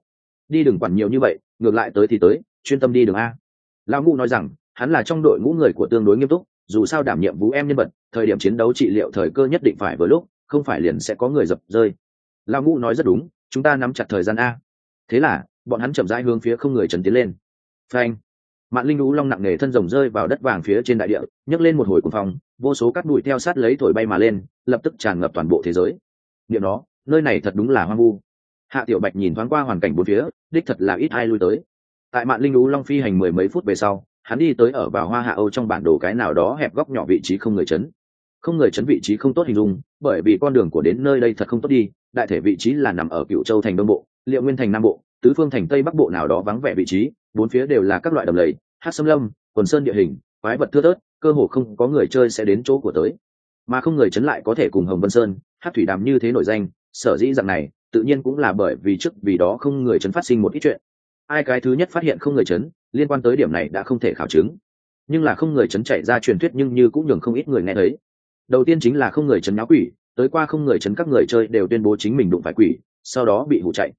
Đi đừng quản nhiều như vậy, ngược lại tới thì tới, chuyên tâm đi đường a. Lão ngũ nói rằng, hắn là trong đội ngũ người của tương đối nghiêm túc dù sao đảm nhiệm vũ em nhân vật, thời điểm chiến đấu trị liệu thời cơ nhất định phải với lúc, không phải liền sẽ có người dập rơi. Lão ngũ nói rất đúng, chúng ta nắm chặt thời gian a. Thế là, bọn hắn chậm rãi hướng phía không người trần tiến lên. Phanh. Mạn linh lũ long nặng nề thân rồng rơi vào đất vàng phía trên đại địa, nhấc lên một hồi cuồng phong, vô số cát bụi theo sát lấy thổi bay mà lên, lập tức tràn ngập toàn bộ thế giới. Niệm đó nơi này thật đúng là hoang vu. Hạ tiểu bạch nhìn thoáng qua hoàn cảnh bốn phía, đích thật là ít ai lui tới. Tại mạn linh lũ long phi hành mười mấy phút về sau hắn đi tới ở vào hoa hạ âu trong bản đồ cái nào đó hẹp góc nhỏ vị trí không người chấn. Không người chấn vị trí không tốt hình dung bởi vì con đường của đến nơi đây thật không tốt đi đại thể vị trí là nằm ở cựu châu thành đông bộ liệu nguyên thành nam bộ tứ phương thành tây bắc bộ nào đó vắng vẻ vị trí bốn phía đều là các loại đầm lầy hát xâm lâm quần sơn địa hình quái vật thưa tớt, cơ hồ không có người chơi sẽ đến chỗ của tới. Mà không người chấn lại có thể cùng hồng vân sơn hát thủy đàm như thế nổi danh sở dĩ dạng này tự nhiên cũng là bởi vì trước vì đó không người chấn phát sinh một ít chuyện. Ai cái thứ nhất phát hiện không người chấn liên quan tới điểm này đã không thể khảo chứng. Nhưng là không người chấn chạy ra truyền thuyết nhưng như cũng nhường không ít người nghe thấy. Đầu tiên chính là không người chấn náo quỷ, tới qua không người chấn các người chơi đều tuyên bố chính mình đụng phải quỷ, sau đó bị hụ chạy.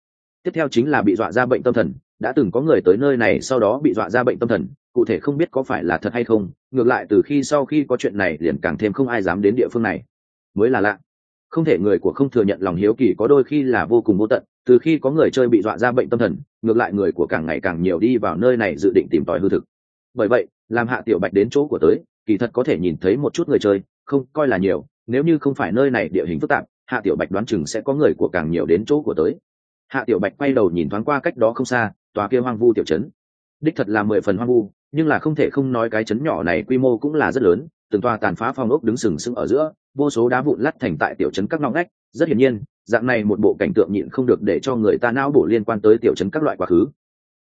Tiếp theo chính là bị dọa ra bệnh tâm thần, đã từng có người tới nơi này sau đó bị dọa ra bệnh tâm thần, cụ thể không biết có phải là thật hay không, ngược lại từ khi sau khi có chuyện này liền càng thêm không ai dám đến địa phương này. Mới là lạ. Không thể người của không thừa nhận lòng hiếu kỳ có đôi khi là vô cùng vô tận từ khi có người chơi bị dọa ra bệnh tâm thần, ngược lại người của càng ngày càng nhiều đi vào nơi này dự định tìm tòi hư thực. Bởi vậy, làm hạ tiểu bạch đến chỗ của tới, kỳ thật có thể nhìn thấy một chút người chơi, không, coi là nhiều, nếu như không phải nơi này địa hình phức tạp, hạ tiểu bạch đoán chừng sẽ có người của càng nhiều đến chỗ của tới. Hạ tiểu bạch quay đầu nhìn thoáng qua cách đó không xa, tòa kia hoang vu tiểu trấn. Đích thật là mười phần hoang vu, nhưng là không thể không nói cái trấn nhỏ này quy mô cũng là rất lớn, từng tòa tàn phá phong ốc đứng sừng sững ở giữa, vô số đá vụn lắt thành tại tiểu trấn các ngõ ngách. Rất hiển nhiên dạng này một bộ cảnh tượng nhịn không được để cho người ta não bổ liên quan tới tiểu chấn các loại quá khứ.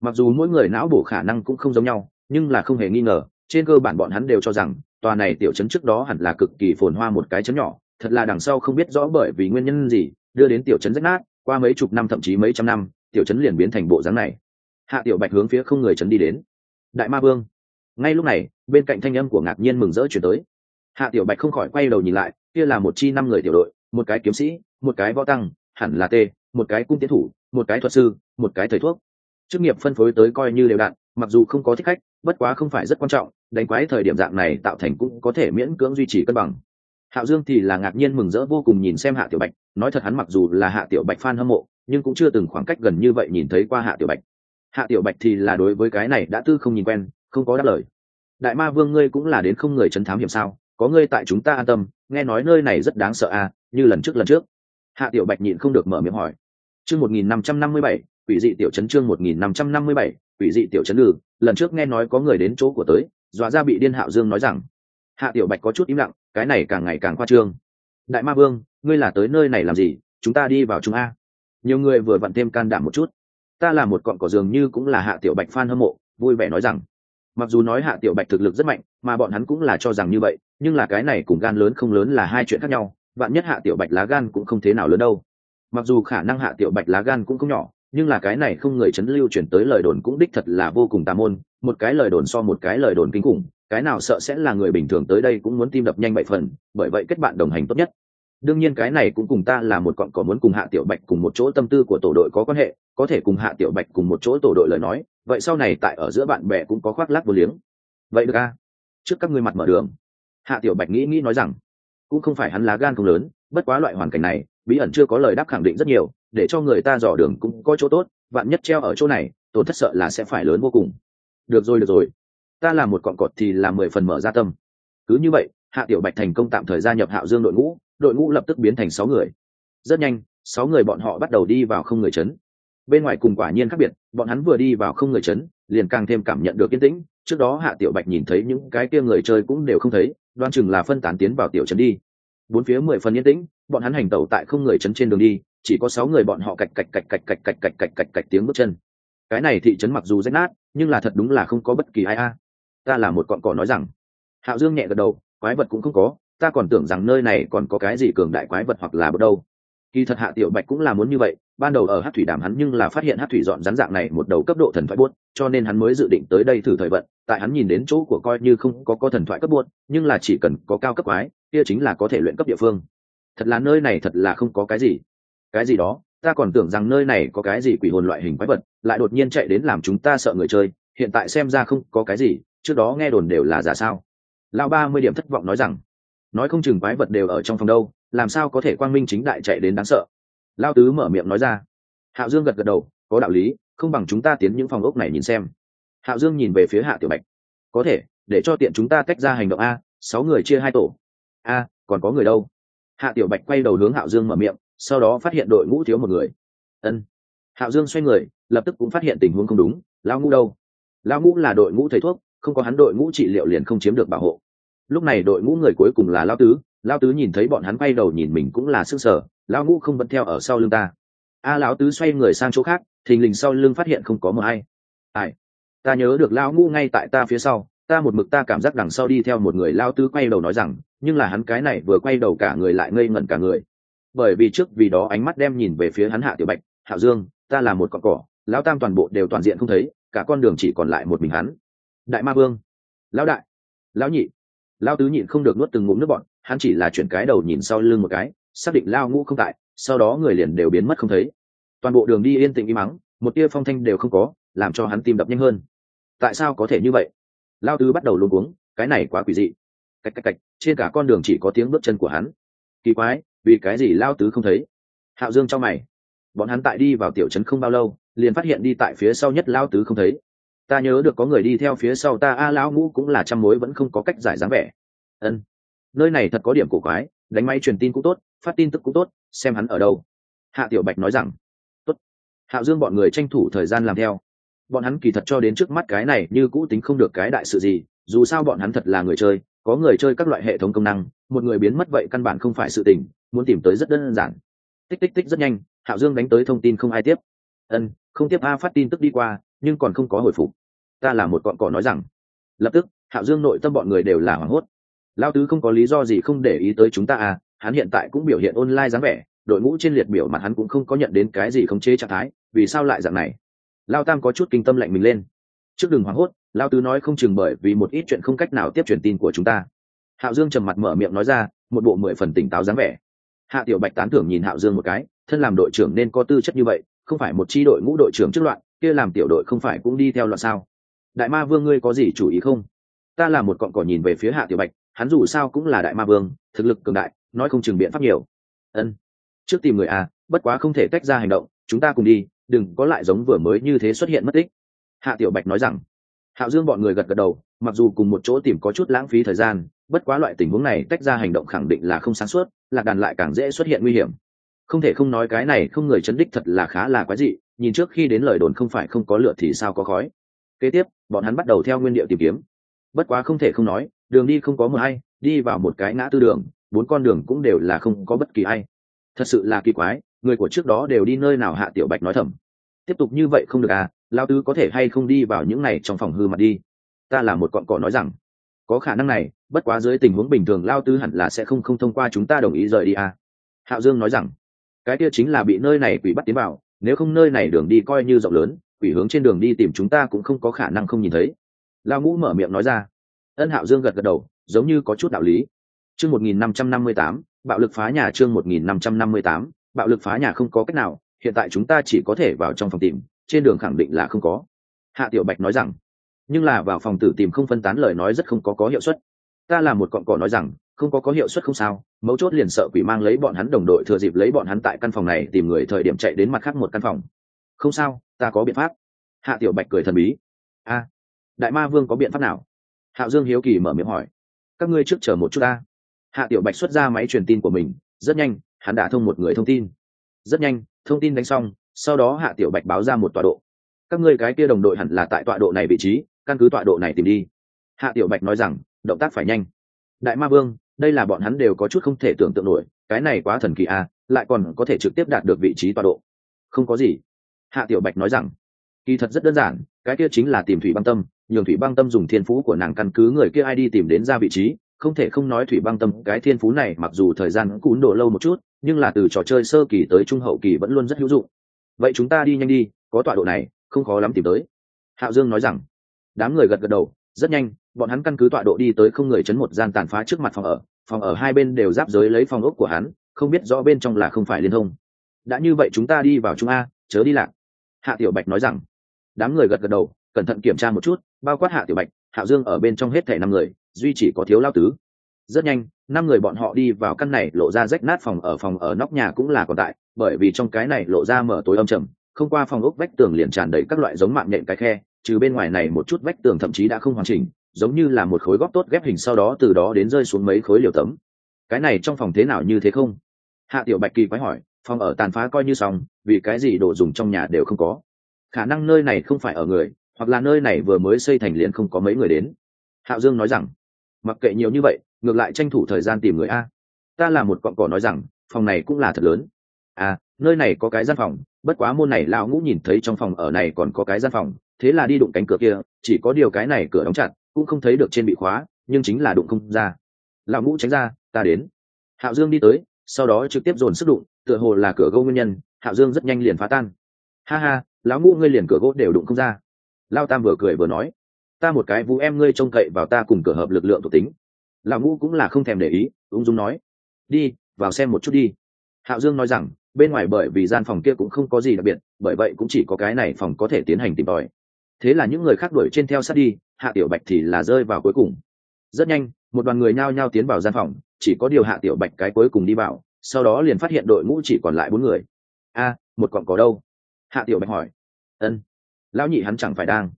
Mặc dù mỗi người não bổ khả năng cũng không giống nhau, nhưng là không hề nghi ngờ, trên cơ bản bọn hắn đều cho rằng, tòa này tiểu chấn trước đó hẳn là cực kỳ phồn hoa một cái chấn nhỏ, thật là đằng sau không biết rõ bởi vì nguyên nhân gì, đưa đến tiểu chấn rách nát, qua mấy chục năm thậm chí mấy trăm năm, tiểu chấn liền biến thành bộ dáng này. Hạ tiểu bạch hướng phía không người chấn đi đến. Đại ma vương. Ngay lúc này, bên cạnh thanh âm của ngạc nhiên mừng rỡ chuyển tới. Hạ tiểu bạch không khỏi quay đầu nhìn lại, kia là một chi năm người tiểu đội một cái kiếm sĩ, một cái võ tăng, hẳn là tê, một cái cung tiến thủ, một cái thuật sư, một cái thầy thuốc. Chức nghiệp phân phối tới coi như đều đạn. mặc dù không có thích khách, bất quá không phải rất quan trọng, đánh quái thời điểm dạng này tạo thành cũng có thể miễn cưỡng duy trì cân bằng. Hạo dương thì là ngạc nhiên mừng rỡ vô cùng nhìn xem hạ tiểu bạch, nói thật hắn mặc dù là hạ tiểu bạch f a n hâm mộ, nhưng cũng chưa từng khoảng cách gần như vậy nhìn thấy qua hạ tiểu bạch. Hạ tiểu bạch thì là đối với cái này đã tư không nhìn quen, không có đáp lời. Đại ma vương ngươi cũng là đến không người chấn thám hiểm sao? Có ngươi tại chúng ta an tâm, nghe nói nơi này rất đáng sợ à như lần trước lần trước. Hạ tiểu bạch nhịn không được mở miệng hỏi. Chương một nghìn năm trăm năm mươi bảy, quỷ dị tiểu chấn chương một nghìn năm trăm năm mươi bảy, quỷ dị tiểu chấn lử lần trước nghe nói có người đến chỗ của tới, dọa ra bị điên hạo dương nói rằng, hạ tiểu bạch có chút im lặng, cái này càng ngày càng khoa trương. Đại ma vương, ngươi là tới nơi này làm gì? Chúng ta đi vào trung a. Nhiều người vừa vặn thêm can đảm một chút. Ta là một cọn cỏ dường như cũng là hạ tiểu bạch f hâm mộ, vui vẻ nói rằng. Mặc dù nói hạ tiểu bạch thực lực rất mạnh, mà bọn hắn cũng là cho rằng như vậy, nhưng là cái này cùng gan lớn không lớn là hai chuyện khác nhau bạn nhất hạ tiểu bạch lá gan cũng không thế nào lớn đâu. Mặc dù khả năng hạ tiểu bạch lá gan cũng không nhỏ, nhưng là cái này không người chấn lưu chuyển tới lời đồn cũng đích thật là vô cùng tà môn, một cái lời đồn so một cái lời đồn kinh khủng, cái nào sợ sẽ là người bình thường tới đây cũng muốn tim đập nhanh bảy phần, bởi vậy kết bạn đồng hành tốt nhất. Đương nhiên cái này cũng cùng ta là một cọn cỏ muốn cùng hạ tiểu bạch cùng một chỗ tâm tư của tổ đội có quan hệ, có thể cùng hạ tiểu bạch cùng một chỗ tổ đội lời nói, vậy sau này tại ở giữa bạn bè cũng có khoác lác vô liếng. Vậy được a trước các ngươi mặt mở đường. Hạ tiểu bạch nghĩ nghĩ nói rằng cũng không phải hắn lá gan không lớn, bất quá loại hoàn cảnh này, bí ẩn chưa có lời đáp khẳng định rất nhiều, để cho người ta dò đường cũng có chỗ tốt, vạn nhất treo ở chỗ này, tổn thất sợ là sẽ phải lớn vô cùng. Được rồi được rồi. Ta là một cọn cọt thì làm mười phần mở ra tâm. Cứ như vậy, hạ tiểu bạch thành công tạm thời gia nhập hạo dương đội ngũ đội ngũ lập tức biến thành sáu người. Rất nhanh, sáu người bọn họ bắt đầu đi vào không người chấn. Bên ngoài cùng quả nhiên khác biệt, bọn hắn vừa đi vào không người chấn, liền càng thêm cảm nhận được yên tĩnh, trước đó hạ tiểu bạch nhìn thấy những cái kia người chơi cũng đều không thấy đoan chừng là phân tán tiến vào tiểu trấn đi bốn phía mười phần yên tĩnh bọn hắn hành tẩu tại không người trấn trên đường đi chỉ có sáu người bọn họ cạch cạch cạch cạch cạch cạch cạch cạch cạch cạch tiếng bước chân cái này thị trấn mặc dù rách nát nhưng là thật đúng là không có bất kỳ ai a ta là một cọn cỏ nói rằng hạo dương nhẹ gật đầu quái vật cũng không có ta còn tưởng rằng nơi này còn có cái gì cường đại quái vật hoặc là bất đâu kỳ thật hạ tiểu bạch cũng là muốn như vậy, ban đầu ở hát thủy đàm hắn nhưng là phát hiện hát thủy dọn rắn dạng này một đầu cấp độ thần thoại buốt, cho nên hắn mới dự định tới đây thử thời vận. Tại hắn nhìn đến chỗ của coi như không có có thần thoại cấp buốt, nhưng là chỉ cần có cao cấp quái, kia chính là có thể luyện cấp địa phương. Thật là nơi này thật là không có cái gì. Cái gì đó? Ta còn tưởng rằng nơi này có cái gì quỷ hồn loại hình quái vật, lại đột nhiên chạy đến làm chúng ta sợ người chơi, hiện tại xem ra không có cái gì, trước đó nghe đồn đều là giả sao. Lao ba mươi điểm thất vọng nói rằng, nói không chừng quái vật đều ở trong phòng đâu làm sao có thể quang minh chính đại chạy đến đáng sợ? Lao tứ mở miệng nói ra. Hạo dương gật gật đầu, có đạo lý, không bằng chúng ta tiến những phòng ốc này nhìn xem. Hạo dương nhìn về phía hạ tiểu bạch. Có thể, để cho tiện chúng ta tách ra hành động a, sáu người chia hai tổ. A, còn có người đâu? Hạ tiểu bạch quay đầu hướng hạo dương mở miệng, sau đó phát hiện đội ngũ thiếu một người. Ân. Hạo dương xoay người, lập tức cũng phát hiện tình huống không đúng, lao ngũ đâu? Lao ngũ là đội ngũ thầy thuốc, không có hắn đội ngũ trị liệu liền không chiếm được bảo hộ. Lúc này đội ngũ người cuối cùng là lao tứ lao tứ nhìn thấy bọn hắn quay đầu nhìn mình cũng là s ư ơ n g sở lao ngũ không vẫn theo ở sau lưng ta. A, lão tứ xoay người sang chỗ khác, thình lình sau lưng phát hiện không có mờ hay ai? Ta nhớ được lao ngũ ngay tại ta phía sau, ta một mực ta cảm giác đằng sau đi theo một người lao tứ quay đầu nói rằng, nhưng là hắn cái này vừa quay đầu cả người lại ngây ngẩn cả người. Bởi vì trước vì đó ánh mắt đem nhìn về phía hắn hạ tiểu bạch, hạ dương, ta là một con cỏ, lão tam toàn bộ đều toàn diện không thấy, cả con đường chỉ còn lại một mình hắn. Đại ma vương. Lão đại. Lão nhị. Lão tứ nhịn không được nuốt từng ngụm nước bọn hắn chỉ là chuyển cái đầu nhìn sau lưng một cái xác định lao ngũ không tại sau đó người liền đều biến mất không thấy. Toàn bộ đường đi yên tĩnh im mắng một tia phong thanh đều không có làm cho hắn tim đập nhanh hơn. Tại sao có thể như vậy? Lao tứ bắt đầu luôn cuống cái này quá quỷ dị. Cạch cạch cạch trên cả con đường chỉ có tiếng bước chân của hắn. Kỳ quái vì cái gì lao tứ không thấy? Hạo dương trong mày. Bọn hắn tại đi vào tiểu trấn không bao lâu liền phát hiện đi tại phía sau nhất lao tứ không thấy. Ta nhớ được có người đi theo phía sau ta a à, lão ngũ cũng là trăm mối vẫn không có cách giải dáng vẻ. Ân nơi này thật có điểm cổ quái, đánh máy truyền tin cũng tốt, phát tin tức cũng tốt, xem hắn ở đâu. Hạ tiểu bạch nói rằng. Tốt. Hạo dương bọn người tranh thủ thời gian làm theo. Bọn hắn kỳ thật cho đến trước mắt cái này như cũ tính không được cái đại sự gì, dù sao bọn hắn thật là người chơi, có người chơi các loại hệ thống công năng, một người biến mất vậy căn bản không phải sự tình, muốn tìm tới rất đơn giản. Tích tích tích rất nhanh hạo dương đánh tới thông tin không ai tiếp. Ân, không tiếp a phát tin tức đi qua, nhưng còn không có hồi phục. Ta là một cọn cỏ nói rằng. Lập tức hạo dương nội tâm bọn người đều là hoảng hốt lao tứ không có lý do gì không để ý tới chúng ta à hắn hiện tại cũng biểu hiện online dáng vẻ, đội ngũ trên liệt biểu mặt hắn cũng không có nhận đến cái gì khống chế trạng thái, vì sao lại dạng này? Lao tam có chút kinh tâm lạnh mình lên. Trước đừng hoảng hốt, lao tứ nói không chừng bởi vì một ít chuyện không cách nào tiếp truyền tin của chúng ta. Hạo dương trầm mặt mở miệng nói ra, một bộ mười phần tỉnh táo dáng vẻ. Hạ tiểu bạch tán thưởng nhìn hạo dương một cái, thân làm đội trưởng nên có tư chất như vậy, không phải một chi đội ngũ đội trưởng trước loạn, kia làm tiểu đội không phải cũng đi theo loạn sao? Đại ma vương ngươi có gì chủ ý không? Ta là một cọn cỏ nhìn về phía hạ tiểu bạch hắn dù sao cũng là đại ma vương, thực lực cường đại, nói không chừng biện pháp nhiều. Ân. Trước tìm người à bất quá không thể tách ra hành động, chúng ta cùng đi, đừng có lại giống vừa mới như thế xuất hiện mất tích. Hạ tiểu bạch nói rằng. Hạo dương bọn người gật gật đầu, mặc dù cùng một chỗ tìm có chút lãng phí thời gian, bất quá loại tình huống này tách ra hành động khẳng định là không sáng suốt, lạc đàn lại càng dễ xuất hiện nguy hiểm. Không thể không nói cái này không người chấn đích thật là khá là quái dị, nhìn trước khi đến lời đồn không phải không có lửa thì sao có khói. Kế tiếp, bọn hắn bắt đầu theo nguyên điệu tìm kiếm. Bất quá không thể không nói đường đi không có mờ hay, đi vào một cái ngã tư đường, bốn con đường cũng đều là không có bất kỳ ai. Thật sự là kỳ quái, người của trước đó đều đi nơi nào hạ tiểu bạch nói thầm. Tiếp tục như vậy không được à lao tứ có thể hay không đi vào những này trong phòng hư mặt đi? Ta là một cọn cỏ nói rằng. Có khả năng này, bất quá dưới tình huống bình thường lao tứ hẳn là sẽ không không thông qua chúng ta đồng ý rời đi à. Hạo dương nói rằng. Cái kia chính là bị nơi này quỷ bắt tiến vào, nếu không nơi này đường đi coi như rộng lớn, quỷ hướng trên đường đi tìm chúng ta cũng không có khả năng không nhìn thấy. Lao ngũ mở miệng nói ra ân hạo dương gật gật đầu, giống như có chút đạo lý. Chương một nghìn năm trăm năm mươi tám, bạo lực phá nhà chương một nghìn năm trăm năm mươi tám, bạo lực phá nhà không có cách nào, hiện tại chúng ta chỉ có thể vào trong phòng tìm, trên đường khẳng định là không có. Hạ tiểu bạch nói rằng, nhưng là vào phòng tử tìm không phân tán lời nói rất không có có hiệu suất. Ta là một cọn cỏ nói rằng, không có có hiệu suất không sao, mấu chốt liền sợ quỷ mang lấy bọn hắn đồng đội thừa dịp lấy bọn hắn tại căn phòng này tìm người thời điểm chạy đến mặt khác một căn phòng. Không sao, ta có biện pháp. Hạ tiểu bạch cười thần bí. A, đại ma vương có biện pháp nào? Hạo dương hiếu kỳ mở miệng hỏi, các ngươi trước chờ một chút ta. Hạ tiểu bạch xuất ra máy truyền tin của mình, rất nhanh, hắn đã thông một người thông tin. Rất nhanh, thông tin đánh xong, sau đó hạ tiểu bạch báo ra một tọa độ. Các ngươi cái kia đồng đội hẳn là tại tọa độ này vị trí, căn cứ tọa độ này tìm đi. Hạ tiểu bạch nói rằng, động tác phải nhanh. Đại ma vương, đây là bọn hắn đều có chút không thể tưởng tượng nổi, cái này quá thần kỳ à lại còn có thể trực tiếp đạt được vị trí tọa độ. Không có gì. Hạ tiểu bạch nói rằng, kỳ thật rất đơn giản cái kia chính là tìm thủy băng tâm, nhường thủy băng tâm dùng thiên phú của nàng căn cứ người kia ai đi tìm đến ra vị trí, không thể không nói thủy băng tâm, cái thiên phú này mặc dù thời gian cún độ lâu một chút, nhưng là từ trò chơi sơ kỳ tới trung hậu kỳ vẫn luôn rất hữu dụng. Vậy chúng ta đi nhanh đi, có tọa độ này, không khó lắm tìm tới. Hạo dương nói rằng. Đám người gật gật đầu, rất nhanh, bọn hắn căn cứ tọa độ đi tới không người chấn một gian tàn phá trước mặt phòng ở phòng ở hai bên đều giáp giới lấy phòng ốc của hắn, không biết rõ bên trong là không phải liên thông. Đã như vậy chúng ta đi vào trung a, chớ đi lạc. Hạ tiểu bạch nói rằng đám người gật gật đầu, cẩn thận kiểm tra một chút, bao quát hạ tiểu bạch, hạ dương ở bên trong hết thẻ năm người, duy chỉ có thiếu lao tứ. Rất nhanh, năm người bọn họ đi vào căn này lộ ra rách nát phòng ở phòng ở nóc nhà cũng là còn tại, bởi vì trong cái này lộ ra mở tối âm trầm, không qua phòng ốc vách tường liền tràn đầy các loại giống mạng nhện cái khe, trừ bên ngoài này một chút vách tường thậm chí đã không hoàn chỉnh, giống như là một khối góp tốt ghép hình sau đó từ đó đến rơi xuống mấy khối liều tấm. Cái này trong phòng thế nào như thế không? Hạ tiểu bạch kỳ quái hỏi, phòng ở tàn phá coi như xong, vì cái gì đồ dùng trong nhà đều không có? Khả năng nơi này không phải ở người, hoặc là nơi này vừa mới xây thành liền không có mấy người đến. Hạo dương nói rằng, mặc kệ nhiều như vậy, ngược lại tranh thủ thời gian tìm người a. Ta là một cọn cỏ nói rằng, phòng này cũng là thật lớn. À nơi này có cái gian phòng, bất quá môn này lão ngũ nhìn thấy trong phòng ở này còn có cái gian phòng, thế là đi đụng cánh cửa kia, chỉ có điều cái này cửa đóng chặt, cũng không thấy được trên bị khóa, nhưng chính là đụng không ra. Lão ngũ tránh ra, ta đến. Hạo dương đi tới, sau đó trực tiếp dồn sức đụng, tựa hồ là cửa gâu nguyên nhân, hạo dương rất nhanh liền phá tan. Ha ha lão ngũ ngươi liền cửa gỗ đều đụng không ra. Lao tam vừa cười vừa nói, ta một cái vũ em ngươi trông cậy vào ta cùng cửa hợp lực lượng thuộc tính. Lão ngũ cũng là không thèm để ý, ung dung nói, đi, vào xem một chút đi. Hạo dương nói rằng, bên ngoài bởi vì gian phòng kia cũng không có gì đặc biệt, bởi vậy cũng chỉ có cái này phòng có thể tiến hành tìm tòi. Thế là những người khác đuổi trên theo sát đi, hạ tiểu bạch thì là rơi vào cuối cùng. Rất nhanh, một đoàn người nhao nhao tiến vào gian phòng, chỉ có điều hạ tiểu bạch cái cuối cùng đi vào, sau đó liền phát hiện đội ngũ chỉ còn lại bốn người. A, một cọng có đâu? Hạ tiểu bạch hỏi. Ân, lão nhị hắn chẳng phải đang.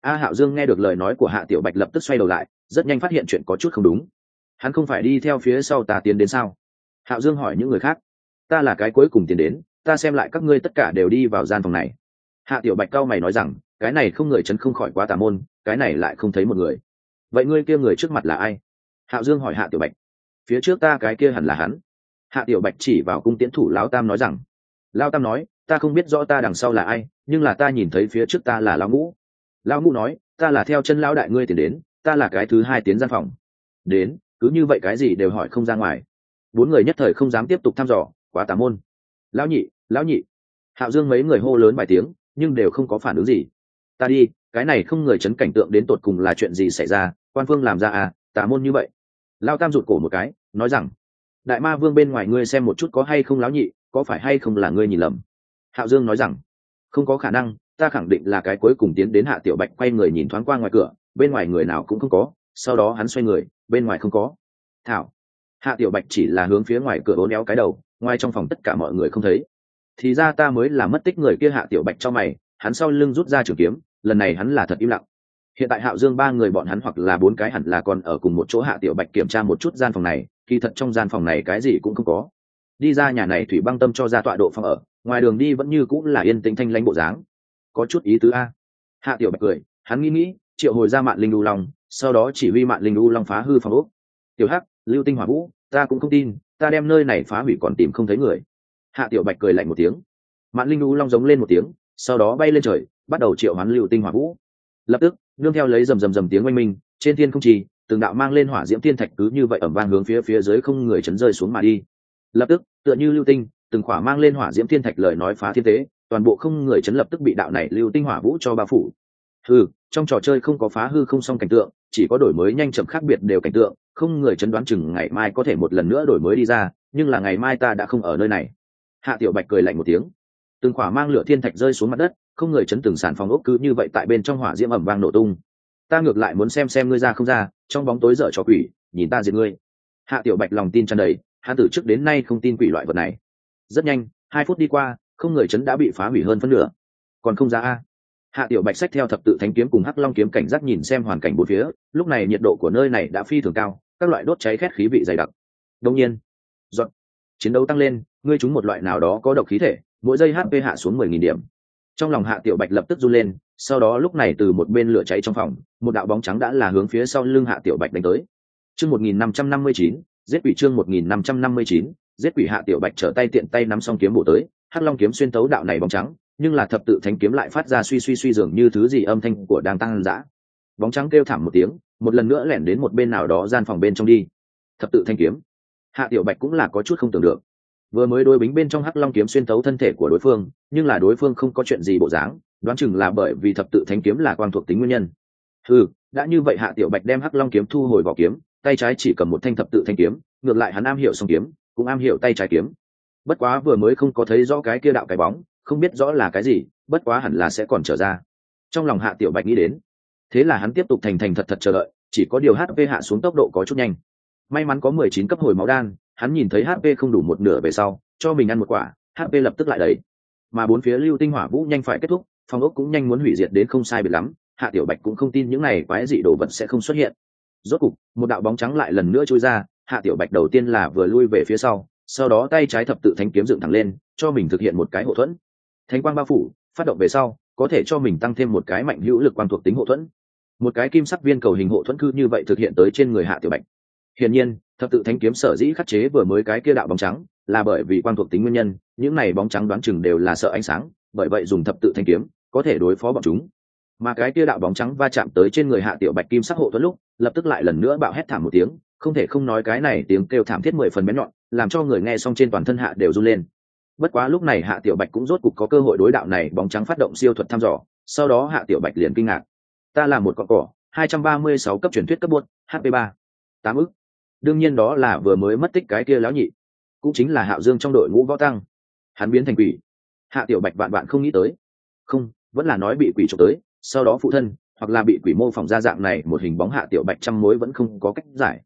A hạo dương nghe được lời nói của hạ tiểu bạch lập tức xoay đầu lại, rất nhanh phát hiện chuyện có chút không đúng. Hắn không phải đi theo phía sau ta tiến đến sao? Hạo dương hỏi những người khác. Ta là cái cuối cùng tiến đến, ta xem lại các ngươi tất cả đều đi vào gian phòng này. Hạ tiểu bạch cao mày nói rằng, cái này không người chấn không khỏi quá tà môn, cái này lại không thấy một người. Vậy ngươi kia người trước mặt là ai? Hạo dương hỏi hạ tiểu bạch. Phía trước ta cái kia hẳn là hắn. Hạ tiểu bạch chỉ vào cung tiến thủ lão tam nói rằng. Lão tam nói ta không biết rõ ta đằng sau là ai, nhưng là ta nhìn thấy phía trước ta là lão ngũ. Lão ngũ nói, ta là theo chân lão đại ngươi tiến đến, ta là cái thứ hai tiến gian phòng. Đến, cứ như vậy cái gì đều hỏi không ra ngoài. Bốn người nhất thời không dám tiếp tục thăm dò, quá tà môn. Lão nhị lão nhị. Hạo dương mấy người hô lớn vài tiếng, nhưng đều không có phản ứng gì. Ta đi, cái này không người chấn cảnh tượng đến tột cùng là chuyện gì xảy ra, quan phương làm ra à tà môn như vậy. Lao tam rụt cổ một cái, nói rằng, đại ma vương bên ngoài ngươi xem một chút có hay không lão nhị, có phải hay không là ngươi nhìn lầm? Hạo dương nói rằng, không có khả năng, ta khẳng định là cái cuối cùng tiến đến hạ tiểu bạch quay người nhìn thoáng qua ngoài cửa, bên ngoài người nào cũng không có, sau đó hắn xoay người, bên ngoài không có. Thảo. Hạ tiểu bạch chỉ là hướng phía ngoài cửa bốn éo cái đầu, ngoài trong phòng tất cả mọi người không thấy. Thì ra ta mới là mất tích người kia. Hạ tiểu bạch cho mày, hắn sau lưng rút ra trường kiếm, lần này hắn là thật im lặng. Hiện tại hạo dương ba người bọn hắn hoặc là bốn cái hẳn là còn ở cùng một chỗ hạ tiểu bạch kiểm tra một chút gian phòng này, kỳ thật trong gian phòng này cái gì cũng không có. Đi ra nhà này thủy băng tâm cho ra tọa độ phòng ở ngoài đường đi vẫn như cũng là yên tĩnh thanh lãnh bộ dáng. Có chút ý tứ a. Hạ tiểu bạch cười, hắn nghĩ nghĩ, triệu hồi ra mạng linh lưu long, sau đó chỉ huy mạng linh lưu long phá hư phòng ốc. Tiểu hắc, lưu tinh hỏa vũ, ta cũng không tin, ta đem nơi này phá hủy còn tìm không thấy người. Hạ tiểu bạch cười lạnh một tiếng. Mạng linh lưu long giống lên một tiếng, sau đó bay lên trời, bắt đầu triệu hoán lưu tinh hỏa vũ. Lập tức, nương theo lấy rầm rầm rầm tiếng oanh minh, trên thiên không trì, từng đạo mang lên hỏa diễm thiên thạch cứ như vậy ẩm vang hướng phía phía dưới không người chấn rơi xuống mà đi. Lập tức, tựa như lưu tinh từng khỏa mang lên hỏa diễm thiên thạch lời nói phá thiên tế, toàn bộ không người chấn lập tức bị đạo này lưu tinh hỏa vũ cho bao phủ. Hư trong trò chơi không có phá hư không xong cảnh tượng, chỉ có đổi mới nhanh chậm khác biệt đều cảnh tượng, không người chấn đoán chừng ngày mai có thể một lần nữa đổi mới đi ra, nhưng là ngày mai ta đã không ở nơi này. Hạ tiểu bạch cười lạnh một tiếng. Từng khỏa mang lửa thiên thạch rơi xuống mặt đất, không người chấn từng sản phòng ốc cứ như vậy tại bên trong hỏa diễm ẩm vang nổ tung. Ta ngược lại muốn xem xem ngươi ra không ra, trong bóng tối dở trò quỷ, nhìn ta diệt ngươi. Hạ tiểu bạch lòng tin tràn đầy, hắn từ trước đến nay không tin quỷ loại vật này rất nhanh, hai phút đi qua, không người chấn đã bị phá hủy hơn phân nửa. Còn không ra a. Hạ tiểu bạch sách theo thập tự thánh kiếm cùng hắc long kiếm cảnh giác nhìn xem hoàn cảnh bốn phía, lúc này nhiệt độ của nơi này đã phi thường cao, các loại đốt cháy khét khí vị dày đặc. Đông nhiên dọn chiến đấu tăng lên, ngươi chúng một loại nào đó có độc khí thể, mỗi giây hp hạ xuống mười nghìn điểm. Trong lòng hạ tiểu bạch lập tức run lên, sau đó lúc này từ một bên lửa cháy trong phòng, một đạo bóng trắng đã là hướng phía sau lưng hạ tiểu bạch đánh tới. Chương một nghìn năm trăm năm mươi chín, giết ủy chương một nghìn năm trăm năm mươi chín giết quỷ hạ tiểu bạch trở tay tiện tay nắm xong kiếm bổ tới, hắc long kiếm xuyên tấu đạo này bóng trắng, nhưng là thập tự thánh kiếm lại phát ra suy suy suy dường như thứ gì âm thanh của đang tăng dã. Bóng trắng kêu thảm một tiếng, một lần nữa lẻn đến một bên nào đó gian phòng bên trong đi. Thập tự thanh kiếm. Hạ tiểu bạch cũng là có chút không tưởng được. Vừa mới đối bính bên trong hắc long kiếm xuyên tấu thân thể của đối phương, nhưng là đối phương không có chuyện gì bộ dáng, đoán chừng là bởi vì thập tự thanh kiếm là quang thuộc tính nguyên nhân. Ừ đã như vậy hạ tiểu bạch đem hắc long kiếm thu hồi vào kiếm, tay trái chỉ cầm một thanh thập tự thanh kiếm, ngược lại hắn am hiểu song kiếm cũng am hiểu tay trái kiếm. Bất quá vừa mới không có thấy rõ cái kia đạo cái bóng, không biết rõ là cái gì, bất quá hẳn là sẽ còn trở ra. Trong lòng hạ tiểu bạch nghĩ đến, thế là hắn tiếp tục thành thành thật thật chờ đợi, chỉ có điều hp hạ xuống tốc độ có chút nhanh. May mắn có mười chín cấp hồi máu đan, hắn nhìn thấy hp không đủ một nửa về sau, cho mình ăn một quả hp lập tức lại đầy mà bốn phía lưu tinh hỏa vũ nhanh phải kết thúc, phong ốc cũng nhanh muốn hủy diệt đến không sai biệt lắm, hạ tiểu bạch cũng không tin những này quái dị đồ vật sẽ không xuất hiện. Rốt cục, một đạo bóng trắng lại lần nữa trôi ra hạ tiểu bạch đầu tiên là vừa lui về phía sau sau đó tay trái thập tự thánh kiếm dựng thẳng lên, cho mình thực hiện một cái hộ thuẫn. Thánh quang bao phủ, phát động về sau, có thể cho mình tăng thêm một cái mạnh hữu lực quan thuộc tính hộ thuẫn. Một cái kim sắc viên cầu hình hộ thuẫn cư như vậy thực hiện tới trên người hạ tiểu bạch. Hiển nhiên, thập tự thánh kiếm sở dĩ khắc chế vừa mới cái kia đạo bóng trắng, là bởi vì quan thuộc tính nguyên nhân, những này bóng trắng đoán chừng đều là sợ ánh sáng, bởi vậy dùng thập tự thanh kiếm, có thể đối phó bọn chúng. Mà cái kia đạo bóng trắng va chạm tới trên người hạ tiểu bạch kim sắc hộ thuẫn lúc, lập tức lại lần nữa bạo hét thảm một tiếng không thể không nói cái này tiếng kêu thảm thiết mười phần bén nhọn, làm cho người nghe xong trên toàn thân hạ đều run lên. Bất quá lúc này hạ tiểu bạch cũng rốt cục có cơ hội đối đạo này bóng trắng phát động siêu thuật thăm dò, sau đó hạ tiểu bạch liền kinh ngạc. Ta là một con cỏ 236 cấp truyền thuyết cấp buốt hp 3 tám ức. Đương nhiên đó là vừa mới mất tích cái kia lão nhị. Cũng chính là hạo dương trong đội ngũ võ tăng. Hắn biến thành quỷ. Hạ tiểu bạch bạn bạn không nghĩ tới. Không, vẫn là nói bị quỷ trộm tới, sau đó phụ thân, hoặc là bị quỷ mô phỏng ra dạng này, một hình bóng hạ tiểu bạch trăm mối vẫn không có cách giải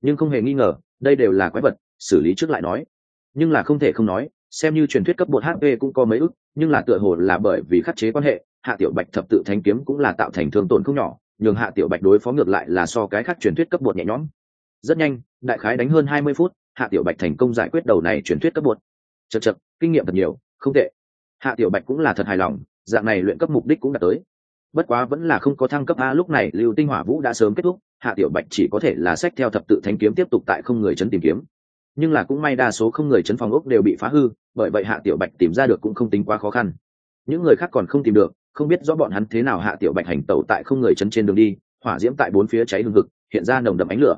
nhưng không hề nghi ngờ, đây đều là quái vật, xử lý trước lại nói. Nhưng là không thể không nói, xem như truyền thuyết cấp bột hp cũng có mấy ức nhưng là tựa hồ là bởi vì khắc chế quan hệ, hạ tiểu bạch thập tự thánh kiếm cũng là tạo thành thương tổn không nhỏ, nhường hạ tiểu bạch đối phó ngược lại là so cái khác truyền thuyết cấp bột nhẹ nhõm. Rất nhanh, đại khái đánh hơn hai mươi phút, hạ tiểu bạch thành công giải quyết đầu này truyền thuyết cấp bột. Chật chật kinh nghiệm thật nhiều, không tệ. Hạ tiểu bạch cũng là thật hài lòng, dạng này luyện cấp mục đích cũng đạt tới bất quá vẫn là không có thăng cấp a, lúc này lưu tinh hỏa vũ đã sớm kết thúc, hạ tiểu bạch chỉ có thể là sách theo thập tự thanh kiếm tiếp tục tại không người chấn tìm kiếm. Nhưng là cũng may đa số không người chấn phòng ốc đều bị phá hư, bởi vậy hạ tiểu bạch tìm ra được cũng không tính quá khó khăn. Những người khác còn không tìm được, không biết rõ bọn hắn thế nào hạ tiểu bạch hành tẩu tại không người chấn trên đường đi, hỏa diễm tại bốn phía cháy hương hực, hiện ra nồng đậm ánh lửa.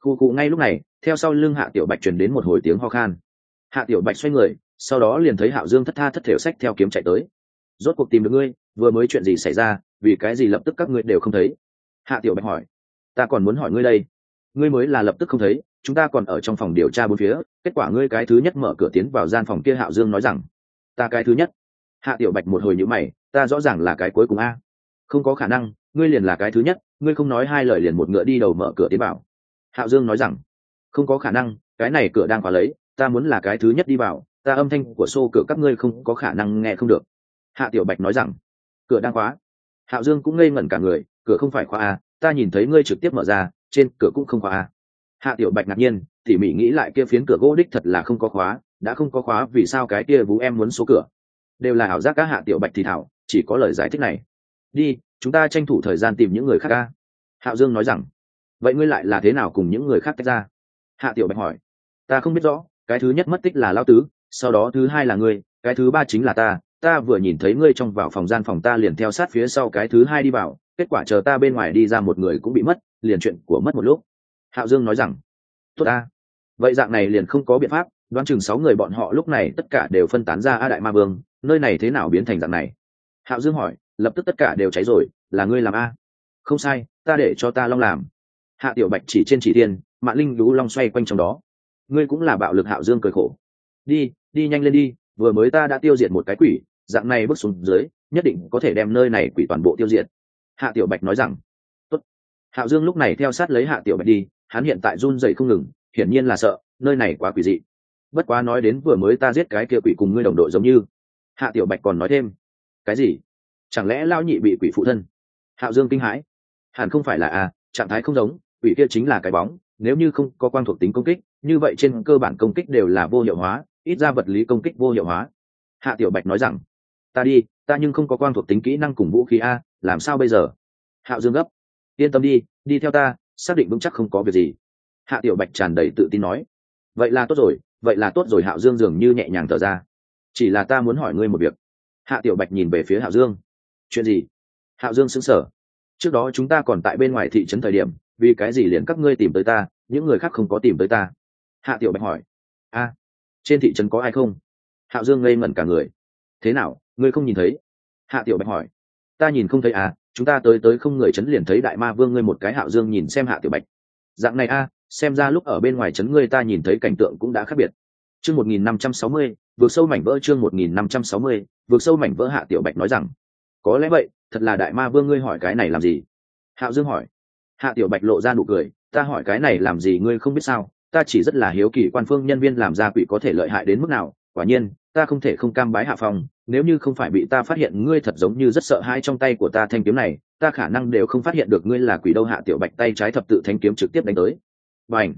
Khu cụ ngay lúc này, theo sau lưng hạ tiểu bạch truyền đến một hồi tiếng ho khan. Hạ tiểu bạch xoay người, sau đó liền thấy hạo dương thất tha thất thể sách theo kiếm chạy tới. Rốt cuộc tìm được ngươi, vừa mới chuyện gì xảy ra vì cái gì lập tức các ngươi đều không thấy? Hạ tiểu bạch hỏi. Ta còn muốn hỏi ngươi đây. Ngươi mới là lập tức không thấy, chúng ta còn ở trong phòng điều tra bốn phía, kết quả ngươi cái thứ nhất mở cửa tiến vào gian phòng kia hạo dương nói rằng, ta cái thứ nhất. Hạ tiểu bạch một hồi nhữ mày, ta rõ ràng là cái cuối cùng a. Không có khả năng, ngươi liền là cái thứ nhất, ngươi không nói hai lời liền một ngựa đi đầu mở cửa tiến vào. Hạo dương nói rằng, không có khả năng, cái này cửa đang khóa lấy, ta muốn là cái thứ nhất đi vào, ta âm thanh của xô cửa các ngươi không có khả năng nghe không được. Hạ tiểu bạch nói rằng, cửa đang khóa hạo dương cũng ngây ngẩn cả người, cửa không phải khóa a, ta nhìn thấy ngươi trực tiếp mở ra, trên cửa cũng không khóa a. Hạ tiểu bạch ngạc nhiên, tỉ mỉ nghĩ lại kia phiến cửa gỗ đích thật là không có khóa, đã không có khóa vì sao cái kia vũ em muốn số cửa. Đều là ảo giác các hạ tiểu bạch thì thảo, chỉ có lời giải thích này. Đi, chúng ta tranh thủ thời gian tìm những người khác ca hạo dương nói rằng. Vậy ngươi lại là thế nào cùng những người khác tách ra? Hạ tiểu bạch hỏi. Ta không biết rõ, cái thứ nhất mất tích là lao tứ, sau đó thứ hai là ngươi, cái thứ ba chính là ta ta vừa nhìn thấy ngươi trong vào phòng gian phòng ta liền theo sát phía sau cái thứ hai đi vào, kết quả chờ ta bên ngoài đi ra một người cũng bị mất, liền chuyện của mất một lúc. Hạo dương nói rằng. Tốt ta. Vậy dạng này liền không có biện pháp, đoán chừng sáu người bọn họ lúc này tất cả đều phân tán ra a đại ma vương, nơi này thế nào biến thành dạng này? Hạo dương hỏi, lập tức tất cả đều cháy rồi, là ngươi làm a? Không sai, ta để cho ta long làm. Hạ tiểu bạch chỉ trên chỉ tiên mạng linh lú long xoay quanh trong đó. Ngươi cũng là bạo lực hạo dương cười khổ. Đi đi nhanh lên đi, vừa mới ta đã tiêu diệt một cái quỷ dạng này bước xuống dưới, nhất định có thể đem nơi này quỷ toàn bộ tiêu diệt. Hạ tiểu bạch nói rằng, Tốt. hạo dương lúc này theo sát lấy hạ tiểu bạch đi, hắn hiện tại run dậy không ngừng, hiển nhiên là sợ, nơi này quá quỷ dị. Bất quá nói đến vừa mới ta giết cái kia quỷ cùng ngươi đồng đội giống như. Hạ tiểu bạch còn nói thêm, cái gì? Chẳng lẽ lao nhị bị quỷ phụ thân? Hạo dương kinh hãi, hẳn không phải là à trạng thái không giống, quỷ kia chính là cái bóng, nếu như không có quan thuộc tính công kích, như vậy trên cơ bản công kích đều là vô hiệu hóa, ít ra vật lý công kích vô hiệu hóa. Hạ tiểu bạch nói rằng ta đi, ta nhưng không có quan thuộc tính kỹ năng cùng vũ khí a, làm sao bây giờ? Hạo dương gấp. Yên tâm đi đi theo ta, xác định vững chắc không có việc gì. Hạ tiểu bạch tràn đầy tự tin nói. Vậy là tốt rồi, vậy là tốt rồi. Hạo dương dường như nhẹ nhàng thở ra. Chỉ là ta muốn hỏi ngươi một việc. Hạ tiểu bạch nhìn về phía hạo dương. Chuyện gì? Hạo dương xứng sở trước đó chúng ta còn tại bên ngoài thị trấn thời điểm, vì cái gì liền các ngươi tìm tới ta, những người khác không có tìm tới ta? Hạ tiểu bạch hỏi. A, trên thị trấn có ai không? Hạo dương ngây ngẩn cả người. Thế nào? Ngươi không nhìn thấy? Hạ tiểu bạch hỏi. Ta nhìn không thấy à chúng ta tới tới không người chấn liền thấy đại ma vương ngươi một cái hạo dương nhìn xem hạ tiểu bạch. Dạng này a xem ra lúc ở bên ngoài chấn ngươi ta nhìn thấy cảnh tượng cũng đã khác biệt. Chương một nghìn năm trăm sáu mươi, vượt sâu mảnh vỡ chương một nghìn năm trăm sáu mươi, vượt sâu mảnh vỡ hạ tiểu bạch nói rằng, có lẽ vậy, thật là đại ma vương ngươi hỏi cái này làm gì? Hạo dương hỏi. Hạ tiểu bạch lộ ra nụ cười, ta hỏi cái này làm gì ngươi không biết sao, ta chỉ rất là hiếu kỳ quan phương nhân viên làm ra quỷ có thể lợi hại đến mức nào, quả nhiên ta không thể không cam bái hạ phong, nếu như không phải bị ta phát hiện, ngươi thật giống như rất sợ hãi trong tay của ta thanh kiếm này, ta khả năng đều không phát hiện được ngươi là quỷ đâu hạ tiểu bạch tay trái thập tự thanh kiếm trực tiếp đánh tới. Và ảnh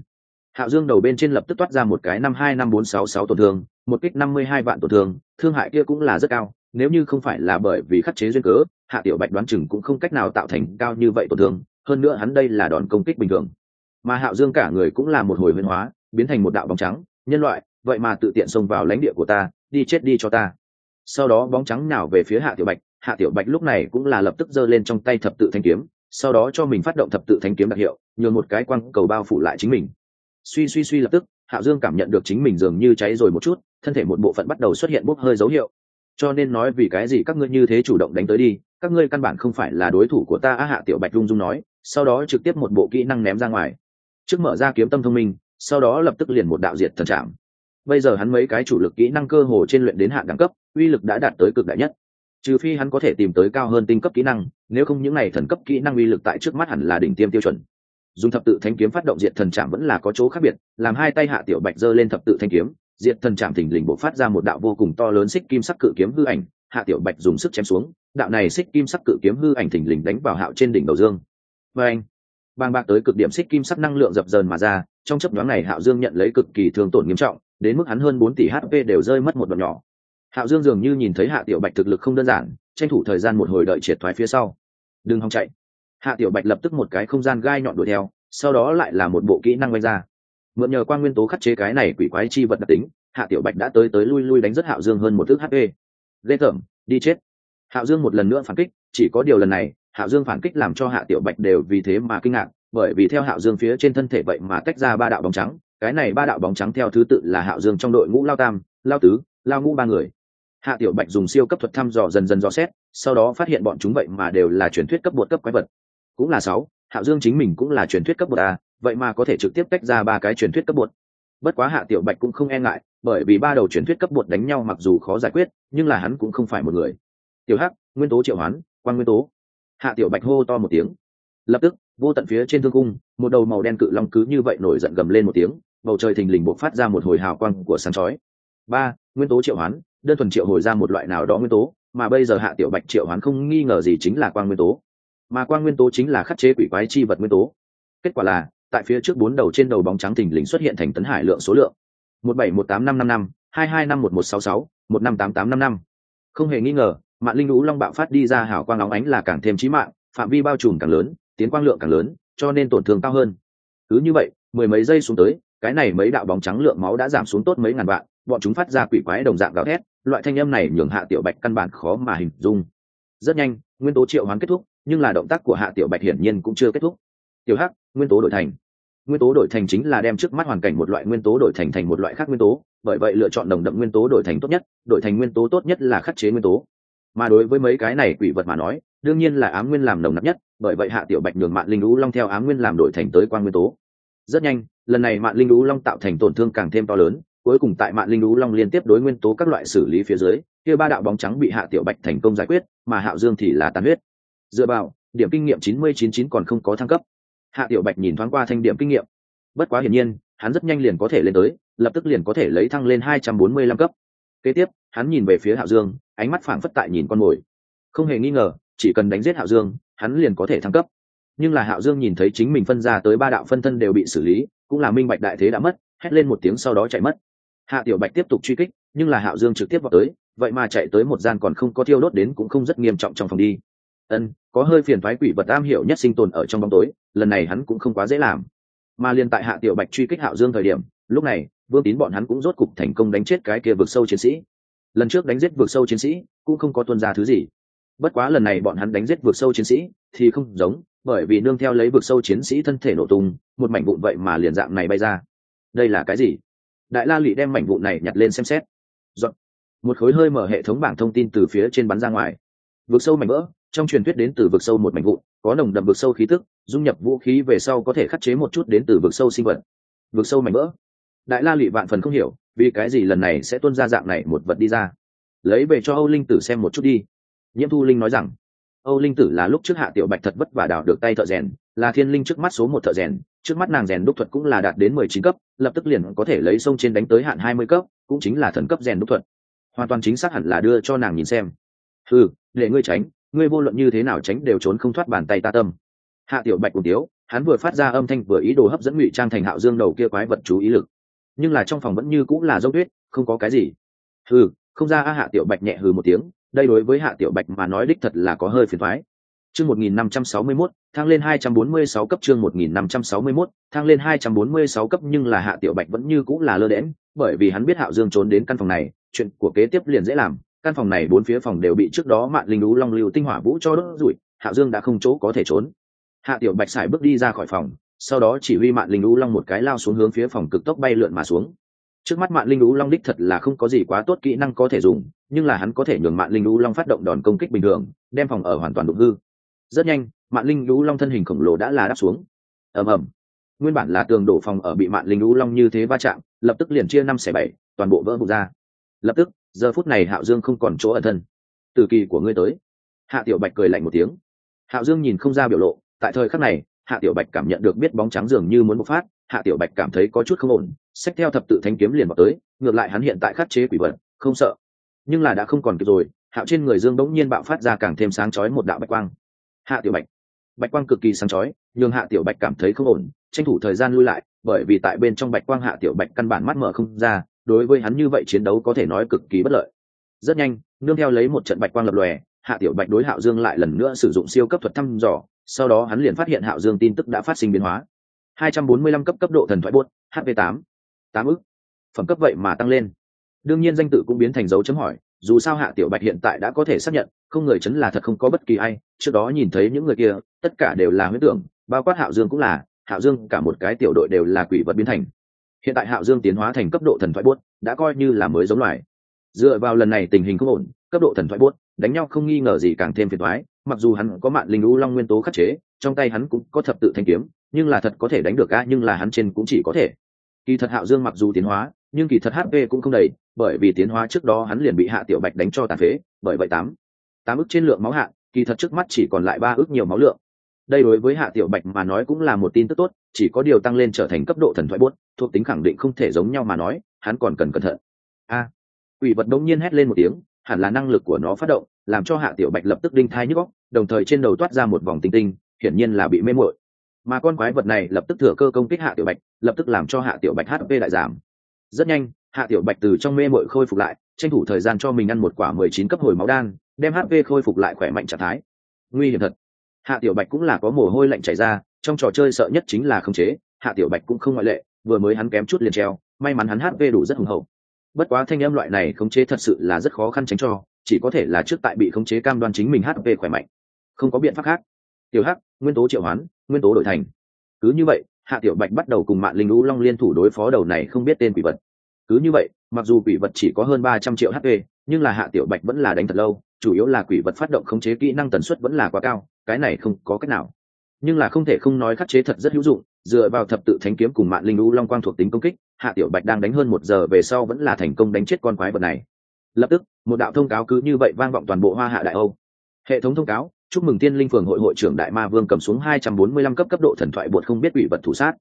hạo dương đầu bên trên lập tức toát ra một cái năm hai năm bốn sáu sáu tổn thương, một kích năm mươi hai vạn tổn thương thương hại kia cũng là rất cao, nếu như không phải là bởi vì khắc chế duyên cớ, hạ tiểu bạch đoán chừng cũng không cách nào tạo thành cao như vậy tổn thương, hơn nữa hắn đây là đòn công kích bình thường. Mà hạo dương cả người cũng là một hồi huyên hóa, biến thành một đạo bóng trắng, nhân loại, vậy mà tự tiện xông vào lãnh địa của ta đi chết đi cho ta. Sau đó bóng trắng nào về phía hạ tiểu bạch, hạ tiểu bạch lúc này cũng là lập tức giơ lên trong tay thập tự thanh kiếm, sau đó cho mình phát động thập tự thanh kiếm đặc hiệu, nhường một cái quăng cầu bao phủ lại chính mình. Suy suy suy lập tức, hạ dương cảm nhận được chính mình dường như cháy rồi một chút, thân thể một bộ phận bắt đầu xuất hiện bốc hơi dấu hiệu. Cho nên nói vì cái gì các ngươi như thế chủ động đánh tới đi, các ngươi căn bản không phải là đối thủ của ta á, hạ tiểu bạch rung rung nói, sau đó trực tiếp một bộ kỹ năng ném ra ngoài. Trước mở ra kiếm tâm thông minh, sau đó lập tức liền một đạo diệt thần trạm bây giờ hắn mấy cái chủ lực kỹ năng cơ hồ trên luyện đến hạn đẳng cấp, uy lực đã đạt tới cực đại nhất. Trừ phi hắn có thể tìm tới cao hơn tinh cấp kỹ năng, nếu không những n à y thần cấp kỹ năng uy lực tại trước mắt hẳn là đỉnh tiêm tiêu chuẩn. Dùng thập tự thanh kiếm phát động diệt thần trạm vẫn là có chỗ khác biệt, làm hai tay hạ tiểu bạch giơ lên thập tự thanh kiếm, diệt thần trạm thình lình bộ phát ra một đạo vô cùng to lớn xích kim sắc cự kiếm hư ảnh, hạ tiểu bạch dùng sức chém xuống, đạo này xích kim sắc cự kiếm hư ảnh thình lình đánh vào hạo trên đỉnh đầu dương. Và anh bàng bạc tới cực điểm xích kim sắc năng lượng dập dờn mà ra, trong chấp nhoáng này hạo dương nhận lấy cực kỳ thương tổn nghiêm trọng đến mức hắn hơn bốn tỷ hp đều rơi mất một đoạn nhỏ. Hạo dương dường như nhìn thấy hạ tiểu bạch thực lực không đơn giản, tranh thủ thời gian một hồi đợi triệt thoái phía sau. Đừng hòng chạy. Hạ tiểu bạch lập tức một cái không gian gai nhọn đuổi theo, sau đó lại là một bộ kỹ năng quay ra. Mượn nhờ quan nguyên tố khắc chế cái này quỷ quái chi vật đặc tính, hạ tiểu bạch đã tới tới lui lui đánh rất hạo dương hơn một thước hp ghê tởm, đi chết. Hạo dương một lần nữa phản kích, chỉ có điều lần này, hạo dương phản kích làm cho hạ tiểu bạch đều vì thế mà kinh ngạc, bởi vì theo hạo dương phía trên thân thể vậy mà tách ra ba đạo bóng trắng cái này ba đạo bóng trắng theo thứ tự là hạo dương trong đội ngũ lao tam, lao tứ, lao ngũ ba người. Hạ tiểu bạch dùng siêu cấp thuật thăm dò dần dần dò xét, sau đó phát hiện bọn chúng vậy mà đều là truyền thuyết cấp bột cấp quái vật. Cũng là sáu, hạo dương chính mình cũng là truyền thuyết cấp bột a vậy mà có thể trực tiếp tách ra ba cái truyền thuyết cấp bột. Bất quá hạ tiểu bạch cũng không e ngại, bởi vì ba đầu truyền thuyết cấp bột đánh nhau mặc dù khó giải quyết, nhưng là hắn cũng không phải một người. Tiểu hắc, nguyên tố triệu hoán quan nguyên tố. Hạ tiểu bạch hô to một tiếng. Lập tức, vô tận phía trên thương cung, một đầu màu đen cự long cứ như vậy nổi giận gầm lên một tiếng bầu trời thình lình bộc phát ra một hồi hào quang của sáng chói. Ba, nguyên tố triệu hoán, đơn thuần triệu hồi ra một loại nào đó nguyên tố, mà bây giờ hạ tiểu bạch triệu hoán không nghi ngờ gì chính là quang nguyên tố. Mà quang nguyên tố chính là khắc chế quỷ quái chi vật nguyên tố. Kết quả là, tại phía trước bốn đầu trên đầu bóng trắng thình lình xuất hiện thành tấn hải lượng số lượng. một bảy một tám năm năm năm, hai hai năm một một sáu sáu, một năm tám tám năm năm. Không hề nghi ngờ mạng linh lũ long bạo phát đi ra hào quang óng ánh là càng thêm trí mạng, phạm vi bao trùm càng lớn, tiến quang lượng càng lớn, cho nên tổn thương cao hơn. Cứ như vậy, mười mấy giây xuống tới cái này mấy đạo bóng trắng lượng máu đã giảm xuống tốt mấy ngàn vạn, bọn chúng phát ra quỷ quái đồng dạng gào thét, loại thanh âm này nhường hạ tiểu bạch căn bản khó mà hình dung. Rất nhanh, nguyên tố triệu hoán kết thúc, nhưng là động tác của hạ tiểu bạch hiển nhiên cũng chưa kết thúc. Tiểu hắc, nguyên tố đổi thành. Nguyên tố đổi thành chính là đem trước mắt hoàn cảnh một loại nguyên tố đổi thành thành một loại khác nguyên tố, bởi vậy lựa chọn đồng đậm nguyên tố đổi thành tốt nhất, đổi thành nguyên tố tốt nhất là khắc chế nguyên tố. Mà đối với mấy cái này quỷ vật mà nói, đương nhiên là ám nguyên làm nồng nặc nhất, bởi vậy hạ tiểu bạch nhường mạng linh lũ long theo ám nguyên làm đổi thành tới quan nguyên tố. Rất nhanh lần này mạng linh lũ long tạo thành tổn thương càng thêm to lớn, cuối cùng tại mạng linh lũ long liên tiếp đối nguyên tố các loại xử lý phía dưới, kia ba đạo bóng trắng bị hạ tiểu bạch thành công giải quyết, mà hạo dương thì là tàn huyết. Dựa vào, điểm kinh nghiệm chín mươi chín chín còn không có thăng cấp. Hạ tiểu bạch nhìn thoáng qua thanh điểm kinh nghiệm. Bất quá hiển nhiên, hắn rất nhanh liền có thể lên tới, lập tức liền có thể lấy thăng lên hai trăm bốn mươi lăm cấp. Kế tiếp, hắn nhìn về phía hạo dương, ánh mắt phảng phất tại nhìn con mồi. Không hề nghi ngờ, chỉ cần đánh giết hạo dương, hắn liền có thể thăng cấp. Nhưng là hạo dương nhìn thấy chính mình phân ra tới ba đạo phân thân đều bị xử lý cũng là minh bạch đại thế đã mất, hét lên một tiếng sau đó chạy mất. Hạ tiểu bạch tiếp tục truy kích, nhưng là hạo dương trực tiếp vào tới, vậy mà chạy tới một gian còn không có thiêu đốt đến cũng không rất nghiêm trọng trong phòng đi. Ân, có hơi phiền phái quỷ vật am hiểu nhất sinh tồn ở trong bóng tối, lần này hắn cũng không quá dễ làm. Mà liền tại hạ tiểu bạch truy kích hạo dương thời điểm, lúc này, vương tín bọn hắn cũng rốt cục thành công đánh chết cái kia vực sâu chiến sĩ. Lần trước đánh giết vực sâu chiến sĩ, cũng không có tuân ra thứ gì. Bất quá lần này bọn hắn đánh giết vực sâu chiến sĩ, thì không giống bởi vì nương theo lấy vực sâu chiến sĩ thân thể nổ tung, một mảnh vụn vậy mà liền dạng này bay ra. Đây là cái gì? Đại la lụy đem mảnh vụn này nhặt lên xem xét. Dọn. một khối hơi mở hệ thống bảng thông tin từ phía trên bắn ra ngoài. Vực sâu mảnh vỡ, trong truyền thuyết đến từ vực sâu một mảnh vụn, có nồng đậm vực sâu khí tức, dung nhập vũ khí về sau có thể khắc chế một chút đến từ vực sâu sinh vật. Vực sâu mảnh vỡ. Đại la lụy vạn phần không hiểu, vì cái gì lần này sẽ tuân ra dạng này một vật đi ra. Lấy về cho âu linh tử xem một chút đi. Nhiễm thu linh nói rằng âu linh tử là lúc trước hạ tiểu bạch thật vất vả đào được tay thợ rèn, là thiên linh trước mắt số một thợ rèn, trước mắt nàng rèn đúc thuật cũng là đạt đến mười chín cấp, lập tức liền có thể lấy sông trên đánh tới hạn hai mươi cấp, cũng chính là thần cấp rèn đúc thuật. Hoàn toàn chính xác hẳn là đưa cho nàng nhìn xem. Ừ để ngươi tránh, ngươi vô luận như thế nào tránh đều trốn không thoát bàn tay ta tâm. Hạ tiểu bạch cùng tiếu, hắn vừa phát ra âm thanh vừa ý đồ hấp dẫn ngụy trang thành hạo dương đầu kia quái vật chú ý lực. Nhưng là trong phòng vẫn như cũng là dấu tuyết, không có cái gì. Hừ, không ra a hạ tiểu bạch nhẹ hừ một tiếng đây đối với hạ tiểu bạch mà nói đích thật là có hơi phiền thoái chương một nghìn năm trăm sáu mươi mốt thang lên hai trăm bốn mươi sáu cấp chương một nghìn năm trăm sáu mươi mốt thang lên hai trăm bốn mươi sáu cấp nhưng là hạ tiểu bạch vẫn như cũng là lơ đễnh, bởi vì hắn biết hạo dương trốn đến căn phòng này chuyện của kế tiếp liền dễ làm. Căn phòng này bốn phía phòng đều bị trước đó Mạn linh lũ long lưu tinh hỏa vũ cho đốt rủi hạo dương đã không chỗ có thể trốn. Hạ tiểu bạch xài bước đi ra khỏi phòng sau đó chỉ huy Mạn linh lũ long một cái lao xuống hướng phía phòng cực tốc bay lượn mà xuống trước mắt mạng linh lũ long đích thật là không có gì quá tốt kỹ năng có thể dùng, nhưng là hắn có thể nhường mạng linh lũ long phát động đòn công kích bình thường, đem phòng ở hoàn toàn đụng hư. Rất nhanh mạng linh lũ long thân hình khổng lồ đã là đáp xuống. Ầm ầm. Nguyên bản là tường đổ phòng ở bị mạng linh lũ long như thế va chạm, lập tức liền chia năm xẻ bảy, toàn bộ vỡ vụt ra. Lập tức, giờ phút này hạo dương không còn chỗ ở thân. Từ kỳ của ngươi tới. Hạ tiểu bạch cười lạnh một tiếng. Hạo dương nhìn không ra biểu lộ, tại thời khắc này, hạ tiểu bạch cảm nhận được biết bóng trắng dường như muốn bộc phát hạ tiểu bạch cảm thấy có chút không ổn, xách theo thập tự thanh kiếm liền vào tới, ngược lại hắn hiện tại khắc chế quỷ vật, không sợ. Nhưng là đã không còn kịp rồi, hạo trên người dương bỗng nhiên bạo phát ra càng thêm sáng chói một đạo bạch quang. Hạ tiểu bạch. Bạch quang cực kỳ sáng chói nhưng hạ tiểu bạch cảm thấy không ổn, tranh thủ thời gian lui lại, bởi vì tại bên trong bạch quang hạ tiểu bạch căn bản mắt mở không ra, đối với hắn như vậy chiến đấu có thể nói cực kỳ bất lợi. Rất nhanh, nương theo lấy một trận bạch quang lập lòe, hạ tiểu bạch đối hạo dương lại lần nữa sử dụng siêu cấp thuật thăm dò, sau đó hắn liền phát hiện hạo dương tin tức đã phát sinh biến hóa. 245 cấp cấp độ thần thoại buốt hp 8 tám ức. Phẩm cấp vậy mà tăng lên. Đương nhiên danh tự cũng biến thành dấu chấm hỏi, dù sao hạ tiểu bạch hiện tại đã có thể xác nhận, không người chấn là thật không có bất kỳ ai. Trước đó nhìn thấy những người kia, tất cả đều là huyễn tưởng, bao quát hạo dương cũng là. Hạo dương, cả một cái tiểu đội đều là quỷ vật biến thành. Hiện tại hạo dương tiến hóa thành cấp độ thần thoại buốt, đã coi như là mới giống loài. Dựa vào lần này tình hình không ổn, cấp độ thần thoại buốt, đánh nhau không nghi ngờ gì càng thêm phiền toái. Mặc dù hắn có mạng linh u long nguyên tố khắc chế, trong tay hắn cũng có thập tự thanh kiếm nhưng là thật có thể đánh được a nhưng là hắn trên cũng chỉ có thể. Kỳ thật hạo dương mặc dù tiến hóa nhưng kỳ thật hp cũng không đầy bởi vì tiến hóa trước đó hắn liền bị hạ tiểu bạch đánh cho tàn phế bởi vậy tám tám ức trên lượng máu hạ kỳ thật trước mắt chỉ còn lại ba ức nhiều máu lượng. Đây đối với hạ tiểu bạch mà nói cũng là một tin tức tốt chỉ có điều tăng lên trở thành cấp độ thần thoại buốt thuộc tính khẳng định không thể giống nhau mà nói hắn còn cần cẩn thận. A à, ủy vật đông nhiên hét lên một tiếng hẳn là năng lực của nó phát động làm cho hạ tiểu bạch lập tức đinh thai nhức góc đồng thời trên đầu toát ra một vòng tinh tinh hiển nhiên là bị mê muội mà con quái vật này lập tức thừa cơ công kích hạ tiểu bạch, lập tức làm cho hạ tiểu bạch hp lại giảm. Rất nhanh, hạ tiểu bạch từ trong mê mội khôi phục lại, tranh thủ thời gian cho mình ăn một quả mười chín cấp hồi máu đan, đem hp khôi phục lại khỏe mạnh trạng thái. Nguy hiểm thật. Hạ tiểu bạch cũng là có mồ hôi lạnh chảy ra, trong trò chơi sợ nhất chính là khống chế, hạ tiểu bạch cũng không ngoại lệ, vừa mới hắn kém chút liền treo, may mắn hắn hp đủ rất hùng hậu. Bất quá thanh âm loại này khống chế thật sự là rất khó khăn tránh cho, chỉ có thể là trước tại bị khống chế cam đoan chính mình hp khỏe mạnh. Không có biện pháp khác. Tiểu hắc nguyên tố triệu hoán, nguyên tố đổi thành. Cứ như vậy, hạ tiểu bạch bắt đầu cùng mạng linh lũ long liên thủ đối phó đầu này không biết tên quỷ vật. Cứ như vậy, mặc dù quỷ vật chỉ có hơn ba trăm triệu hp nhưng là hạ tiểu bạch vẫn là đánh thật lâu, chủ yếu là quỷ vật phát động khống chế kỹ năng tần suất vẫn là quá cao, cái này không có cách nào. Nhưng là không thể không nói khắc chế thật rất hữu dụng, dựa vào thập tự thánh kiếm cùng mạng linh lũ long quang thuộc tính công kích, hạ tiểu bạch đang đánh hơn một giờ về sau vẫn là thành công đánh chết con quái vật này. Lập tức, một đạo thông cáo cứ như vậy vang vọng toàn bộ hoa hạ đại âu. Hệ thống thông cáo chúc mừng tiên linh phường hội hội trưởng đại ma vương cầm xuống hai trăm bốn mươi lăm cấp cấp độ thần thoại bột không biết quỷ vật thủ sát.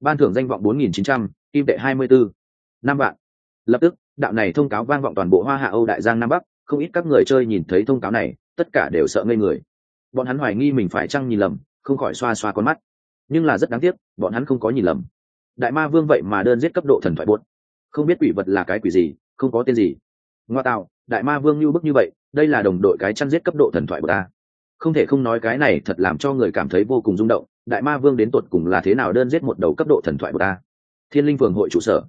Ban thưởng danh vọng bốn nghìn chín trăm, kim tệ hai mươi bốn năm vạn. Lập tức, đạo này thông cáo vang vọng toàn bộ hoa hạ, âu đại giang nam bắc. Không ít các người chơi nhìn thấy thông cáo này, tất cả đều sợ ngây người. Bọn hắn hoài nghi mình phải chăng nhìn lầm, không khỏi xoa xoa con mắt. Nhưng là rất đáng tiếc, bọn hắn không có nhìn lầm. Đại ma vương vậy mà đơn giết cấp độ thần thoại bột. Không biết quỷ vật là cái quỷ gì, không có tên gì. Ngoa tạo, đại ma vương như bức như vậy, đây là đồng đội cái chăn giết cấp độ thần thoại của ta à không thể không nói cái này thật làm cho người cảm thấy vô cùng rung động, đại ma vương đến tột cùng là thế nào đơn giết một đầu cấp độ thần thoại của ta? Thiên linh phường hội trụ sở.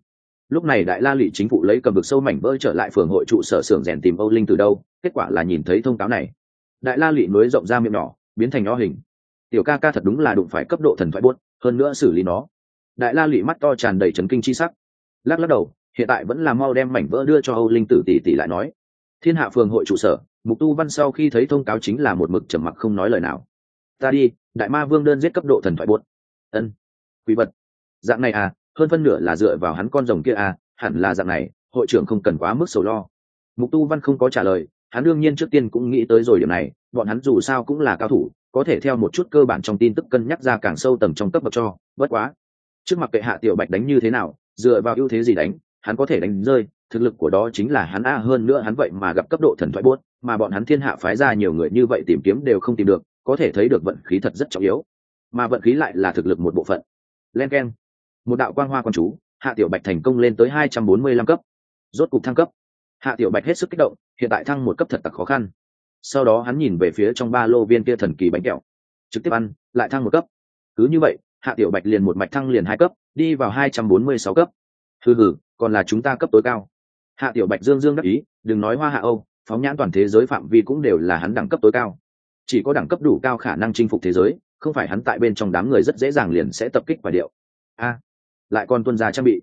Lúc này đại la lụy chính phủ lấy cầm vực sâu mảnh vỡ trở lại phường hội trụ sở xưởng rèn tìm âu linh từ đâu, kết quả là nhìn thấy thông cáo này. Đại la lụy nối rộng ra miệng nhỏ, biến thành nho hình. Tiểu ca ca thật đúng là đụng phải cấp độ thần thoại buốt, hơn nữa xử lý nó. Đại la lụy mắt to tràn đầy trấn kinh chi sắc. Lắc lắc đầu, hiện tại vẫn là mau đem mảnh vỡ đưa cho âu linh tử tỷ tỷ lại nói. Thiên hạ phường hội trụ sở mục tu văn sau khi thấy thông cáo chính là một mực trầm mặc không nói lời nào. Ta đi, đại ma vương đơn giết cấp độ thần thoại buốt. Ân quý vật. Dạng này à hơn phân nửa là dựa vào hắn con rồng kia à hẳn là dạng này, hội trưởng không cần quá mức sầu lo. Mục tu văn không có trả lời, hắn đương nhiên trước tiên cũng nghĩ tới rồi điểm này, bọn hắn dù sao cũng là cao thủ, có thể theo một chút cơ bản trong tin tức cân nhắc ra càng sâu tầng trong cấp bậc cho, bất quá. Trước mặt kệ hạ tiểu bạch đánh như thế nào, dựa vào ưu thế gì đánh, hắn có thể đánh rơi, thực lực của đó chính là hắn a, hơn nữa hắn vậy mà gặp cấp độ thần thoại buốt mà bọn hắn thiên hạ phái ra nhiều người như vậy tìm kiếm đều không tìm được, có thể thấy được vận khí thật rất trọng yếu. Mà vận khí lại là thực lực một bộ phận. Len k e n một đạo quang hoa quan chú, hạ tiểu bạch thành công lên tới hai trăm bốn mươi lăm cấp. Rốt cục thăng cấp. Hạ tiểu bạch hết sức kích động, hiện tại thăng một cấp thật tặc khó khăn. Sau đó hắn nhìn về phía trong ba lô viên kia thần kỳ bánh kẹo, trực tiếp ăn, lại thăng một cấp. Cứ như vậy, hạ tiểu bạch liền một mạch thăng liền hai cấp, đi vào hai trăm bốn mươi sáu cấp. Hừ hừ, còn là chúng ta cấp tối cao. Hạ tiểu bạch dương dương đắc ý, đừng nói hoa hạ âu phóng nhãn toàn thế giới phạm vi cũng đều là hắn đẳng cấp tối cao. Chỉ có đẳng cấp đủ cao khả năng chinh phục thế giới, không phải hắn tại bên trong đám người rất dễ dàng liền sẽ tập kích quả điệu. A, lại còn tuân ra trang bị.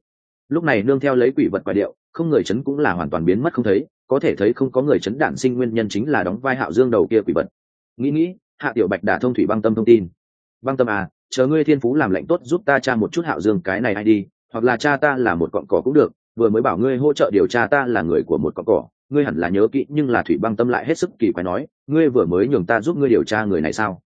Lúc này nương theo lấy quỷ vật quả điệu, không người chấn cũng là hoàn toàn biến mất không thấy, có thể thấy không có người chấn đản sinh nguyên nhân chính là đóng vai hạo dương đầu kia quỷ vật. Nghĩ nghĩ, hạ tiểu bạch đả thông thủy băng tâm thông tin. Băng tâm à chờ ngươi thiên phú làm lệnh tốt giúp ta tra một chút hạo dương cái này ai đi, hoặc là cha ta là một cọn cỏ cũng được, vừa mới bảo ngươi hỗ trợ điều tra ta là người của một cọn cỏ ngươi hẳn là nhớ kỹ nhưng là thủy băng tâm lại hết sức kỳ quái nói, ngươi vừa mới nhường ta giúp ngươi điều tra người này sao?